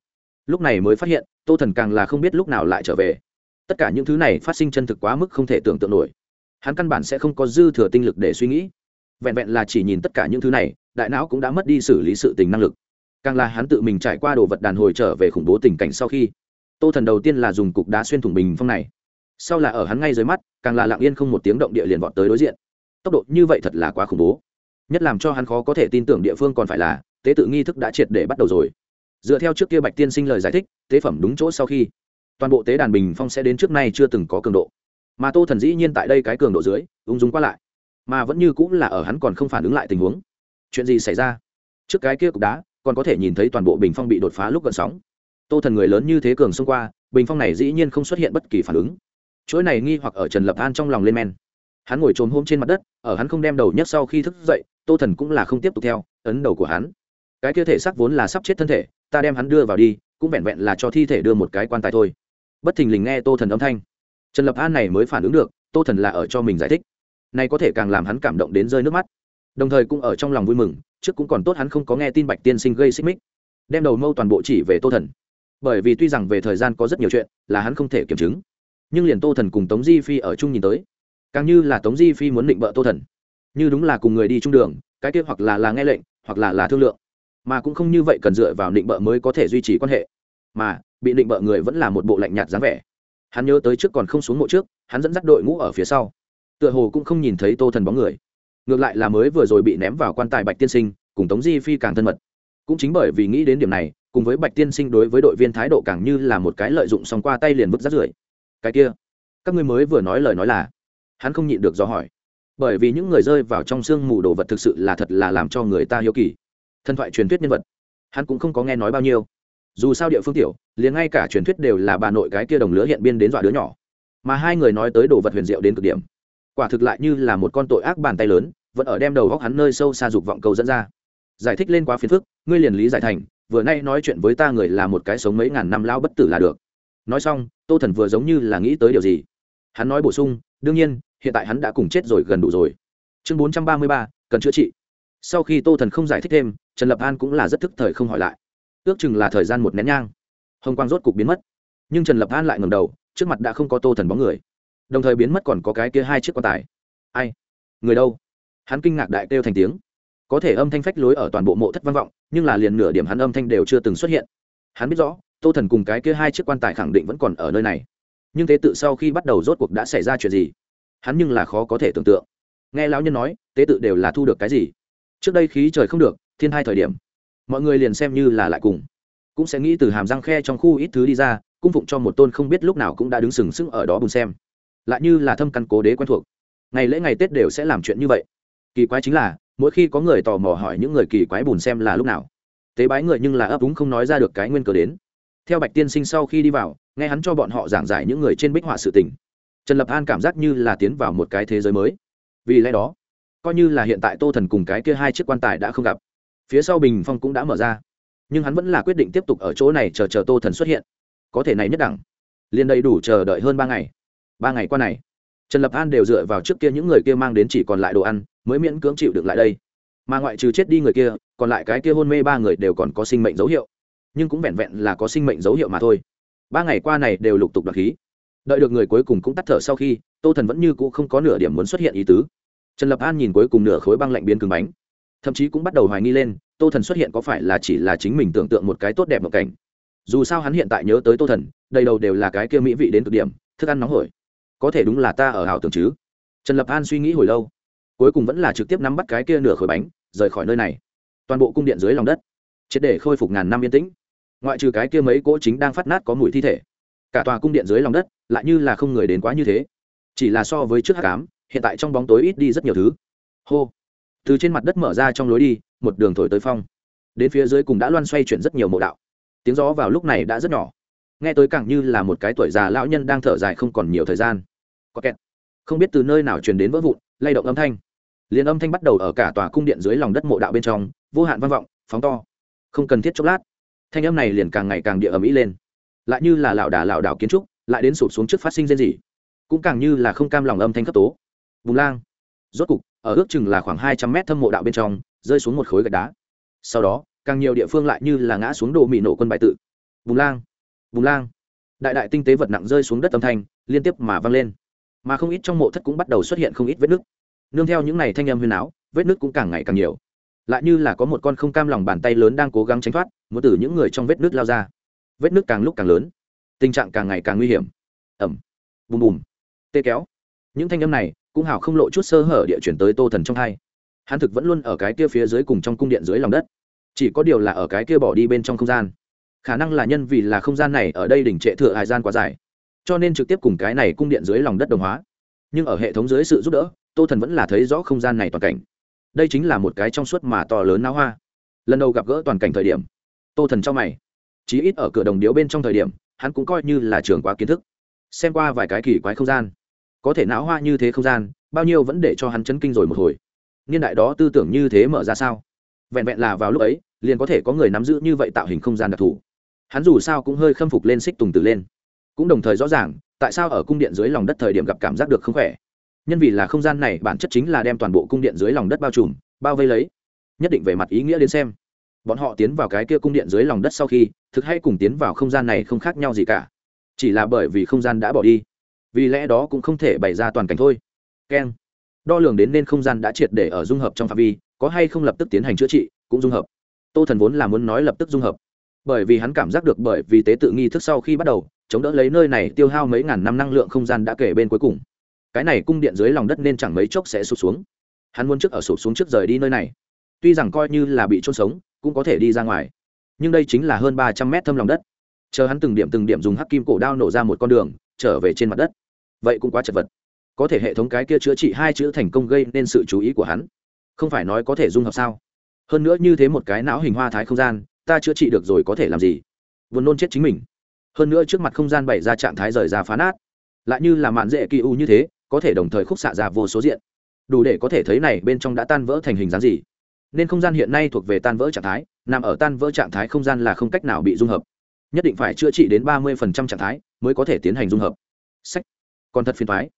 Lúc này mới phát hiện, tô thần càng là không biết lúc nào lại trở về. Tất cả những thứ này phát sinh chân thực quá mức không thể tưởng tượng nổi. Hắn căn bản sẽ không có dư thừa tinh lực để suy nghĩ. Vẹn vẹn là chỉ nhìn tất cả những thứ này, đại não cũng đã mất đi xử lý sự tình năng lực càng là hắn tự mình trải qua đồ vật đàn hồi trở về khủng bố tình cảnh sau khi, tô thần đầu tiên là dùng cục đá xuyên thủng bình phong này. Sau là ở hắn ngay dưới mắt, càng là lặng yên không một tiếng động địa liền vọt tới đối diện. Tốc độ như vậy thật là quá khủng bố. Nhất làm cho hắn khó có thể tin tưởng địa phương còn phải là, tế tự nghi thức đã triệt để bắt đầu rồi. Dựa theo trước kia bạch tiên sinh lời giải thích, tế phẩm đúng chỗ sau khi, toàn bộ tế đàn bình phong sẽ đến trước nay chưa từng có cường độ. Mà tô thần dĩ nhiên tại đây cái cường độ dưới, ung dung qua lại. Mà vẫn như cũng là ở hắn còn không phản ứng lại tình huống. Chuyện gì xảy ra? Trước cái kia cục đá còn có thể nhìn thấy toàn bộ bình phong bị đột phá lúc gần sóng. Tô thần người lớn như thế cường xông qua, bình phong này dĩ nhiên không xuất hiện bất kỳ phản ứng. Chuỗi này nghi hoặc ở trần lập an trong lòng lên men. Hắn ngồi trồm hôm trên mặt đất, ở hắn không đem đầu nhất sau khi thức dậy, tô thần cũng là không tiếp tục theo, ấn đầu của hắn. Cái kia thể xác vốn là sắp chết thân thể, ta đem hắn đưa vào đi, cũng vẹn vẹn là cho thi thể đưa một cái quan tài thôi. Bất thình lình nghe tô thần âm thanh, trần lập an này mới phản ứng được, tô thần là ở cho mình giải thích. Này có thể càng làm hắn cảm động đến rơi nước mắt đồng thời cũng ở trong lòng vui mừng, trước cũng còn tốt hắn không có nghe tin bạch tiên sinh gây xích mích, đem đầu mâu toàn bộ chỉ về tô thần. Bởi vì tuy rằng về thời gian có rất nhiều chuyện, là hắn không thể kiểm chứng, nhưng liền tô thần cùng tống di phi ở chung nhìn tới, càng như là tống di phi muốn định bợ tô thần. Như đúng là cùng người đi chung đường, cái kia hoặc là là nghe lệnh, hoặc là là thương lượng, mà cũng không như vậy cần dựa vào định bợ mới có thể duy trì quan hệ, mà bị định bợ người vẫn là một bộ lạnh nhạt dáng vẻ. Hắn nhớ tới trước còn không xuống mộ trước, hắn dẫn dắt đội ngũ ở phía sau, tựa hồ cũng không nhìn thấy tô thần bóng người ngược lại là mới vừa rồi bị ném vào quan tài bạch tiên sinh, cùng tống di phi càng thân mật. Cũng chính bởi vì nghĩ đến điểm này, cùng với bạch tiên sinh đối với đội viên thái độ càng như là một cái lợi dụng xong qua tay liền vứt rát rưởi. Cái kia, các ngươi mới vừa nói lời nói là? Hắn không nhịn được do hỏi. Bởi vì những người rơi vào trong sương mù đồ vật thực sự là thật là làm cho người ta hiếu kỳ. Thần thoại truyền thuyết nhân vật, hắn cũng không có nghe nói bao nhiêu. Dù sao địa phương tiểu, liền ngay cả truyền thuyết đều là bà nội cái kia đồng lứa hiện biên đến dọa đứa nhỏ. Mà hai người nói tới đồ vật huyền diệu đến cực điểm quả thực lại như là một con tội ác bàn tay lớn, vẫn ở đem đầu góc hắn nơi sâu xa dục vọng cầu dẫn ra. Giải thích lên quá phiền phức, ngươi liền lý giải thành, vừa nay nói chuyện với ta người là một cái sống mấy ngàn năm lao bất tử là được. Nói xong, tô thần vừa giống như là nghĩ tới điều gì. Hắn nói bổ sung, đương nhiên, hiện tại hắn đã cùng chết rồi gần đủ rồi. Chương bốn trăm ba mươi ba, cần chữa trị. Sau khi tô thần không giải thích thêm, trần lập an cũng là rất thức thời không hỏi lại. Ước chừng là thời gian một nén nhang. Hồng quang rốt cục biến mất. Nhưng trần lập an lại ngầm đầu, trước mặt đã không có tô thần bóng người đồng thời biến mất còn có cái kia hai chiếc quan tài. Ai? Người đâu? Hắn kinh ngạc đại kêu thành tiếng. Có thể âm thanh phách lối ở toàn bộ mộ thất văn vọng, nhưng là liền nửa điểm hắn âm thanh đều chưa từng xuất hiện. Hắn biết rõ, tô thần cùng cái kia hai chiếc quan tài khẳng định vẫn còn ở nơi này. Nhưng tế tự sau khi bắt đầu rốt cuộc đã xảy ra chuyện gì? Hắn nhưng là khó có thể tưởng tượng. Nghe lão nhân nói, tế tự đều là thu được cái gì? Trước đây khí trời không được, thiên hai thời điểm. Mọi người liền xem như là lại cùng. Cũng sẽ nghĩ từ hàm răng khe trong khu ít thứ đi ra, cung phụng cho một tôn không biết lúc nào cũng đã đứng sừng sững ở đó bùn xem lại như là thâm căn cố đế quen thuộc. Ngày lễ ngày tết đều sẽ làm chuyện như vậy. Kỳ quái chính là, mỗi khi có người tò mò hỏi những người kỳ quái bùn xem là lúc nào, tế bái người nhưng là ấp úng không nói ra được cái nguyên cờ đến. Theo bạch tiên sinh sau khi đi vào, nghe hắn cho bọn họ giảng giải những người trên bích họa sự tình, trần lập an cảm giác như là tiến vào một cái thế giới mới. Vì lẽ đó, coi như là hiện tại tô thần cùng cái kia hai chiếc quan tài đã không gặp, phía sau bình phong cũng đã mở ra. Nhưng hắn vẫn là quyết định tiếp tục ở chỗ này chờ chờ tô thần xuất hiện. Có thể này nhất đẳng. Liền đầy đủ chờ đợi hơn ba ngày ba ngày qua này, trần lập an đều dựa vào trước kia những người kia mang đến chỉ còn lại đồ ăn, mới miễn cưỡng chịu được lại đây. Mà ngoại trừ chết đi người kia, còn lại cái kia hôn mê ba người đều còn có sinh mệnh dấu hiệu. Nhưng cũng vẹn vẹn là có sinh mệnh dấu hiệu mà thôi. Ba ngày qua này đều lục tục đoạt khí. Đợi được người cuối cùng cũng tắt thở sau khi, tô thần vẫn như cũ không có nửa điểm muốn xuất hiện ý tứ. Trần lập an nhìn cuối cùng nửa khối băng lạnh biến cứng bánh. Thậm chí cũng bắt đầu hoài nghi lên, tô thần xuất hiện có phải là chỉ là chính mình tưởng tượng một cái tốt đẹp một cảnh. Dù sao hắn hiện tại nhớ tới tô thần, đầy đầu đều là cái kia mỹ vị đến cực điểm, thức ăn nóng hổi có thể đúng là ta ở ảo tưởng chứ. Trần lập an suy nghĩ hồi lâu, cuối cùng vẫn là trực tiếp nắm bắt cái kia nửa khối bánh, rời khỏi nơi này. Toàn bộ cung điện dưới lòng đất, triệt để khôi phục ngàn năm yên tĩnh. Ngoại trừ cái kia mấy cỗ chính đang phát nát có mùi thi thể, cả tòa cung điện dưới lòng đất lại như là không người đến quá như thế. Chỉ là so với trước hát cám hiện tại trong bóng tối ít đi rất nhiều thứ. Hô, từ trên mặt đất mở ra trong lối đi, một đường thổi tới phong. Đến phía dưới cùng đã loan xoay chuyển rất nhiều mộ đạo. Tiếng gió vào lúc này đã rất nhỏ. Nghe tới càng như là một cái tuổi già lão nhân đang thở dài không còn nhiều thời gian có kẹt. Không biết từ nơi nào truyền đến vỡ vụn, lay động âm thanh. Liền âm thanh bắt đầu ở cả tòa cung điện dưới lòng đất mộ đạo bên trong, vô hạn vang vọng, phóng to. Không cần thiết chốc lát, thanh âm này liền càng ngày càng địa ầm ĩ lên. Lại như là lảo đà lảo đảo kiến trúc, lại đến sụp xuống trước phát sinh rên rỉ. Cũng càng như là không cam lòng âm thanh cấp tố. Vùng lang. Rốt cục, ở ước chừng là khoảng hai trăm mét thâm mộ đạo bên trong, rơi xuống một khối gạch đá. Sau đó, càng nhiều địa phương lại như là ngã xuống đồ mị nổ quân bài tự. Vùng lang. Vùng lang. Đại đại tinh tế vật nặng rơi xuống đất âm thanh, liên tiếp mà vang lên mà không ít trong mộ thất cũng bắt đầu xuất hiện không ít vết nứt. Nương theo những n à y thanh âm huyền áo, vết nứt cũng càng ngày càng nhiều. Lại như là có một con không cam lòng bàn tay lớn đang cố gắng tránh thoát, muốn từ những người trong vết nứt lao ra. Vết nứt càng lúc càng lớn, tình trạng càng ngày càng nguy hiểm. Ẩm bùm bùm, tê kéo. Những thanh âm này cũng hào không lộ chút sơ hở địa chuyển tới tô thần trong hai. Hắn thực vẫn luôn ở cái kia phía dưới cùng trong cung điện dưới lòng đất. Chỉ có điều là ở cái kia bỏ đi bên trong không gian. Khả năng là nhân vì là không gian này ở đây đỉnh trệ thừa hải gian quá dài cho nên trực tiếp cùng cái này cung điện dưới lòng đất đồng hóa. Nhưng ở hệ thống dưới sự giúp đỡ, tô thần vẫn là thấy rõ không gian này toàn cảnh. Đây chính là một cái trong suốt mà to lớn náo hoa. Lần đầu gặp gỡ toàn cảnh thời điểm, tô thần trong mày. Chí ít ở cửa đồng điếu bên trong thời điểm, hắn cũng coi như là trường quá kiến thức. Xem qua vài cái kỳ quái không gian. Có thể náo hoa như thế không gian, bao nhiêu vẫn để cho hắn chấn kinh rồi một hồi. Niên đại đó tư tưởng như thế mở ra sao? Vẹn vẹn là vào lúc ấy, liền có thể có người nắm giữ như vậy tạo hình không gian đặc thù. Hắn dù sao cũng hơi khâm phục lên xích tùng tử lên cũng đồng thời rõ ràng, tại sao ở cung điện dưới lòng đất thời điểm gặp cảm giác được không khỏe? Nhân vì là không gian này bản chất chính là đem toàn bộ cung điện dưới lòng đất bao trùm, bao vây lấy. Nhất định về mặt ý nghĩa đến xem. Bọn họ tiến vào cái kia cung điện dưới lòng đất sau khi, thực hay cùng tiến vào không gian này không khác nhau gì cả. Chỉ là bởi vì không gian đã bỏ đi. Vì lẽ đó cũng không thể bày ra toàn cảnh thôi. Keng. Đo lường đến nên không gian đã triệt để ở dung hợp trong phạm vi, có hay không lập tức tiến hành chữa trị, cũng dung hợp. Tô thần vốn là muốn nói lập tức dung hợp. Bởi vì hắn cảm giác được bởi vì tế tự nghi thức sau khi bắt đầu chống đỡ lấy nơi này tiêu hao mấy ngàn năm năng lượng không gian đã kể bên cuối cùng. Cái này cung điện dưới lòng đất nên chẳng mấy chốc sẽ sụp xuống. Hắn muốn trước ở sụp xuống trước rời đi nơi này. Tuy rằng coi như là bị trôn sống, cũng có thể đi ra ngoài. Nhưng đây chính là hơn ba trăm mét thâm lòng đất. Chờ hắn từng điểm từng điểm dùng hắc kim cổ đao nổ ra một con đường, trở về trên mặt đất. Vậy cũng quá chật vật. Có thể hệ thống cái kia chữa trị hai chữ thành công gây nên sự chú ý của hắn. Không phải nói có thể dung hợp sao? Hơn nữa như thế một cái não hình hoa thái không gian, ta chữa trị được rồi có thể làm gì? Vốn nôn chết chính mình hơn nữa trước mặt không gian bày ra trạng thái rời ra phá nát. Lại như là mạn dễ kỳ u như thế, có thể đồng thời khúc xạ ra vô số diện. Đủ để có thể thấy này bên trong đã tan vỡ thành hình dáng gì. Nên không gian hiện nay thuộc về tan vỡ trạng thái, nằm ở tan vỡ trạng thái không gian là không cách nào bị dung hợp. Nhất định phải chữa trị đến ba mươi trạng thái mới có thể tiến hành dung hợp. Sách. Còn thật phiền thoái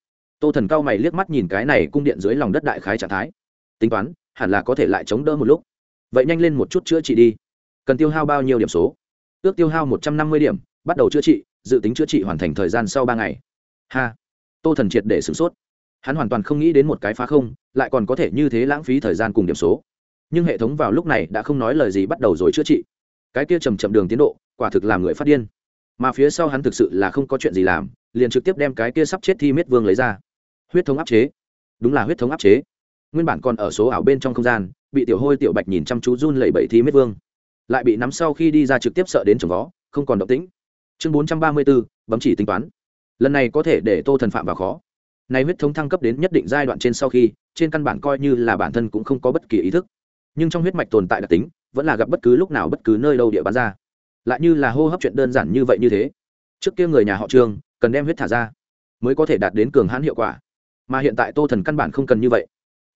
tô thần cao mày liếc mắt nhìn cái này cung điện dưới lòng đất đại khái trạng thái. Tính toán, hẳn là có thể lại chống đỡ một lúc. Vậy nhanh lên một chút chữa trị đi. Cần tiêu hao bao nhiêu điểm số? Ước tiêu hao một trăm năm mươi điểm bắt đầu chữa trị, dự tính chữa trị hoàn thành thời gian sau ba ngày. Ha! Tô thần triệt để sửng sốt. Hắn hoàn toàn không nghĩ đến một cái phá không, lại còn có thể như thế lãng phí thời gian cùng điểm số. Nhưng hệ thống vào lúc này đã không nói lời gì bắt đầu rồi chữa trị. Cái kia chầm chậm đường tiến độ, quả thực làm người phát điên. Mà phía sau hắn thực sự là không có chuyện gì làm, liền trực tiếp đem cái kia sắp chết thi miết vương lấy ra. Huyết thống áp chế. Đúng là huyết thống áp chế. Nguyên bản còn ở số ảo bên trong không gian, bị tiểu hôi tiểu bạch nhìn chăm chú run lẩy bẩy thi miết vương. Lại bị nắm sau khi đi ra trực tiếp sợ đến chồng vó, không còn động tĩnh chương bốn trăm ba mươi bốn bấm chỉ tính toán. Lần này có thể để tô thần phạm vào khó. Nay huyết thống thăng cấp đến nhất định giai đoạn trên sau khi, trên căn bản coi như là bản thân cũng không có bất kỳ ý thức. Nhưng trong huyết mạch tồn tại đặc tính, vẫn là gặp bất cứ lúc nào bất cứ nơi đâu địa bán ra. Lại như là hô hấp chuyện đơn giản như vậy như thế. Trước kia người nhà họ trương, cần đem huyết thả ra, mới có thể đạt đến cường hãn hiệu quả. Mà hiện tại tô thần căn bản không cần như vậy.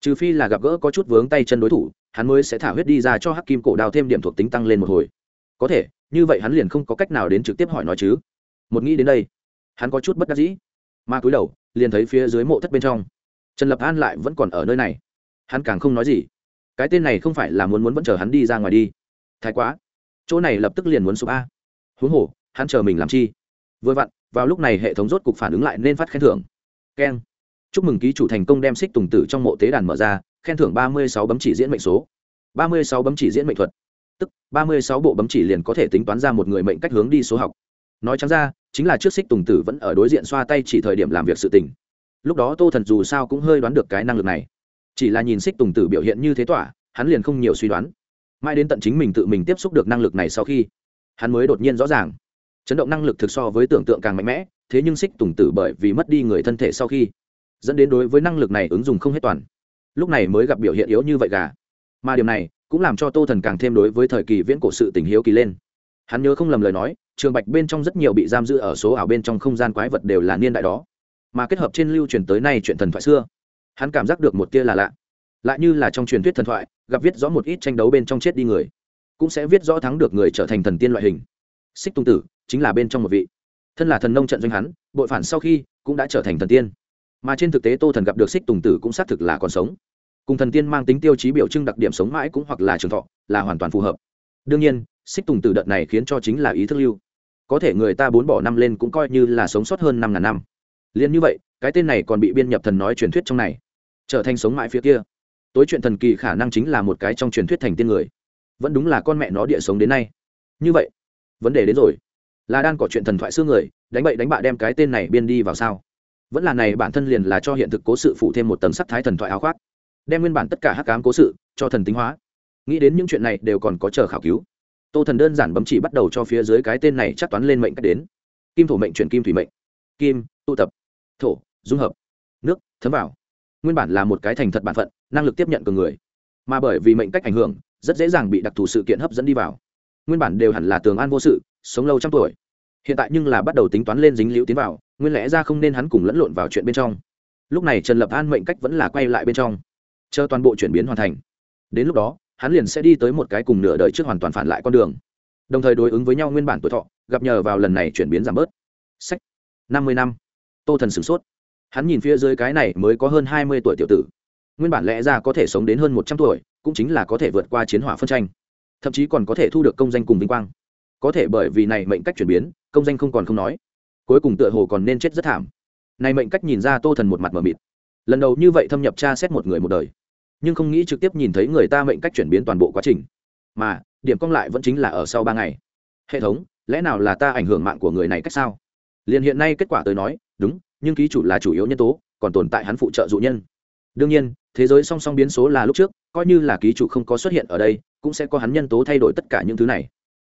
Trừ phi là gặp gỡ có chút vướng tay chân đối thủ, hắn mới sẽ thả huyết đi ra cho hắc kim cổ đào thêm điểm thuộc tính tăng lên một hồi. Có thể như vậy hắn liền không có cách nào đến trực tiếp hỏi nói chứ. Một nghĩ đến đây, hắn có chút bất đắc dĩ. Mà cúi đầu, liền thấy phía dưới mộ thất bên trong. Trần lập an lại vẫn còn ở nơi này. Hắn càng không nói gì. Cái tên này không phải là muốn muốn vẫn chờ hắn đi ra ngoài đi. Thái quá. Chỗ này lập tức liền muốn sụp a. Huống hồ, hắn chờ mình làm chi? Vừa vặn, vào lúc này hệ thống rốt cục phản ứng lại nên phát khen thưởng. Keng. Chúc mừng ký chủ thành công đem xích tùng tử trong mộ tế đàn mở ra, khen thưởng ba mươi sáu bấm chỉ diễn mệnh số. ba mươi sáu bấm chỉ diễn mệnh thuật tức ba mươi sáu bộ bấm chỉ liền có thể tính toán ra một người mệnh cách hướng đi số học. Nói chẳng ra, chính là trước xích tùng tử vẫn ở đối diện xoa tay chỉ thời điểm làm việc sự tình. Lúc đó tô thần dù sao cũng hơi đoán được cái năng lực này. Chỉ là nhìn xích tùng tử biểu hiện như thế tỏa, hắn liền không nhiều suy đoán. Mãi đến tận chính mình tự mình tiếp xúc được năng lực này sau khi, hắn mới đột nhiên rõ ràng. Chấn động năng lực thực so với tưởng tượng càng mạnh mẽ, thế nhưng xích tùng tử bởi vì mất đi người thân thể sau khi, dẫn đến đối với năng lực này ứng dụng không hết toàn. Lúc này mới gặp biểu hiện yếu như vậy gà. Mà điều này cũng làm cho tô thần càng thêm đối với thời kỳ viễn cổ sự tình hiếu kỳ lên. Hắn nhớ không lầm lời nói, trường bạch bên trong rất nhiều bị giam giữ ở số ảo bên trong không gian quái vật đều là niên đại đó. Mà kết hợp trên lưu truyền tới nay chuyện thần thoại xưa, hắn cảm giác được một tia là lạ. Lại như là trong truyền thuyết thần thoại, gặp viết rõ một ít tranh đấu bên trong chết đi người, cũng sẽ viết rõ thắng được người trở thành thần tiên loại hình. Xích tung tử chính là bên trong một vị. Thân là thần nông trận doanh hắn, bội phản sau khi cũng đã trở thành thần tiên. Mà trên thực tế tô thần gặp được xích tùng tử cũng xác thực là còn sống cùng thần tiên mang tính tiêu chí biểu trưng đặc điểm sống mãi cũng hoặc là trường thọ, là hoàn toàn phù hợp. Đương nhiên, xích tùng tử đợt này khiến cho chính là ý thức lưu. Có thể người ta bốn bỏ năm lên cũng coi như là sống sót hơn năm ngàn năm. Liền như vậy, cái tên này còn bị biên nhập thần nói truyền thuyết trong này, trở thành sống mãi phía kia. Tối chuyện thần kỳ khả năng chính là một cái trong truyền thuyết thành tiên người. Vẫn đúng là con mẹ nó địa sống đến nay. Như vậy, vấn đề đến rồi. Là đang có chuyện thần thoại xưa người, đánh bậy đánh bạ đem cái tên này biên đi vào sao? Vẫn là này bản thân liền là cho hiện thực cố sự phụ thêm một tầng sắc thái thần thoại áo khoác đem nguyên bản tất cả hắc cám cố sự cho thần tính hóa. Nghĩ đến những chuyện này đều còn có chờ khảo cứu. Tô thần đơn giản bấm chỉ bắt đầu cho phía dưới cái tên này chắc toán lên mệnh cách đến. Kim thổ mệnh chuyển kim thủy mệnh. Kim, tụ tập. Thổ, dung hợp. Nước, thấm vào. Nguyên bản là một cái thành thật bản phận, năng lực tiếp nhận cường người. Mà bởi vì mệnh cách ảnh hưởng, rất dễ dàng bị đặc thù sự kiện hấp dẫn đi vào. Nguyên bản đều hẳn là tường an vô sự, sống lâu trăm tuổi. Hiện tại nhưng là bắt đầu tính toán lên dính liễu tiến vào, nguyên lẽ ra không nên hắn cùng lẫn lộn vào chuyện bên trong. Lúc này trần lập an mệnh cách vẫn là quay lại bên trong chờ toàn bộ chuyển biến hoàn thành. Đến lúc đó, hắn liền sẽ đi tới một cái cùng nửa đời trước hoàn toàn phản lại con đường. Đồng thời đối ứng với nhau nguyên bản tuổi thọ, gặp nhờ vào lần này chuyển biến giảm bớt. Sách. Năm mươi năm. Tô thần sửng sốt. Hắn nhìn phía dưới cái này mới có hơn hai mươi tuổi tiểu tử. Nguyên bản lẽ ra có thể sống đến hơn một trăm tuổi, cũng chính là có thể vượt qua chiến hỏa phân tranh. Thậm chí còn có thể thu được công danh cùng vinh quang. Có thể bởi vì này mệnh cách chuyển biến, công danh không còn không nói. Cuối cùng tựa hồ còn nên chết rất thảm. Này mệnh cách nhìn ra tô thần một mặt mờ mịt. Lần đầu như vậy thâm nhập tra xét một người một đời nhưng không nghĩ trực tiếp nhìn thấy người ta mệnh cách chuyển biến toàn bộ quá trình. Mà, điểm cong lại vẫn chính là ở sau ba ngày. Hệ thống, lẽ nào là ta ảnh hưởng mạng của người này cách sao? Liền hiện nay kết quả tới nói, đúng, nhưng ký chủ là chủ yếu nhân tố, còn tồn tại hắn phụ trợ dụ nhân. Đương nhiên, thế giới song song biến số là lúc trước, coi như là ký chủ không có xuất hiện ở đây, cũng sẽ có hắn nhân tố thay đổi tất cả những thứ này.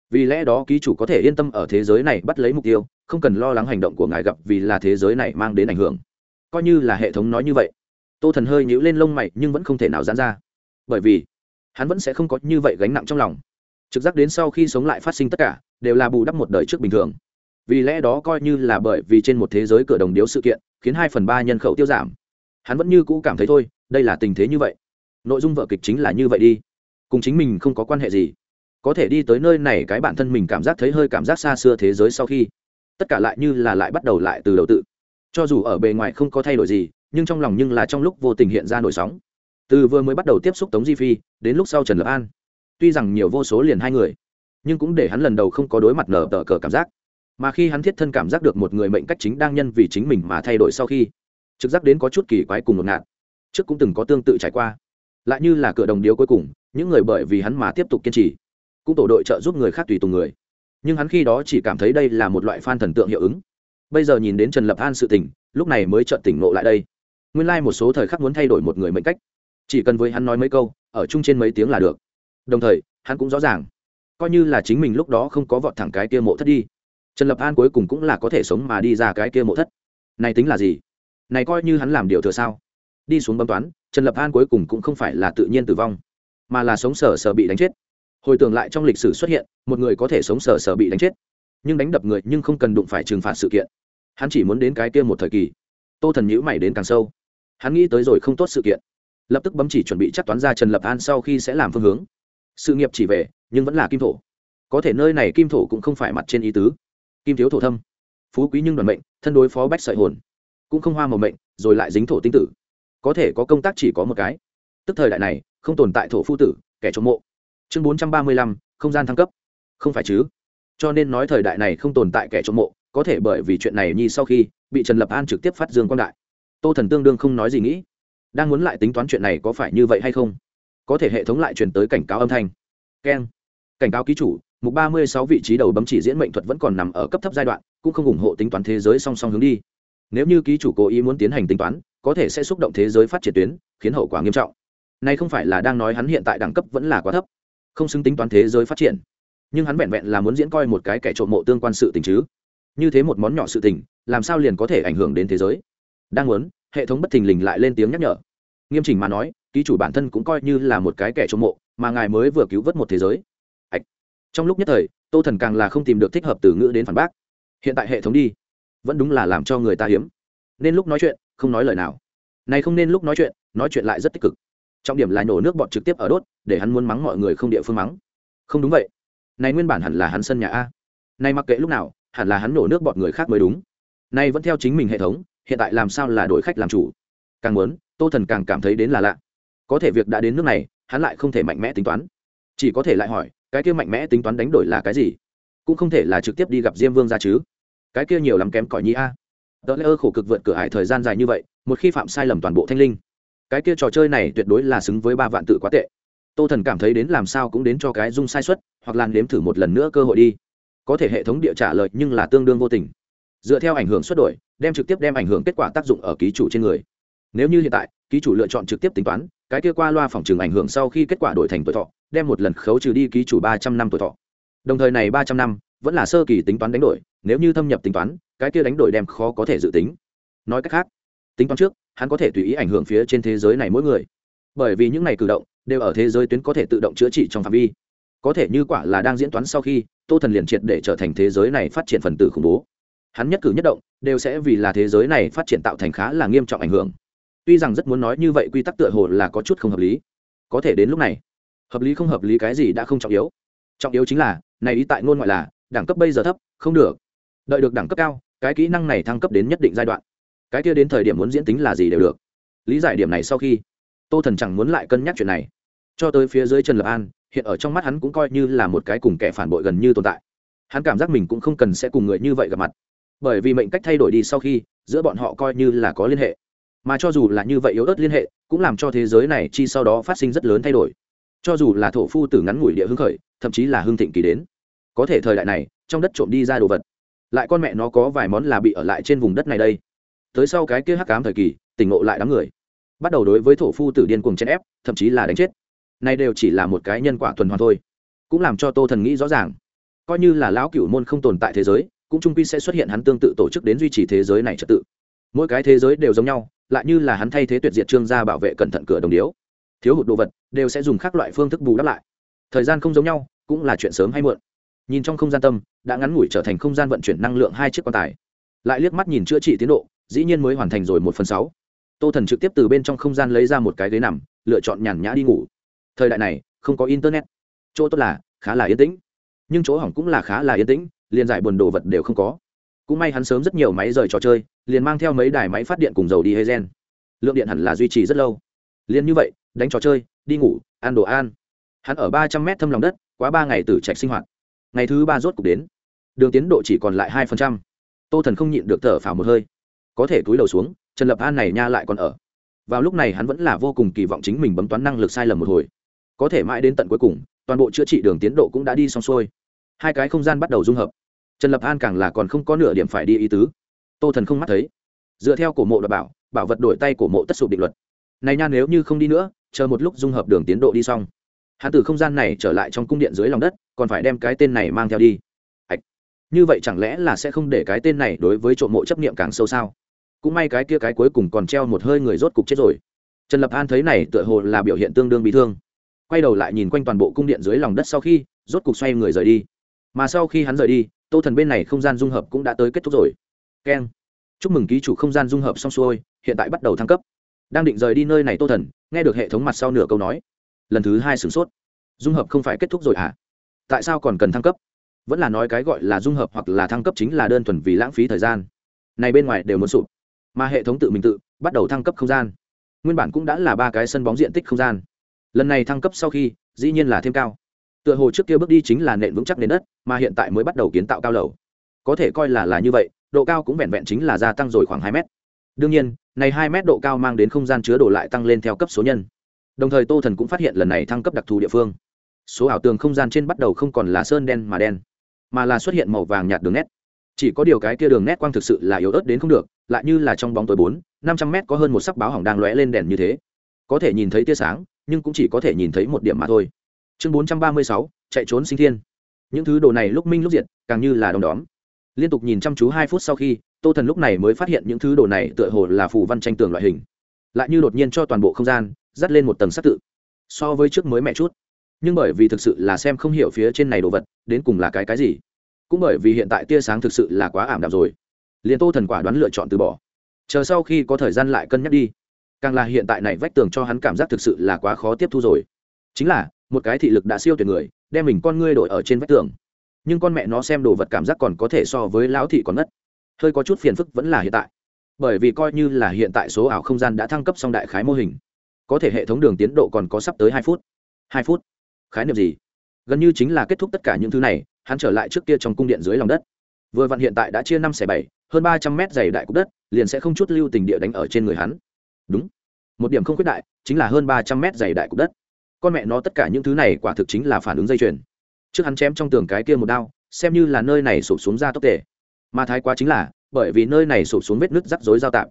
Vì lẽ đó ký chủ có thể yên tâm ở thế giới này bắt lấy mục tiêu, không cần lo lắng hành động của ngài gặp vì là thế giới này mang đến ảnh hưởng. Coi như là hệ thống nói như vậy tô thần hơi nhíu lên lông mày, nhưng vẫn không thể nào dán ra. Bởi vì, hắn vẫn sẽ không có như vậy gánh nặng trong lòng. Trực giác đến sau khi sống lại phát sinh tất cả, đều là bù đắp một đời trước bình thường. Vì lẽ đó coi như là bởi vì trên một thế giới cửa đồng điếu sự kiện, khiến hai phần ba nhân khẩu tiêu giảm. Hắn vẫn như cũ cảm thấy thôi, đây là tình thế như vậy. Nội dung vợ kịch chính là như vậy đi. Cùng chính mình không có quan hệ gì. Có thể đi tới nơi này cái bản thân mình cảm giác thấy hơi cảm giác xa xưa thế giới sau khi, tất cả lại như là lại bắt đầu lại từ đầu tự. Cho dù ở bề ngoài không có thay đổi gì nhưng trong lòng nhưng là trong lúc vô tình hiện ra nổi sóng. Từ vừa mới bắt đầu tiếp xúc tống di phi, đến lúc sau trần lập an. Tuy rằng nhiều vô số liền hai người, nhưng cũng để hắn lần đầu không có đối mặt nở tờ cờ cảm giác. Mà khi hắn thiết thân cảm giác được một người mệnh cách chính đang nhân vì chính mình mà thay đổi sau khi, trực giác đến có chút kỳ quái cùng một ngạn trước cũng từng có tương tự trải qua. Lại như là cửa đồng điếu cuối cùng, những người bởi vì hắn mà tiếp tục kiên trì, cũng tổ đội trợ giúp người khác tùy tùng người. Nhưng hắn khi đó chỉ cảm thấy đây là một loại phan thần tượng hiệu ứng. Bây giờ nhìn đến trần lập an sự tình, lúc này mới chợt tỉnh ngộ lại đây nguyên lai、like、một số thời khắc muốn thay đổi một người mệnh cách. Chỉ cần với hắn nói mấy câu, ở chung trên mấy tiếng là được. Đồng thời, hắn cũng rõ ràng, coi như là chính mình lúc đó không có vọt thẳng cái kia mộ thất đi. Trần lập an cuối cùng cũng là có thể sống mà đi ra cái kia mộ thất. Này tính là gì? Này coi như hắn làm điều thừa sao? Đi xuống bấm toán, trần lập an cuối cùng cũng không phải là tự nhiên tử vong, mà là sống sờ sờ bị đánh chết. Hồi tưởng lại trong lịch sử xuất hiện, một người có thể sống sờ sờ bị đánh chết, nhưng đánh đập người nhưng không cần đụng phải trừng phạt sự kiện. Hắn chỉ muốn đến cái kia một thời kỳ. Tô thần nhữ mày đến càng sâu hắn nghĩ tới rồi không tốt sự kiện. Lập tức bấm chỉ chuẩn bị chắc toán ra trần lập an sau khi sẽ làm phương hướng. Sự nghiệp chỉ về, nhưng vẫn là kim thổ. Có thể nơi này kim thổ cũng không phải mặt trên ý tứ. Kim thiếu thổ thâm. Phú quý nhưng đoàn mệnh, thân đối phó bách sợi hồn. Cũng không hoa màu mệnh, rồi lại dính thổ tinh tử. Có thể có công tác chỉ có một cái. Tức thời đại này, không tồn tại thổ phu tử, kẻ trộm mộ. Chương bốn trăm ba mươi lăm, không gian thăng cấp. Không phải chứ? Cho nên nói thời đại này không tồn tại kẻ trộm mộ, có thể bởi vì chuyện này nhi sau khi bị trần lập an trực tiếp phát dương quan đại tô thần tương đương không nói gì nghĩ. Đang muốn lại tính toán chuyện này có phải như vậy hay không? Có thể hệ thống lại truyền tới cảnh cáo âm thanh. Keng. Cảnh cáo ký chủ, mục ba mươi sáu vị trí đầu bấm chỉ diễn mệnh thuật vẫn còn nằm ở cấp thấp giai đoạn, cũng không ủng hộ tính toán thế giới song song hướng đi. Nếu như ký chủ cố ý muốn tiến hành tính toán, có thể sẽ xúc động thế giới phát triển tuyến, khiến hậu quả nghiêm trọng. Nay không phải là đang nói hắn hiện tại đẳng cấp vẫn là quá thấp. Không xứng tính toán thế giới phát triển. Nhưng hắn vẹn vẹn là muốn diễn coi một cái kẻ trộm mộ tương quan sự tình chứ. Như thế một món nhỏ sự tình, làm sao liền có thể ảnh hưởng đến thế giới? Đang muốn, hệ thống bất thình lình lại lên tiếng nhắc nhở. Nghiêm chỉnh mà nói, ký chủ bản thân cũng coi như là một cái kẻ trộm mộ, mà ngài mới vừa cứu vớt một thế giới. Ạch. Trong lúc nhất thời, tô thần càng là không tìm được thích hợp từ ngữ đến phản bác. Hiện tại hệ thống đi. Vẫn đúng là làm cho người ta hiếm. Nên lúc nói chuyện, không nói lời nào. Này không nên lúc nói chuyện nói chuyện lại rất tích cực. Trọng điểm là nổ nước bọt trực tiếp ở đốt, để hắn muốn mắng mọi người không địa phương mắng. Không đúng vậy. Này nguyên bản hẳn là hắn sân nhà a. Này mặc kệ lúc nào, hẳn là hắn nổ nước bọt người khác mới đúng. Này vẫn theo chính mình hệ thống hiện tại làm sao là đổi khách làm chủ? Càng muốn, tô thần càng cảm thấy đến là lạ. Có thể việc đã đến nước này, hắn lại không thể mạnh mẽ tính toán. Chỉ có thể lại hỏi, cái kia mạnh mẽ tính toán đánh đổi là cái gì? Cũng không thể là trực tiếp đi gặp diêm vương ra chứ. Cái kia nhiều lắm kém cỏi nhi a. Tớ ơ khổ cực vượt cửa hải thời gian dài như vậy, một khi phạm sai lầm toàn bộ thanh linh. Cái kia trò chơi này tuyệt đối là xứng với ba vạn tự quá tệ. Tô thần cảm thấy đến làm sao cũng đến cho cái dung sai suất, hoặc là nếm thử một lần nữa cơ hội đi. Có thể hệ thống địa trả lời nhưng là tương đương vô tình. Dựa theo ảnh hưởng xuất đổi đem trực tiếp đem ảnh hưởng kết quả tác dụng ở ký chủ trên người. Nếu như hiện tại, ký chủ lựa chọn trực tiếp tính toán, cái kia qua loa phòng trường ảnh hưởng sau khi kết quả đổi thành tuổi thọ, đem một lần khấu trừ đi ký chủ ba trăm năm tuổi thọ. Đồng thời này ba trăm năm, vẫn là sơ kỳ tính toán đánh đổi, nếu như thâm nhập tính toán, cái kia đánh đổi đem khó có thể dự tính. Nói cách khác, tính toán trước, hắn có thể tùy ý ảnh hưởng phía trên thế giới này mỗi người. Bởi vì những này cử động, đều ở thế giới tuyến có thể tự động chữa trị trong phạm vi. Có thể như quả là đang diễn toán sau khi, tô thần liền triệt để trở thành thế giới này phát triển phần tử khủng bố hắn nhất cử nhất động, đều sẽ vì là thế giới này phát triển tạo thành khá là nghiêm trọng ảnh hưởng. Tuy rằng rất muốn nói như vậy quy tắc tựa hồ là có chút không hợp lý. Có thể đến lúc này, hợp lý không hợp lý cái gì đã không trọng yếu. Trọng yếu chính là, này ý tại ngôn ngoại là, đẳng cấp bây giờ thấp, không được. Đợi được đẳng cấp cao, cái kỹ năng này thăng cấp đến nhất định giai đoạn. Cái kia đến thời điểm muốn diễn tính là gì đều được. Lý giải điểm này sau khi, tô thần chẳng muốn lại cân nhắc chuyện này. Cho tới phía dưới trần lập an, hiện ở trong mắt hắn cũng coi như là một cái cùng kẻ phản bội gần như tồn tại. Hắn cảm giác mình cũng không cần sẽ cùng người như vậy gặp mặt bởi vì mệnh cách thay đổi đi sau khi, giữa bọn họ coi như là có liên hệ. Mà cho dù là như vậy yếu ớt liên hệ, cũng làm cho thế giới này chi sau đó phát sinh rất lớn thay đổi. Cho dù là thổ phu từ ngắn ngủi địa hưng khởi, thậm chí là hưng thịnh kỳ đến. Có thể thời đại này, trong đất trộm đi ra đồ vật. Lại con mẹ nó có vài món là bị ở lại trên vùng đất này đây. Tới sau cái kia hắc cám thời kỳ, tỉnh ngộ lại đám người. Bắt đầu đối với thổ phu tử điên cuồng chèn ép, thậm chí là đánh chết. Nay đều chỉ là một cái nhân quả tuần hoàn thôi. Cũng làm cho tô thần nghĩ rõ ràng. Coi như là lão cửu môn không tồn tại thế giới cũng trung quy sẽ xuất hiện hắn tương tự tổ chức đến duy trì thế giới này trật tự. Mỗi cái thế giới đều giống nhau, lại như là hắn thay thế tuyệt diệt trương gia bảo vệ cẩn thận cửa đồng điếu. Thiếu hụt đồ vật, đều sẽ dùng các loại phương thức bù đắp lại. Thời gian không giống nhau, cũng là chuyện sớm hay muộn. Nhìn trong không gian tâm, đã ngắn ngủi trở thành không gian vận chuyển năng lượng hai chiếc quan tài. Lại liếc mắt nhìn chữa trị tiến độ, dĩ nhiên mới hoàn thành rồi một phần sáu. Tô thần trực tiếp từ bên trong không gian lấy ra một cái ghế nằm, lựa chọn nhàn nhã đi ngủ. Thời đại này, không có internet. Chỗ tốt là khá là yên tĩnh. Nhưng chỗ hỏng cũng là khá là yên tĩnh liền giải buồn đồ vật đều không có. Cũng may hắn sớm rất nhiều máy rời trò chơi, liền mang theo mấy đài máy phát điện cùng dầu đi hay gen lượng điện hẳn là duy trì rất lâu. Liền như vậy, đánh trò chơi, đi ngủ, ăn đồ ăn. Hắn ở ba trăm mét thâm lòng đất, quá ba ngày tử trạch sinh hoạt. Ngày thứ ba rốt cục đến. Đường tiến độ chỉ còn lại hai phần trăm. Tô thần không nhịn được thở phào một hơi. Có thể túi đầu xuống, trần lập an này nha lại còn ở. Vào lúc này hắn vẫn là vô cùng kỳ vọng chính mình bấm toán năng lực sai lầm một hồi. Có thể mãi đến tận cuối cùng, toàn bộ chữa trị đường tiến độ cũng đã đi xong xuôi. Hai cái không gian bắt đầu dung hợp trần lập an càng là còn không có nửa điểm phải đi ý tứ. Tô thần không mắt thấy. Dựa theo cổ mộ đ bảo bảo vật đổi tay cổ mộ tất sụp định luật. Này nha nếu như không đi nữa, chờ một lúc dung hợp đường tiến độ đi xong. Hắn từ không gian này trở lại trong cung điện dưới lòng đất, còn phải đem cái tên này mang theo đi. Ạch như vậy chẳng lẽ là sẽ không để cái tên này đối với trộm mộ chấp niệm càng sâu sao? Cũng may cái kia cái cuối cùng còn treo một hơi người rốt cục chết rồi. Trần lập an thấy này tựa hồ là biểu hiện tương đương bị thương. Quay đầu lại nhìn quanh toàn bộ cung điện dưới lòng đất sau khi, rốt cục xoay người rời đi. Mà sau khi hắn rời đi tô thần bên này không gian dung hợp cũng đã tới kết thúc rồi. Keng. Chúc mừng ký chủ không gian dung hợp xong xuôi, hiện tại bắt đầu thăng cấp. Đang định rời đi nơi này tô thần, nghe được hệ thống mặt sau nửa câu nói. Lần thứ hai sửng sốt. Dung hợp không phải kết thúc rồi à tại sao còn cần thăng cấp? Vẫn là nói cái gọi là dung hợp hoặc là thăng cấp chính là đơn thuần vì lãng phí thời gian. Này bên ngoài đều muốn sụp. Mà hệ thống tự mình tự, bắt đầu thăng cấp không gian. Nguyên bản cũng đã là ba cái sân bóng diện tích không gian. Lần này thăng cấp sau khi, dĩ nhiên là thêm cao tựa hồ trước kia bước đi chính là nền vững chắc nền đất, mà hiện tại mới bắt đầu kiến tạo cao lầu. Có thể coi là là như vậy, độ cao cũng vẹn vẹn chính là gia tăng rồi khoảng hai mét. Đương nhiên, này hai mét độ cao mang đến không gian chứa đồ lại tăng lên theo cấp số nhân. Đồng thời tô thần cũng phát hiện lần này thăng cấp đặc thù địa phương. Số ảo tường không gian trên bắt đầu không còn là sơn đen mà đen, mà là xuất hiện màu vàng nhạt đường nét. Chỉ có điều cái kia đường nét quang thực sự là yếu ớt đến không được, lại như là trong bóng tối bốn, năm trăm mét có hơn một sắc báo hỏng đang lóe lên đèn như thế. Có thể nhìn thấy tia sáng, nhưng cũng chỉ có thể nhìn thấy một điểm mà thôi chương bốn trăm ba mươi sáu, chạy trốn sinh thiên. Những thứ đồ này lúc minh lúc diệt, càng như là đom đóm. Liên tục nhìn chăm chú hai phút sau khi, tô thần lúc này mới phát hiện những thứ đồ này tựa hồ là phù văn tranh tường loại hình. Lại như đột nhiên cho toàn bộ không gian, dắt lên một tầng sắc tự. So với trước mới mẹ chút. Nhưng bởi vì thực sự là xem không hiểu phía trên này đồ vật, đến cùng là cái cái gì. Cũng bởi vì hiện tại tia sáng thực sự là quá ảm đạm rồi. Liền tô thần quả đoán lựa chọn từ bỏ. Chờ sau khi có thời gian lại cân nhắc đi. Càng là hiện tại này vách tường cho hắn cảm giác thực sự là quá khó tiếp thu rồi. Chính là một cái thị lực đã siêu tuyệt người, đem mình con ngươi đổi ở trên vách tường. Nhưng con mẹ nó xem đồ vật cảm giác còn có thể so với lão thị còn ngất. Hơi có chút phiền phức vẫn là hiện tại. Bởi vì coi như là hiện tại số ảo không gian đã thăng cấp xong đại khái mô hình, có thể hệ thống đường tiến độ còn có sắp tới hai phút. Hai phút? Khái niệm gì? Gần như chính là kết thúc tất cả những thứ này, hắn trở lại trước kia trong cung điện dưới lòng đất. Vừa vặn hiện tại đã chia năm xẻ bảy, hơn ba trăm mét dày đại cục đất, liền sẽ không chút lưu tình địa đánh ở trên người hắn. Đúng. Một điểm không khuyết đại, chính là hơn ba trăm mét dày đại cục đất con mẹ nó tất cả những thứ này quả thực chính là phản ứng dây chuyền. Trước hắn chém trong tường cái kia một đao, xem như là nơi này sụp xuống ra tốc tề. Mà thái quá chính là, bởi vì nơi này sụp xuống vết nứt rắc rối giao tạp,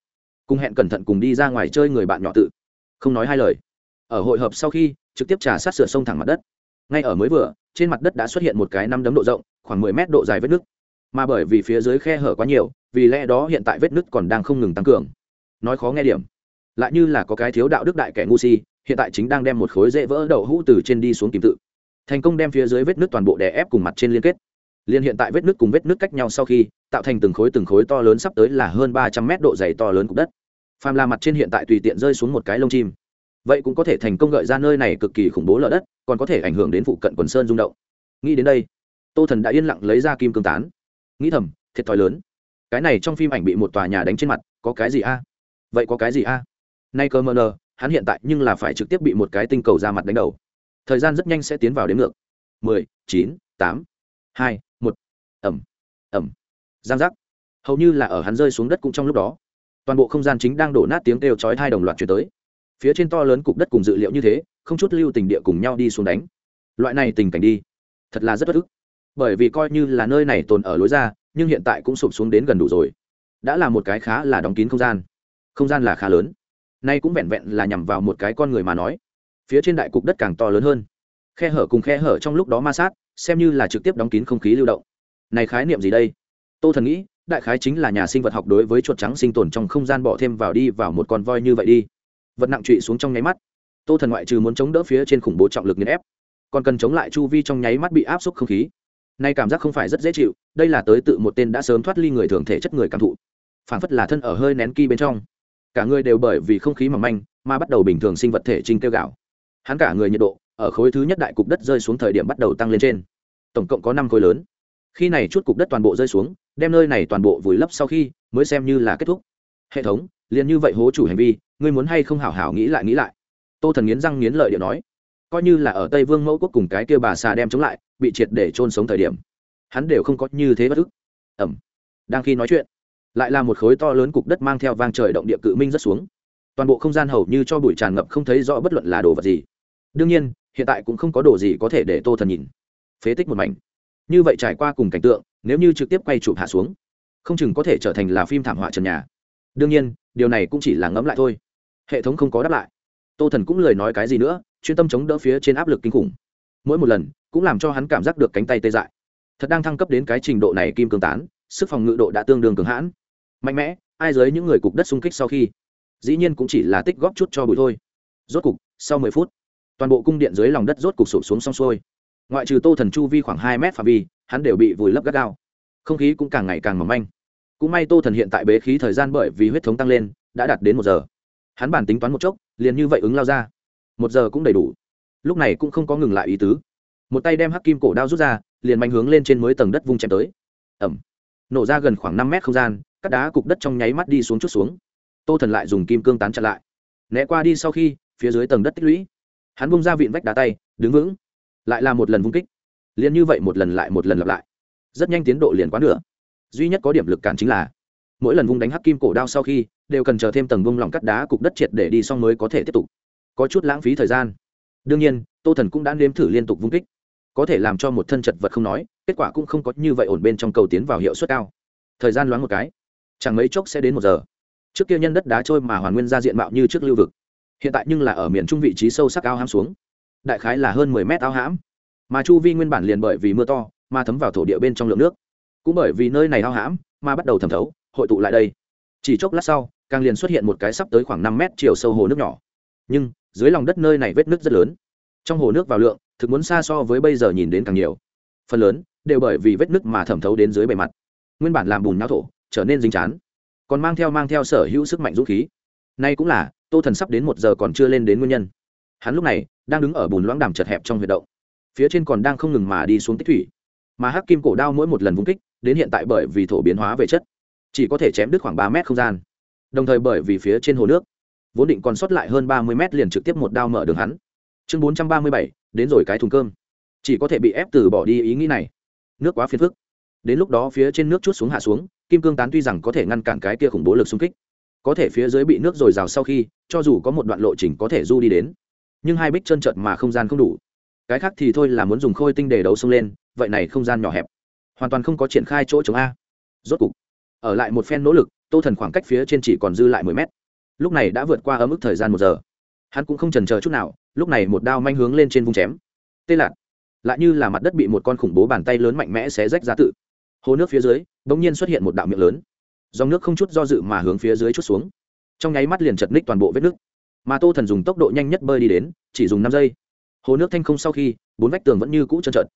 cùng hẹn cẩn thận cùng đi ra ngoài chơi người bạn nhỏ tự. Không nói hai lời. Ở hội hợp sau khi, trực tiếp trà sát sửa sông thẳng mặt đất. Ngay ở mới vừa, trên mặt đất đã xuất hiện một cái năm đấm độ rộng, khoảng mười mét độ dài vết nứt. Mà bởi vì phía dưới khe hở quá nhiều, vì lẽ đó hiện tại vết nứt còn đang không ngừng tăng cường. Nói khó nghe điểm. Lại như là có cái thiếu đạo đức đại kẻ ngu si hiện tại chính đang đem một khối dễ vỡ đậu hũ từ trên đi xuống kìm tự. Thành công đem phía dưới vết nứt toàn bộ đè ép cùng mặt trên liên kết. Liên hiện tại vết nứt cùng vết nứt cách nhau sau khi, tạo thành từng khối từng khối to lớn sắp tới là hơn ba trăm mét độ dày to lớn cục đất. Phàm là mặt trên hiện tại tùy tiện rơi xuống một cái lông chim, vậy cũng có thể thành công gợi ra nơi này cực kỳ khủng bố lở đất, còn có thể ảnh hưởng đến phụ cận quần sơn rung động. Nghĩ đến đây, tô thần đã yên lặng lấy ra kim cương tán. Nghĩ thầm, thiệt thòi lớn. Cái này trong phim ảnh bị một tòa nhà đánh trên mặt, có cái gì a? Vậy có cái gì a? Nay cơ mờ nờ hắn hiện tại nhưng là phải trực tiếp bị một cái tinh cầu ra mặt đánh đầu. Thời gian rất nhanh sẽ tiến vào đến ngược. Mười, chín, tám, hai, một. Ẩm ẩm giang giác. Hầu như là ở hắn rơi xuống đất cũng trong lúc đó. Toàn bộ không gian chính đang đổ nát tiếng kêu chói tai đồng loạt chuyển tới. Phía trên to lớn cục đất cùng dự liệu như thế, không chút lưu tình địa cùng nhau đi xuống đánh. Loại này tình cảnh đi, thật là rất bất ức. Bởi vì coi như là nơi này tồn ở lối ra, nhưng hiện tại cũng sụp xuống đến gần đủ rồi. Đã là một cái khá là đóng kín không gian. Không gian là khá lớn nay cũng vẹn vẹn là nhằm vào một cái con người mà nói. Phía trên đại cục đất càng to lớn hơn. Khe hở cùng khe hở trong lúc đó ma sát, xem như là trực tiếp đóng kín không khí lưu động. Này khái niệm gì đây? Tô thần nghĩ, đại khái chính là nhà sinh vật học đối với chuột trắng sinh tồn trong không gian bỏ thêm vào đi vào một con voi như vậy đi. Vật nặng trụy xuống trong nháy mắt. Tô thần ngoại trừ muốn chống đỡ phía trên khủng bố trọng lực nghiền ép, còn cần chống lại chu vi trong nháy mắt bị áp suất không khí. Nay cảm giác không phải rất dễ chịu, đây là tới tự một tên đã sớm thoát ly người thường thể chất người cảm thụ. Phảng phất là thân ở hơi nén ki bên trong cả người đều bởi vì không khí mỏng manh mà bắt đầu bình thường sinh vật thể trinh kêu gạo. Hắn cả người nhiệt độ ở khối thứ nhất đại cục đất rơi xuống thời điểm bắt đầu tăng lên trên. Tổng cộng có năm khối lớn. Khi này chút cục đất toàn bộ rơi xuống, đem nơi này toàn bộ vùi lấp sau khi mới xem như là kết thúc. Hệ thống, liền như vậy hố chủ hành vi, ngươi muốn hay không hảo hảo nghĩ lại nghĩ lại? Tô thần nghiến răng nghiến lợi điện nói. Coi như là ở tây vương mẫu quốc cùng cái kia bà xà đem chống lại, bị triệt để trôn sống thời điểm, hắn đều không có như thế bất ức. Ẩm. Đang khi nói chuyện lại là một khối to lớn cục đất mang theo vang trời động địa cự minh rất xuống. Toàn bộ không gian hầu như cho bụi tràn ngập không thấy rõ bất luận là đồ vật gì. Đương nhiên, hiện tại cũng không có đồ gì có thể để tô thần nhìn. Phế tích một mảnh. Như vậy trải qua cùng cảnh tượng, nếu như trực tiếp quay chụp hạ xuống, không chừng có thể trở thành là phim thảm họa trần nhà. Đương nhiên, điều này cũng chỉ là ngẫm lại thôi. Hệ thống không có đáp lại. Tô thần cũng lời nói cái gì nữa, chuyên tâm chống đỡ phía trên áp lực kinh khủng. Mỗi một lần, cũng làm cho hắn cảm giác được cánh tay tê dại. Thật đang thăng cấp đến cái trình độ này kim cương tán, sức phòng ngự độ đã tương đương cường hãn mạnh mẽ, ai dưới những người cục đất xung kích sau khi? Dĩ nhiên cũng chỉ là tích góp chút cho bụi thôi. Rốt cục, sau mười phút, toàn bộ cung điện dưới lòng đất rốt cục sụp xuống xong xuôi. Ngoại trừ tô thần chu vi khoảng hai mét phạm vi, hắn đều bị vùi lấp gắt gao. Không khí cũng càng ngày càng mỏng manh. Cũng may tô thần hiện tại bế khí thời gian bởi vì huyết thống tăng lên, đã đạt đến một giờ. Hắn bản tính toán một chốc, liền như vậy ứng lao ra. Một giờ cũng đầy đủ. Lúc này cũng không có ngừng lại ý tứ. Một tay đem hắc kim cổ đao rút ra, liền mạnh hướng lên trên mới tầng đất vung chém tới. Ẩm. Nổ ra gần khoảng năm mét không gian cắt đá cục đất trong nháy mắt đi xuống chút xuống. Tô thần lại dùng kim cương tán chặn lại. Né qua đi sau khi, phía dưới tầng đất tích lũy. Hắn bung ra vịn vách đá tay, đứng vững. Lại là một lần vung kích. Liền như vậy một lần lại một lần lặp lại. Rất nhanh tiến độ liền quá nửa. Duy nhất có điểm lực cản chính là, mỗi lần vung đánh hắc kim cổ đao sau khi, đều cần chờ thêm tầng vung lòng cắt đá cục đất triệt để đi xong mới có thể tiếp tục. Có chút lãng phí thời gian. Đương nhiên, tô thần cũng đã nếm thử liên tục vung kích. Có thể làm cho một thân chật vật không nói, kết quả cũng không có như vậy ổn bên trong cầu tiến vào hiệu suất cao. Thời gian loáng một cái chẳng mấy chốc sẽ đến một giờ. Trước kia nhân đất đá trôi mà hoàn nguyên ra diện mạo như trước lưu vực. Hiện tại nhưng là ở miền trung vị trí sâu sắc ao hãm xuống. Đại khái là hơn mười mét ao hãm. Mà chu vi nguyên bản liền bởi vì mưa to mà thấm vào thổ địa bên trong lượng nước. Cũng bởi vì nơi này ao hãm mà bắt đầu thẩm thấu, hội tụ lại đây. Chỉ chốc lát sau, càng liền xuất hiện một cái sắp tới khoảng năm mét chiều sâu hồ nước nhỏ. Nhưng, dưới lòng đất nơi này vết nước rất lớn. Trong hồ nước vào lượng, thực muốn xa so với bây giờ nhìn đến càng nhiều. Phần lớn đều bởi vì vết nước mà thẩm thấu đến dưới bề mặt. Nguyên bản làm bùn nhau thổ trở nên dính chán. Còn mang theo mang theo sở hữu sức mạnh dũng khí. Nay cũng là, tô thần sắp đến một giờ còn chưa lên đến nguyên nhân. Hắn lúc này đang đứng ở bùn loãng đàm chật hẹp trong huyệt động. Phía trên còn đang không ngừng mà đi xuống tích thủy. Mà hắc kim cổ đao mỗi một lần vung kích, đến hiện tại bởi vì thổ biến hóa về chất, chỉ có thể chém đứt khoảng ba mét không gian. Đồng thời bởi vì phía trên hồ nước, vốn định còn sót lại hơn ba mươi mét liền trực tiếp một đao mở đường hắn. Chương bốn trăm ba mươi bảy, đến rồi cái thùng cơm. Chỉ có thể bị ép từ bỏ đi ý nghĩ này. Nước quá phiền phức. Đến lúc đó phía trên nước chút xuống hạ xuống kim cương tán tuy rằng có thể ngăn cản cái kia khủng bố lực xung kích, có thể phía dưới bị nước dồi dào sau khi, cho dù có một đoạn lộ trình có thể du đi đến, nhưng hai bích chân trợt mà không gian không đủ. Cái khác thì thôi là muốn dùng khôi tinh để đấu sông lên, vậy này không gian nhỏ hẹp, hoàn toàn không có triển khai chỗ chống a. Rốt cục, ở lại một phen nỗ lực, tô thần khoảng cách phía trên chỉ còn dư lại mười mét. Lúc này đã vượt qua ở mức thời gian một giờ. Hắn cũng không trần chờ chút nào, lúc này một đao manh hướng lên trên vùng chém. Tê lạc lại như là mặt đất bị một con khủng bố bàn tay lớn mạnh mẽ xé rách ra tự hồ nước phía dưới đ ỗ n g nhiên xuất hiện một đạo miệng lớn. Dòng nước không chút do dự mà hướng phía dưới chút xuống. Trong nháy mắt liền chật ních toàn bộ vết nước. Mà tô thần dùng tốc độ nhanh nhất bơi đi đến, chỉ dùng năm giây. Hồ nước thanh không sau khi, bốn vách tường vẫn như cũ trơn trợt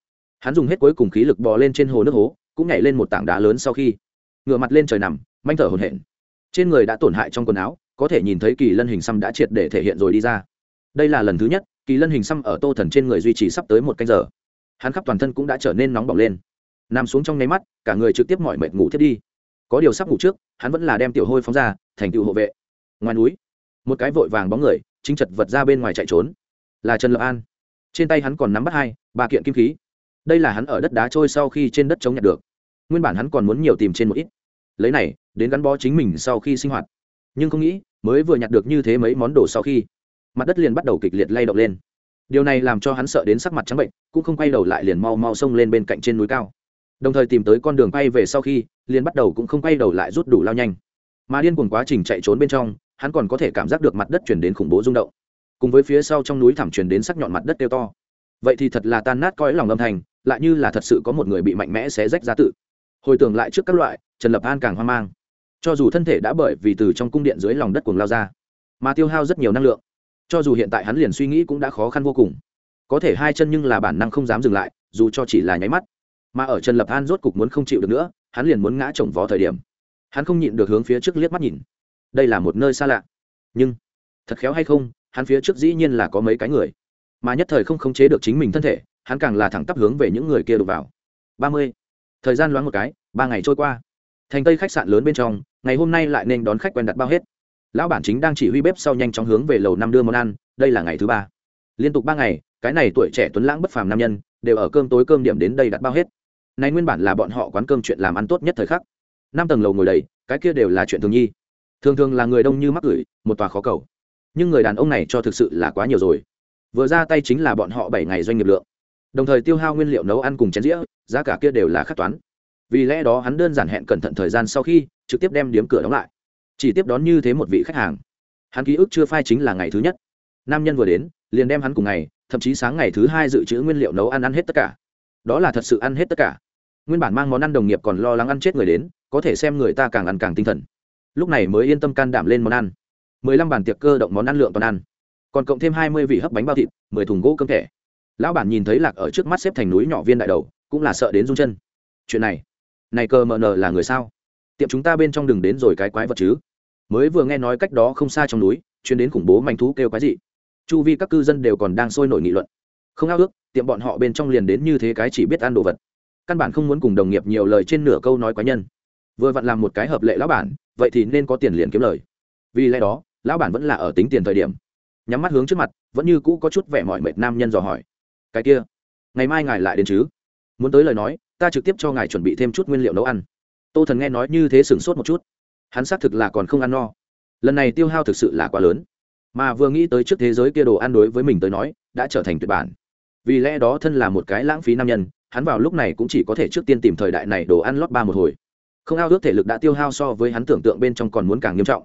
hắn dùng hết cuối cùng khí lực bò lên trên hồ nước hố, cũng nhảy lên một tảng đá lớn sau khi. Ngựa mặt lên trời nằm, manh thở hồn hển. Trên người đã tổn hại trong quần áo, có thể nhìn thấy kỳ lân hình xăm đã triệt để thể hiện rồi đi ra. Đây là lần thứ nhất, kỳ lân hình xăm ở tô thần trên người duy trì sắp tới một canh giờ. Hắn khắp toàn thân cũng đã trở nên nóng bỏng lên nằm xuống trong nháy mắt, cả người trực tiếp mọi mệt ngủ thiết đi. Có điều sắp ngủ trước, hắn vẫn là đem tiểu hôi phóng ra, thành tựu hộ vệ. Ngoài núi, một cái vội vàng bóng người, chính chật vật ra bên ngoài chạy trốn. Là trần lập an. Trên tay hắn còn nắm bắt hai, ba kiện kim khí. Đây là hắn ở đất đá trôi sau khi trên đất chống nhặt được. Nguyên bản hắn còn muốn nhiều tìm trên một ít. Lấy này, đến gắn bó chính mình sau khi sinh hoạt. Nhưng không nghĩ, mới vừa nhặt được như thế mấy món đồ sau khi, mặt đất liền bắt đầu kịch liệt lay động lên. Điều này làm cho hắn sợ đến sắc mặt trắng bệnh, cũng không quay đầu lại liền mau mau xông lên bên cạnh trên núi cao đồng thời tìm tới con đường quay về sau khi, liền bắt đầu cũng không quay đầu lại rút đủ lao nhanh. Mà điên cuồng quá trình chạy trốn bên trong, hắn còn có thể cảm giác được mặt đất chuyển đến khủng bố rung động. Cùng với phía sau trong núi thẳm chuyển đến sắc nhọn mặt đất kêu to. Vậy thì thật là tan nát coi lòng âm thanh, lại như là thật sự có một người bị mạnh mẽ xé rách ra tự. Hồi tưởng lại trước các loại, trần lập an càng hoang mang. Cho dù thân thể đã bởi vì từ trong cung điện dưới lòng đất cuồng lao ra, mà tiêu hao rất nhiều năng lượng. Cho dù hiện tại hắn liền suy nghĩ cũng đã khó khăn vô cùng. Có thể hai chân nhưng là bản năng không dám dừng lại, dù cho chỉ là nháy mắt mà ở trần lập an rốt cục muốn không chịu được nữa, hắn liền muốn ngã chồng vó thời điểm. Hắn không nhịn được hướng phía trước liếc mắt nhìn. Đây là một nơi xa lạ. Nhưng, thật khéo hay không, hắn phía trước dĩ nhiên là có mấy cái người. Mà nhất thời không khống chế được chính mình thân thể, hắn càng là thẳng tắp hướng về những người kia đục vào. Ba mươi. Thời gian loáng một cái, ba ngày trôi qua. Thành tây khách sạn lớn bên trong, ngày hôm nay lại nên đón khách quen đặt bao hết. Lão bản chính đang chỉ huy bếp sau nhanh chóng hướng về lầu năm đưa món ăn, đây là ngày thứ ba. Liên tục ba ngày, cái này tuổi trẻ tuấn lãng bất phàm nam nhân, đều ở cơm tối cơm điểm đến đây đặt bao hết này nguyên bản là bọn họ quán cơm chuyện làm ăn tốt nhất thời khắc. Năm tầng lầu ngồi đầy, cái kia đều là chuyện thường nhi. Thường thường là người đông như mắc gửi, một tòa khó cầu. Nhưng người đàn ông này cho thực sự là quá nhiều rồi. Vừa ra tay chính là bọn họ bảy ngày doanh nghiệp lượng. Đồng thời tiêu hao nguyên liệu nấu ăn cùng chén dĩa, giá cả kia đều là khắc toán. Vì lẽ đó hắn đơn giản hẹn cẩn thận thời gian sau khi, trực tiếp đem điếm cửa đóng lại. Chỉ tiếp đón như thế một vị khách hàng. Hắn ký ức chưa phai chính là ngày thứ nhất. Nam nhân vừa đến, liền đem hắn cùng ngày, thậm chí sáng ngày thứ hai dự trữ nguyên liệu nấu ăn ăn hết tất cả. Đó là thật sự ăn hết tất cả nguyên bản mang món ăn đồng nghiệp còn lo lắng ăn chết người đến, có thể xem người ta càng ăn càng tinh thần. Lúc này mới yên tâm can đảm lên món ăn. Mười lăm bàn tiệc cơ động món ăn lượng toàn ăn. Còn cộng thêm hai mươi vị hấp bánh bao thịt, mười thùng gỗ cơm thẻ. Lão bản nhìn thấy lạc ở trước mắt xếp thành núi nhỏ viên đại đầu, cũng là sợ đến rung chân. Chuyện này này cơ mờ nờ là người sao? Tiệm chúng ta bên trong đừng đến rồi cái quái vật chứ. Mới vừa nghe nói cách đó không xa trong núi chuyến đến khủng bố manh thú kêu quái dị. Chu vi các cư dân đều còn đang sôi nổi nghị luận. Không ao ước, tiệm bọn họ bên trong liền đến như thế cái chỉ biết ăn đồ vật căn bản không muốn cùng đồng nghiệp nhiều lời trên nửa câu nói quái nhân. Vừa vặn làm một cái hợp lệ lão bản, vậy thì nên có tiền liền kiếm lời. Vì lẽ đó, lão bản vẫn là ở tính tiền thời điểm. Nhắm mắt hướng trước mặt, vẫn như cũ có chút vẻ mỏi mệt nam nhân dò hỏi. Cái kia, ngày mai ngài lại đến chứ? Muốn tới lời nói, ta trực tiếp cho ngài chuẩn bị thêm chút nguyên liệu nấu ăn. Tô thần nghe nói như thế sửng sốt một chút. Hắn xác thực là còn không ăn no. Lần này tiêu hao thực sự là quá lớn. Mà vừa nghĩ tới trước thế giới kia đồ ăn đối với mình tới nói, đã trở thành tuyệt bản. Vì lẽ đó thân là một cái lãng phí nam nhân hắn vào lúc này cũng chỉ có thể trước tiên tìm thời đại này đồ ăn lót ba một hồi. Không ao ước thể lực đã tiêu hao so với hắn tưởng tượng bên trong còn muốn càng nghiêm trọng.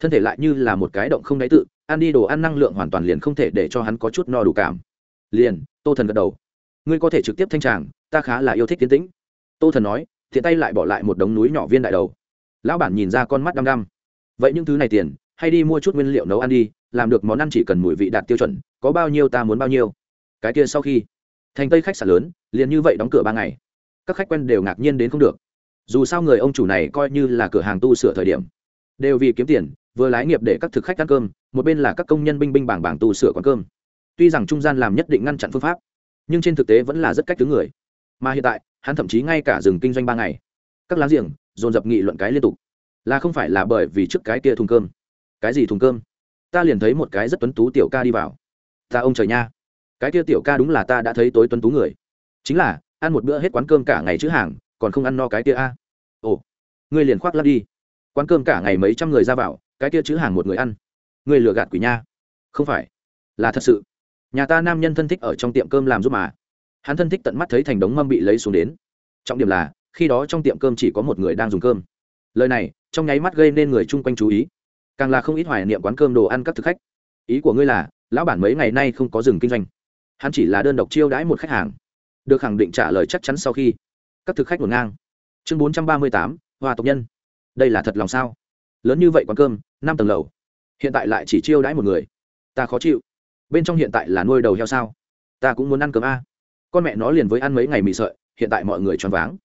Thân thể lại như là một cái động không đáy tự, ăn đi đồ ăn năng lượng hoàn toàn liền không thể để cho hắn có chút no đủ cảm. Liền, tô thần gật đầu. Ngươi có thể trực tiếp thanh tràng, ta khá là yêu thích tiến tĩnh. Tô thần nói, thiện tay lại bỏ lại một đống núi nhỏ viên đại đầu. Lão bản nhìn ra con mắt đăm đăm. Vậy những thứ này tiền, hay đi mua chút nguyên liệu nấu ăn đi, làm được món ăn chỉ cần mùi vị đạt tiêu chuẩn, có bao nhiêu ta muốn bao nhiêu. Cái kia sau khi thành tây khách sạn lớn, liền như vậy đóng cửa ba ngày. Các khách quen đều ngạc nhiên đến không được. Dù sao người ông chủ này coi như là cửa hàng tu sửa thời điểm. Đều vì kiếm tiền, vừa lái nghiệp để các thực khách ăn cơm, một bên là các công nhân binh binh bảng bảng tu sửa quán cơm. Tuy rằng trung gian làm nhất định ngăn chặn phương pháp, nhưng trên thực tế vẫn là rất cách thứ người. Mà hiện tại, hắn thậm chí ngay cả dừng kinh doanh ba ngày. Các láng giềng, dồn dập nghị luận cái liên tục. Là không phải là bởi vì trước cái kia thùng cơm. Cái gì thùng cơm? Ta liền thấy một cái rất tuấn tú tiểu ca đi vào. Ta ông trời nha cái kia tiểu ca đúng là ta đã thấy tối tuấn tú người. Chính là, ăn một bữa hết quán cơm cả ngày chữ hàng, còn không ăn no cái kia a. Ồ, ngươi liền khoác lắp đi. Quán cơm cả ngày mấy trăm người ra vào, cái kia chữ hàng một người ăn. Ngươi lừa gạt quỷ nha. Không phải, là thật sự. Nhà ta nam nhân thân thích ở trong tiệm cơm làm giúp mà. Hắn thân thích tận mắt thấy thành đống mâm bị lấy xuống đến. Trọng điểm là, khi đó trong tiệm cơm chỉ có một người đang dùng cơm. Lời này, trong nháy mắt gây nên người chung quanh chú ý. Càng là không ít hoài niệm quán cơm đồ ăn các thực khách. Ý của ngươi là, lão bản mấy ngày nay không có dừng kinh doanh hắn chỉ là đơn độc chiêu đãi một khách hàng. Được khẳng định trả lời chắc chắn sau khi. Các thực khách ngổn ngang. Chương bốn trăm ba mươi tám hòa tộc nhân. Đây là thật lòng sao? Lớn như vậy quán cơm, năm tầng lầu. Hiện tại lại chỉ chiêu đãi một người. Ta khó chịu. Bên trong hiện tại là nuôi đầu heo sao? Ta cũng muốn ăn cơm a. Con mẹ nó liền với ăn mấy ngày mì sợi, hiện tại mọi người choáng váng.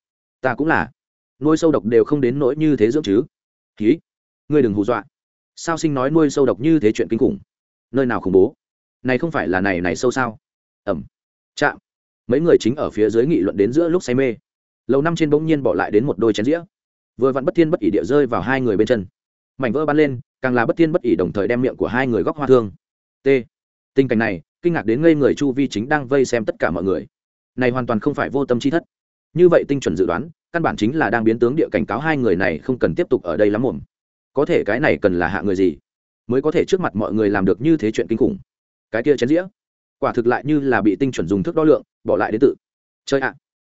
Ta cũng là. Nuôi sâu độc đều không đến nỗi như thế dưỡng chứ. Ký ngươi đừng hù dọa. Sao sinh nói nuôi sâu độc như thế chuyện kinh khủng? Nơi nào khủng bố? Này không phải là này này sâu sao? Ẩm. Chạm. Mấy người chính ở phía dưới nghị luận đến giữa lúc say mê. Lầu năm trên bỗng nhiên bỏ lại đến một đôi chén dĩa. Vừa vặn bất thiên bất ỉ địa rơi vào hai người bên chân. Mảnh vỡ bắn lên, càng là bất thiên bất ỉ đồng thời đem miệng của hai người góc hoa thương. T. Tình cảnh này, kinh ngạc đến ngây người chu vi chính đang vây xem tất cả mọi người. Này hoàn toàn không phải vô tâm chi thất. Như vậy tinh chuẩn dự đoán, căn bản chính là đang biến tướng địa cảnh cáo hai người này không cần tiếp tục ở đây lắm mồm có thể cái này cần là hạ người gì? Mới có thể trước mặt mọi người làm được như thế chuyện kinh khủng. Cái kia chén dĩa quả thực lại như là bị tinh chuẩn dùng thước đo lượng, bỏ lại đến tự. Chơi ạ,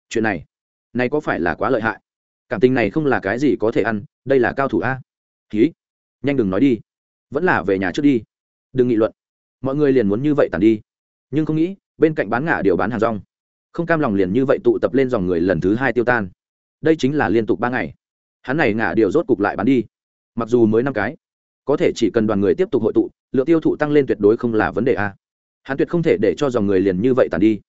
chuyện này này có phải là quá lợi hại? Cảm tình này không là cái gì có thể ăn, đây là cao thủ a. Ký nhanh đừng nói đi, vẫn là về nhà trước đi. Đừng nghị luận, mọi người liền muốn như vậy tàn đi. Nhưng không nghĩ, bên cạnh bán ngả điều bán hàng rong, không cam lòng liền như vậy tụ tập lên dòng người lần thứ hai tiêu tan. Đây chính là liên tục ba ngày. Hắn này ngả điều rốt cục lại bán đi. Mặc dù mới năm cái, có thể chỉ cần đoàn người tiếp tục hội tụ, lượng tiêu thụ tăng lên tuyệt đối không là vấn đề a hắn tuyệt không thể để cho dòng người liền như vậy tàn đi.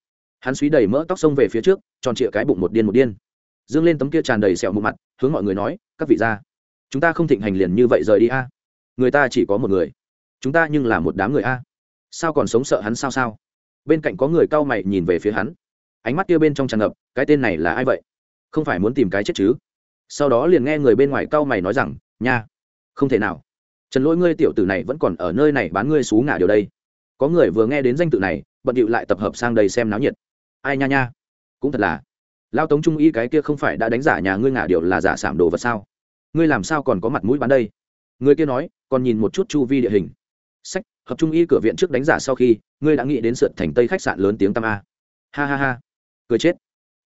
Hắn suý đầy mỡ tóc xông về phía trước, tròn trịa cái bụng một điên một điên. Dương lên tấm kia tràn đầy sẹo mụ mặt, hướng mọi người nói, các vị ra chúng ta không thịnh hành liền như vậy rời đi a. Người ta chỉ có một người. Chúng ta nhưng là một đám người a. Sao còn sống sợ hắn sao sao? Bên cạnh có người cau mày nhìn về phía hắn. Ánh mắt kia bên trong tràn ngập, cái tên này là ai vậy? Không phải muốn tìm cái chết chứ? Sau đó liền nghe người bên ngoài cau mày nói rằng, nha, không thể nào. Trần lỗi ngươi tiểu tử này vẫn còn ở nơi này bán ngươi xú ngả điều đây có người vừa nghe đến danh tự này, bận điệu lại tập hợp sang đây xem náo nhiệt. Ai nha nha. Cũng thật là. Lao tống trung y cái kia không phải đã đánh giả nhà ngươi ngả điều là giả sảm đồ vật sao? Ngươi làm sao còn có mặt mũi bán đây? Người kia nói, còn nhìn một chút chu vi địa hình. Sách, hợp trung y cửa viện trước đánh giả sau khi, ngươi đã nghĩ đến sượt thành tây khách sạn lớn tiếng tam a. Ha ha ha. Cười chết.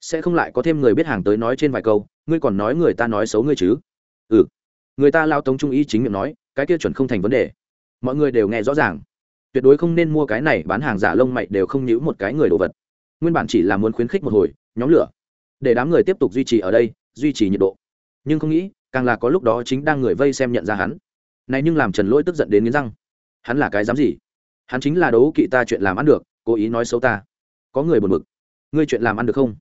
Sẽ không lại có thêm người biết hàng tới nói trên vài câu, ngươi còn nói người ta nói xấu ngươi chứ? Ừ. Người ta lao tống trung y chính miệng nói, cái kia chuẩn không thành vấn đề. Mọi người đều nghe rõ ràng tuyệt đối không nên mua cái này, bán hàng giả lông mày đều không nhíu một cái người đồ vật. Nguyên bản chỉ là muốn khuyến khích một hồi, nhóm lửa, để đám người tiếp tục duy trì ở đây, duy trì nhiệt độ. Nhưng không nghĩ, càng là có lúc đó chính đang người vây xem nhận ra hắn. Này nhưng làm trần lỗi tức giận đến nghiến răng. Hắn là cái dám gì? Hắn chính là đấu kỵ ta chuyện làm ăn được, cố ý nói xấu ta. Có người buồn bực. Ngươi chuyện làm ăn được không?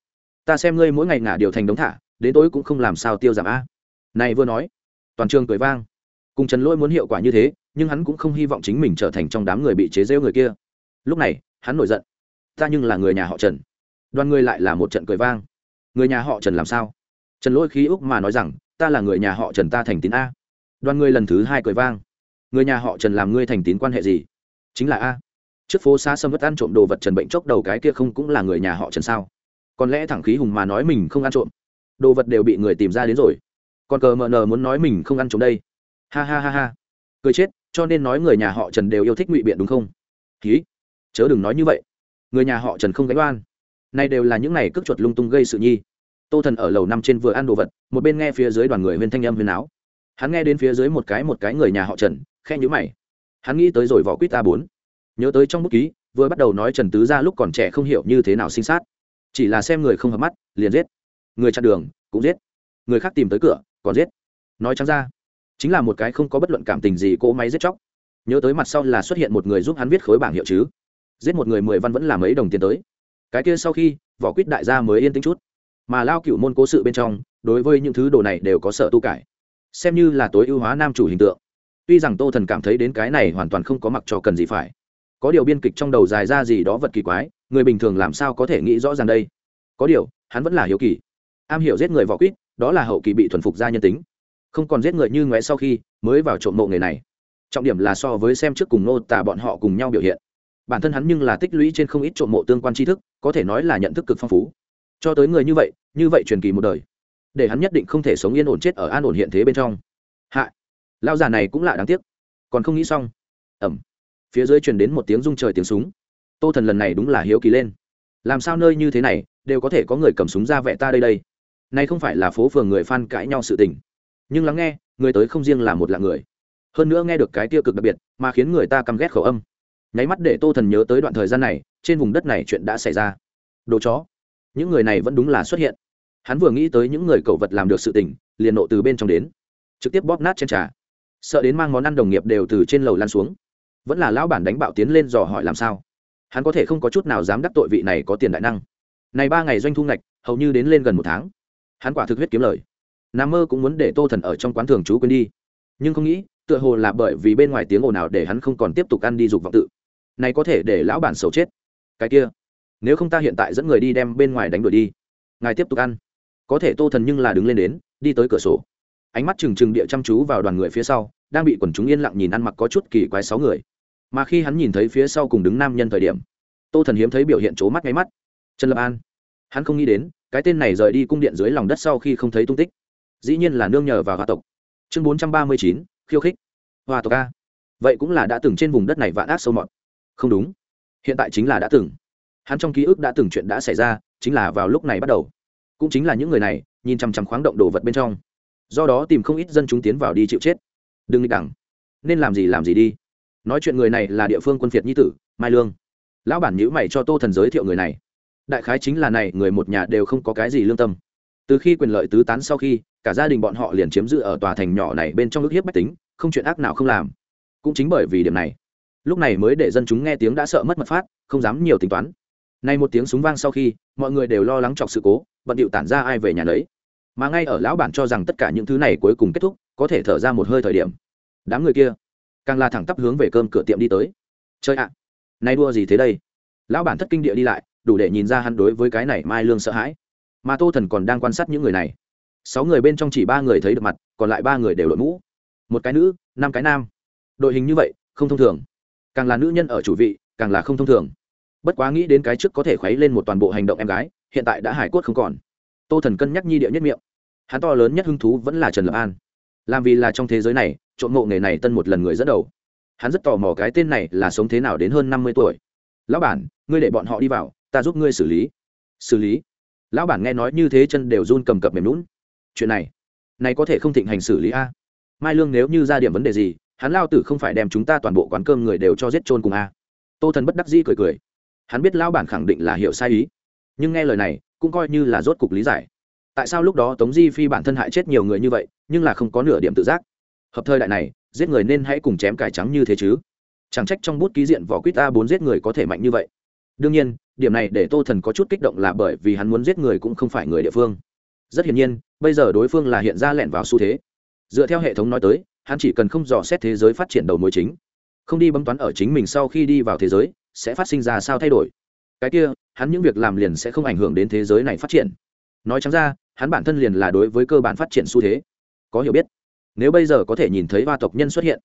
Ta xem ngươi mỗi ngày ngả điều thành đống thả, đến tối cũng không làm sao tiêu giảm a. Này vừa nói, toàn trường cười vang cùng trần lỗi muốn hiệu quả như thế, nhưng hắn cũng không hy vọng chính mình trở thành trong đám người bị chế rêu người kia. Lúc này, hắn nổi giận. Ta nhưng là người nhà họ trần. Đoàn người lại là một trận cười vang. Người nhà họ trần làm sao? Trần lỗi khí úc mà nói rằng, ta là người nhà họ trần ta thành tín a. Đoàn người lần thứ hai cười vang. Người nhà họ trần làm ngươi thành tín quan hệ gì? Chính là a. Trước phố xa sâm vất ăn trộm đồ vật trần bệnh chốc đầu cái kia không cũng là người nhà họ trần sao? Còn lẽ thẳng khí hùng mà nói mình không ăn trộm? Đồ vật đều bị người tìm ra đến rồi. Còn cờ mờ nờ muốn nói mình không ăn trộm đây ha ha ha ha. Cười chết, cho nên nói người nhà họ trần đều yêu thích ngụy biện đúng không? Ký chớ đừng nói như vậy. Người nhà họ trần không gánh oan. Nay đều là những ngày cước chuột lung tung gây sự nhi. Tô thần ở lầu năm trên vừa ăn đồ vật, một bên nghe phía dưới đoàn người huyên thanh âm huyền áo. Hắn nghe đến phía dưới một cái một cái người nhà họ trần khe nhữ mày. Hắn nghĩ tới rồi vỏ quýt a bốn. Nhớ tới trong bút ký, vừa bắt đầu nói trần tứ ra lúc còn trẻ không hiểu như thế nào sinh sát. Chỉ là xem người không hợp mắt, liền giết. Người chặn đường, cũng giết. Người khác tìm tới cửa, còn giết. Nói trắng ra chính là một cái không có bất luận cảm tình gì cỗ máy giết chóc. Nhớ tới mặt sau là xuất hiện một người giúp hắn viết khối bảng hiệu chứ. Giết một người mười văn vẫn là mấy đồng tiền tới. Cái kia sau khi, vỏ quýt đại gia mới yên tĩnh chút. Mà lao cựu môn cố sự bên trong, đối với những thứ đồ này đều có sợ tu cải. Xem như là tối ưu hóa nam chủ hình tượng. Tuy rằng tô thần cảm thấy đến cái này hoàn toàn không có mặc cho cần gì phải. Có điều biên kịch trong đầu dài ra gì đó vật kỳ quái, người bình thường làm sao có thể nghĩ rõ ràng đây? Có điều, hắn vẫn là hiếu kỳ. Am hiểu giết người vỏ quýt, đó là hậu kỳ bị thuần phục ra nhân tính không còn giết người như ngoé sau khi mới vào trộm mộ nghề này. Trọng điểm là so với xem trước cùng nô tả bọn họ cùng nhau biểu hiện. Bản thân hắn nhưng là tích lũy trên không ít trộm mộ tương quan tri thức, có thể nói là nhận thức cực phong phú. Cho tới người như vậy như vậy truyền kỳ một đời, để hắn nhất định không thể sống yên ổn chết ở an ổn hiện thế bên trong. Hạ lao già này cũng lạ đáng tiếc. Còn không nghĩ xong. Ẩm. Phía dưới truyền đến một tiếng rung trời tiếng súng. Tô thần lần này đúng là hiếu kỳ lên. Làm sao nơi như thế này, đều có thể có người cầm súng ra vẹ ta đây đây? Nay không phải là phố phường người phan cãi nhau sự tình nhưng lắng nghe, người tới không riêng là một lạng người. Hơn nữa nghe được cái tiêu cực đặc biệt, mà khiến người ta căm ghét khẩu âm. Nháy mắt để tô thần nhớ tới đoạn thời gian này, trên vùng đất này chuyện đã xảy ra. Đồ chó. Những người này vẫn đúng là xuất hiện. Hắn vừa nghĩ tới những người cẩu vật làm được sự tình, liền nộ từ bên trong đến. Trực tiếp bóp nát trên trà. Sợ đến mang món ăn đồng nghiệp đều từ trên lầu lan xuống. Vẫn là lão bản đánh bạo tiến lên dò hỏi làm sao. Hắn có thể không có chút nào dám đắc tội vị này có tiền đại năng. Này ba ngày doanh thu ngạch, hầu như đến lên gần một tháng. Hắn quả thực huyết kiếm lời nam mơ cũng muốn để tô thần ở trong quán thường chú quên đi. Nhưng không nghĩ, tựa hồ là bởi vì bên ngoài tiếng ồn nào để hắn không còn tiếp tục ăn đi dục vọng tự. Này có thể để lão bản xấu chết. Cái kia, nếu không ta hiện tại dẫn người đi đem bên ngoài đánh đuổi đi. Ngài tiếp tục ăn. Có thể tô thần nhưng là đứng lên đến, đi tới cửa sổ. Ánh mắt trừng trừng địa chăm chú vào đoàn người phía sau, đang bị quần chúng yên lặng nhìn ăn mặc có chút kỳ quái sáu người. Mà khi hắn nhìn thấy phía sau cùng đứng nam nhân thời điểm, tô thần hiếm thấy biểu hiện c mắt ngáy mắt. Trần lập an, hắn không nghĩ đến, cái tên này rời đi cung điện dưới lòng đất sau khi không thấy tung tích dĩ nhiên là nương nhờ vào hòa tộc. Chương bốn trăm ba mươi chín, khiêu khích. Hòa tộc a. Vậy cũng là đã từng trên vùng đất này vạn ác sâu mọt. Không đúng. Hiện tại chính là đã từng. Hắn trong ký ức đã từng chuyện đã xảy ra, chính là vào lúc này bắt đầu. Cũng chính là những người này, nhìn chằm chằm khoáng động đồ vật bên trong. Do đó tìm không ít dân chúng tiến vào đi chịu chết. Đừng nghịch đẳng. Nên làm gì làm gì đi. Nói chuyện người này là địa phương quân phiệt nhi tử, mai lương. Lão bản nhữ mày cho tô thần giới thiệu người này. Đại khái chính là này, người một nhà đều không có cái gì lương tâm từ khi quyền lợi tứ tán sau khi, cả gia đình bọn họ liền chiếm giữ ở tòa thành nhỏ này bên trong ước hiếp bách tính, không chuyện ác nào không làm. Cũng chính bởi vì điểm này, lúc này mới để dân chúng nghe tiếng đã sợ mất mật phát, không dám nhiều tính toán. Nay một tiếng súng vang sau khi, mọi người đều lo lắng chọc sự cố, bận điệu tản ra ai về nhà đấy mà ngay ở lão bản cho rằng tất cả những thứ này cuối cùng kết thúc, có thể thở ra một hơi thời điểm. Đám người kia, càng là thẳng tắp hướng về cơm cửa tiệm đi tới. Chơi ạ, nay đua gì thế đây? Lão bản thất kinh địa đi lại, đủ để nhìn ra hắn đối với cái này mai lương sợ hãi mà tô thần còn đang quan sát những người này. Sáu người bên trong chỉ ba người thấy được mặt, còn lại ba người đều đội mũ. Một cái nữ, năm cái nam. Đội hình như vậy, không thông thường. Càng là nữ nhân ở chủ vị, càng là không thông thường. Bất quá nghĩ đến cái trước có thể khuấy lên một toàn bộ hành động em gái, hiện tại đã hải cốt không còn. Tô thần cân nhắc nhi địa nhất miệng. Hắn to lớn nhất hứng thú vẫn là trần lập an. Làm vì là trong thế giới này, trộm ngộ nghề này tân một lần người dẫn đầu. Hắn rất tò mò cái tên này là sống thế nào đến hơn năm mươi tuổi. Lão bản, ngươi để bọn họ đi vào, ta giúp ngươi xử lý. Xử lý? Lão bản nghe nói như thế chân đều run cầm cập mềm lún chuyện này này có thể không thịnh hành xử lý a? Mai lương nếu như ra điểm vấn đề gì, hắn lao tử không phải đem chúng ta toàn bộ quán cơm người đều cho giết trôn cùng a? Tô thần bất đắc dĩ cười cười. Hắn biết lão bản khẳng định là hiểu sai ý. Nhưng nghe lời này, cũng coi như là rốt cục lý giải. Tại sao lúc đó tống di phi bản thân hại chết nhiều người như vậy, nhưng là không có nửa điểm tự giác? Hợp thời đại này, giết người nên hãy cùng chém cải trắng như thế chứ. Chẳng trách trong bút ký diện vỏ quýt a bốn giết người có thể mạnh như vậy đương nhiên, điểm này để tô thần có chút kích động là bởi vì hắn muốn giết người cũng không phải người địa phương. Rất hiển nhiên, bây giờ đối phương là hiện ra lẻn vào xu thế. Dựa theo hệ thống nói tới, hắn chỉ cần không dò xét thế giới phát triển đầu mối chính, không đi bấm toán ở chính mình sau khi đi vào thế giới, sẽ phát sinh ra sao thay đổi. Cái kia, hắn những việc làm liền sẽ không ảnh hưởng đến thế giới này phát triển. Nói chẳng ra, hắn bản thân liền là đối với cơ bản phát triển xu thế. Có hiểu biết. Nếu bây giờ có thể nhìn thấy ba tộc nhân xuất hiện,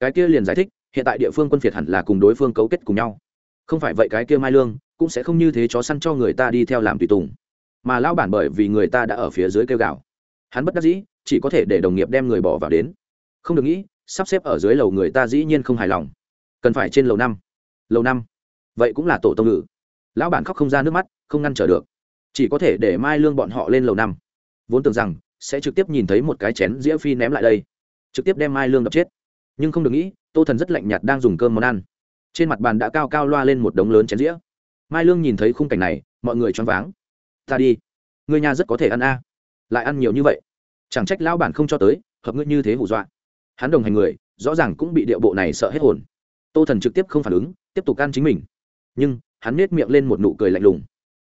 cái kia liền giải thích, hiện tại địa phương quân phiệt hẳn là cùng đối phương cấu kết cùng nhau không phải vậy cái kia mai lương cũng sẽ không như thế chó săn cho người ta đi theo làm tùy tùng. Mà lao bản bởi vì người ta đã ở phía dưới kêu gào. Hắn bất đắc dĩ, chỉ có thể để đồng nghiệp đem người bỏ vào đến. Không được nghĩ, sắp xếp ở dưới lầu người ta dĩ nhiên không hài lòng. Cần phải trên lầu năm. Lầu năm? Vậy cũng là tổ tông ngữ lão bản khóc không ra nước mắt, không ngăn trở được. Chỉ có thể để mai lương bọn họ lên lầu năm. Vốn tưởng rằng sẽ trực tiếp nhìn thấy một cái chén dĩa phi ném lại đây. Trực tiếp đem mai lương đập chết. Nhưng không được nghĩ, tô thần rất lạnh nhạt đang dùng cơm món ăn trên mặt bàn đã cao cao loa lên một đống lớn chén dĩa. Mai lương nhìn thấy khung cảnh này, mọi người choáng váng. Ta đi. Người nhà rất có thể ăn a. Lại ăn nhiều như vậy. Chẳng trách lão bản không cho tới, hợp ngươi như thế hù dọa. Hắn đồng hành người, rõ ràng cũng bị điệu bộ này sợ hết hồn. Tô thần trực tiếp không phản ứng, tiếp tục ăn chính mình. Nhưng, hắn nết miệng lên một nụ cười lạnh lùng.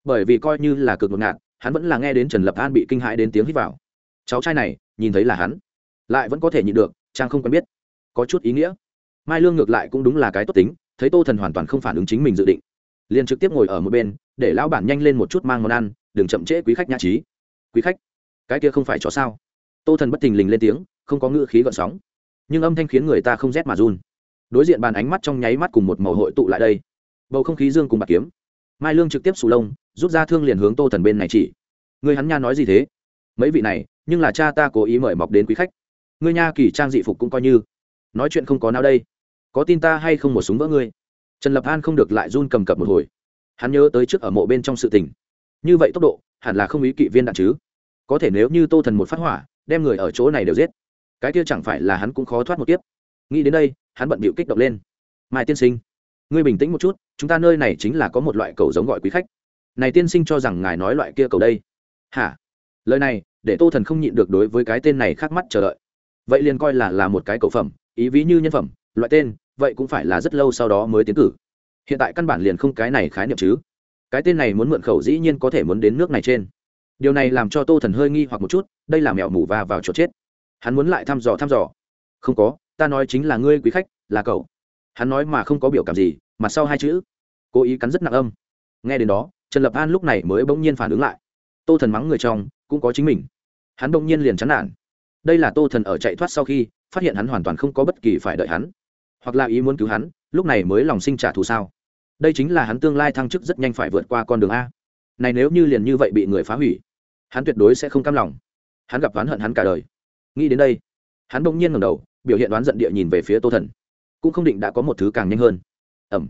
Bởi vì coi như là cực ngột ngạt, hắn vẫn là nghe đến trần lập an bị kinh hãi đến tiếng hít vào. Cháu trai này, nhìn thấy là hắn. Lại vẫn có thể nhịn được trang không quen biết. Có chút ý nghĩa. Mai lương ngược lại cũng đúng là cái tốt tính thấy tô thần hoàn toàn không phản ứng chính mình dự định. Liền trực tiếp ngồi ở một bên, để lão bản nhanh lên một chút mang món ăn, đừng chậm trễ quý khách nhã trí. Quý khách, cái kia không phải chó sao? Tô thần bất thình lình lên tiếng, không có ngữ khí gợn sóng. Nhưng âm thanh khiến người ta không rét mà run. Đối diện bàn ánh mắt trong nháy mắt cùng một màu hội tụ lại đây. Bầu không khí dương cùng bạc kiếm. Mai lương trực tiếp sù lông, rút ra thương liền hướng tô thần bên này chỉ. Người hắn nha nói gì thế? Mấy vị này, nhưng là cha ta cố ý mời mọc đến quý khách. Người nha kỳ trang dị phục cũng coi như. Nói chuyện không có nào đây có tin ta hay không một súng vỡ ngươi? Trần lập an không được lại run cầm cập một hồi. Hắn nhớ tới trước ở mộ bên trong sự tình. Như vậy tốc độ, hẳn là không ý kỵ viên đạn chứ? Có thể nếu như tô thần một phát hỏa, đem người ở chỗ này đều giết. Cái kia chẳng phải là hắn cũng khó thoát một tiếp nghĩ đến đây, hắn bận bịu kích động lên. Mai tiên sinh, ngươi bình tĩnh một chút, chúng ta nơi này chính là có một loại cầu giống gọi quý khách. Này tiên sinh cho rằng ngài nói loại kia cầu đây. Hả? Lời này, để tô thần không nhịn được đối với cái tên này khác mắt chờ đợi. Vậy liền coi là là một cái cầu phẩm, ý ví như nhân phẩm, loại tên vậy cũng phải là rất lâu sau đó mới tiến cử. Hiện tại căn bản liền không cái này khái niệm chứ. Cái tên này muốn mượn khẩu dĩ nhiên có thể muốn đến nước này trên. Điều này làm cho tô thần hơi nghi hoặc một chút, đây là mẹo mủ và vào chỗ chết. Hắn muốn lại thăm dò thăm dò. Không có, ta nói chính là ngươi quý khách, là cậu. Hắn nói mà không có biểu cảm gì mặt sau hai chữ. Cố ý cắn rất nặng âm. Nghe đến đó, trần lập an lúc này mới bỗng nhiên phản ứng lại. Tô thần mắng người trong, cũng có chính mình. Hắn bỗng nhiên liền chán nản. Đây là tô thần ở chạy thoát sau khi, phát hiện hắn hoàn toàn không có bất kỳ phải đợi hắn hoặc là ý muốn cứu hắn, lúc này mới lòng sinh trả thù sao? Đây chính là hắn tương lai thăng chức rất nhanh phải vượt qua con đường a. Này nếu như liền như vậy bị người phá hủy, hắn tuyệt đối sẽ không cam lòng. Hắn gặp oán hận hắn cả đời. Nghĩ đến đây, hắn bỗng nhiên ngầm đầu, biểu hiện đoán giận địa nhìn về phía tô thần. Cũng không định đã có một thứ càng nhanh hơn. Ẩm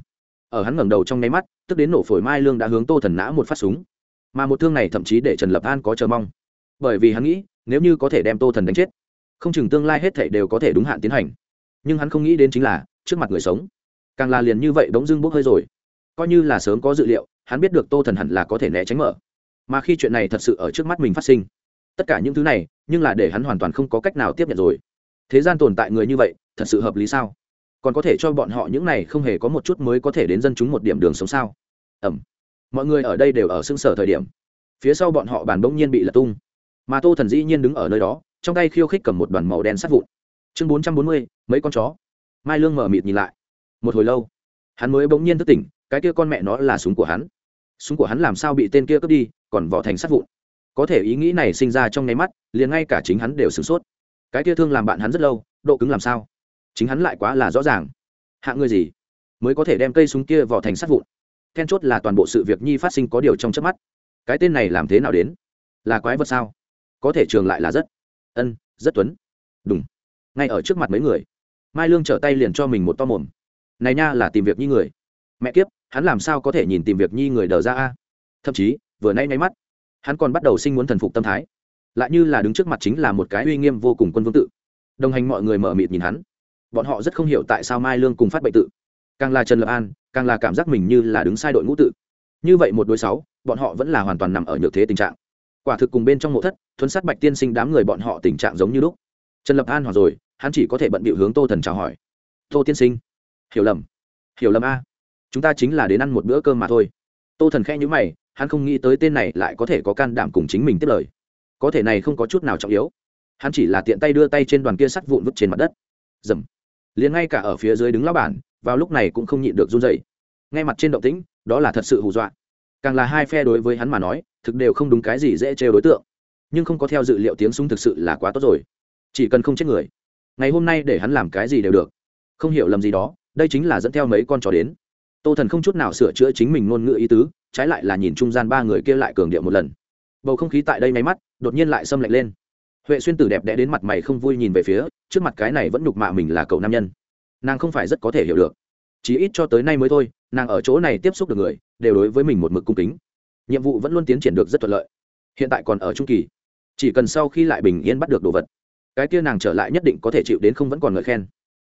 ở hắn ngẩng đầu trong nháy mắt, tức đến nổ phổi mai lương đã hướng tô thần nã một phát súng. Mà một thương này thậm chí để trần lập an có chờ mong. Bởi vì hắn nghĩ, nếu như có thể đem tô thần đánh chết, không chừng tương lai hết thể đều có thể đúng hạn tiến hành nhưng hắn không nghĩ đến chính là trước mặt người sống. Càng là liền như vậy bỗng dưng bốc hơi rồi. Coi như là sớm có dự liệu, hắn biết được tô thần hẳn là có thể né tránh mở. Mà khi chuyện này thật sự ở trước mắt mình phát sinh, tất cả những thứ này, nhưng là để hắn hoàn toàn không có cách nào tiếp nhận rồi. Thế gian tồn tại người như vậy, thật sự hợp lý sao? Còn có thể cho bọn họ những này không hề có một chút mới có thể đến dân chúng một điểm đường sống sao? Ẩm. Mọi người ở đây đều ở xương sở thời điểm. Phía sau bọn họ bàn bỗng nhiên bị lật tung. Mà tô thần dĩ nhiên đứng ở nơi đó, trong tay khiêu khích cầm một đoàn màu đen sắt vụn chương bốn trăm bốn mươi, mấy con chó? Mai lương mở mịt nhìn lại. Một hồi lâu, hắn mới bỗng nhiên thức tỉnh, cái kia con mẹ nó là súng của hắn. Súng của hắn làm sao bị tên kia cướp đi, còn vỏ thành sắt vụn. Có thể ý nghĩ này sinh ra trong nháy mắt, liền ngay cả chính hắn đều sửng sốt. Cái kia thương làm bạn hắn rất lâu, độ cứng làm sao? Chính hắn lại quá là rõ ràng. Hạ ngươi gì mới có thể đem cây súng kia vỏ thành sắt vụn? Then chốt là toàn bộ sự việc nhi phát sinh có điều trong chớp mắt. Cái tên này làm thế nào đến? Là quái vật sao? Có thể trường lại là rất ân, rất tuấn. Đúng ngay ở trước mặt mấy người. Mai lương trở tay liền cho mình một to mồm. Này nha là tìm việc nhi người. Mẹ kiếp, hắn làm sao có thể nhìn tìm việc nhi người đờ ra a? Thậm chí, vừa nay nháy mắt, hắn còn bắt đầu sinh muốn thần phục tâm thái. Lại như là đứng trước mặt chính là một cái uy nghiêm vô cùng quân vương tự. Đồng hành mọi người mở mịt nhìn hắn. Bọn họ rất không hiểu tại sao mai lương cùng phát bệnh tự. Càng là trần lập an, càng là cảm giác mình như là đứng sai đội ngũ tự. Như vậy một đối sáu, bọn họ vẫn là hoàn toàn nằm ở nhược thế tình trạng. Quả thực cùng bên trong mộ thất, thuấn sát bạch tiên sinh đám người bọn họ tình trạng giống như lúc trần lập an hoặc rồi, hắn chỉ có thể bận bịu hướng tô thần chào hỏi. Tô tiên sinh. Hiểu lầm. Hiểu lầm a. Chúng ta chính là đến ăn một bữa cơm mà thôi. Tô thần khẽ nhữ mày, hắn không nghĩ tới tên này lại có thể có can đảm cùng chính mình tiếp lời. Có thể này không có chút nào trọng yếu. Hắn chỉ là tiện tay đưa tay trên đoàn kia sắt vụn vứt trên mặt đất. Dầm. Liền ngay cả ở phía dưới đứng lao bản, vào lúc này cũng không nhịn được run dậy ngay mặt trên động tĩnh, đó là thật sự hù dọa. Càng là hai phe đối với hắn mà nói, thực đều không đúng cái gì dễ trêu đối tượng. Nhưng không có theo dự liệu tiếng súng thực sự là quá tốt rồi chỉ cần không chết người, ngày hôm nay để hắn làm cái gì đều được. Không hiểu lầm gì đó, đây chính là dẫn theo mấy con chó đến. Tô thần không chút nào sửa chữa chính mình ngôn ngữ ý tứ, trái lại là nhìn trung gian ba người kia lại cường điệu một lần. Bầu không khí tại đây máy mắt, đột nhiên lại xâm lạnh lên. Huệ xuyên tử đẹp đẽ đến mặt mày không vui nhìn về phía, trước mặt cái này vẫn nhục mạ mình là cậu nam nhân. Nàng không phải rất có thể hiểu được. Chỉ ít cho tới nay mới thôi, nàng ở chỗ này tiếp xúc được người, đều đối với mình một mực cung kính. Nhiệm vụ vẫn luôn tiến triển được rất thuận lợi. Hiện tại còn ở trung kỳ. Chỉ cần sau khi lại bình yên bắt được đồ vật cái kia nàng trở lại nhất định có thể chịu đến không vẫn còn ngợi khen.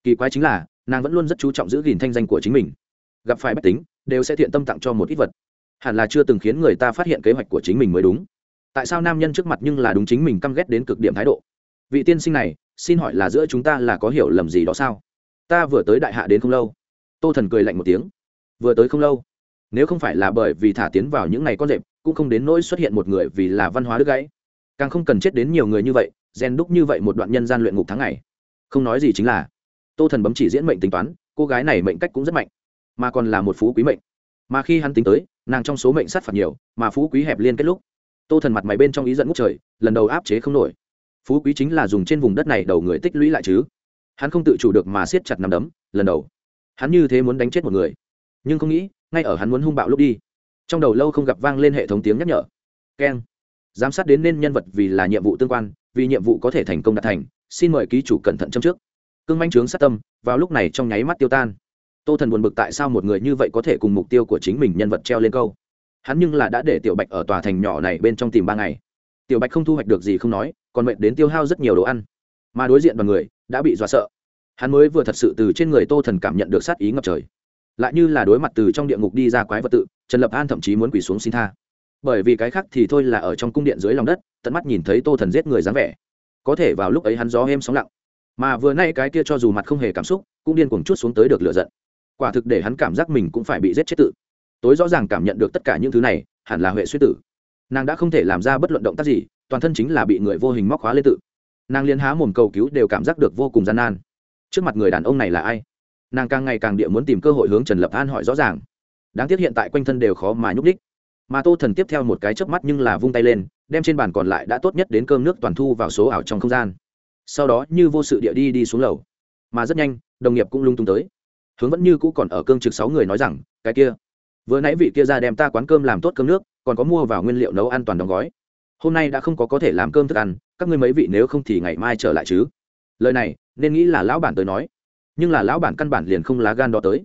Kỳ quái chính là, nàng vẫn luôn rất chú trọng giữ gìn thanh danh của chính mình. Gặp phải bách tính, đều sẽ thiện tâm tặng cho một ít vật. Hẳn là chưa từng khiến người ta phát hiện kế hoạch của chính mình mới đúng. Tại sao nam nhân trước mặt nhưng là đúng chính mình căm ghét đến cực điểm thái độ? Vị tiên sinh này, xin hỏi là giữa chúng ta là có hiểu lầm gì đó sao? Ta vừa tới đại hạ đến không lâu. Tô thần cười lạnh một tiếng. Vừa tới không lâu. Nếu không phải là bởi vì thả tiến vào những ngày con rệp, cũng không đến nỗi xuất hiện một người vì là văn hóa đứt gãy. Càng không cần chết đến nhiều người như vậy rèn đúc như vậy một đoạn nhân gian luyện ngục tháng ngày. Không nói gì chính là, tô thần bấm chỉ diễn mệnh tính toán, cô gái này mệnh cách cũng rất mạnh, mà còn là một phú quý mệnh. Mà khi hắn tính tới, nàng trong số mệnh sát phạt nhiều, mà phú quý hẹp liên kết lúc, tô thần mặt mày bên trong ý dẫn ngút trời, lần đầu áp chế không nổi. Phú quý chính là dùng trên vùng đất này đầu người tích lũy lại chứ. Hắn không tự chủ được mà siết chặt nằm đấm, lần đầu. Hắn như thế muốn đánh chết một người. Nhưng không nghĩ, ngay ở hắn muốn hung bạo lúc đi, trong đầu lâu không gặp vang lên hệ thống tiếng nhắc nhở. Keng. Giám sát đến nên nhân vật vì là nhiệm vụ tương quan vì nhiệm vụ có thể thành công đạt thành, xin mời ký chủ cẩn thận châm trước. Cương manh trướng sát tâm, vào lúc này trong nháy mắt tiêu tan. Tô thần buồn bực tại sao một người như vậy có thể cùng mục tiêu của chính mình nhân vật treo lên câu. Hắn nhưng là đã để tiểu bạch ở tòa thành nhỏ này bên trong tìm ba ngày. Tiểu bạch không thu hoạch được gì không nói, còn mệnh đến tiêu hao rất nhiều đồ ăn. Mà đối diện đoàn người, đã bị dọa sợ. Hắn mới vừa thật sự từ trên người tô thần cảm nhận được sát ý ngập trời. Lại như là đối mặt từ trong địa ngục đi ra quái vật tự, trần lập an thậm chí muốn quỳ xuống xin tha bởi vì cái khác thì thôi là ở trong cung điện dưới lòng đất, tận mắt nhìn thấy tô thần giết người dáng vẻ. Có thể vào lúc ấy hắn gió êm sóng lặng. Mà vừa nay cái kia cho dù mặt không hề cảm xúc, cũng điên cuồng chút xuống tới được lựa giận. Quả thực để hắn cảm giác mình cũng phải bị giết chết tự. Tối rõ ràng cảm nhận được tất cả những thứ này, hẳn là huệ suy tử. Nàng đã không thể làm ra bất luận động tác gì, toàn thân chính là bị người vô hình móc khóa lên tự. Nàng liên há mồm cầu cứu đều cảm giác được vô cùng gian nan. Trước mặt người đàn ông này là ai? Nàng càng ngày càng địa muốn tìm cơ hội hướng trần lập an hỏi rõ ràng. Đáng tiếc hiện tại quanh thân đều khó mà nhúc đích mà tô thần tiếp theo một cái chớp mắt nhưng là vung tay lên, đem trên bàn còn lại đã tốt nhất đến cơm nước toàn thu vào số ảo trong không gian. Sau đó như vô sự địa đi đi xuống lầu. Mà rất nhanh, đồng nghiệp cũng lung tung tới. Hướng vẫn như cũ còn ở cương trực sáu người nói rằng, cái kia, vừa nãy vị kia ra đem ta quán cơm làm tốt cơm nước, còn có mua vào nguyên liệu nấu ăn toàn đóng gói. Hôm nay đã không có có thể làm cơm thức ăn, các ngươi mấy vị nếu không thì ngày mai trở lại chứ. Lời này, nên nghĩ là lão bản tới nói. Nhưng là lão bản căn bản liền không lá gan đó tới.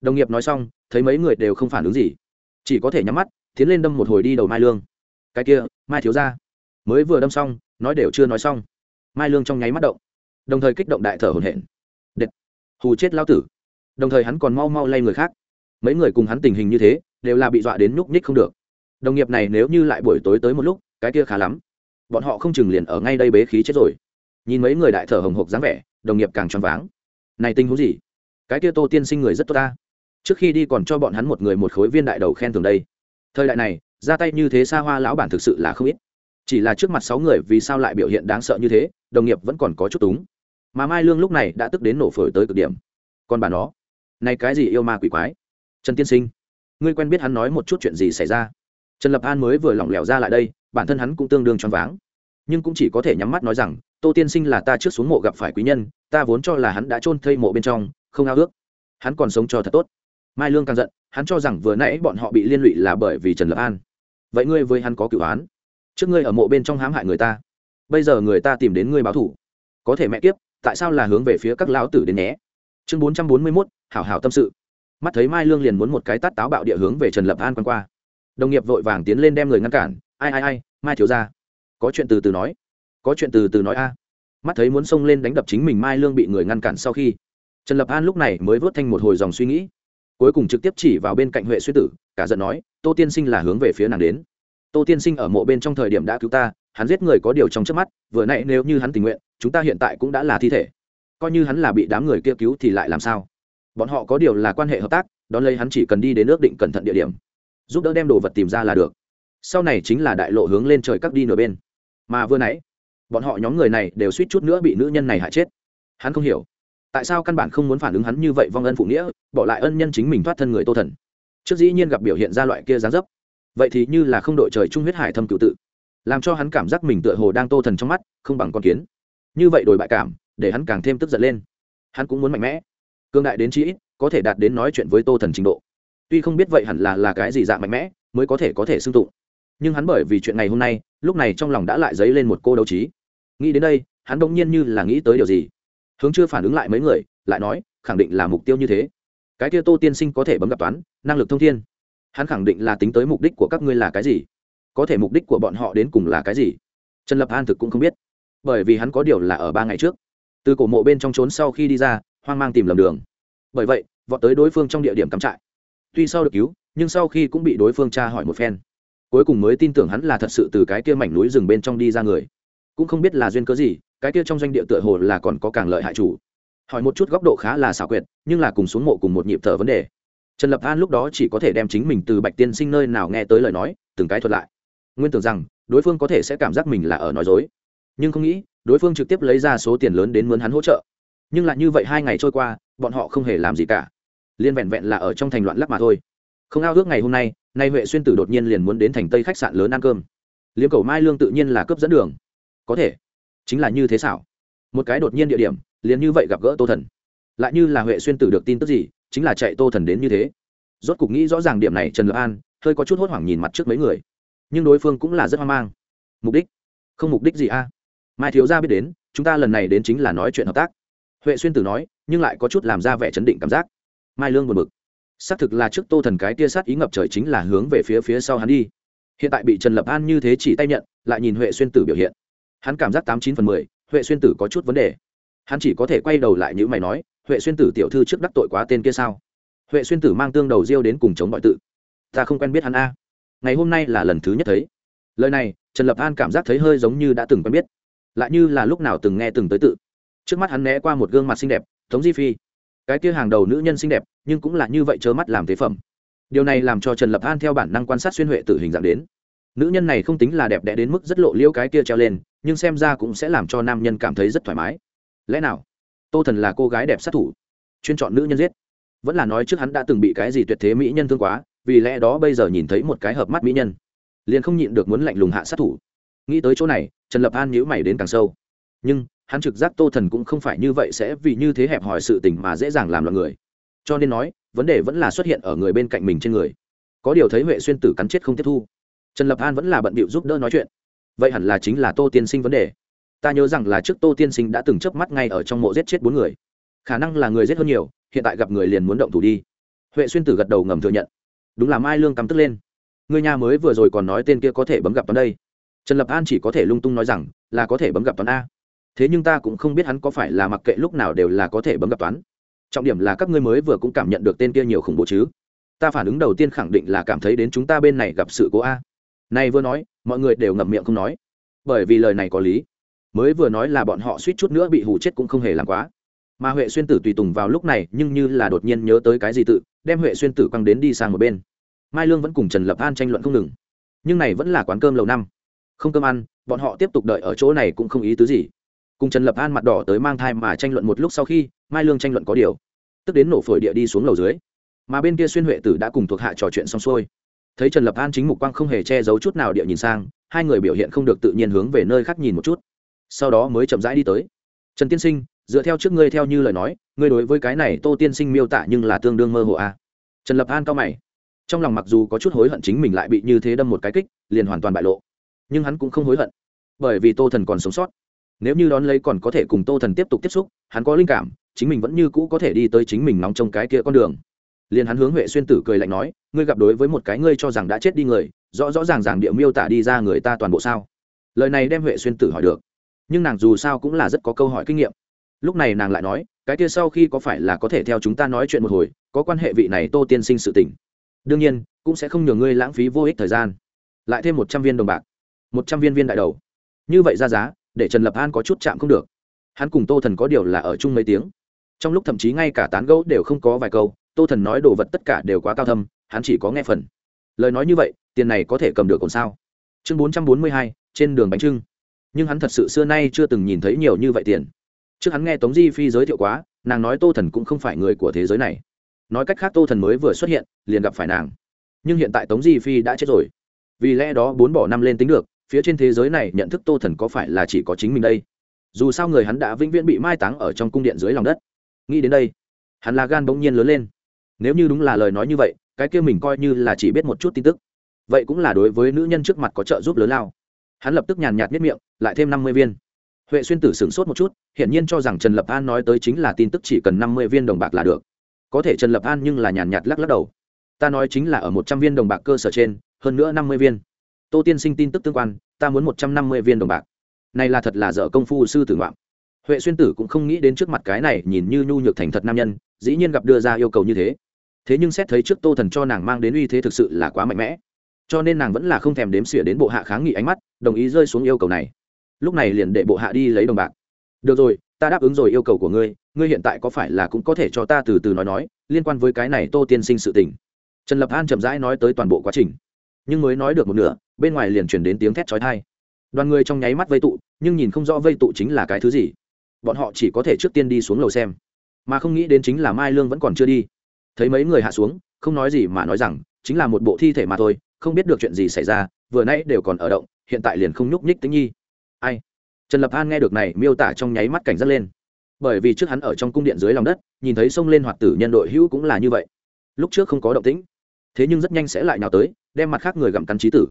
Đồng nghiệp nói xong, thấy mấy người đều không phản ứng gì. Chỉ có thể nhắm mắt tiến lên đâm một hồi đi đầu mai lương. Cái kia, mai thiếu ra mới vừa đâm xong, nói đều chưa nói xong. Mai lương trong nháy mắt động, đồng thời kích động đại thở hồn hển. Đệt. Hù chết lao tử. Đồng thời hắn còn mau mau lay người khác. Mấy người cùng hắn tình hình như thế, đều là bị dọa đến nhúc nhích không được. Đồng nghiệp này nếu như lại buổi tối tới một lúc, cái kia khá lắm. Bọn họ không chừng liền ở ngay đây bế khí chết rồi. Nhìn mấy người đại thở hồng hộc dáng vẻ, đồng nghiệp càng choáng váng. Này tình huống gì? Cái kia tô tiên sinh người rất tốt ta. Trước khi đi còn cho bọn hắn một người một khối viên đại đầu khen thường đây thời đại này, ra tay như thế xa hoa lão bản thực sự là không ít. Chỉ là trước mặt sáu người vì sao lại biểu hiện đáng sợ như thế, đồng nghiệp vẫn còn có chút túng. Mà mai lương lúc này đã tức đến nổ phổi tới cực điểm. Còn bà nó, này cái gì yêu ma quỷ quái? Trần tiên sinh, ngươi quen biết hắn nói một chút chuyện gì xảy ra? Trần lập an mới vừa lỏng lẻo ra lại đây, bản thân hắn cũng tương đương choáng váng. Nhưng cũng chỉ có thể nhắm mắt nói rằng, tô tiên sinh là ta trước xuống mộ gặp phải quý nhân, ta vốn cho là hắn đã chôn thây mộ bên trong, không ao ước. Hắn còn sống cho thật tốt. Mai lương càng giận hắn cho rằng vừa nãy bọn họ bị liên lụy là bởi vì trần lập an. Vậy ngươi với hắn có cửu án? Trước ngươi ở mộ bên trong hãm hại người ta. Bây giờ người ta tìm đến ngươi báo thủ. Có thể mẹ kiếp, tại sao là hướng về phía các lão tử đến nhé? Chương bốn trăm bốn mươi mốt, hảo hảo tâm sự. Mắt thấy mai lương liền muốn một cái tát táo bạo địa hướng về trần lập an quan qua. Đồng nghiệp vội vàng tiến lên đem người ngăn cản. Ai ai ai, mai thiếu ra có chuyện từ từ nói. Có chuyện từ từ nói a. Mắt thấy muốn xông lên đánh đập chính mình, mai lương bị người ngăn cản sau khi trần lập an lúc này mới vớt thanh một hồi dòng suy nghĩ cuối cùng trực tiếp chỉ vào bên cạnh huệ suy tử, cả giận nói, tô tiên sinh là hướng về phía nàng đến. Tô tiên sinh ở mộ bên trong thời điểm đã cứu ta, hắn giết người có điều trong trước mắt, vừa nãy nếu như hắn tình nguyện, chúng ta hiện tại cũng đã là thi thể. Coi như hắn là bị đám người kia cứu thì lại làm sao? Bọn họ có điều là quan hệ hợp tác, đón lấy hắn chỉ cần đi đến ước định cẩn thận địa điểm. Giúp đỡ đem đồ vật tìm ra là được. Sau này chính là đại lộ hướng lên trời các đi nửa bên. Mà vừa nãy, bọn họ nhóm người này đều suýt chút nữa bị nữ nhân này hại chết. Hắn không hiểu tại sao căn bản không muốn phản ứng hắn như vậy vong ân phụ nghĩa, bỏ lại ân nhân chính mình thoát thân người tô thần? Trước dĩ nhiên gặp biểu hiện ra loại kia gián dấp. Vậy thì như là không đội trời trung huyết hải thâm cựu tự, làm cho hắn cảm giác mình tựa hồ đang tô thần trong mắt, không bằng con kiến. Như vậy đổi bại cảm, để hắn càng thêm tức giận lên. Hắn cũng muốn mạnh mẽ cương đại đến chí ít, có thể đạt đến nói chuyện với tô thần trình độ. Tuy không biết vậy hẳn là là cái gì dạng mạnh mẽ, mới có thể có thể xưng tụng. Nhưng hắn bởi vì chuyện ngày hôm nay, lúc này trong lòng đã lại dấy lên một cô đấu trí. Nghĩ đến đây, hắn đông nhiên như là nghĩ tới điều gì hướng chưa phản ứng lại mấy người, lại nói, khẳng định là mục tiêu như thế. Cái kia tô tiên sinh có thể bấm gặp toán, năng lực thông thiên. Hắn khẳng định là tính tới mục đích của các ngươi là cái gì? Có thể mục đích của bọn họ đến cùng là cái gì? Trần lập an thực cũng không biết. Bởi vì hắn có điều là ở ba ngày trước. Từ cổ mộ bên trong trốn sau khi đi ra, hoang mang tìm lầm đường. Bởi vậy, vọt tới đối phương trong địa điểm cắm trại. Tuy sau được cứu, nhưng sau khi cũng bị đối phương tra hỏi một phen. Cuối cùng mới tin tưởng hắn là thật sự từ cái kia mảnh núi rừng bên trong đi ra người. Cũng không biết là duyên cớ gì cái kia trong doanh địa tựa hồ là còn có càng lợi hại chủ. Hỏi một chút góc độ khá là xảo quyệt, nhưng là cùng xuống mộ cùng một nhịp thở vấn đề. Trần lập an lúc đó chỉ có thể đem chính mình từ bạch tiên sinh nơi nào nghe tới lời nói, từng cái thuật lại. Nguyên tưởng rằng, đối phương có thể sẽ cảm giác mình là ở nói dối. Nhưng không nghĩ, đối phương trực tiếp lấy ra số tiền lớn đến mướn hắn hỗ trợ. Nhưng lại như vậy hai ngày trôi qua, bọn họ không hề làm gì cả. Liên vẹn vẹn là ở trong thành loạn lắc mà thôi. Không ao ước ngày hôm nay nay huệ xuyên tử đột nhiên liền muốn đến thành tây khách sạn lớn ăn cơm. Liếm cầu mai lương tự nhiên là cướp dẫn đường. Có thể chính là như thế xảo. Một cái đột nhiên địa điểm, liền như vậy gặp gỡ tô thần. Lại như là huệ xuyên tử được tin tức gì, chính là chạy tô thần đến như thế. Rốt cục nghĩ rõ ràng điểm này, trần lập an hơi có chút hốt hoảng nhìn mặt trước mấy người. Nhưng đối phương cũng là rất hoang mang. Mục đích? Không mục đích gì a? Mai thiếu gia biết đến, chúng ta lần này đến chính là nói chuyện hợp tác. Huệ xuyên tử nói, nhưng lại có chút làm ra vẻ chấn định cảm giác. Mai lương buồn bực. Xác thực là trước tô thần cái tia sát ý ngập trời chính là hướng về phía phía sau hắn đi. Hiện tại bị trần lập an như thế chỉ tay nhận, lại nhìn huệ xuyên tử biểu hiện hắn cảm giác tám chín phần mười, huệ xuyên tử có chút vấn đề. Hắn chỉ có thể quay đầu lại như mày nói, huệ xuyên tử tiểu thư trước đắc tội quá tên kia sao? Huệ xuyên tử mang tương đầu riêu đến cùng chống mọi tự. Ta không quen biết hắn a. Ngày hôm nay là lần thứ nhất thấy. Lời này, trần lập an cảm giác thấy hơi giống như đã từng quen biết. Lại như là lúc nào từng nghe từng tới tự. Trước mắt hắn né qua một gương mặt xinh đẹp, tống di phi. Cái kia hàng đầu nữ nhân xinh đẹp, nhưng cũng là như vậy trơ mắt làm tế phẩm. Điều này làm cho trần lập an theo bản năng quan sát xuyên huệ tử hình dạng đến nữ nhân này không tính là đẹp đẽ đến mức rất lộ liễu cái kia treo lên, nhưng xem ra cũng sẽ làm cho nam nhân cảm thấy rất thoải mái. Lẽ nào? Tô thần là cô gái đẹp sát thủ. Chuyên chọn nữ nhân giết. Vẫn là nói trước hắn đã từng bị cái gì tuyệt thế mỹ nhân thương quá, vì lẽ đó bây giờ nhìn thấy một cái hợp mắt mỹ nhân, liền không nhịn được muốn lạnh lùng hạ sát thủ. Nghĩ tới chỗ này, trần lập an nhíu mày đến càng sâu. Nhưng, hắn trực giác tô thần cũng không phải như vậy sẽ vì như thế hẹp hòi sự tình mà dễ dàng làm loạn người. Cho nên nói, vấn đề vẫn là xuất hiện ở người bên cạnh mình trên người. Có điều thấy huệ xuyên tử cắn chết không tiếp thu trần lập an vẫn là bận bịu giúp đỡ nói chuyện. Vậy hẳn là chính là tô tiên sinh vấn đề. Ta nhớ rằng là trước tô tiên sinh đã từng chớp mắt ngay ở trong mộ giết chết bốn người. Khả năng là người giết hơn nhiều, hiện tại gặp người liền muốn động thủ đi. Huệ xuyên tử gật đầu ngầm thừa nhận. Đúng là mai lương cắm tức lên. Người nhà mới vừa rồi còn nói tên kia có thể bấm gặp toán đây. Trần lập an chỉ có thể lung tung nói rằng là có thể bấm gặp toán a. Thế nhưng ta cũng không biết hắn có phải là mặc kệ lúc nào đều là có thể bấm gặp toán. Trọng điểm là các ngươi mới vừa cũng cảm nhận được tên kia nhiều khủng bố chứ. Ta phản ứng đầu tiên khẳng định là cảm thấy đến chúng ta bên này gặp sự cố a này vừa nói, mọi người đều ngậm miệng không nói. Bởi vì lời này có lý. Mới vừa nói là bọn họ suýt chút nữa bị hù chết cũng không hề làm quá. Mà huệ xuyên tử tùy tùng vào lúc này, nhưng như là đột nhiên nhớ tới cái gì tự, đem huệ xuyên tử quăng đến đi sang một bên. Mai lương vẫn cùng trần lập an tranh luận không ngừng. Nhưng này vẫn là quán cơm lầu năm. Không cơm ăn, bọn họ tiếp tục đợi ở chỗ này cũng không ý tứ gì. Cùng trần lập an mặt đỏ tới mang thai mà tranh luận một lúc sau khi, mai lương tranh luận có điều. Tức đến nổ phổi địa đi xuống lầu dưới. Mà bên kia xuyên huệ tử đã cùng thuộc hạ trò chuyện xong xuôi thấy trần lập an chính mục quang không hề che giấu chút nào địa nhìn sang, hai người biểu hiện không được tự nhiên hướng về nơi khác nhìn một chút. Sau đó mới chậm rãi đi tới. Trần tiên sinh, dựa theo trước ngươi theo như lời nói, ngươi đối với cái này tô tiên sinh miêu tả nhưng là tương đương mơ hồ a à. trần lập an cao mày. Trong lòng mặc dù có chút hối hận chính mình lại bị như thế đâm một cái kích, liền hoàn toàn bại lộ. Nhưng hắn cũng không hối hận, bởi vì tô thần còn sống sót. Nếu như đón lấy còn có thể cùng tô thần tiếp tục tiếp xúc, hắn có linh cảm, chính mình vẫn như cũ có thể đi tới chính mình nóng trong cái kia con đường liền hắn hướng huệ xuyên tử cười lạnh nói, ngươi gặp đối với một cái ngươi cho rằng đã chết đi người, rõ rõ ràng ràng địa miêu tả đi ra người ta toàn bộ sao? Lời này đem huệ xuyên tử hỏi được. Nhưng nàng dù sao cũng là rất có câu hỏi kinh nghiệm. Lúc này nàng lại nói, cái kia sau khi có phải là có thể theo chúng ta nói chuyện một hồi, có quan hệ vị này tô tiên sinh sự tình? Đương nhiên, cũng sẽ không nhường ngươi lãng phí vô ích thời gian. Lại thêm một trăm viên đồng bạc, một trăm viên viên đại đầu. Như vậy ra giá, để trần lập an có chút chạm không được. Hắn cùng tô thần có điều là ở chung mấy tiếng. Trong lúc thậm chí ngay cả tán gẫu đều không có vài câu tô thần nói đồ vật tất cả đều quá cao thâm, hắn chỉ có nghe phần. Lời nói như vậy, tiền này có thể cầm được còn sao? Chương bốn trăm bốn mươi hai, trên đường bánh trưng. Nhưng hắn thật sự xưa nay chưa từng nhìn thấy nhiều như vậy tiền. Trước hắn nghe tống di phi giới thiệu quá, nàng nói tô thần cũng không phải người của thế giới này. Nói cách khác tô thần mới vừa xuất hiện, liền gặp phải nàng. Nhưng hiện tại tống di phi đã chết rồi. Vì lẽ đó bốn bỏ năm lên tính được, phía trên thế giới này nhận thức tô thần có phải là chỉ có chính mình đây? Dù sao người hắn đã vĩnh viễn bị mai táng ở trong cung điện dưới lòng đất. Nghĩ đến đây, hắn là gan bỗng nhiên lớn lên nếu như đúng là lời nói như vậy, cái kia mình coi như là chỉ biết một chút tin tức. Vậy cũng là đối với nữ nhân trước mặt có trợ giúp lớn lao. Hắn lập tức nhàn nhạt nhất miệng, lại thêm năm mươi viên. Huệ xuyên tử sửng sốt một chút, hiển nhiên cho rằng trần lập an nói tới chính là tin tức chỉ cần năm mươi viên đồng bạc là được. Có thể trần lập an nhưng là nhàn nhạt lắc lắc đầu. Ta nói chính là ở một trăm viên đồng bạc cơ sở trên, hơn nữa năm mươi viên. Tô tiên sinh tin tức tương quan, ta muốn một trăm năm mươi viên đồng bạc. Này là thật là dở công phu sư tử ngoạm. Huệ xuyên tử cũng không nghĩ đến trước mặt cái này nhìn như nhu nhược thành thật nam nhân, dĩ nhiên gặp đưa ra yêu cầu như thế thế nhưng xét thấy trước tô thần cho nàng mang đến uy thế thực sự là quá mạnh mẽ. Cho nên nàng vẫn là không thèm đếm xỉa đến bộ hạ kháng nghị ánh mắt, đồng ý rơi xuống yêu cầu này. Lúc này liền để bộ hạ đi lấy đồng bạc. Được rồi, ta đáp ứng rồi yêu cầu của ngươi ngươi hiện tại có phải là cũng có thể cho ta từ từ nói nói, liên quan với cái này tô tiên sinh sự tình. Trần lập an chậm rãi nói tới toàn bộ quá trình. Nhưng mới nói được một nửa, bên ngoài liền chuyển đến tiếng thét trói thai đoàn người trong nháy mắt vây tụ, nhưng nhìn không rõ vây tụ chính là cái thứ gì. Bọn họ chỉ có thể trước tiên đi xuống lầu xem. Mà không nghĩ đến chính là mai lương vẫn còn chưa đi thấy mấy người hạ xuống, không nói gì mà nói rằng, chính là một bộ thi thể mà thôi, không biết được chuyện gì xảy ra, vừa nãy đều còn ở động, hiện tại liền không nhúc nhích tính nhi. Ai? Trần lập an nghe được này, miêu tả trong nháy mắt cảnh giác lên. Bởi vì trước hắn ở trong cung điện dưới lòng đất, nhìn thấy sông lên hoạt tử nhân đội hữu cũng là như vậy. Lúc trước không có động tĩnh, thế nhưng rất nhanh sẽ lại nào tới, đem mặt khác người gặm cắn trí tử.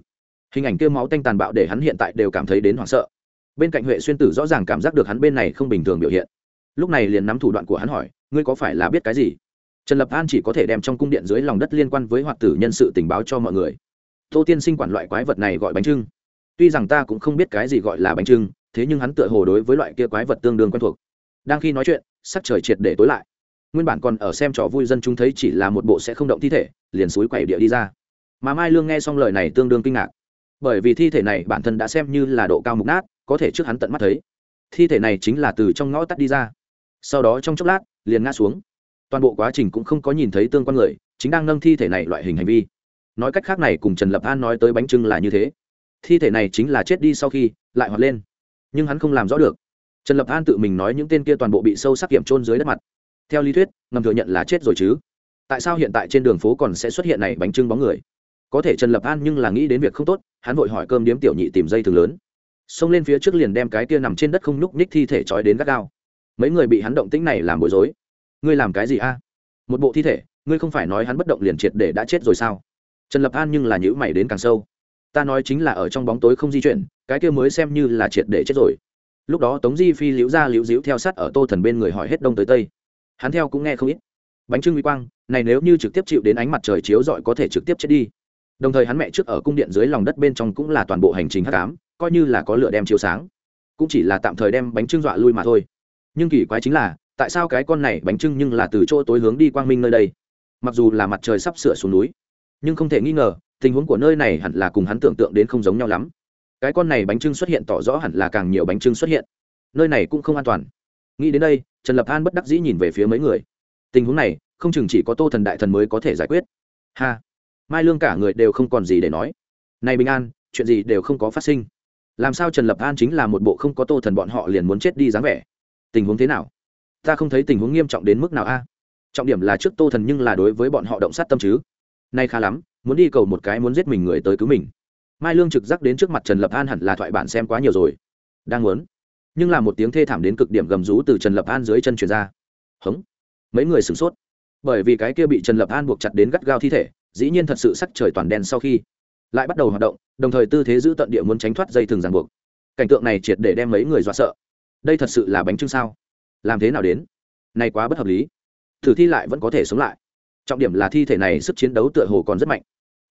Hình ảnh kêu máu tanh tàn bạo để hắn hiện tại đều cảm thấy đến hoảng sợ. Bên cạnh huệ xuyên tử rõ ràng cảm giác được hắn bên này không bình thường biểu hiện. Lúc này liền nắm thủ đoạn của hắn hỏi, ngươi có phải là biết cái gì? Trần lập an chỉ có thể đem trong cung điện dưới lòng đất liên quan với hoạt tử nhân sự tình báo cho mọi người tô tiên sinh quản loại quái vật này gọi bánh trưng tuy rằng ta cũng không biết cái gì gọi là bánh trưng thế nhưng hắn tựa hồ đối với loại kia quái vật tương đương quen thuộc đang khi nói chuyện sắc trời triệt để tối lại nguyên bản còn ở xem trò vui dân chúng thấy chỉ là một bộ sẽ không động thi thể liền suối quẩy địa đi ra mà mai lương nghe xong lời này tương đương kinh ngạc bởi vì thi thể này bản thân đã xem như là độ cao mục nát có thể trước hắn tận mắt thấy thi thể này chính là từ trong ngõ tắt đi ra sau đó trong chốc lát liền ngã xuống toàn bộ quá trình cũng không có nhìn thấy tương quan người, chính đang nâng thi thể này loại hình hành vi. Nói cách khác này cùng trần lập an nói tới bánh trưng là như thế. Thi thể này chính là chết đi sau khi, lại hoạt lên. Nhưng hắn không làm rõ được. Trần lập an tự mình nói những tên kia toàn bộ bị sâu sắc kiểm trôn dưới đất mặt. Theo lý thuyết, ngầm thừa nhận là chết rồi chứ. Tại sao hiện tại trên đường phố còn sẽ xuất hiện này bánh trưng bóng người? Có thể trần lập an nhưng là nghĩ đến việc không tốt, hắn vội hỏi cơm điếm tiểu nhị tìm dây thường lớn. Xông lên phía trước liền đem cái kia nằm trên đất không nhúc nhích thi thể trói đến gắt gao. Mấy người bị hắn động tĩnh này làm bối rối ngươi làm cái gì a? Một bộ thi thể, ngươi không phải nói hắn bất động liền triệt để đã chết rồi sao? Trần lập an nhưng là nhữ mày đến càng sâu. Ta nói chính là ở trong bóng tối không di chuyển, cái kia mới xem như là triệt để chết rồi. Lúc đó tống di phi liễu ra liễu diễu theo sát ở tô thần bên người hỏi hết đông tới tây. Hắn theo cũng nghe không ít. Bánh trưng uy quang, này nếu như trực tiếp chịu đến ánh mặt trời chiếu rọi có thể trực tiếp chết đi. Đồng thời hắn mẹ trước ở cung điện dưới lòng đất bên trong cũng là toàn bộ hành trình hắc ám, coi như là có lửa đem chiếu sáng. Cũng chỉ là tạm thời đem bánh trưng dọa lui mà thôi. Nhưng kỳ quái chính là tại sao cái con này bánh trưng nhưng là từ chỗ tối hướng đi quang minh nơi đây? Mặc dù là mặt trời sắp sửa xuống núi, nhưng không thể nghi ngờ, tình huống của nơi này hẳn là cùng hắn tưởng tượng đến không giống nhau lắm. Cái con này bánh trưng xuất hiện tỏ rõ hẳn là càng nhiều bánh trưng xuất hiện. Nơi này cũng không an toàn. Nghĩ đến đây, trần lập an bất đắc dĩ nhìn về phía mấy người. Tình huống này, không chừng chỉ có tô thần đại thần mới có thể giải quyết. Ha! Mai lương cả người đều không còn gì để nói. Này bình an, chuyện gì đều không có phát sinh. Làm sao trần lập an chính là một bộ không có tô thần bọn họ liền muốn chết đi dáng vẻ? Tình huống thế nào? Ta không thấy tình huống nghiêm trọng đến mức nào a. Trọng điểm là trước tô thần nhưng là đối với bọn họ động sát tâm chứ. Nay khá lắm, muốn đi cầu một cái muốn giết mình người tới cứu mình. Mai lương trực giác đến trước mặt trần lập an hẳn là thoại bản xem quá nhiều rồi. Đang muốn. Nhưng là một tiếng thê thảm đến cực điểm gầm rú từ trần lập an dưới chân truyền ra. Hống. Mấy người sửng sốt. Bởi vì cái kia bị trần lập an buộc chặt đến gắt gao thi thể, dĩ nhiên thật sự sắc trời toàn đen sau khi lại bắt đầu hoạt động, đồng thời tư thế giữ tận địa muốn tránh thoát dây thừng ràng buộc. Cảnh tượng này triệt để đem mấy người dọa sợ. Đây thật sự là bánh trưng sao? Làm thế nào đến? Này quá bất hợp lý. Thử thi lại vẫn có thể sống lại. Trọng điểm là thi thể này sức chiến đấu tựa hồ còn rất mạnh.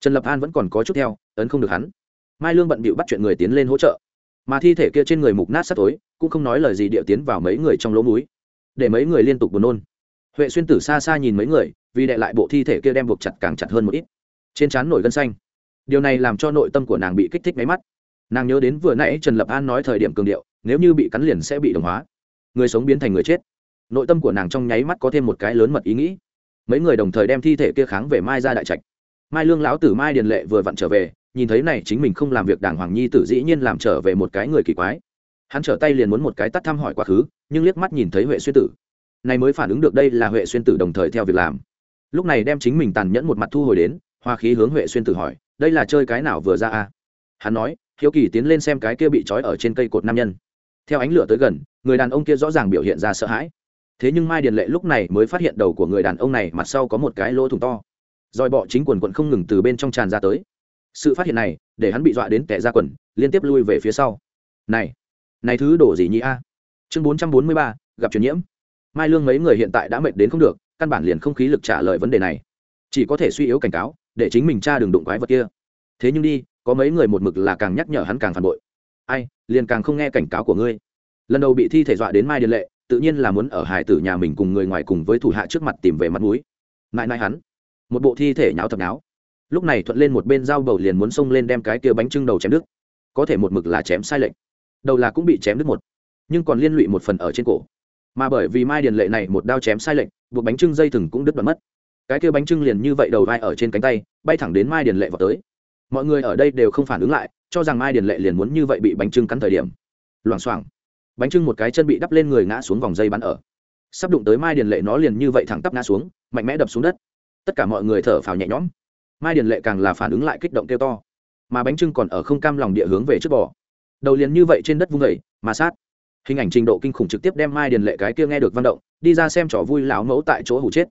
Trần lập an vẫn còn có chút theo, ấn không được hắn. Mai lương bận bịu bắt chuyện người tiến lên hỗ trợ. Mà thi thể kia trên người mục nát sắt tối, cũng không nói lời gì điệu tiến vào mấy người trong lỗ múi để mấy người liên tục buồn nôn. Huệ xuyên tử xa xa nhìn mấy người, vì đệ lại bộ thi thể kia đem buộc chặt càng chặt hơn một ít. Trên trán nổi gân xanh. Điều này làm cho nội tâm của nàng bị kích thích máy mắt. Nàng nhớ đến vừa nãy trần lập an nói thời điểm cường điệu, nếu như bị cắn liền sẽ bị đồng hóa người sống biến thành người chết. Nội tâm của nàng trong nháy mắt có thêm một cái lớn mật ý nghĩ. Mấy người đồng thời đem thi thể kia kháng về mai ra đại trạch. Mai lương lão tử mai điền lệ vừa vặn trở về, nhìn thấy này chính mình không làm việc đàng hoàng nhi tử dĩ nhiên làm trở về một cái người kỳ quái. Hắn trở tay liền muốn một cái tắt thăm hỏi quá khứ, nhưng liếc mắt nhìn thấy huệ xuyên tử. Này mới phản ứng được đây là huệ xuyên tử đồng thời theo việc làm. Lúc này đem chính mình tàn nhẫn một mặt thu hồi đến, hoa khí hướng huệ xuyên tử hỏi, đây là chơi cái nào vừa ra a hắn nói, hiếu kỳ tiến lên xem cái kia bị trói ở trên cây cột nam nhân. Theo ánh lửa tới gần người đàn ông kia rõ ràng biểu hiện ra sợ hãi. Thế nhưng mai điền lệ lúc này mới phát hiện đầu của người đàn ông này mặt sau có một cái lỗ thủng to. Roi bọ chính quần quận không ngừng từ bên trong tràn ra tới. Sự phát hiện này, để hắn bị dọa đến tẻ ra quần, liên tiếp lui về phía sau. Này này thứ đổ gì nhỉ a? Chương bốn trăm bốn mươi ba, gặp truyền nhiễm. Mai lương mấy người hiện tại đã mệt đến không được, căn bản liền không khí lực trả lời vấn đề này. Chỉ có thể suy yếu cảnh cáo, để chính mình cha đừng đụng quái vật kia. Thế nhưng đi, có mấy người một mực là càng nhắc nhở hắn càng phản bội. Ai, liền càng không nghe cảnh cáo của ngươi lần đầu bị thi thể dọa đến mai điền lệ, tự nhiên là muốn ở hải tử nhà mình cùng người ngoài cùng với thủ hạ trước mặt tìm về mặt mũi. Mãi mãi hắn, một bộ thi thể nháo thập náo lúc này thuận lên một bên dao bầu liền muốn xông lên đem cái kia bánh trưng đầu chém đứt. Có thể một mực là chém sai lệnh đầu là cũng bị chém đứt một, nhưng còn liên lụy một phần ở trên cổ. Mà bởi vì mai điền lệ này một đao chém sai lệnh buộc bánh trưng dây thừng cũng đứt đoạn mất. Cái kia bánh trưng liền như vậy đầu vai ở trên cánh tay, bay thẳng đến mai điền lệ vào tới. Mọi người ở đây đều không phản ứng lại, cho rằng mai điền lệ liền muốn như vậy bị bánh trưng cắn thời điểm. Loảng xoảng bánh trưng một cái chân bị đắp lên người ngã xuống vòng dây bắn ở. Sắp đụng tới mai điền lệ nó liền như vậy thẳng tắp ngã xuống, mạnh mẽ đập xuống đất. Tất cả mọi người thở phào nhẹ nhõm. Mai điền lệ càng là phản ứng lại kích động kêu to. Mà bánh trưng còn ở không cam lòng địa hướng về trước bò. Đầu liền như vậy trên đất vung vẩy mà sát. Hình ảnh trình độ kinh khủng trực tiếp đem mai điền lệ cái kia nghe được văn động, đi ra xem trò vui lão mẫu tại chỗ hủ chết.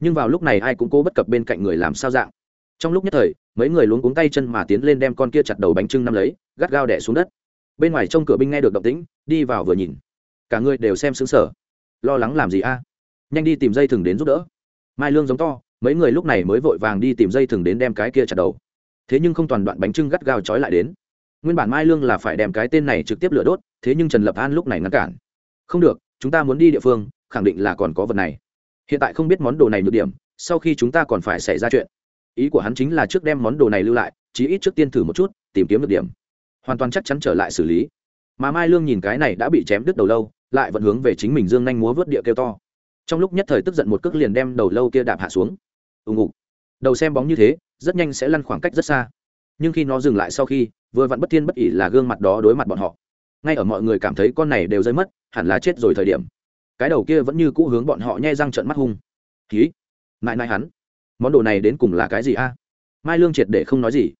Nhưng vào lúc này ai cũng cố bất cập bên cạnh người làm sao dạng. Trong lúc nhất thời, mấy người luống cuống tay chân mà tiến lên đem con kia chặt đầu bánh trưng nắm lấy, gắt gao đẻ xuống đất bên ngoài trong cửa binh nghe được động tĩnh, đi vào vừa nhìn. Cả người đều xem xứng sở lo lắng làm gì a? Nhanh đi tìm dây thừng đến giúp đỡ. Mai lương giống to, mấy người lúc này mới vội vàng đi tìm dây thừng đến đem cái kia chặt đầu. Thế nhưng không toàn đoạn bánh trưng gắt gao trói lại đến. Nguyên bản mai lương là phải đem cái tên này trực tiếp lửa đốt, thế nhưng trần lập an lúc này ngăn cản. Không được, chúng ta muốn đi địa phương, khẳng định là còn có vật này. Hiện tại không biết món đồ này nhược điểm, sau khi chúng ta còn phải xảy ra chuyện. Ý của hắn chính là trước đem món đồ này lưu lại, chí ít trước tiên thử một chút, tìm kiếm được điểm hoàn toàn chắc chắn trở lại xử lý. Mà mai lương nhìn cái này đã bị chém đứt đầu lâu, lại vẫn hướng về chính mình dương nhanh múa vớt địa kêu to. Trong lúc nhất thời tức giận một cước liền đem đầu lâu kia đạp hạ xuống. Ùng ục. Đầu xem bóng như thế, rất nhanh sẽ lăn khoảng cách rất xa. Nhưng khi nó dừng lại sau khi, vừa vặn bất thiên bất ỉ là gương mặt đó đối mặt bọn họ. Ngay ở mọi người cảm thấy con này đều rơi mất, hẳn là chết rồi thời điểm. Cái đầu kia vẫn như cũ hướng bọn họ nhai răng trợn mắt hung. Ký mãi mãi hắn. Món đồ này đến cùng là cái gì a? Mai lương triệt để không nói gì.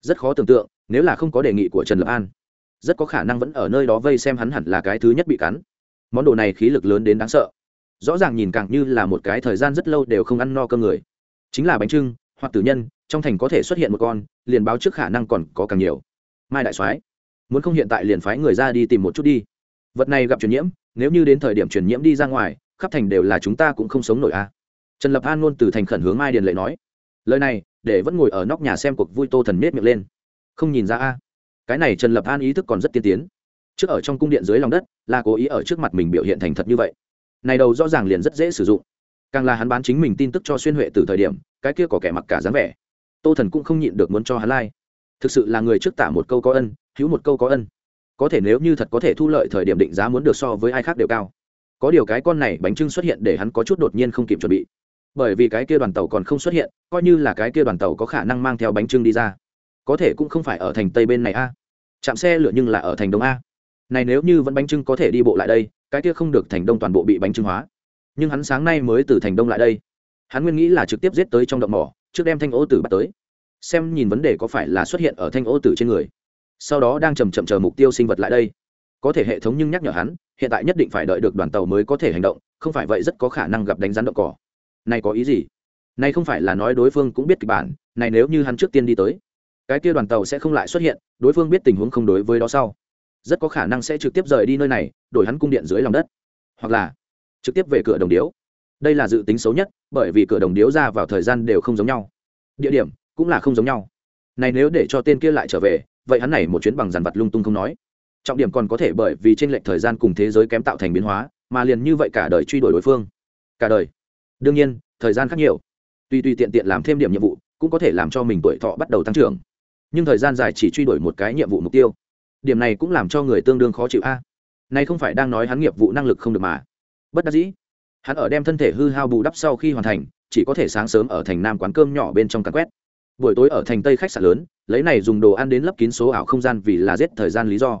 Rất khó tưởng tượng nếu là không có đề nghị của trần lập an, rất có khả năng vẫn ở nơi đó vây xem hắn hẳn là cái thứ nhất bị cắn. Món đồ này khí lực lớn đến đáng sợ. Rõ ràng nhìn càng như là một cái thời gian rất lâu đều không ăn no cơm người. Chính là bánh trưng, hoặc tử nhân, trong thành có thể xuất hiện một con, liền báo trước khả năng còn có càng nhiều. Mai đại soái, muốn không hiện tại liền phái người ra đi tìm một chút đi. Vật này gặp truyền nhiễm, nếu như đến thời điểm truyền nhiễm đi ra ngoài, khắp thành đều là chúng ta cũng không sống nổi a. Trần lập an luôn từ thành khẩn hướng mai điền lệ nói, lời này, để vẫn ngồi ở nóc nhà xem cuộc vui tô thần nết miệng lên không nhìn ra a. Cái này trần lập an ý thức còn rất tiên tiến. Trước ở trong cung điện dưới lòng đất, là cố ý ở trước mặt mình biểu hiện thành thật như vậy. Này đầu rõ ràng liền rất dễ sử dụng. Càng là hắn bán chính mình tin tức cho xuyên huệ từ thời điểm, cái kia có kẻ mặc cả dáng vẻ. Tô thần cũng không nhịn được muốn cho hắn lai、like. thực sự là người trước tả một câu có ân, hữu một câu có ân. Có thể nếu như thật có thể thu lợi thời điểm định giá muốn được so với ai khác đều cao. Có điều cái con này bánh trưng xuất hiện để hắn có chút đột nhiên không kịp chuẩn bị. Bởi vì cái kia đoàn tàu còn không xuất hiện, coi như là cái kia đoàn tàu có khả năng mang theo bánh trưng đi ra có thể cũng không phải ở thành tây bên này a. Chạm xe lửa nhưng là ở thành đông a. Này nếu như vẫn bánh trưng có thể đi bộ lại đây, cái kia không được thành đông toàn bộ bị bánh trưng hóa. Nhưng hắn sáng nay mới từ thành đông lại đây. Hắn nguyên nghĩ là trực tiếp giết tới trong động mỏ, trước đem thanh ô tử bắt tới. Xem nhìn vấn đề có phải là xuất hiện ở thanh ô tử trên người. Sau đó đang chầm chậm chờ mục tiêu sinh vật lại đây. Có thể hệ thống nhưng nhắc nhở hắn, hiện tại nhất định phải đợi được đoàn tàu mới có thể hành động, không phải vậy rất có khả năng gặp đánh rắn động cỏ. Này có ý gì? Này không phải là nói đối phương cũng biết kịch bản, này nếu như hắn trước tiên đi tới cái kia đoàn tàu sẽ không lại xuất hiện, đối phương biết tình huống không đối với đó sau, rất có khả năng sẽ trực tiếp rời đi nơi này, đổi hắn cung điện dưới lòng đất. Hoặc là, trực tiếp về cửa đồng điếu. Đây là dự tính xấu nhất, bởi vì cửa đồng điếu ra vào thời gian đều không giống nhau. Địa điểm, cũng là không giống nhau. Này nếu để cho tên kia lại trở về, vậy hắn này một chuyến bằng dàn vật lung tung không nói. Trọng điểm còn có thể bởi vì trên lệnh thời gian cùng thế giới kém tạo thành biến hóa, mà liền như vậy cả đời truy đuổi đối phương. Cả đời. Đương nhiên, thời gian khác nhiều. Tuy tuy tiện tiện làm thêm điểm nhiệm vụ, cũng có thể làm cho mình tuổi thọ bắt đầu tăng trưởng nhưng thời gian dài chỉ truy đuổi một cái nhiệm vụ mục tiêu. Điểm này cũng làm cho người tương đương khó chịu a. Này không phải đang nói hắn nghiệp vụ năng lực không được mà. Bất đắc dĩ. Hắn ở đem thân thể hư hao bù đắp sau khi hoàn thành, chỉ có thể sáng sớm ở thành nam quán cơm nhỏ bên trong cắn quét. Buổi tối ở thành tây khách sạn lớn, lấy này dùng đồ ăn đến lấp kín số ảo không gian vì là giết thời gian lý do.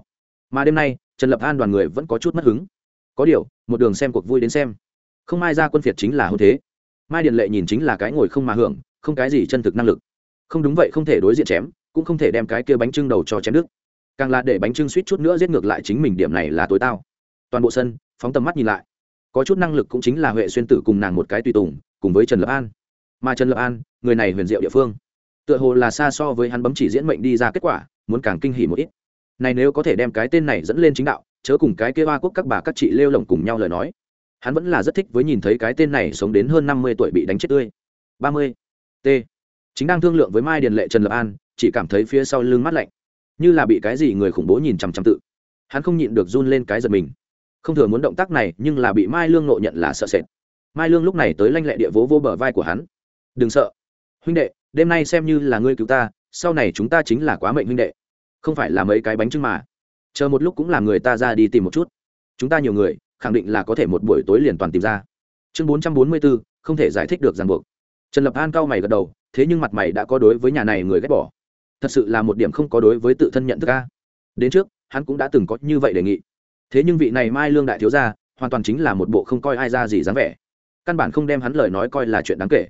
Mà đêm nay, trần lập an đoàn người vẫn có chút mất hứng. Có điều, một đường xem cuộc vui đến xem. Không mai ra quân phiệt chính là hôn thế. Mai điện lệ nhìn chính là cái ngồi không mà hưởng, không cái gì chân thực năng lực. Không đúng vậy không thể đối diện chém cũng không thể đem cái kia bánh trưng đầu cho chém nước. Càng là để bánh trưng suýt chút nữa giết ngược lại chính mình, điểm này là tối tao. Toàn bộ sân, phóng tầm mắt nhìn lại. Có chút năng lực cũng chính là huệ xuyên tử cùng nàng một cái tùy tùng, cùng với trần lập an. Mà trần lập an, người này huyền diệu địa phương. Tựa hồ là xa so với hắn bấm chỉ diễn mệnh đi ra kết quả, muốn càng kinh hỉ một ít. Này nếu có thể đem cái tên này dẫn lên chính đạo, chớ cùng cái kia ba quốc các bà các chị lêu lồng cùng nhau lời nói. Hắn vẫn là rất thích với nhìn thấy cái tên này sống đến hơn năm mươi tuổi bị đánh chết tươi. Ba mươi t. Chính đang thương lượng với mai điền lệ trần lập an chỉ cảm thấy phía sau lưng mát lạnh, như là bị cái gì người khủng bố nhìn chằm chằm tự. Hắn không nhịn được run lên cái giật mình. Không thừa muốn động tác này, nhưng là bị mai lương nộ nhận là sợ sệt. Mai lương lúc này tới lanh lẹ địa vố vô bờ vai của hắn. Đừng sợ, huynh đệ, đêm nay xem như là ngươi cứu ta, sau này chúng ta chính là quá mệnh huynh đệ. Không phải là mấy cái bánh trưng mà. Chờ một lúc cũng là người ta ra đi tìm một chút. Chúng ta nhiều người, khẳng định là có thể một buổi tối liền toàn tìm ra. Chương bốn trăm bốn mươi bốn không thể giải thích được ràng buộc. Trần lập an cao mày gật đầu, thế nhưng mặt mày đã có đối với nhà này người ghét bỏ thật sự là một điểm không có đối với tự thân nhận thức ca đến trước, hắn cũng đã từng có như vậy đề nghị. Thế nhưng vị này mai lương đại thiếu gia, hoàn toàn chính là một bộ không coi ai ra gì dáng vẻ. Căn bản không đem hắn lời nói coi là chuyện đáng kể.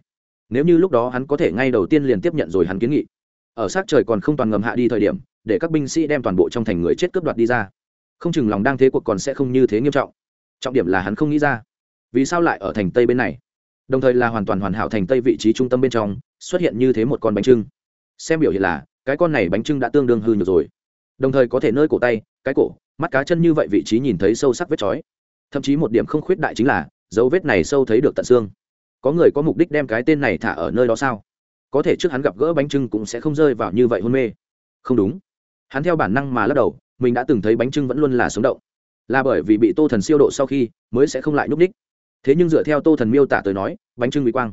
Nếu như lúc đó hắn có thể ngay đầu tiên liền tiếp nhận rồi hắn kiến nghị. Ở sát trời còn không toàn ngầm hạ đi thời điểm, để các binh sĩ đem toàn bộ trong thành người chết cướp đoạt đi ra. Không chừng lòng đang thế cuộc còn sẽ không như thế nghiêm trọng. Trọng điểm là hắn không nghĩ ra. Vì sao lại ở thành tây bên này? Đồng thời là hoàn toàn hoàn hảo thành tây vị trí trung tâm bên trong, xuất hiện như thế một con bánh trưng. Xem biểu hiện là cái con này bánh trưng đã tương đương hư nhược rồi. Đồng thời có thể nơi cổ tay, cái cổ, mắt cá chân như vậy vị trí nhìn thấy sâu sắc vết chói. Thậm chí một điểm không khuyết đại chính là, dấu vết này sâu thấy được tận xương. Có người có mục đích đem cái tên này thả ở nơi đó sao? Có thể trước hắn gặp gỡ bánh trưng cũng sẽ không rơi vào như vậy hôn mê. Không đúng. Hắn theo bản năng mà lắc đầu, mình đã từng thấy bánh trưng vẫn luôn là sống động. Là bởi vì bị tô thần siêu độ sau khi mới sẽ không lại nhúc ních thế nhưng dựa theo tô thần miêu tả tới nói, bánh trưng bị quang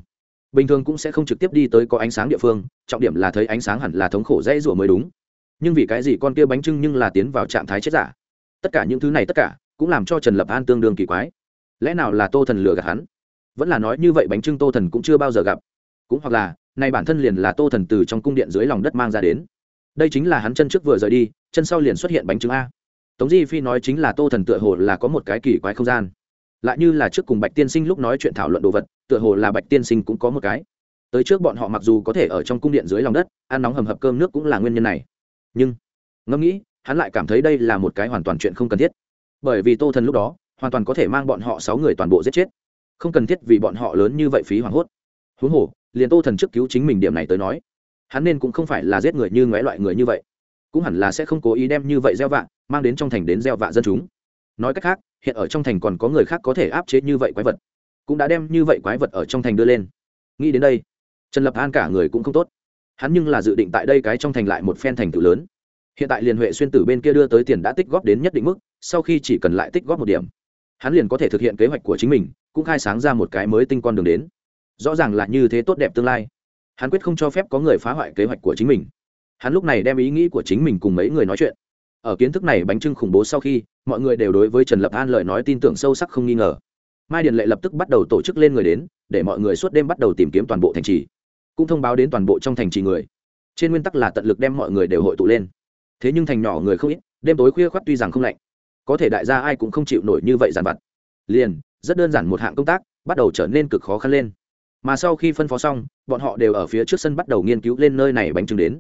bình thường cũng sẽ không trực tiếp đi tới có ánh sáng địa phương, trọng điểm là thấy ánh sáng hẳn là thống khổ dễ rủa mới đúng. Nhưng vì cái gì con kia bánh trưng nhưng là tiến vào trạng thái chết giả? Tất cả những thứ này tất cả cũng làm cho trần lập an tương đương kỳ quái. Lẽ nào là tô thần lừa gạt hắn? Vẫn là nói như vậy bánh trưng tô thần cũng chưa bao giờ gặp. Cũng hoặc là, nay bản thân liền là tô thần từ trong cung điện dưới lòng đất mang ra đến. Đây chính là hắn chân trước vừa rời đi, chân sau liền xuất hiện bánh trưng a. Tống di phi nói chính là tô thần tựa hồ là có một cái kỳ quái không gian lại như là trước cùng bạch tiên sinh lúc nói chuyện thảo luận đồ vật, tựa hồ là bạch tiên sinh cũng có một cái. Tới trước bọn họ mặc dù có thể ở trong cung điện dưới lòng đất, ăn nóng hầm hập cơm nước cũng là nguyên nhân này. Nhưng, ngẫm nghĩ, hắn lại cảm thấy đây là một cái hoàn toàn chuyện không cần thiết. Bởi vì tô thần lúc đó, hoàn toàn có thể mang bọn họ sáu người toàn bộ giết chết. Không cần thiết vì bọn họ lớn như vậy phí hoảng hốt. Huống hồ, liền tô thần trước cứu chính mình điểm này tới nói, hắn nên cũng không phải là giết người như ngoé loại người như vậy. Cũng hẳn là sẽ không cố ý đem như vậy gieo vạ, mang đến trong thành đến gieo vạ dân chúng. Nói cách khác hiện ở trong thành còn có người khác có thể áp chế như vậy quái vật, cũng đã đem như vậy quái vật ở trong thành đưa lên. Nghĩ đến đây, trần lập an cả người cũng không tốt. Hắn nhưng là dự định tại đây cái trong thành lại một phen thành tựu lớn. Hiện tại liền huệ xuyên tử bên kia đưa tới tiền đã tích góp đến nhất định mức, sau khi chỉ cần lại tích góp một điểm, hắn liền có thể thực hiện kế hoạch của chính mình, cũng khai sáng ra một cái mới tinh con đường đến. Rõ ràng là như thế tốt đẹp tương lai. Hắn quyết không cho phép có người phá hoại kế hoạch của chính mình. Hắn lúc này đem ý nghĩ của chính mình cùng mấy người nói chuyện. Ở kiến thức này bánh trưng khủng bố sau khi mọi người đều đối với trần lập an lời nói tin tưởng sâu sắc không nghi ngờ. Mai điền lệ lập tức bắt đầu tổ chức lên người đến, để mọi người suốt đêm bắt đầu tìm kiếm toàn bộ thành trì. Cũng thông báo đến toàn bộ trong thành trì người. Trên nguyên tắc là tận lực đem mọi người đều hội tụ lên. Thế nhưng thành nhỏ người không ít, đêm tối khuya khoắt tuy rằng không lạnh, có thể đại gia ai cũng không chịu nổi như vậy dàn vặt. Liền, rất đơn giản một hạng công tác, bắt đầu trở nên cực khó khăn lên. Mà sau khi phân phó xong, bọn họ đều ở phía trước sân bắt đầu nghiên cứu lên nơi này bánh trưng đến.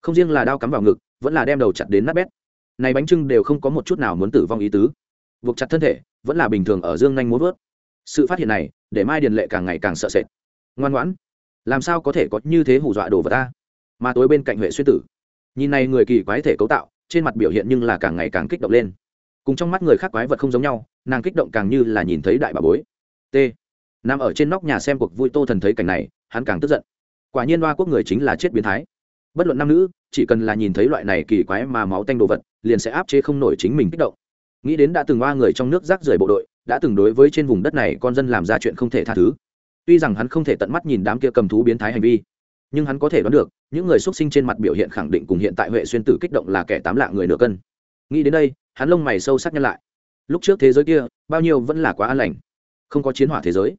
Không riêng là đao cắm vào ngực, vẫn là đem đầu chặt đến nát bét này bánh trưng đều không có một chút nào muốn tử vong ý tứ. Buộc chặt thân thể, vẫn là bình thường ở dương nhanh muốn vớt. Sự phát hiện này, để mai điền lệ càng ngày càng sợ sệt. Ngoan ngoãn, làm sao có thể có như thế hù dọa đồ vật ta? Mà tối bên cạnh huệ xuyên tử, nhìn này người kỳ quái thể cấu tạo, trên mặt biểu hiện nhưng là càng ngày càng kích động lên. Cùng trong mắt người khác quái vật không giống nhau, nàng kích động càng như là nhìn thấy đại bà bối. T. Nằm ở trên nóc nhà xem cuộc vui tô thần thấy cảnh này, hắn càng tức giận. Quả nhiên đoa quốc người chính là chết biến thái. Bất luận nam nữ chỉ cần là nhìn thấy loại này kỳ quái mà máu tanh đồ vật, liền sẽ áp chế không nổi chính mình kích động. Nghĩ đến đã từng hoa người trong nước rác rưởi bộ đội, đã từng đối với trên vùng đất này con dân làm ra chuyện không thể tha thứ. Tuy rằng hắn không thể tận mắt nhìn đám kia cầm thú biến thái hành vi, nhưng hắn có thể đoán được, những người xuất sinh trên mặt biểu hiện khẳng định cùng hiện tại huệ xuyên tử kích động là kẻ tám lạ người nửa cân. Nghĩ đến đây, hắn lông mày sâu sắc nhân lại. Lúc trước thế giới kia, bao nhiêu vẫn là quá an lành, không có chiến hỏa thế giới.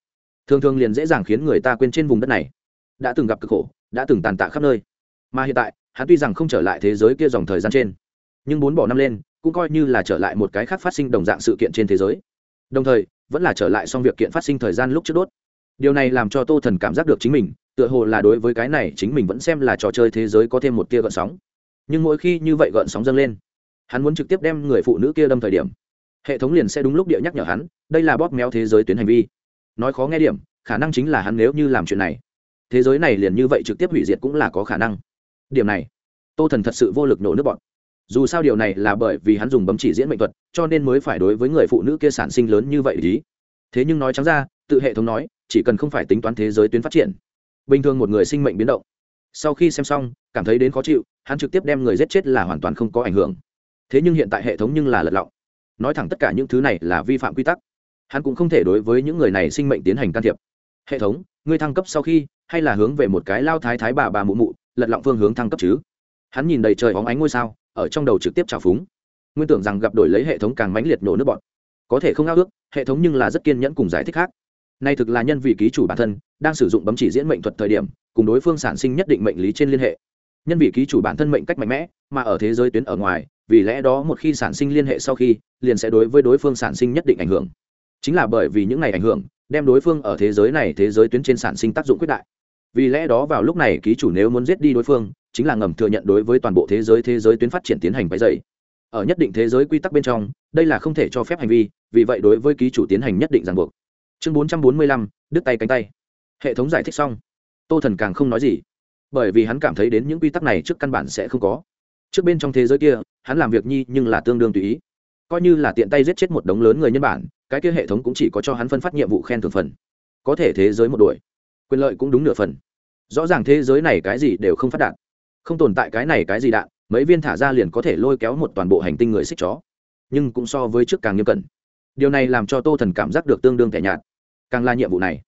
Thường thường liền dễ dàng khiến người ta quên trên vùng đất này. Đã từng gặp cực khổ, đã từng tàn tạ khắp nơi mà hiện tại, hắn tuy rằng không trở lại thế giới kia dòng thời gian trên, nhưng bốn bỏ năm lên, cũng coi như là trở lại một cái khác phát sinh đồng dạng sự kiện trên thế giới. Đồng thời, vẫn là trở lại xong việc kiện phát sinh thời gian lúc trước đốt. Điều này làm cho tô thần cảm giác được chính mình, tựa hồ là đối với cái này chính mình vẫn xem là trò chơi thế giới có thêm một tia gợn sóng. Nhưng mỗi khi như vậy gợn sóng dâng lên, hắn muốn trực tiếp đem người phụ nữ kia đâm thời điểm, hệ thống liền sẽ đúng lúc địa nhắc nhở hắn, đây là bóp méo thế giới tuyến hành vi. Nói khó nghe điểm, khả năng chính là hắn nếu như làm chuyện này, thế giới này liền như vậy trực tiếp hủy diệt cũng là có khả năng điểm này, tô thần thật sự vô lực nổ nước bọn. Dù sao điều này là bởi vì hắn dùng bấm chỉ diễn mệnh thuật, cho nên mới phải đối với người phụ nữ kia sản sinh lớn như vậy ý. Thế nhưng nói trắng ra, tự hệ thống nói, chỉ cần không phải tính toán thế giới tuyến phát triển, bình thường một người sinh mệnh biến động. Sau khi xem xong, cảm thấy đến khó chịu, hắn trực tiếp đem người giết chết là hoàn toàn không có ảnh hưởng. Thế nhưng hiện tại hệ thống nhưng là lật lọng. Nói thẳng tất cả những thứ này là vi phạm quy tắc. Hắn cũng không thể đối với những người này sinh mệnh tiến hành can thiệp. Hệ thống, ngươi thăng cấp sau khi, hay là hướng về một cái lao thái thái bà bà mụ mụ lật lọng phương hướng thăng cấp chứ? Hắn nhìn đầy trời óng ánh ngôi sao, ở trong đầu trực tiếp trào phúng. Nguyên tưởng rằng gặp đổi lấy hệ thống càng mãnh liệt nổ nước bọn có thể không ao ước, hệ thống nhưng là rất kiên nhẫn cùng giải thích khác. Nay thực là nhân vị ký chủ bản thân, đang sử dụng bấm chỉ diễn mệnh thuật thời điểm, cùng đối phương sản sinh nhất định mệnh lý trên liên hệ. Nhân vị ký chủ bản thân mệnh cách mạnh mẽ, mà ở thế giới tuyến ở ngoài, vì lẽ đó một khi sản sinh liên hệ sau khi, liền sẽ đối với đối phương sản sinh nhất định ảnh hưởng. Chính là bởi vì những này ảnh hưởng, đem đối phương ở thế giới này, thế giới tuyến trên sản sinh tác dụng quyết đại vì lẽ đó vào lúc này ký chủ nếu muốn giết đi đối phương, chính là ngầm thừa nhận đối với toàn bộ thế giới thế giới tuyến phát triển tiến hành váy dày ở nhất định thế giới quy tắc bên trong, đây là không thể cho phép hành vi, vì vậy đối với ký chủ tiến hành nhất định ràng buộc. Chương bốn trăm bốn mươi lăm, đứt tay cánh tay. Hệ thống giải thích xong. Tô thần càng không nói gì, bởi vì hắn cảm thấy đến những quy tắc này trước căn bản sẽ không có. Trước bên trong thế giới kia, hắn làm việc nhi nhưng là tương đương tùy ý. Coi như là tiện tay giết chết một đống lớn người nhân bản, cái kia hệ thống cũng chỉ có cho hắn phân phát nhiệm vụ khen thưởng phần. Có thể thế giới một đuổi quyền lợi cũng đúng nửa phần. Rõ ràng thế giới này cái gì đều không phát đạn không tồn tại cái này cái gì đạn, mấy viên thả ra liền có thể lôi kéo một toàn bộ hành tinh người xích chó. Nhưng cũng so với trước càng nghiêm cẩn. Điều này làm cho tô thần cảm giác được tương đương tẻ nhạt. Càng là nhiệm vụ này,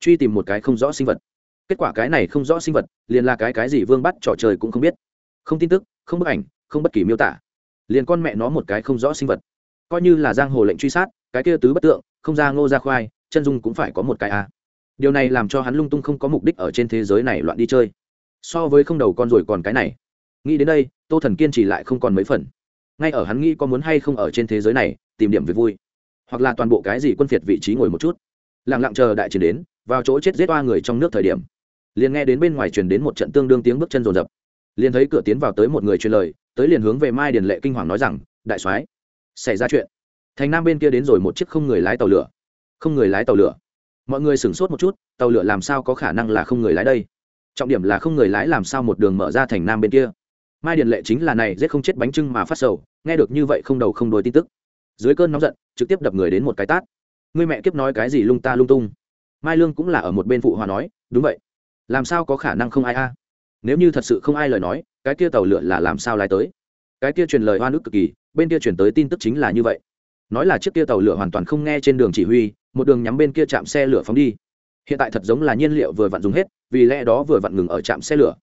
truy tìm một cái không rõ sinh vật. Kết quả cái này không rõ sinh vật, liền là cái cái gì vương bắt trò chơi cũng không biết. Không tin tức, không bức ảnh, không bất kỳ miêu tả. Liền con mẹ nó một cái không rõ sinh vật. Coi như là giang hồ lệnh truy sát, cái kia tứ bất tượng, không ra ngô ra khoai, chân dung cũng phải có một cái a điều này làm cho hắn lung tung không có mục đích ở trên thế giới này loạn đi chơi. So với không đầu con rồi còn cái này. Nghĩ đến đây, tô thần kiên trì lại không còn mấy phần. Ngay ở hắn nghĩ có muốn hay không ở trên thế giới này, tìm điểm việc vui. Hoặc là toàn bộ cái gì quân phiệt vị trí ngồi một chút. Lẳng lặng chờ đại chiến đến, vào chỗ chết giết oa người trong nước thời điểm. Liền nghe đến bên ngoài truyền đến một trận tương đương tiếng bước chân rồn rập. Liền thấy cửa tiến vào tới một người truyền lời, tới liền hướng về mai điền lệ kinh hoàng nói rằng, đại soái, xảy ra chuyện. Thành nam bên kia đến rồi một chiếc không người lái tàu lửa. Không người lái tàu lửa mọi người sửng sốt một chút, tàu lửa làm sao có khả năng là không người lái đây? Trọng điểm là không người lái làm sao một đường mở ra thành nam bên kia? Mai điền lệ chính là này, giết không chết bánh trưng mà phát sầu, nghe được như vậy không đầu không đôi tin tức. Dưới cơn nóng giận, trực tiếp đập người đến một cái tát. Người mẹ kiếp nói cái gì lung ta lung tung. Mai lương cũng là ở một bên phụ hòa nói, đúng vậy. Làm sao có khả năng không ai a? Nếu như thật sự không ai lời nói, cái kia tàu lửa là làm sao lái tới? Cái kia truyền lời hoa nước cực kỳ, bên kia truyền tới tin tức chính là như vậy nói là chiếc kia tàu lửa hoàn toàn không nghe trên đường chỉ huy, một đường nhắm bên kia chạm xe lửa phóng đi. Hiện tại thật giống là nhiên liệu vừa vặn dùng hết, vì lẽ đó vừa vặn ngừng ở trạm xe lửa.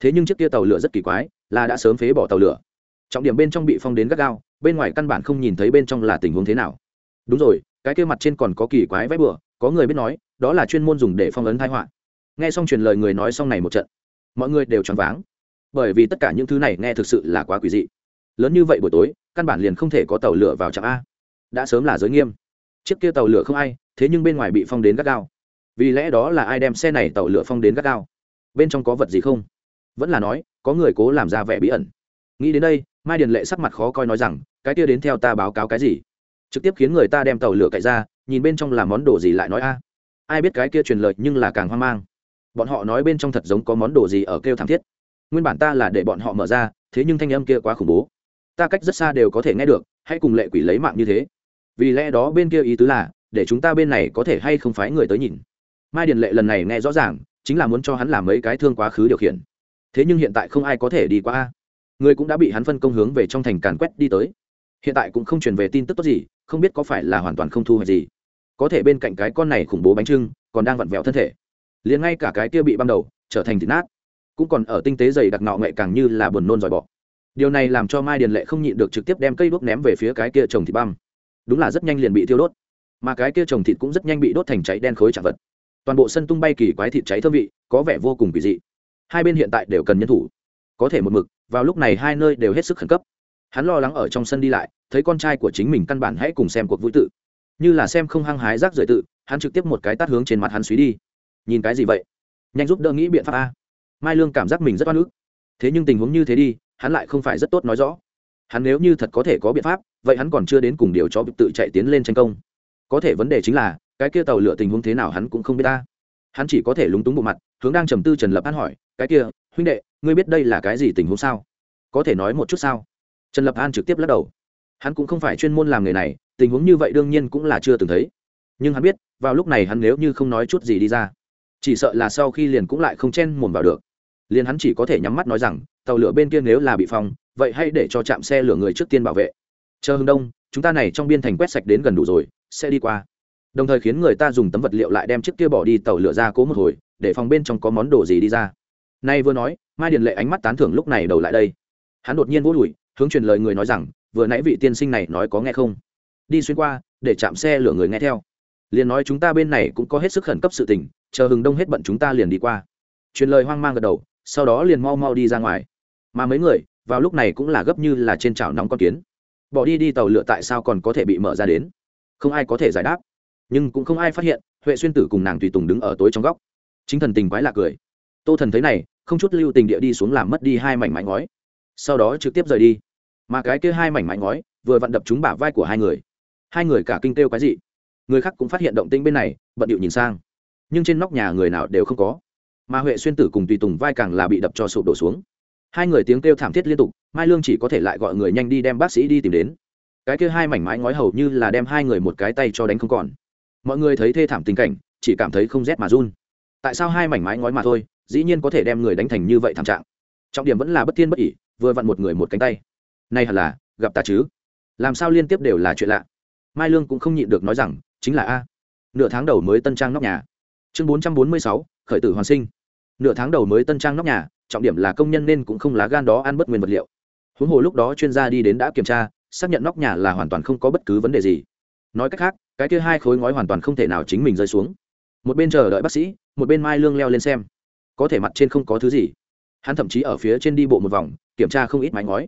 Thế nhưng chiếc kia tàu lửa rất kỳ quái, là đã sớm phế bỏ tàu lửa. Trọng điểm bên trong bị phong đến gắt gao, bên ngoài căn bản không nhìn thấy bên trong là tình huống thế nào. Đúng rồi, cái kia mặt trên còn có kỳ quái vẽ bừa, có người biết nói, đó là chuyên môn dùng để phong ấn thái họa. Nghe xong truyền lời người nói xong này một trận, mọi người đều choáng váng. Bởi vì tất cả những thứ này nghe thực sự là quá quỷ dị. Lớn như vậy buổi tối, căn bản liền không thể có tàu lửa vào trạm a đã sớm là giới nghiêm. Chiếc kia tàu lửa không ai, thế nhưng bên ngoài bị phong đến gắt gao. Vì lẽ đó là ai đem xe này tàu lửa phong đến gắt gao? Bên trong có vật gì không? Vẫn là nói, có người cố làm ra vẻ bí ẩn. Nghĩ đến đây, mai điền lệ sắc mặt khó coi nói rằng, cái kia đến theo ta báo cáo cái gì? Trực tiếp khiến người ta đem tàu lửa cậy ra, nhìn bên trong là món đồ gì lại nói a? Ai biết cái kia truyền lời nhưng là càng hoang mang. Bọn họ nói bên trong thật giống có món đồ gì ở kêu thảm thiết. Nguyên bản ta là để bọn họ mở ra, thế nhưng thanh âm kia quá khủng bố. Ta cách rất xa đều có thể nghe được, hãy cùng lệ quỷ lấy mạng như thế vì lẽ đó bên kia ý tứ là, để chúng ta bên này có thể hay không phái người tới nhìn. Mai điền lệ lần này nghe rõ ràng, chính là muốn cho hắn làm mấy cái thương quá khứ điều khiển. Thế nhưng hiện tại không ai có thể đi qua. Người cũng đã bị hắn phân công hướng về trong thành càn quét đi tới. Hiện tại cũng không truyền về tin tức tốt gì, không biết có phải là hoàn toàn không thu hoạch gì. Có thể bên cạnh cái con này khủng bố bánh trưng, còn đang vặn vẹo thân thể. Liền ngay cả cái kia bị băm đầu, trở thành thịt nát. Cũng còn ở tinh tế dày đặc nọ nghệ càng như là buồn nôn dòi bỏ điều này làm cho mai điền lệ không nhịn được trực tiếp đem cây đuốc ném về phía cái kia trồng thịt băm đúng là rất nhanh liền bị thiêu đốt. Mà cái kia trồng thịt cũng rất nhanh bị đốt thành cháy đen khối chạm vật. Toàn bộ sân tung bay kỳ quái thịt cháy thơm vị, có vẻ vô cùng kỳ dị. Hai bên hiện tại đều cần nhân thủ. Có thể một mực, vào lúc này hai nơi đều hết sức khẩn cấp. Hắn lo lắng ở trong sân đi lại, thấy con trai của chính mình căn bản hãy cùng xem cuộc vui tự. Như là xem không hăng hái rác rưởi tự, hắn trực tiếp một cái tát hướng trên mặt hắn suý đi. Nhìn cái gì vậy? Nhanh giúp đỡ nghĩ biện pháp a. Mai lương cảm giác mình rất oan ức. Thế nhưng tình huống như thế đi, hắn lại không phải rất tốt nói rõ. Hắn nếu như thật có thể có biện pháp vậy hắn còn chưa đến cùng điều cho tự chạy tiến lên tranh công. Có thể vấn đề chính là, cái kia tàu lửa tình huống thế nào hắn cũng không biết ta. Hắn chỉ có thể lúng túng bộ mặt, hướng đang trầm tư trần lập an hỏi, cái kia, huynh đệ, ngươi biết đây là cái gì tình huống sao? Có thể nói một chút sao? Trần lập an trực tiếp lắc đầu. Hắn cũng không phải chuyên môn làm nghề này, tình huống như vậy đương nhiên cũng là chưa từng thấy. Nhưng hắn biết, vào lúc này hắn nếu như không nói chút gì đi ra, chỉ sợ là sau khi liền cũng lại không chen mồm vào được. Liền hắn chỉ có thể nhắm mắt nói rằng, tàu lửa bên kia nếu là bị phong, vậy hãy để cho chạm xe lửa người trước tiên bảo vệ chờ hưng đông, chúng ta này trong biên thành quét sạch đến gần đủ rồi, sẽ đi qua. Đồng thời khiến người ta dùng tấm vật liệu lại đem chiếc kia bỏ đi tàu lửa ra cố một hồi, để phòng bên trong có món đồ gì đi ra. Nay vừa nói, mai điền lệ ánh mắt tán thưởng lúc này đầu lại đây. Hắn đột nhiên vô đùi, hướng truyền lời người nói rằng, vừa nãy vị tiên sinh này nói có nghe không? Đi xuyên qua, để chạm xe lửa người nghe theo. Liền nói chúng ta bên này cũng có hết sức khẩn cấp sự tình, chờ hừng đông hết bận chúng ta liền đi qua. Truyền lời hoang mang gật đầu, sau đó liền mau mau đi ra ngoài. Mà mấy người, vào lúc này cũng là gấp như là trên chảo nóng con kiến bỏ đi đi tàu lửa tại sao còn có thể bị mở ra đến? Không ai có thể giải đáp. Nhưng cũng không ai phát hiện, huệ xuyên tử cùng nàng tùy tùng đứng ở tối trong góc. Chính thần tình quái lạ cười. Tô thần thấy này, không chút lưu tình địa đi xuống làm mất đi hai mảnh mảnh ngói. Sau đó trực tiếp rời đi. Mà cái kia hai mảnh mảnh ngói, vừa vặn đập trúng bả vai của hai người. Hai người cả kinh kêu cái gì người khác cũng phát hiện động tĩnh bên này, bận điệu nhìn sang. Nhưng trên nóc nhà người nào đều không có. Mà huệ xuyên tử cùng tùy tùng vai càng là bị đập cho sụp đổ xuống. Hai người tiếng kêu thảm thiết liên tục mai lương chỉ có thể lại gọi người nhanh đi đem bác sĩ đi tìm đến. Cái kia hai mảnh mái ngói hầu như là đem hai người một cái tay cho đánh không còn. Mọi người thấy thê thảm tình cảnh, chỉ cảm thấy không rét mà run. Tại sao hai mảnh mái ngói mà thôi, dĩ nhiên có thể đem người đánh thành như vậy thảm trạng. Trọng điểm vẫn là bất thiên bất ỉ vừa vặn một người một cánh tay. Nay hẳn là, gặp ta chứ? Làm sao liên tiếp đều là chuyện lạ? Mai lương cũng không nhịn được nói rằng, chính là a. Nửa tháng đầu mới tân trang nóc nhà. Chương bốn trăm bốn mươi sáu, khởi tử hoàn sinh. Nửa tháng đầu mới tân trang nóc nhà, trọng điểm là công nhân nên cũng không lá gan đó ăn bất nguyên vật liệu huống hồ lúc đó chuyên gia đi đến đã kiểm tra, xác nhận nóc nhà là hoàn toàn không có bất cứ vấn đề gì. Nói cách khác, cái kia hai khối ngói hoàn toàn không thể nào chính mình rơi xuống. Một bên chờ đợi bác sĩ, một bên mai lương leo lên xem. Có thể mặt trên không có thứ gì. Hắn thậm chí ở phía trên đi bộ một vòng, kiểm tra không ít mái ngói.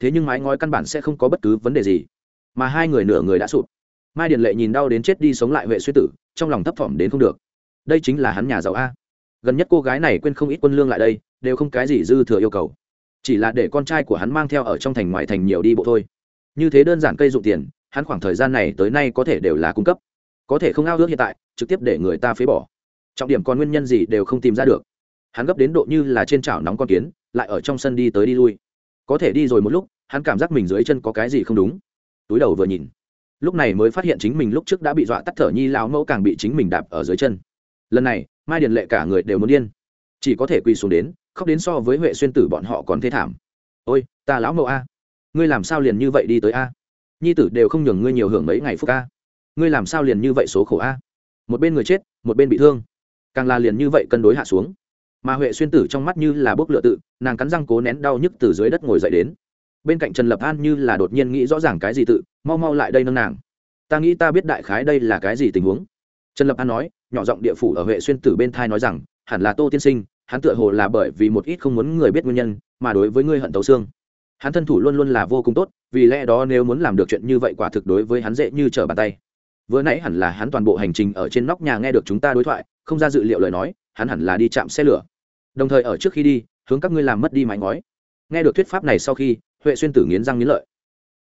Thế nhưng mái ngói căn bản sẽ không có bất cứ vấn đề gì. Mà hai người nửa người đã sụp. Mai điền lệ nhìn đau đến chết đi sống lại vệ suy tử, trong lòng thấp thỏm đến không được. Đây chính là hắn nhà giàu a. Gần nhất cô gái này quên không ít quân lương lại đây, đều không cái gì dư thừa yêu cầu chỉ là để con trai của hắn mang theo ở trong thành ngoại thành nhiều đi bộ thôi. Như thế đơn giản cây dụng tiền, hắn khoảng thời gian này tới nay có thể đều là cung cấp. Có thể không ao ước hiện tại, trực tiếp để người ta phế bỏ. Trọng điểm còn nguyên nhân gì đều không tìm ra được. Hắn gấp đến độ như là trên chảo nóng con kiến, lại ở trong sân đi tới đi lui. Có thể đi rồi một lúc, hắn cảm giác mình dưới chân có cái gì không đúng. Túi đầu vừa nhìn. Lúc này mới phát hiện chính mình lúc trước đã bị dọa tắt thở nhi lão mẫu càng bị chính mình đạp ở dưới chân. Lần này, mai điền lệ cả người đều muốn điên. Chỉ có thể quỳ xuống đến khóc đến so với huệ xuyên tử bọn họ còn thê thảm. Ôi, ta lão mẫu a, ngươi làm sao liền như vậy đi tới a? Nhi tử đều không nhường ngươi nhiều hưởng mấy ngày phúc a. Ngươi làm sao liền như vậy số khổ a? Một bên người chết, một bên bị thương. Càng là liền như vậy cân đối hạ xuống. Mà huệ xuyên tử trong mắt như là bốc lựa tự, nàng cắn răng cố nén đau nhức từ dưới đất ngồi dậy đến. Bên cạnh trần lập an như là đột nhiên nghĩ rõ ràng cái gì tự, mau mau lại đây nâng nàng. Ta nghĩ ta biết đại khái đây là cái gì tình huống. Trần lập an nói, nhỏ giọng địa phủ ở huệ xuyên tử bên thai nói rằng, hẳn là tô tiên sinh hắn tựa hồ là bởi vì một ít không muốn người biết nguyên nhân mà đối với ngươi hận tấu xương. Hắn thân thủ luôn luôn là vô cùng tốt, vì lẽ đó nếu muốn làm được chuyện như vậy quả thực đối với hắn dễ như trở bàn tay. Vừa nãy hẳn là hắn toàn bộ hành trình ở trên nóc nhà nghe được chúng ta đối thoại, không ra dự liệu lời nói, hắn hẳn là đi chạm xe lửa. Đồng thời ở trước khi đi, hướng các ngươi làm mất đi mái ngói. Nghe được thuyết pháp này sau khi, huệ xuyên tử nghiến răng nghiến lợi.